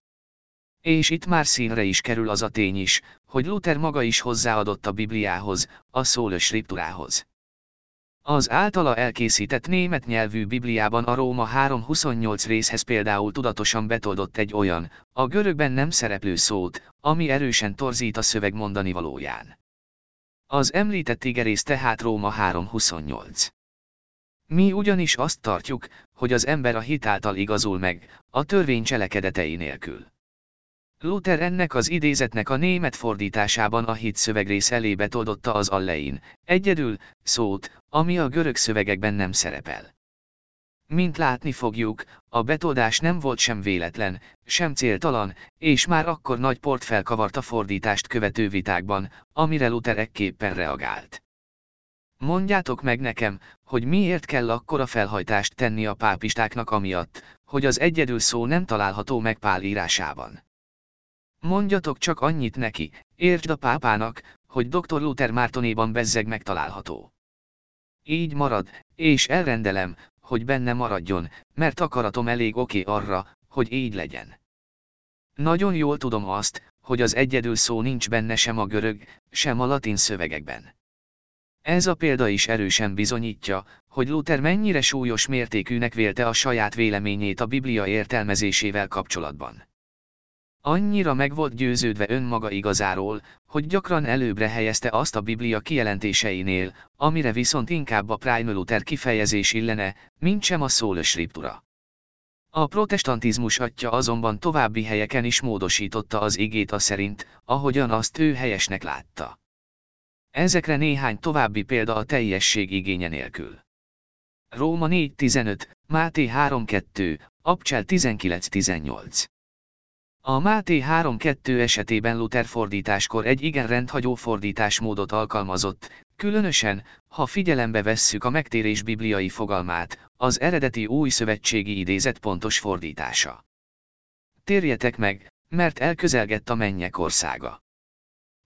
És itt már színre is kerül az a tény is, hogy Luther maga is hozzáadott a Bibliához, a szólós ripturához. Az általa elkészített német nyelvű Bibliában a Róma 3.28 részhez például tudatosan betoldott egy olyan, a görögben nem szereplő szót, ami erősen torzít a szöveg mondani valóján. Az említett igerész tehát Róma 3.28. Mi ugyanis azt tartjuk, hogy az ember a hitáltal igazul meg, a törvény cselekedetei nélkül. Luther ennek az idézetnek a német fordításában a hit szövegrész elébe toldotta az allein, egyedül, szót, ami a görög szövegekben nem szerepel. Mint látni fogjuk, a betoldás nem volt sem véletlen, sem céltalan, és már akkor nagy port felkavart a fordítást követő vitákban, amire Luther ekképpen reagált. Mondjátok meg nekem, hogy miért kell akkora felhajtást tenni a pápistáknak amiatt, hogy az egyedül szó nem található meg Pál írásában. Mondjatok csak annyit neki, értsd a pápának, hogy dr. Luther Mártonéban bezzeg megtalálható. Így marad, és elrendelem, hogy benne maradjon, mert akaratom elég oké arra, hogy így legyen. Nagyon jól tudom azt, hogy az egyedül szó nincs benne sem a görög, sem a latin szövegekben. Ez a példa is erősen bizonyítja, hogy Luther mennyire súlyos mértékűnek vélte a saját véleményét a Biblia értelmezésével kapcsolatban. Annyira meg volt győződve önmaga igazáról, hogy gyakran előbbre helyezte azt a Biblia kijelentéseinél, amire viszont inkább a Prime Luther kifejezés illene, mint a szólös riptura. A protestantizmus atya azonban további helyeken is módosította az igét a szerint, ahogyan azt ő helyesnek látta. Ezekre néhány további példa a teljesség igénye nélkül. Róma 4.15, Máté 3.2, Abcsel 19.18 A Máté 3.2 esetében Luther fordításkor egy igen rendhagyó fordításmódot alkalmazott, különösen, ha figyelembe vesszük a megtérés bibliai fogalmát, az eredeti új szövetségi idézet pontos fordítása. Térjetek meg, mert elközelgett a mennyek országa.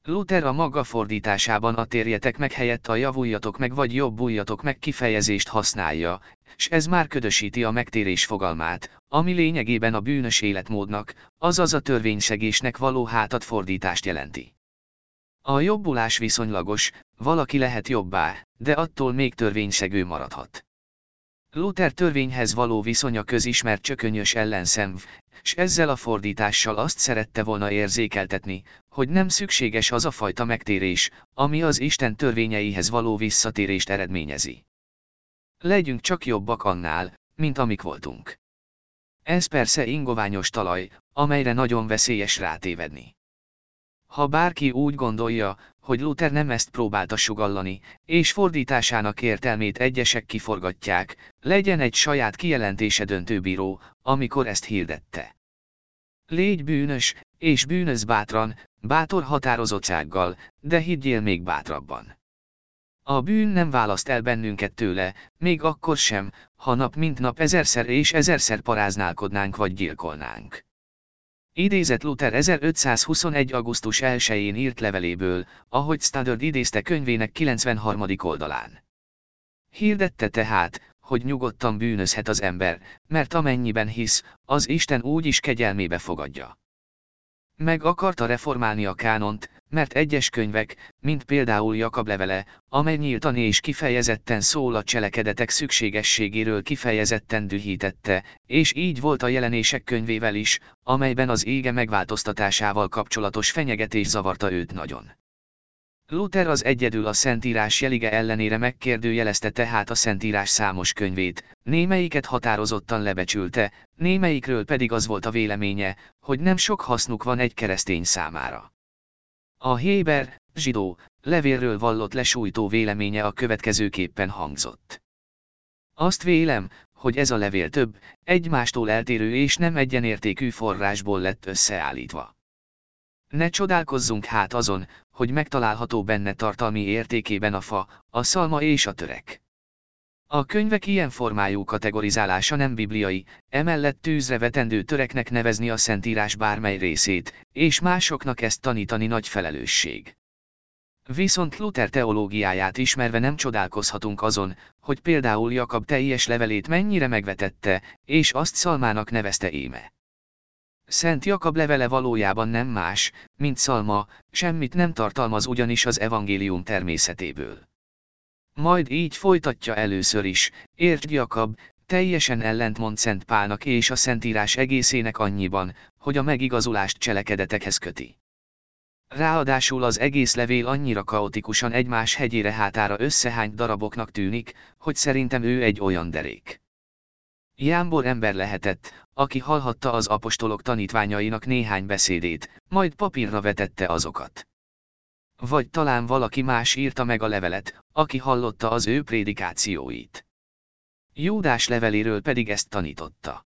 Luther a maga fordításában a térjetek meg helyett a javuljatok meg vagy jobbuljatok meg kifejezést használja, s ez már ködösíti a megtérés fogalmát, ami lényegében a bűnös életmódnak, azaz a törvényszegésnek való hátat fordítást jelenti. A jobbulás viszonylagos, valaki lehet jobbá, de attól még törvényszegő maradhat. Luther törvényhez való viszonya közismert csökönyös ellenszemv, s ezzel a fordítással azt szerette volna érzékeltetni, hogy nem szükséges az a fajta megtérés, ami az Isten törvényeihez való visszatérést eredményezi. Legyünk csak jobbak annál, mint amik voltunk. Ez persze ingoványos talaj, amelyre nagyon veszélyes rátévedni. Ha bárki úgy gondolja, hogy Luther nem ezt próbálta sugallani, és fordításának értelmét egyesek kiforgatják, legyen egy saját kijelentése döntőbíró, amikor ezt hirdette. Légy bűnös, és bűnöz bátran, bátor határozottsággal, de higgyél még bátrabban. A bűn nem választ el bennünket tőle, még akkor sem, ha nap mint nap ezerszer és ezerszer paráználkodnánk vagy gyilkolnánk. Idézett Luther 1521. augusztus 1-én írt leveléből, ahogy Stoddard idézte könyvének 93. oldalán. Hirdette tehát, hogy nyugodtan bűnözhet az ember, mert amennyiben hisz, az Isten úgy is kegyelmébe fogadja. Meg akarta reformálni a kánont, mert egyes könyvek, mint például Jakab levele, amely nyíltan és kifejezetten szól a cselekedetek szükségességéről kifejezetten dühítette, és így volt a jelenések könyvével is, amelyben az ége megváltoztatásával kapcsolatos fenyegetés zavarta őt nagyon. Luther az egyedül a Szentírás jelige ellenére megkérdőjelezte tehát a Szentírás számos könyvét, némelyiket határozottan lebecsülte, némelyikről pedig az volt a véleménye, hogy nem sok hasznuk van egy keresztény számára. A Héber, zsidó, levélről vallott lesújtó véleménye a következőképpen hangzott. Azt vélem, hogy ez a levél több, egymástól eltérő és nem egyenértékű forrásból lett összeállítva. Ne csodálkozzunk hát azon, hogy megtalálható benne tartalmi értékében a fa, a szalma és a törek. A könyvek ilyen formájú kategorizálása nem bibliai, emellett tűzre vetendő töreknek nevezni a Szentírás bármely részét, és másoknak ezt tanítani nagy felelősség. Viszont Luther teológiáját ismerve nem csodálkozhatunk azon, hogy például Jakab teljes levelét mennyire megvetette, és azt szalmának nevezte éme. Szent Jakab levele valójában nem más, mint szalma, semmit nem tartalmaz ugyanis az evangélium természetéből. Majd így folytatja először is, értsd Jakab, teljesen ellentmond Szent Pálnak és a Szentírás egészének annyiban, hogy a megigazulást cselekedetekhez köti. Ráadásul az egész levél annyira kaotikusan egymás hegyére hátára összehányt daraboknak tűnik, hogy szerintem ő egy olyan derék. Jámbor ember lehetett, aki hallhatta az apostolok tanítványainak néhány beszédét, majd papírra vetette azokat. Vagy talán valaki más írta meg a levelet, aki hallotta az ő prédikációit. Júdás leveléről pedig ezt tanította.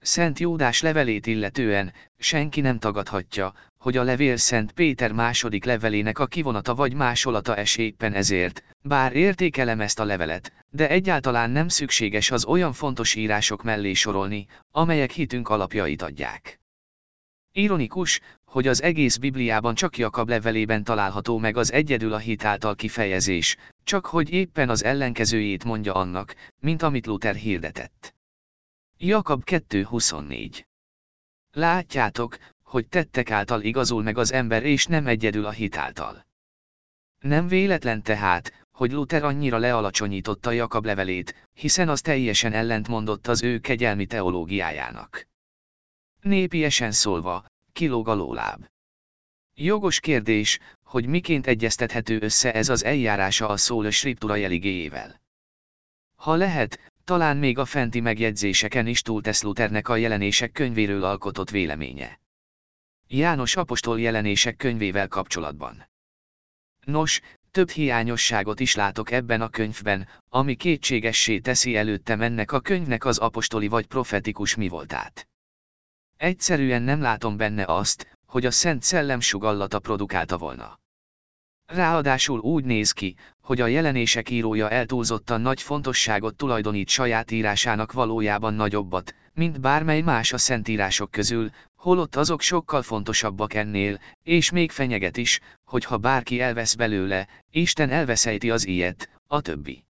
Szent Júdás levelét illetően, senki nem tagadhatja, hogy a levél Szent Péter második levelének a kivonata vagy másolata es éppen ezért, bár értékelem ezt a levelet, de egyáltalán nem szükséges az olyan fontos írások mellé sorolni, amelyek hitünk alapjait adják. Ironikus, hogy az egész Bibliában csak Jakab levelében található meg az egyedül a hit által kifejezés, csak hogy éppen az ellenkezőjét mondja annak, mint amit Luther hirdetett. Jakab 2.24 Látjátok, hogy tettek által igazul meg az ember és nem egyedül a hit által. Nem véletlen tehát, hogy Luther annyira lealacsonyította Jakab levelét, hiszen az teljesen ellentmondott az ő kegyelmi teológiájának. Népiesen szólva, kilóg a lóláb. Jogos kérdés, hogy miként egyeztethető össze ez az eljárása a szól scriptura jeligéjével. Ha lehet, talán még a fenti megjegyzéseken is túltesz Luthernek a jelenések könyvéről alkotott véleménye. János apostol jelenések könyvével kapcsolatban. Nos, több hiányosságot is látok ebben a könyvben, ami kétségessé teszi előttem ennek a könyvnek az apostoli vagy profetikus mi voltát. Egyszerűen nem látom benne azt, hogy a Szent Szellem sugallata produkálta volna. Ráadásul úgy néz ki, hogy a jelenések írója eltúlzottan nagy fontosságot tulajdonít saját írásának valójában nagyobbat, mint bármely más a szentírások közül, holott azok sokkal fontosabbak ennél, és még fenyeget is, hogy ha bárki elvesz belőle, Isten elveszejti az ilyet, a többi.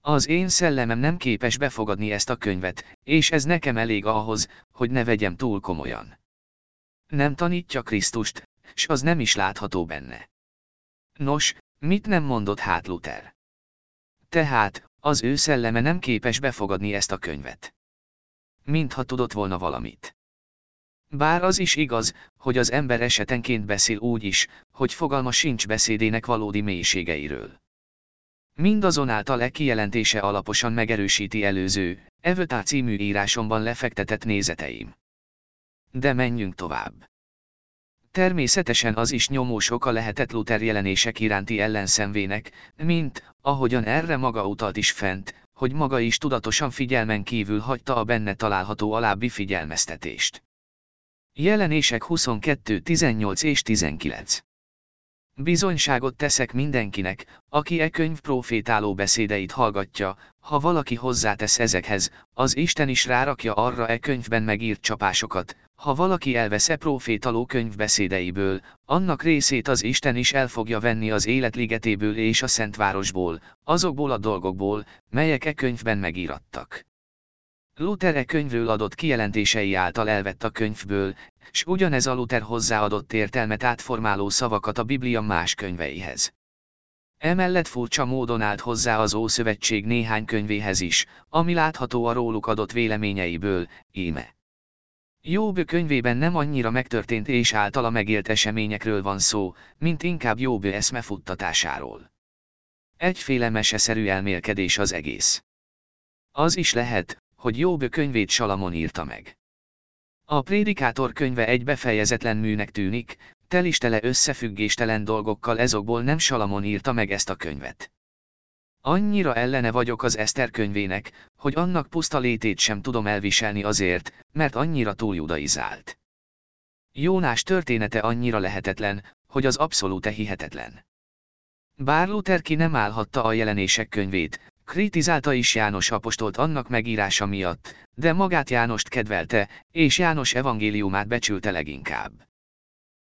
Az én szellemem nem képes befogadni ezt a könyvet, és ez nekem elég ahhoz, hogy ne vegyem túl komolyan. Nem tanítja Krisztust, s az nem is látható benne. Nos, mit nem mondott hát Luther? Tehát, az ő szelleme nem képes befogadni ezt a könyvet. Mintha tudott volna valamit. Bár az is igaz, hogy az ember esetenként beszél úgy is, hogy fogalma sincs beszédének valódi mélységeiről. Mindazonáltal e kijelentése alaposan megerősíti előző, Evötá című írásomban lefektetett nézeteim. De menjünk tovább. Természetesen az is nyomós oka lehetett Luther jelenések iránti ellenszenvének, mint, ahogyan erre maga utalt is fent, hogy maga is tudatosan figyelmen kívül hagyta a benne található alábbi figyelmeztetést. Jelenések 22, 18 és 19 Bizonyságot teszek mindenkinek, aki e könyv profétáló beszédeit hallgatja, ha valaki hozzátesz ezekhez, az Isten is rárakja arra e könyvben megírt csapásokat, ha valaki elvesz e profétaló könyv beszédeiből, annak részét az Isten is el fogja venni az életligetéből és a Szentvárosból, azokból a dolgokból, melyek e könyvben megírattak. Luther könyvről adott kijelentései által elvett a könyvből, s ugyanez a Luther hozzáadott értelmet átformáló szavakat a Biblia más könyveihez. Emellett furcsa módon állt hozzá az Ószövetség néhány könyvéhez is, ami látható a róluk adott véleményeiből, íme. Jobb könyvében nem annyira megtörtént és általa megélt eseményekről van szó, mint inkább Jobb eszmefuttatásáról. Egyféle meseszerű elmélkedés az egész. Az is lehet, hogy Jobb könyvét Salamon írta meg. A prédikátor könyve egy befejezetlen műnek tűnik, telistele összefüggéstelen dolgokkal ezokból nem Salamon írta meg ezt a könyvet. Annyira ellene vagyok az Eszter könyvének, hogy annak puszta létét sem tudom elviselni azért, mert annyira túljudaizált. Jónás története annyira lehetetlen, hogy az abszolút hihetetlen. Bár Luther ki nem állhatta a jelenések könyvét, Kritizálta is János apostolt annak megírása miatt, de magát Jánost kedvelte, és János evangéliumát becsülte leginkább.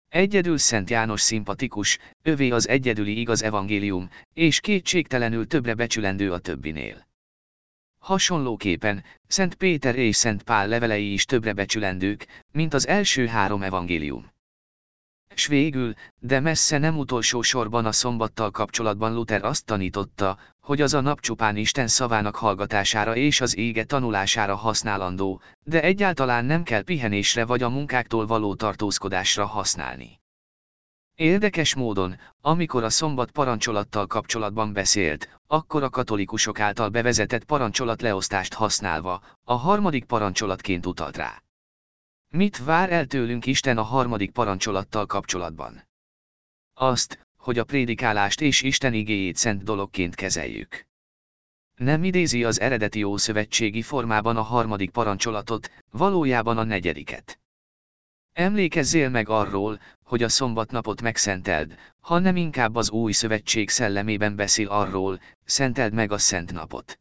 Egyedül Szent János szimpatikus, övé az egyedüli igaz evangélium, és kétségtelenül többre becsülendő a többinél. Hasonlóképpen, Szent Péter és Szent Pál levelei is többre becsülendők, mint az első három evangélium. S végül, de messze nem utolsó sorban a szombattal kapcsolatban Luther azt tanította, hogy az a nap csupán Isten szavának hallgatására és az ége tanulására használandó, de egyáltalán nem kell pihenésre vagy a munkáktól való tartózkodásra használni. Érdekes módon, amikor a szombat parancsolattal kapcsolatban beszélt, akkor a katolikusok által bevezetett parancsolat leosztást használva, a harmadik parancsolatként utalt rá. Mit vár el tőlünk Isten a harmadik parancsolattal kapcsolatban? Azt, hogy a prédikálást és Isten igéjét szent dologként kezeljük. Nem idézi az eredeti ószövetségi formában a harmadik parancsolatot, valójában a negyediket. Emlékezzél meg arról, hogy a szombatnapot megszenteld, hanem inkább az új szövetség szellemében beszél arról, szenteld meg a szent napot.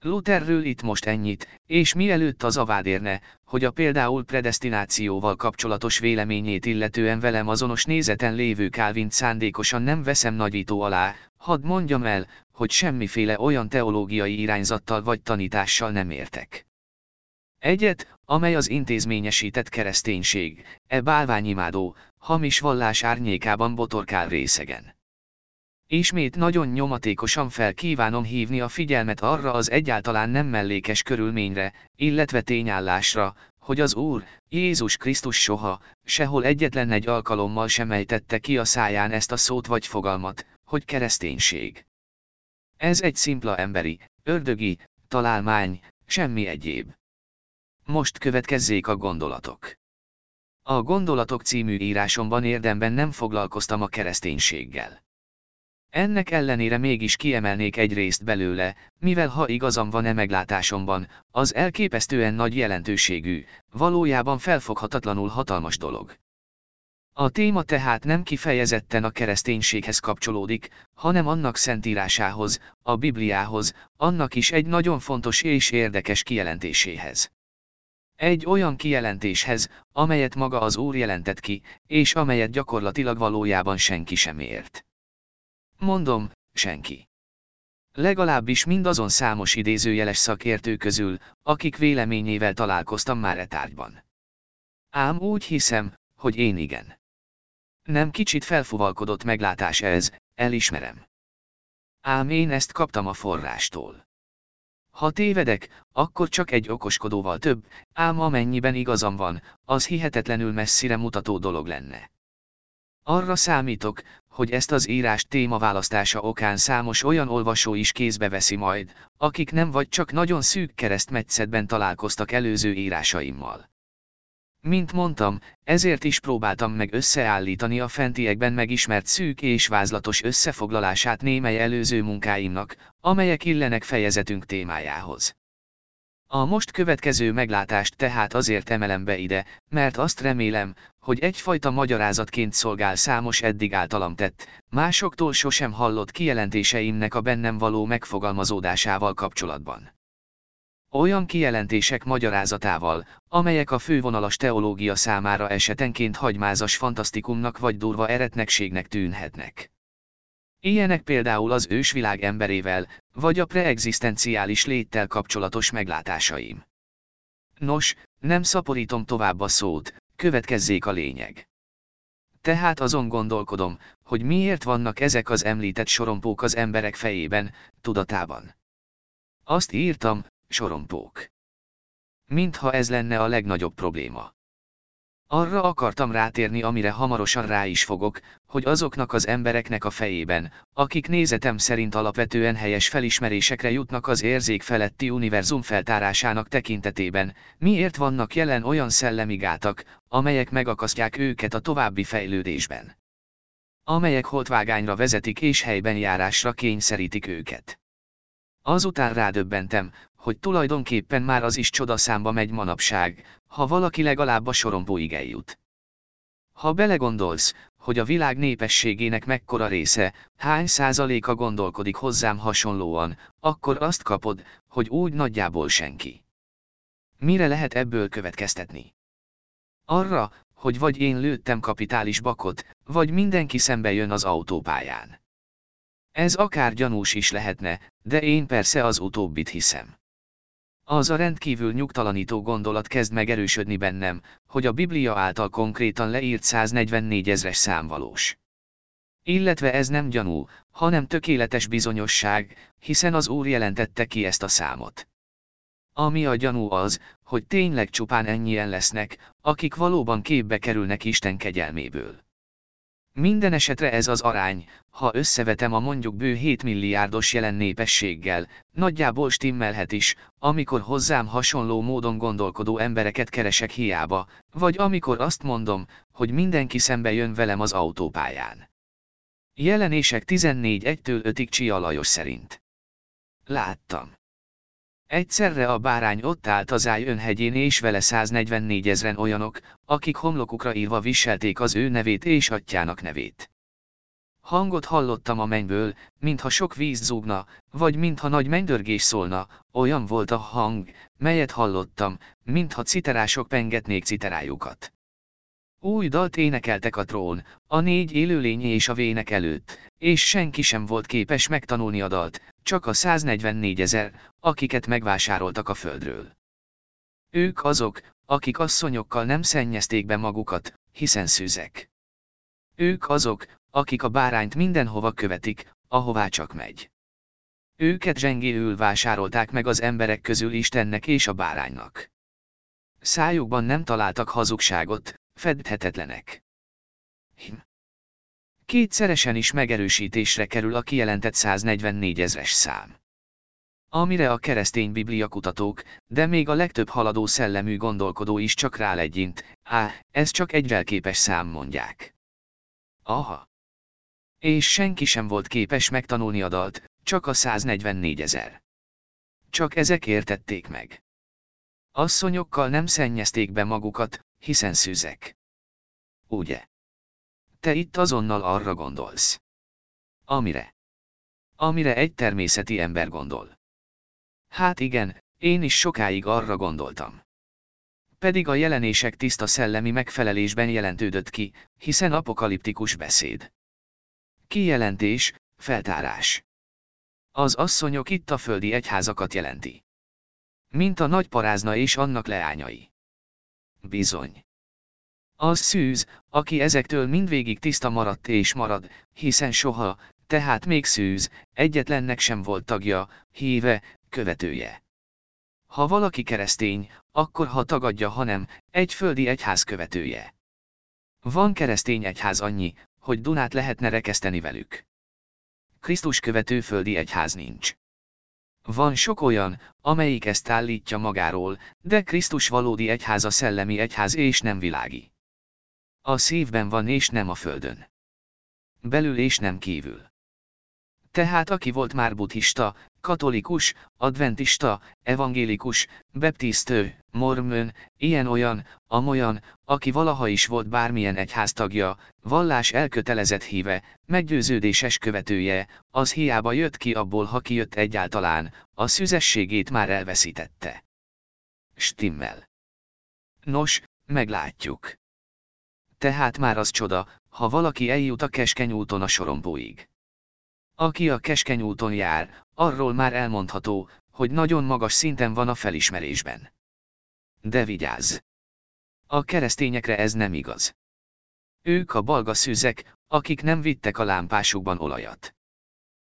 Lutherről itt most ennyit, és mielőtt az avád érne, hogy a például predestinációval kapcsolatos véleményét illetően velem azonos nézeten lévő Calvin szándékosan nem veszem nagyító alá, hadd mondjam el, hogy semmiféle olyan teológiai irányzattal vagy tanítással nem értek. Egyet, amely az intézményesített kereszténység, e bálványimádó, hamis vallás árnyékában botorkál részegen. Ismét nagyon nyomatékosan fel kívánom hívni a figyelmet arra az egyáltalán nem mellékes körülményre, illetve tényállásra, hogy az Úr, Jézus Krisztus soha, sehol egyetlen egy alkalommal sem ejtette ki a száján ezt a szót vagy fogalmat, hogy kereszténység. Ez egy szimpla emberi, ördögi, találmány, semmi egyéb. Most következzék a gondolatok. A Gondolatok című írásomban érdemben nem foglalkoztam a kereszténységgel. Ennek ellenére mégis kiemelnék egy részt belőle, mivel ha igazam van-e meglátásomban, az elképesztően nagy jelentőségű, valójában felfoghatatlanul hatalmas dolog. A téma tehát nem kifejezetten a kereszténységhez kapcsolódik, hanem annak szentírásához, a Bibliához, annak is egy nagyon fontos és érdekes kijelentéséhez. Egy olyan kijelentéshez, amelyet maga az Úr jelentett ki, és amelyet gyakorlatilag valójában senki sem ért. Mondom, senki. Legalábbis mindazon számos idézőjeles szakértő közül, akik véleményével találkoztam már e tárgyban. Ám úgy hiszem, hogy én igen. Nem kicsit felfuvalkodott meglátás ez, elismerem. Ám én ezt kaptam a forrástól. Ha tévedek, akkor csak egy okoskodóval több, ám amennyiben igazam van, az hihetetlenül messzire mutató dolog lenne. Arra számítok, hogy ezt az írás témaválasztása okán számos olyan olvasó is kézbe veszi majd, akik nem vagy csak nagyon szűk keresztmetszetben találkoztak előző írásaimmal. Mint mondtam, ezért is próbáltam meg összeállítani a fentiekben megismert szűk és vázlatos összefoglalását némely előző munkáimnak, amelyek illenek fejezetünk témájához. A most következő meglátást tehát azért emelem be ide, mert azt remélem, hogy egyfajta magyarázatként szolgál számos eddig általam tett, másoktól sosem hallott kijelentéseimnek a bennem való megfogalmazódásával kapcsolatban. Olyan kijelentések magyarázatával, amelyek a fővonalas teológia számára esetenként hagymázas fantasztikumnak vagy durva eretnekségnek tűnhetnek. Ilyenek például az ősvilág emberével, vagy a preexisztenciális léttel kapcsolatos meglátásaim. Nos, nem szaporítom tovább a szót, következzék a lényeg. Tehát azon gondolkodom, hogy miért vannak ezek az említett sorompók az emberek fejében, tudatában. Azt írtam, sorompók. Mintha ez lenne a legnagyobb probléma. Arra akartam rátérni, amire hamarosan rá is fogok, hogy azoknak az embereknek a fejében, akik nézetem szerint alapvetően helyes felismerésekre jutnak az érzék feletti univerzum feltárásának tekintetében, miért vannak jelen olyan szellemi gátak, amelyek megakasztják őket a további fejlődésben. Amelyek holtvágányra vezetik és helyben járásra kényszerítik őket. Azután rádöbbentem, hogy tulajdonképpen már az is csodaszámba megy manapság, ha valaki legalább a sorompóig eljut. Ha belegondolsz, hogy a világ népességének mekkora része, hány százaléka gondolkodik hozzám hasonlóan, akkor azt kapod, hogy úgy nagyjából senki. Mire lehet ebből következtetni? Arra, hogy vagy én lőttem kapitális bakot, vagy mindenki szembe jön az autópályán. Ez akár gyanús is lehetne, de én persze az utóbbit hiszem. Az a rendkívül nyugtalanító gondolat kezd megerősödni bennem, hogy a Biblia által konkrétan leírt 144 ezres szám valós. Illetve ez nem gyanú, hanem tökéletes bizonyosság, hiszen az Úr jelentette ki ezt a számot. Ami a gyanú az, hogy tényleg csupán ennyien lesznek, akik valóban képbe kerülnek Isten kegyelméből. Minden esetre ez az arány, ha összevetem a mondjuk bő 7 milliárdos jelen népességgel, nagyjából stimmelhet is, amikor hozzám hasonló módon gondolkodó embereket keresek hiába, vagy amikor azt mondom, hogy mindenki szembe jön velem az autópályán. Jelenések 14 1-től 5-ig Csia Lajos szerint. Láttam. Egyszerre a bárány ott állt az áj önhegyén és vele 144 ezren olyanok, akik homlokukra írva viselték az ő nevét és atyának nevét. Hangot hallottam a mennyből, mintha sok víz zúgna, vagy mintha nagy mennydörgés szólna, olyan volt a hang, melyet hallottam, mintha citerások pengetnék citerájukat. Új dalt énekeltek a trón, a négy élőlény és a vének előtt, és senki sem volt képes megtanulni a dalt, csak a 144 ezer, akiket megvásároltak a földről. Ők azok, akik asszonyokkal nem szennyezték be magukat, hiszen szűzek. Ők azok, akik a bárányt mindenhova követik, ahová csak megy. Őket zsengéül vásárolták meg az emberek közül Istennek és a báránynak. Szájukban nem találtak hazugságot, fedhetetlenek. Hm. Kétszeresen is megerősítésre kerül a kijelentett 144 ezres szám. Amire a keresztény biblia kutatók, de még a legtöbb haladó szellemű gondolkodó is csak rálegyint, á, ez csak egy velképes szám mondják. Aha. És senki sem volt képes megtanulni a dalt, csak a 144 ezer. Csak ezek értették meg. Asszonyokkal nem szennyezték be magukat, hiszen szűzek. Ugye? Te itt azonnal arra gondolsz. Amire? Amire egy természeti ember gondol. Hát igen, én is sokáig arra gondoltam. Pedig a jelenések tiszta szellemi megfelelésben jelentődött ki, hiszen apokaliptikus beszéd. Kijelentés, feltárás. Az asszonyok itt a földi egyházakat jelenti. Mint a nagy parázna és annak leányai. Bizony. Az szűz, aki ezektől mindvégig tiszta maradt és marad, hiszen soha, tehát még szűz, egyetlennek sem volt tagja, híve, követője. Ha valaki keresztény, akkor ha tagadja, hanem egy földi egyház követője. Van keresztény egyház annyi, hogy Dunát lehetne rekeszteni velük. Krisztus követő földi egyház nincs. Van sok olyan, amelyik ezt állítja magáról, de Krisztus valódi egyháza szellemi egyház és nem világi. A szívben van és nem a földön. Belül és nem kívül. Tehát aki volt már buddhista, katolikus, adventista, evangélikus, baptistő, mormön, ilyen-olyan, amolyan, aki valaha is volt bármilyen egyháztagja, vallás elkötelezett híve, meggyőződéses követője, az hiába jött ki abból, ha kijött egyáltalán, a szüzességét már elveszítette. Stimmel. Nos, meglátjuk. Tehát már az csoda, ha valaki eljut a keskeny úton a sorompóig. Aki a keskeny úton jár, arról már elmondható, hogy nagyon magas szinten van a felismerésben. De vigyázz! A keresztényekre ez nem igaz. Ők a balga szűzek, akik nem vittek a lámpásukban olajat.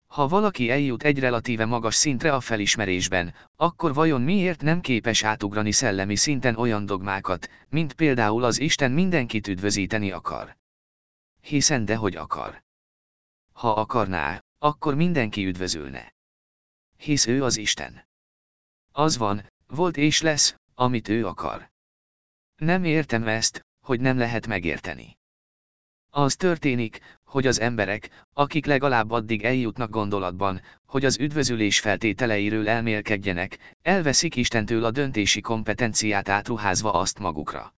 Ha valaki eljut egy relatíve magas szintre a felismerésben, akkor vajon miért nem képes átugrani szellemi szinten olyan dogmákat, mint például az Isten mindenkit üdvözíteni akar? Hiszen dehogy akar. Ha akarná, akkor mindenki üdvözülne. Hisz ő az Isten. Az van, volt és lesz, amit ő akar. Nem értem ezt, hogy nem lehet megérteni. Az történik, hogy az emberek, akik legalább addig eljutnak gondolatban, hogy az üdvözülés feltételeiről elmélkedjenek, elveszik Istentől a döntési kompetenciát átruházva azt magukra.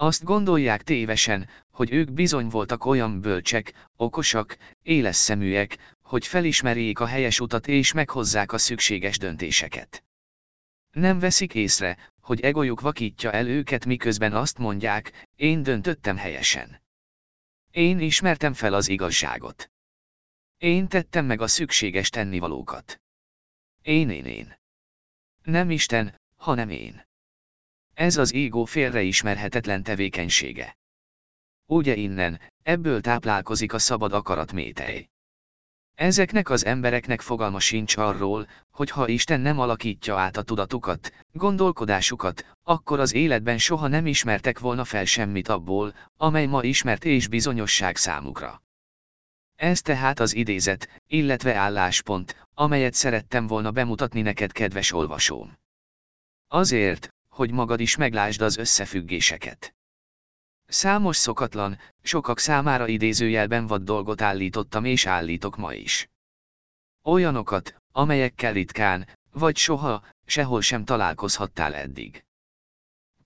Azt gondolják tévesen, hogy ők bizony voltak olyan bölcsek, okosak, éles szeműek, hogy felismerjék a helyes utat és meghozzák a szükséges döntéseket. Nem veszik észre, hogy egojuk vakítja el őket miközben azt mondják, én döntöttem helyesen. Én ismertem fel az igazságot. Én tettem meg a szükséges tennivalókat. Én én én. Nem Isten, hanem én. Ez az égó félreismerhetetlen tevékenysége. Ugye innen, ebből táplálkozik a szabad akarat métej. Ezeknek az embereknek fogalma sincs arról, hogy ha Isten nem alakítja át a tudatukat, gondolkodásukat, akkor az életben soha nem ismertek volna fel semmit abból, amely ma ismert és bizonyosság számukra. Ez tehát az idézet, illetve álláspont, amelyet szerettem volna bemutatni neked kedves olvasóm. Azért, hogy magad is meglásd az összefüggéseket. Számos szokatlan, sokak számára idézőjelben vad dolgot állítottam és állítok ma is. Olyanokat, amelyekkel ritkán, vagy soha, sehol sem találkozhattál eddig.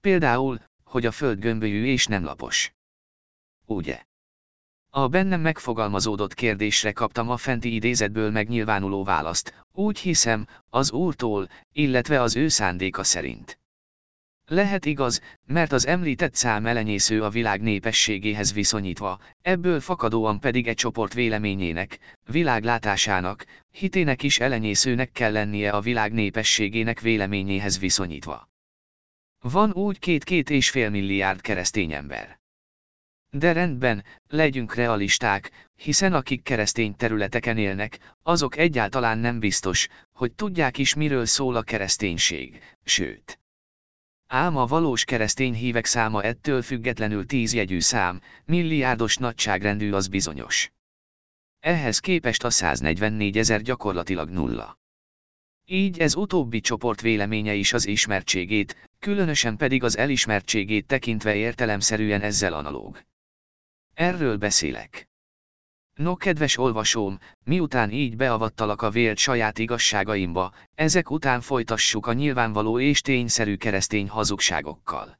Például, hogy a föld gömbölyű és nem lapos. Ugye? A bennem megfogalmazódott kérdésre kaptam a fenti idézetből megnyilvánuló választ, úgy hiszem, az Úrtól, illetve az ő szándéka szerint. Lehet igaz, mert az említett szám elenyésző a világ népességéhez viszonyítva, ebből fakadóan pedig egy csoport véleményének, világlátásának, hitének is elenyészőnek kell lennie a világ népességének véleményéhez viszonyítva. Van úgy két-két és fél milliárd keresztény ember. De rendben, legyünk realisták, hiszen akik keresztény területeken élnek, azok egyáltalán nem biztos, hogy tudják is miről szól a kereszténység, sőt. Ám a valós keresztény hívek száma ettől függetlenül tízjegyű szám, milliárdos nagyságrendű az bizonyos. Ehhez képest a 144 ezer gyakorlatilag nulla. Így ez utóbbi csoport véleménye is az ismertségét, különösen pedig az elismertségét tekintve értelemszerűen ezzel analóg. Erről beszélek. No kedves olvasóm, miután így beavattalak a vélt saját igazságaimba, ezek után folytassuk a nyilvánvaló és tényszerű keresztény hazugságokkal.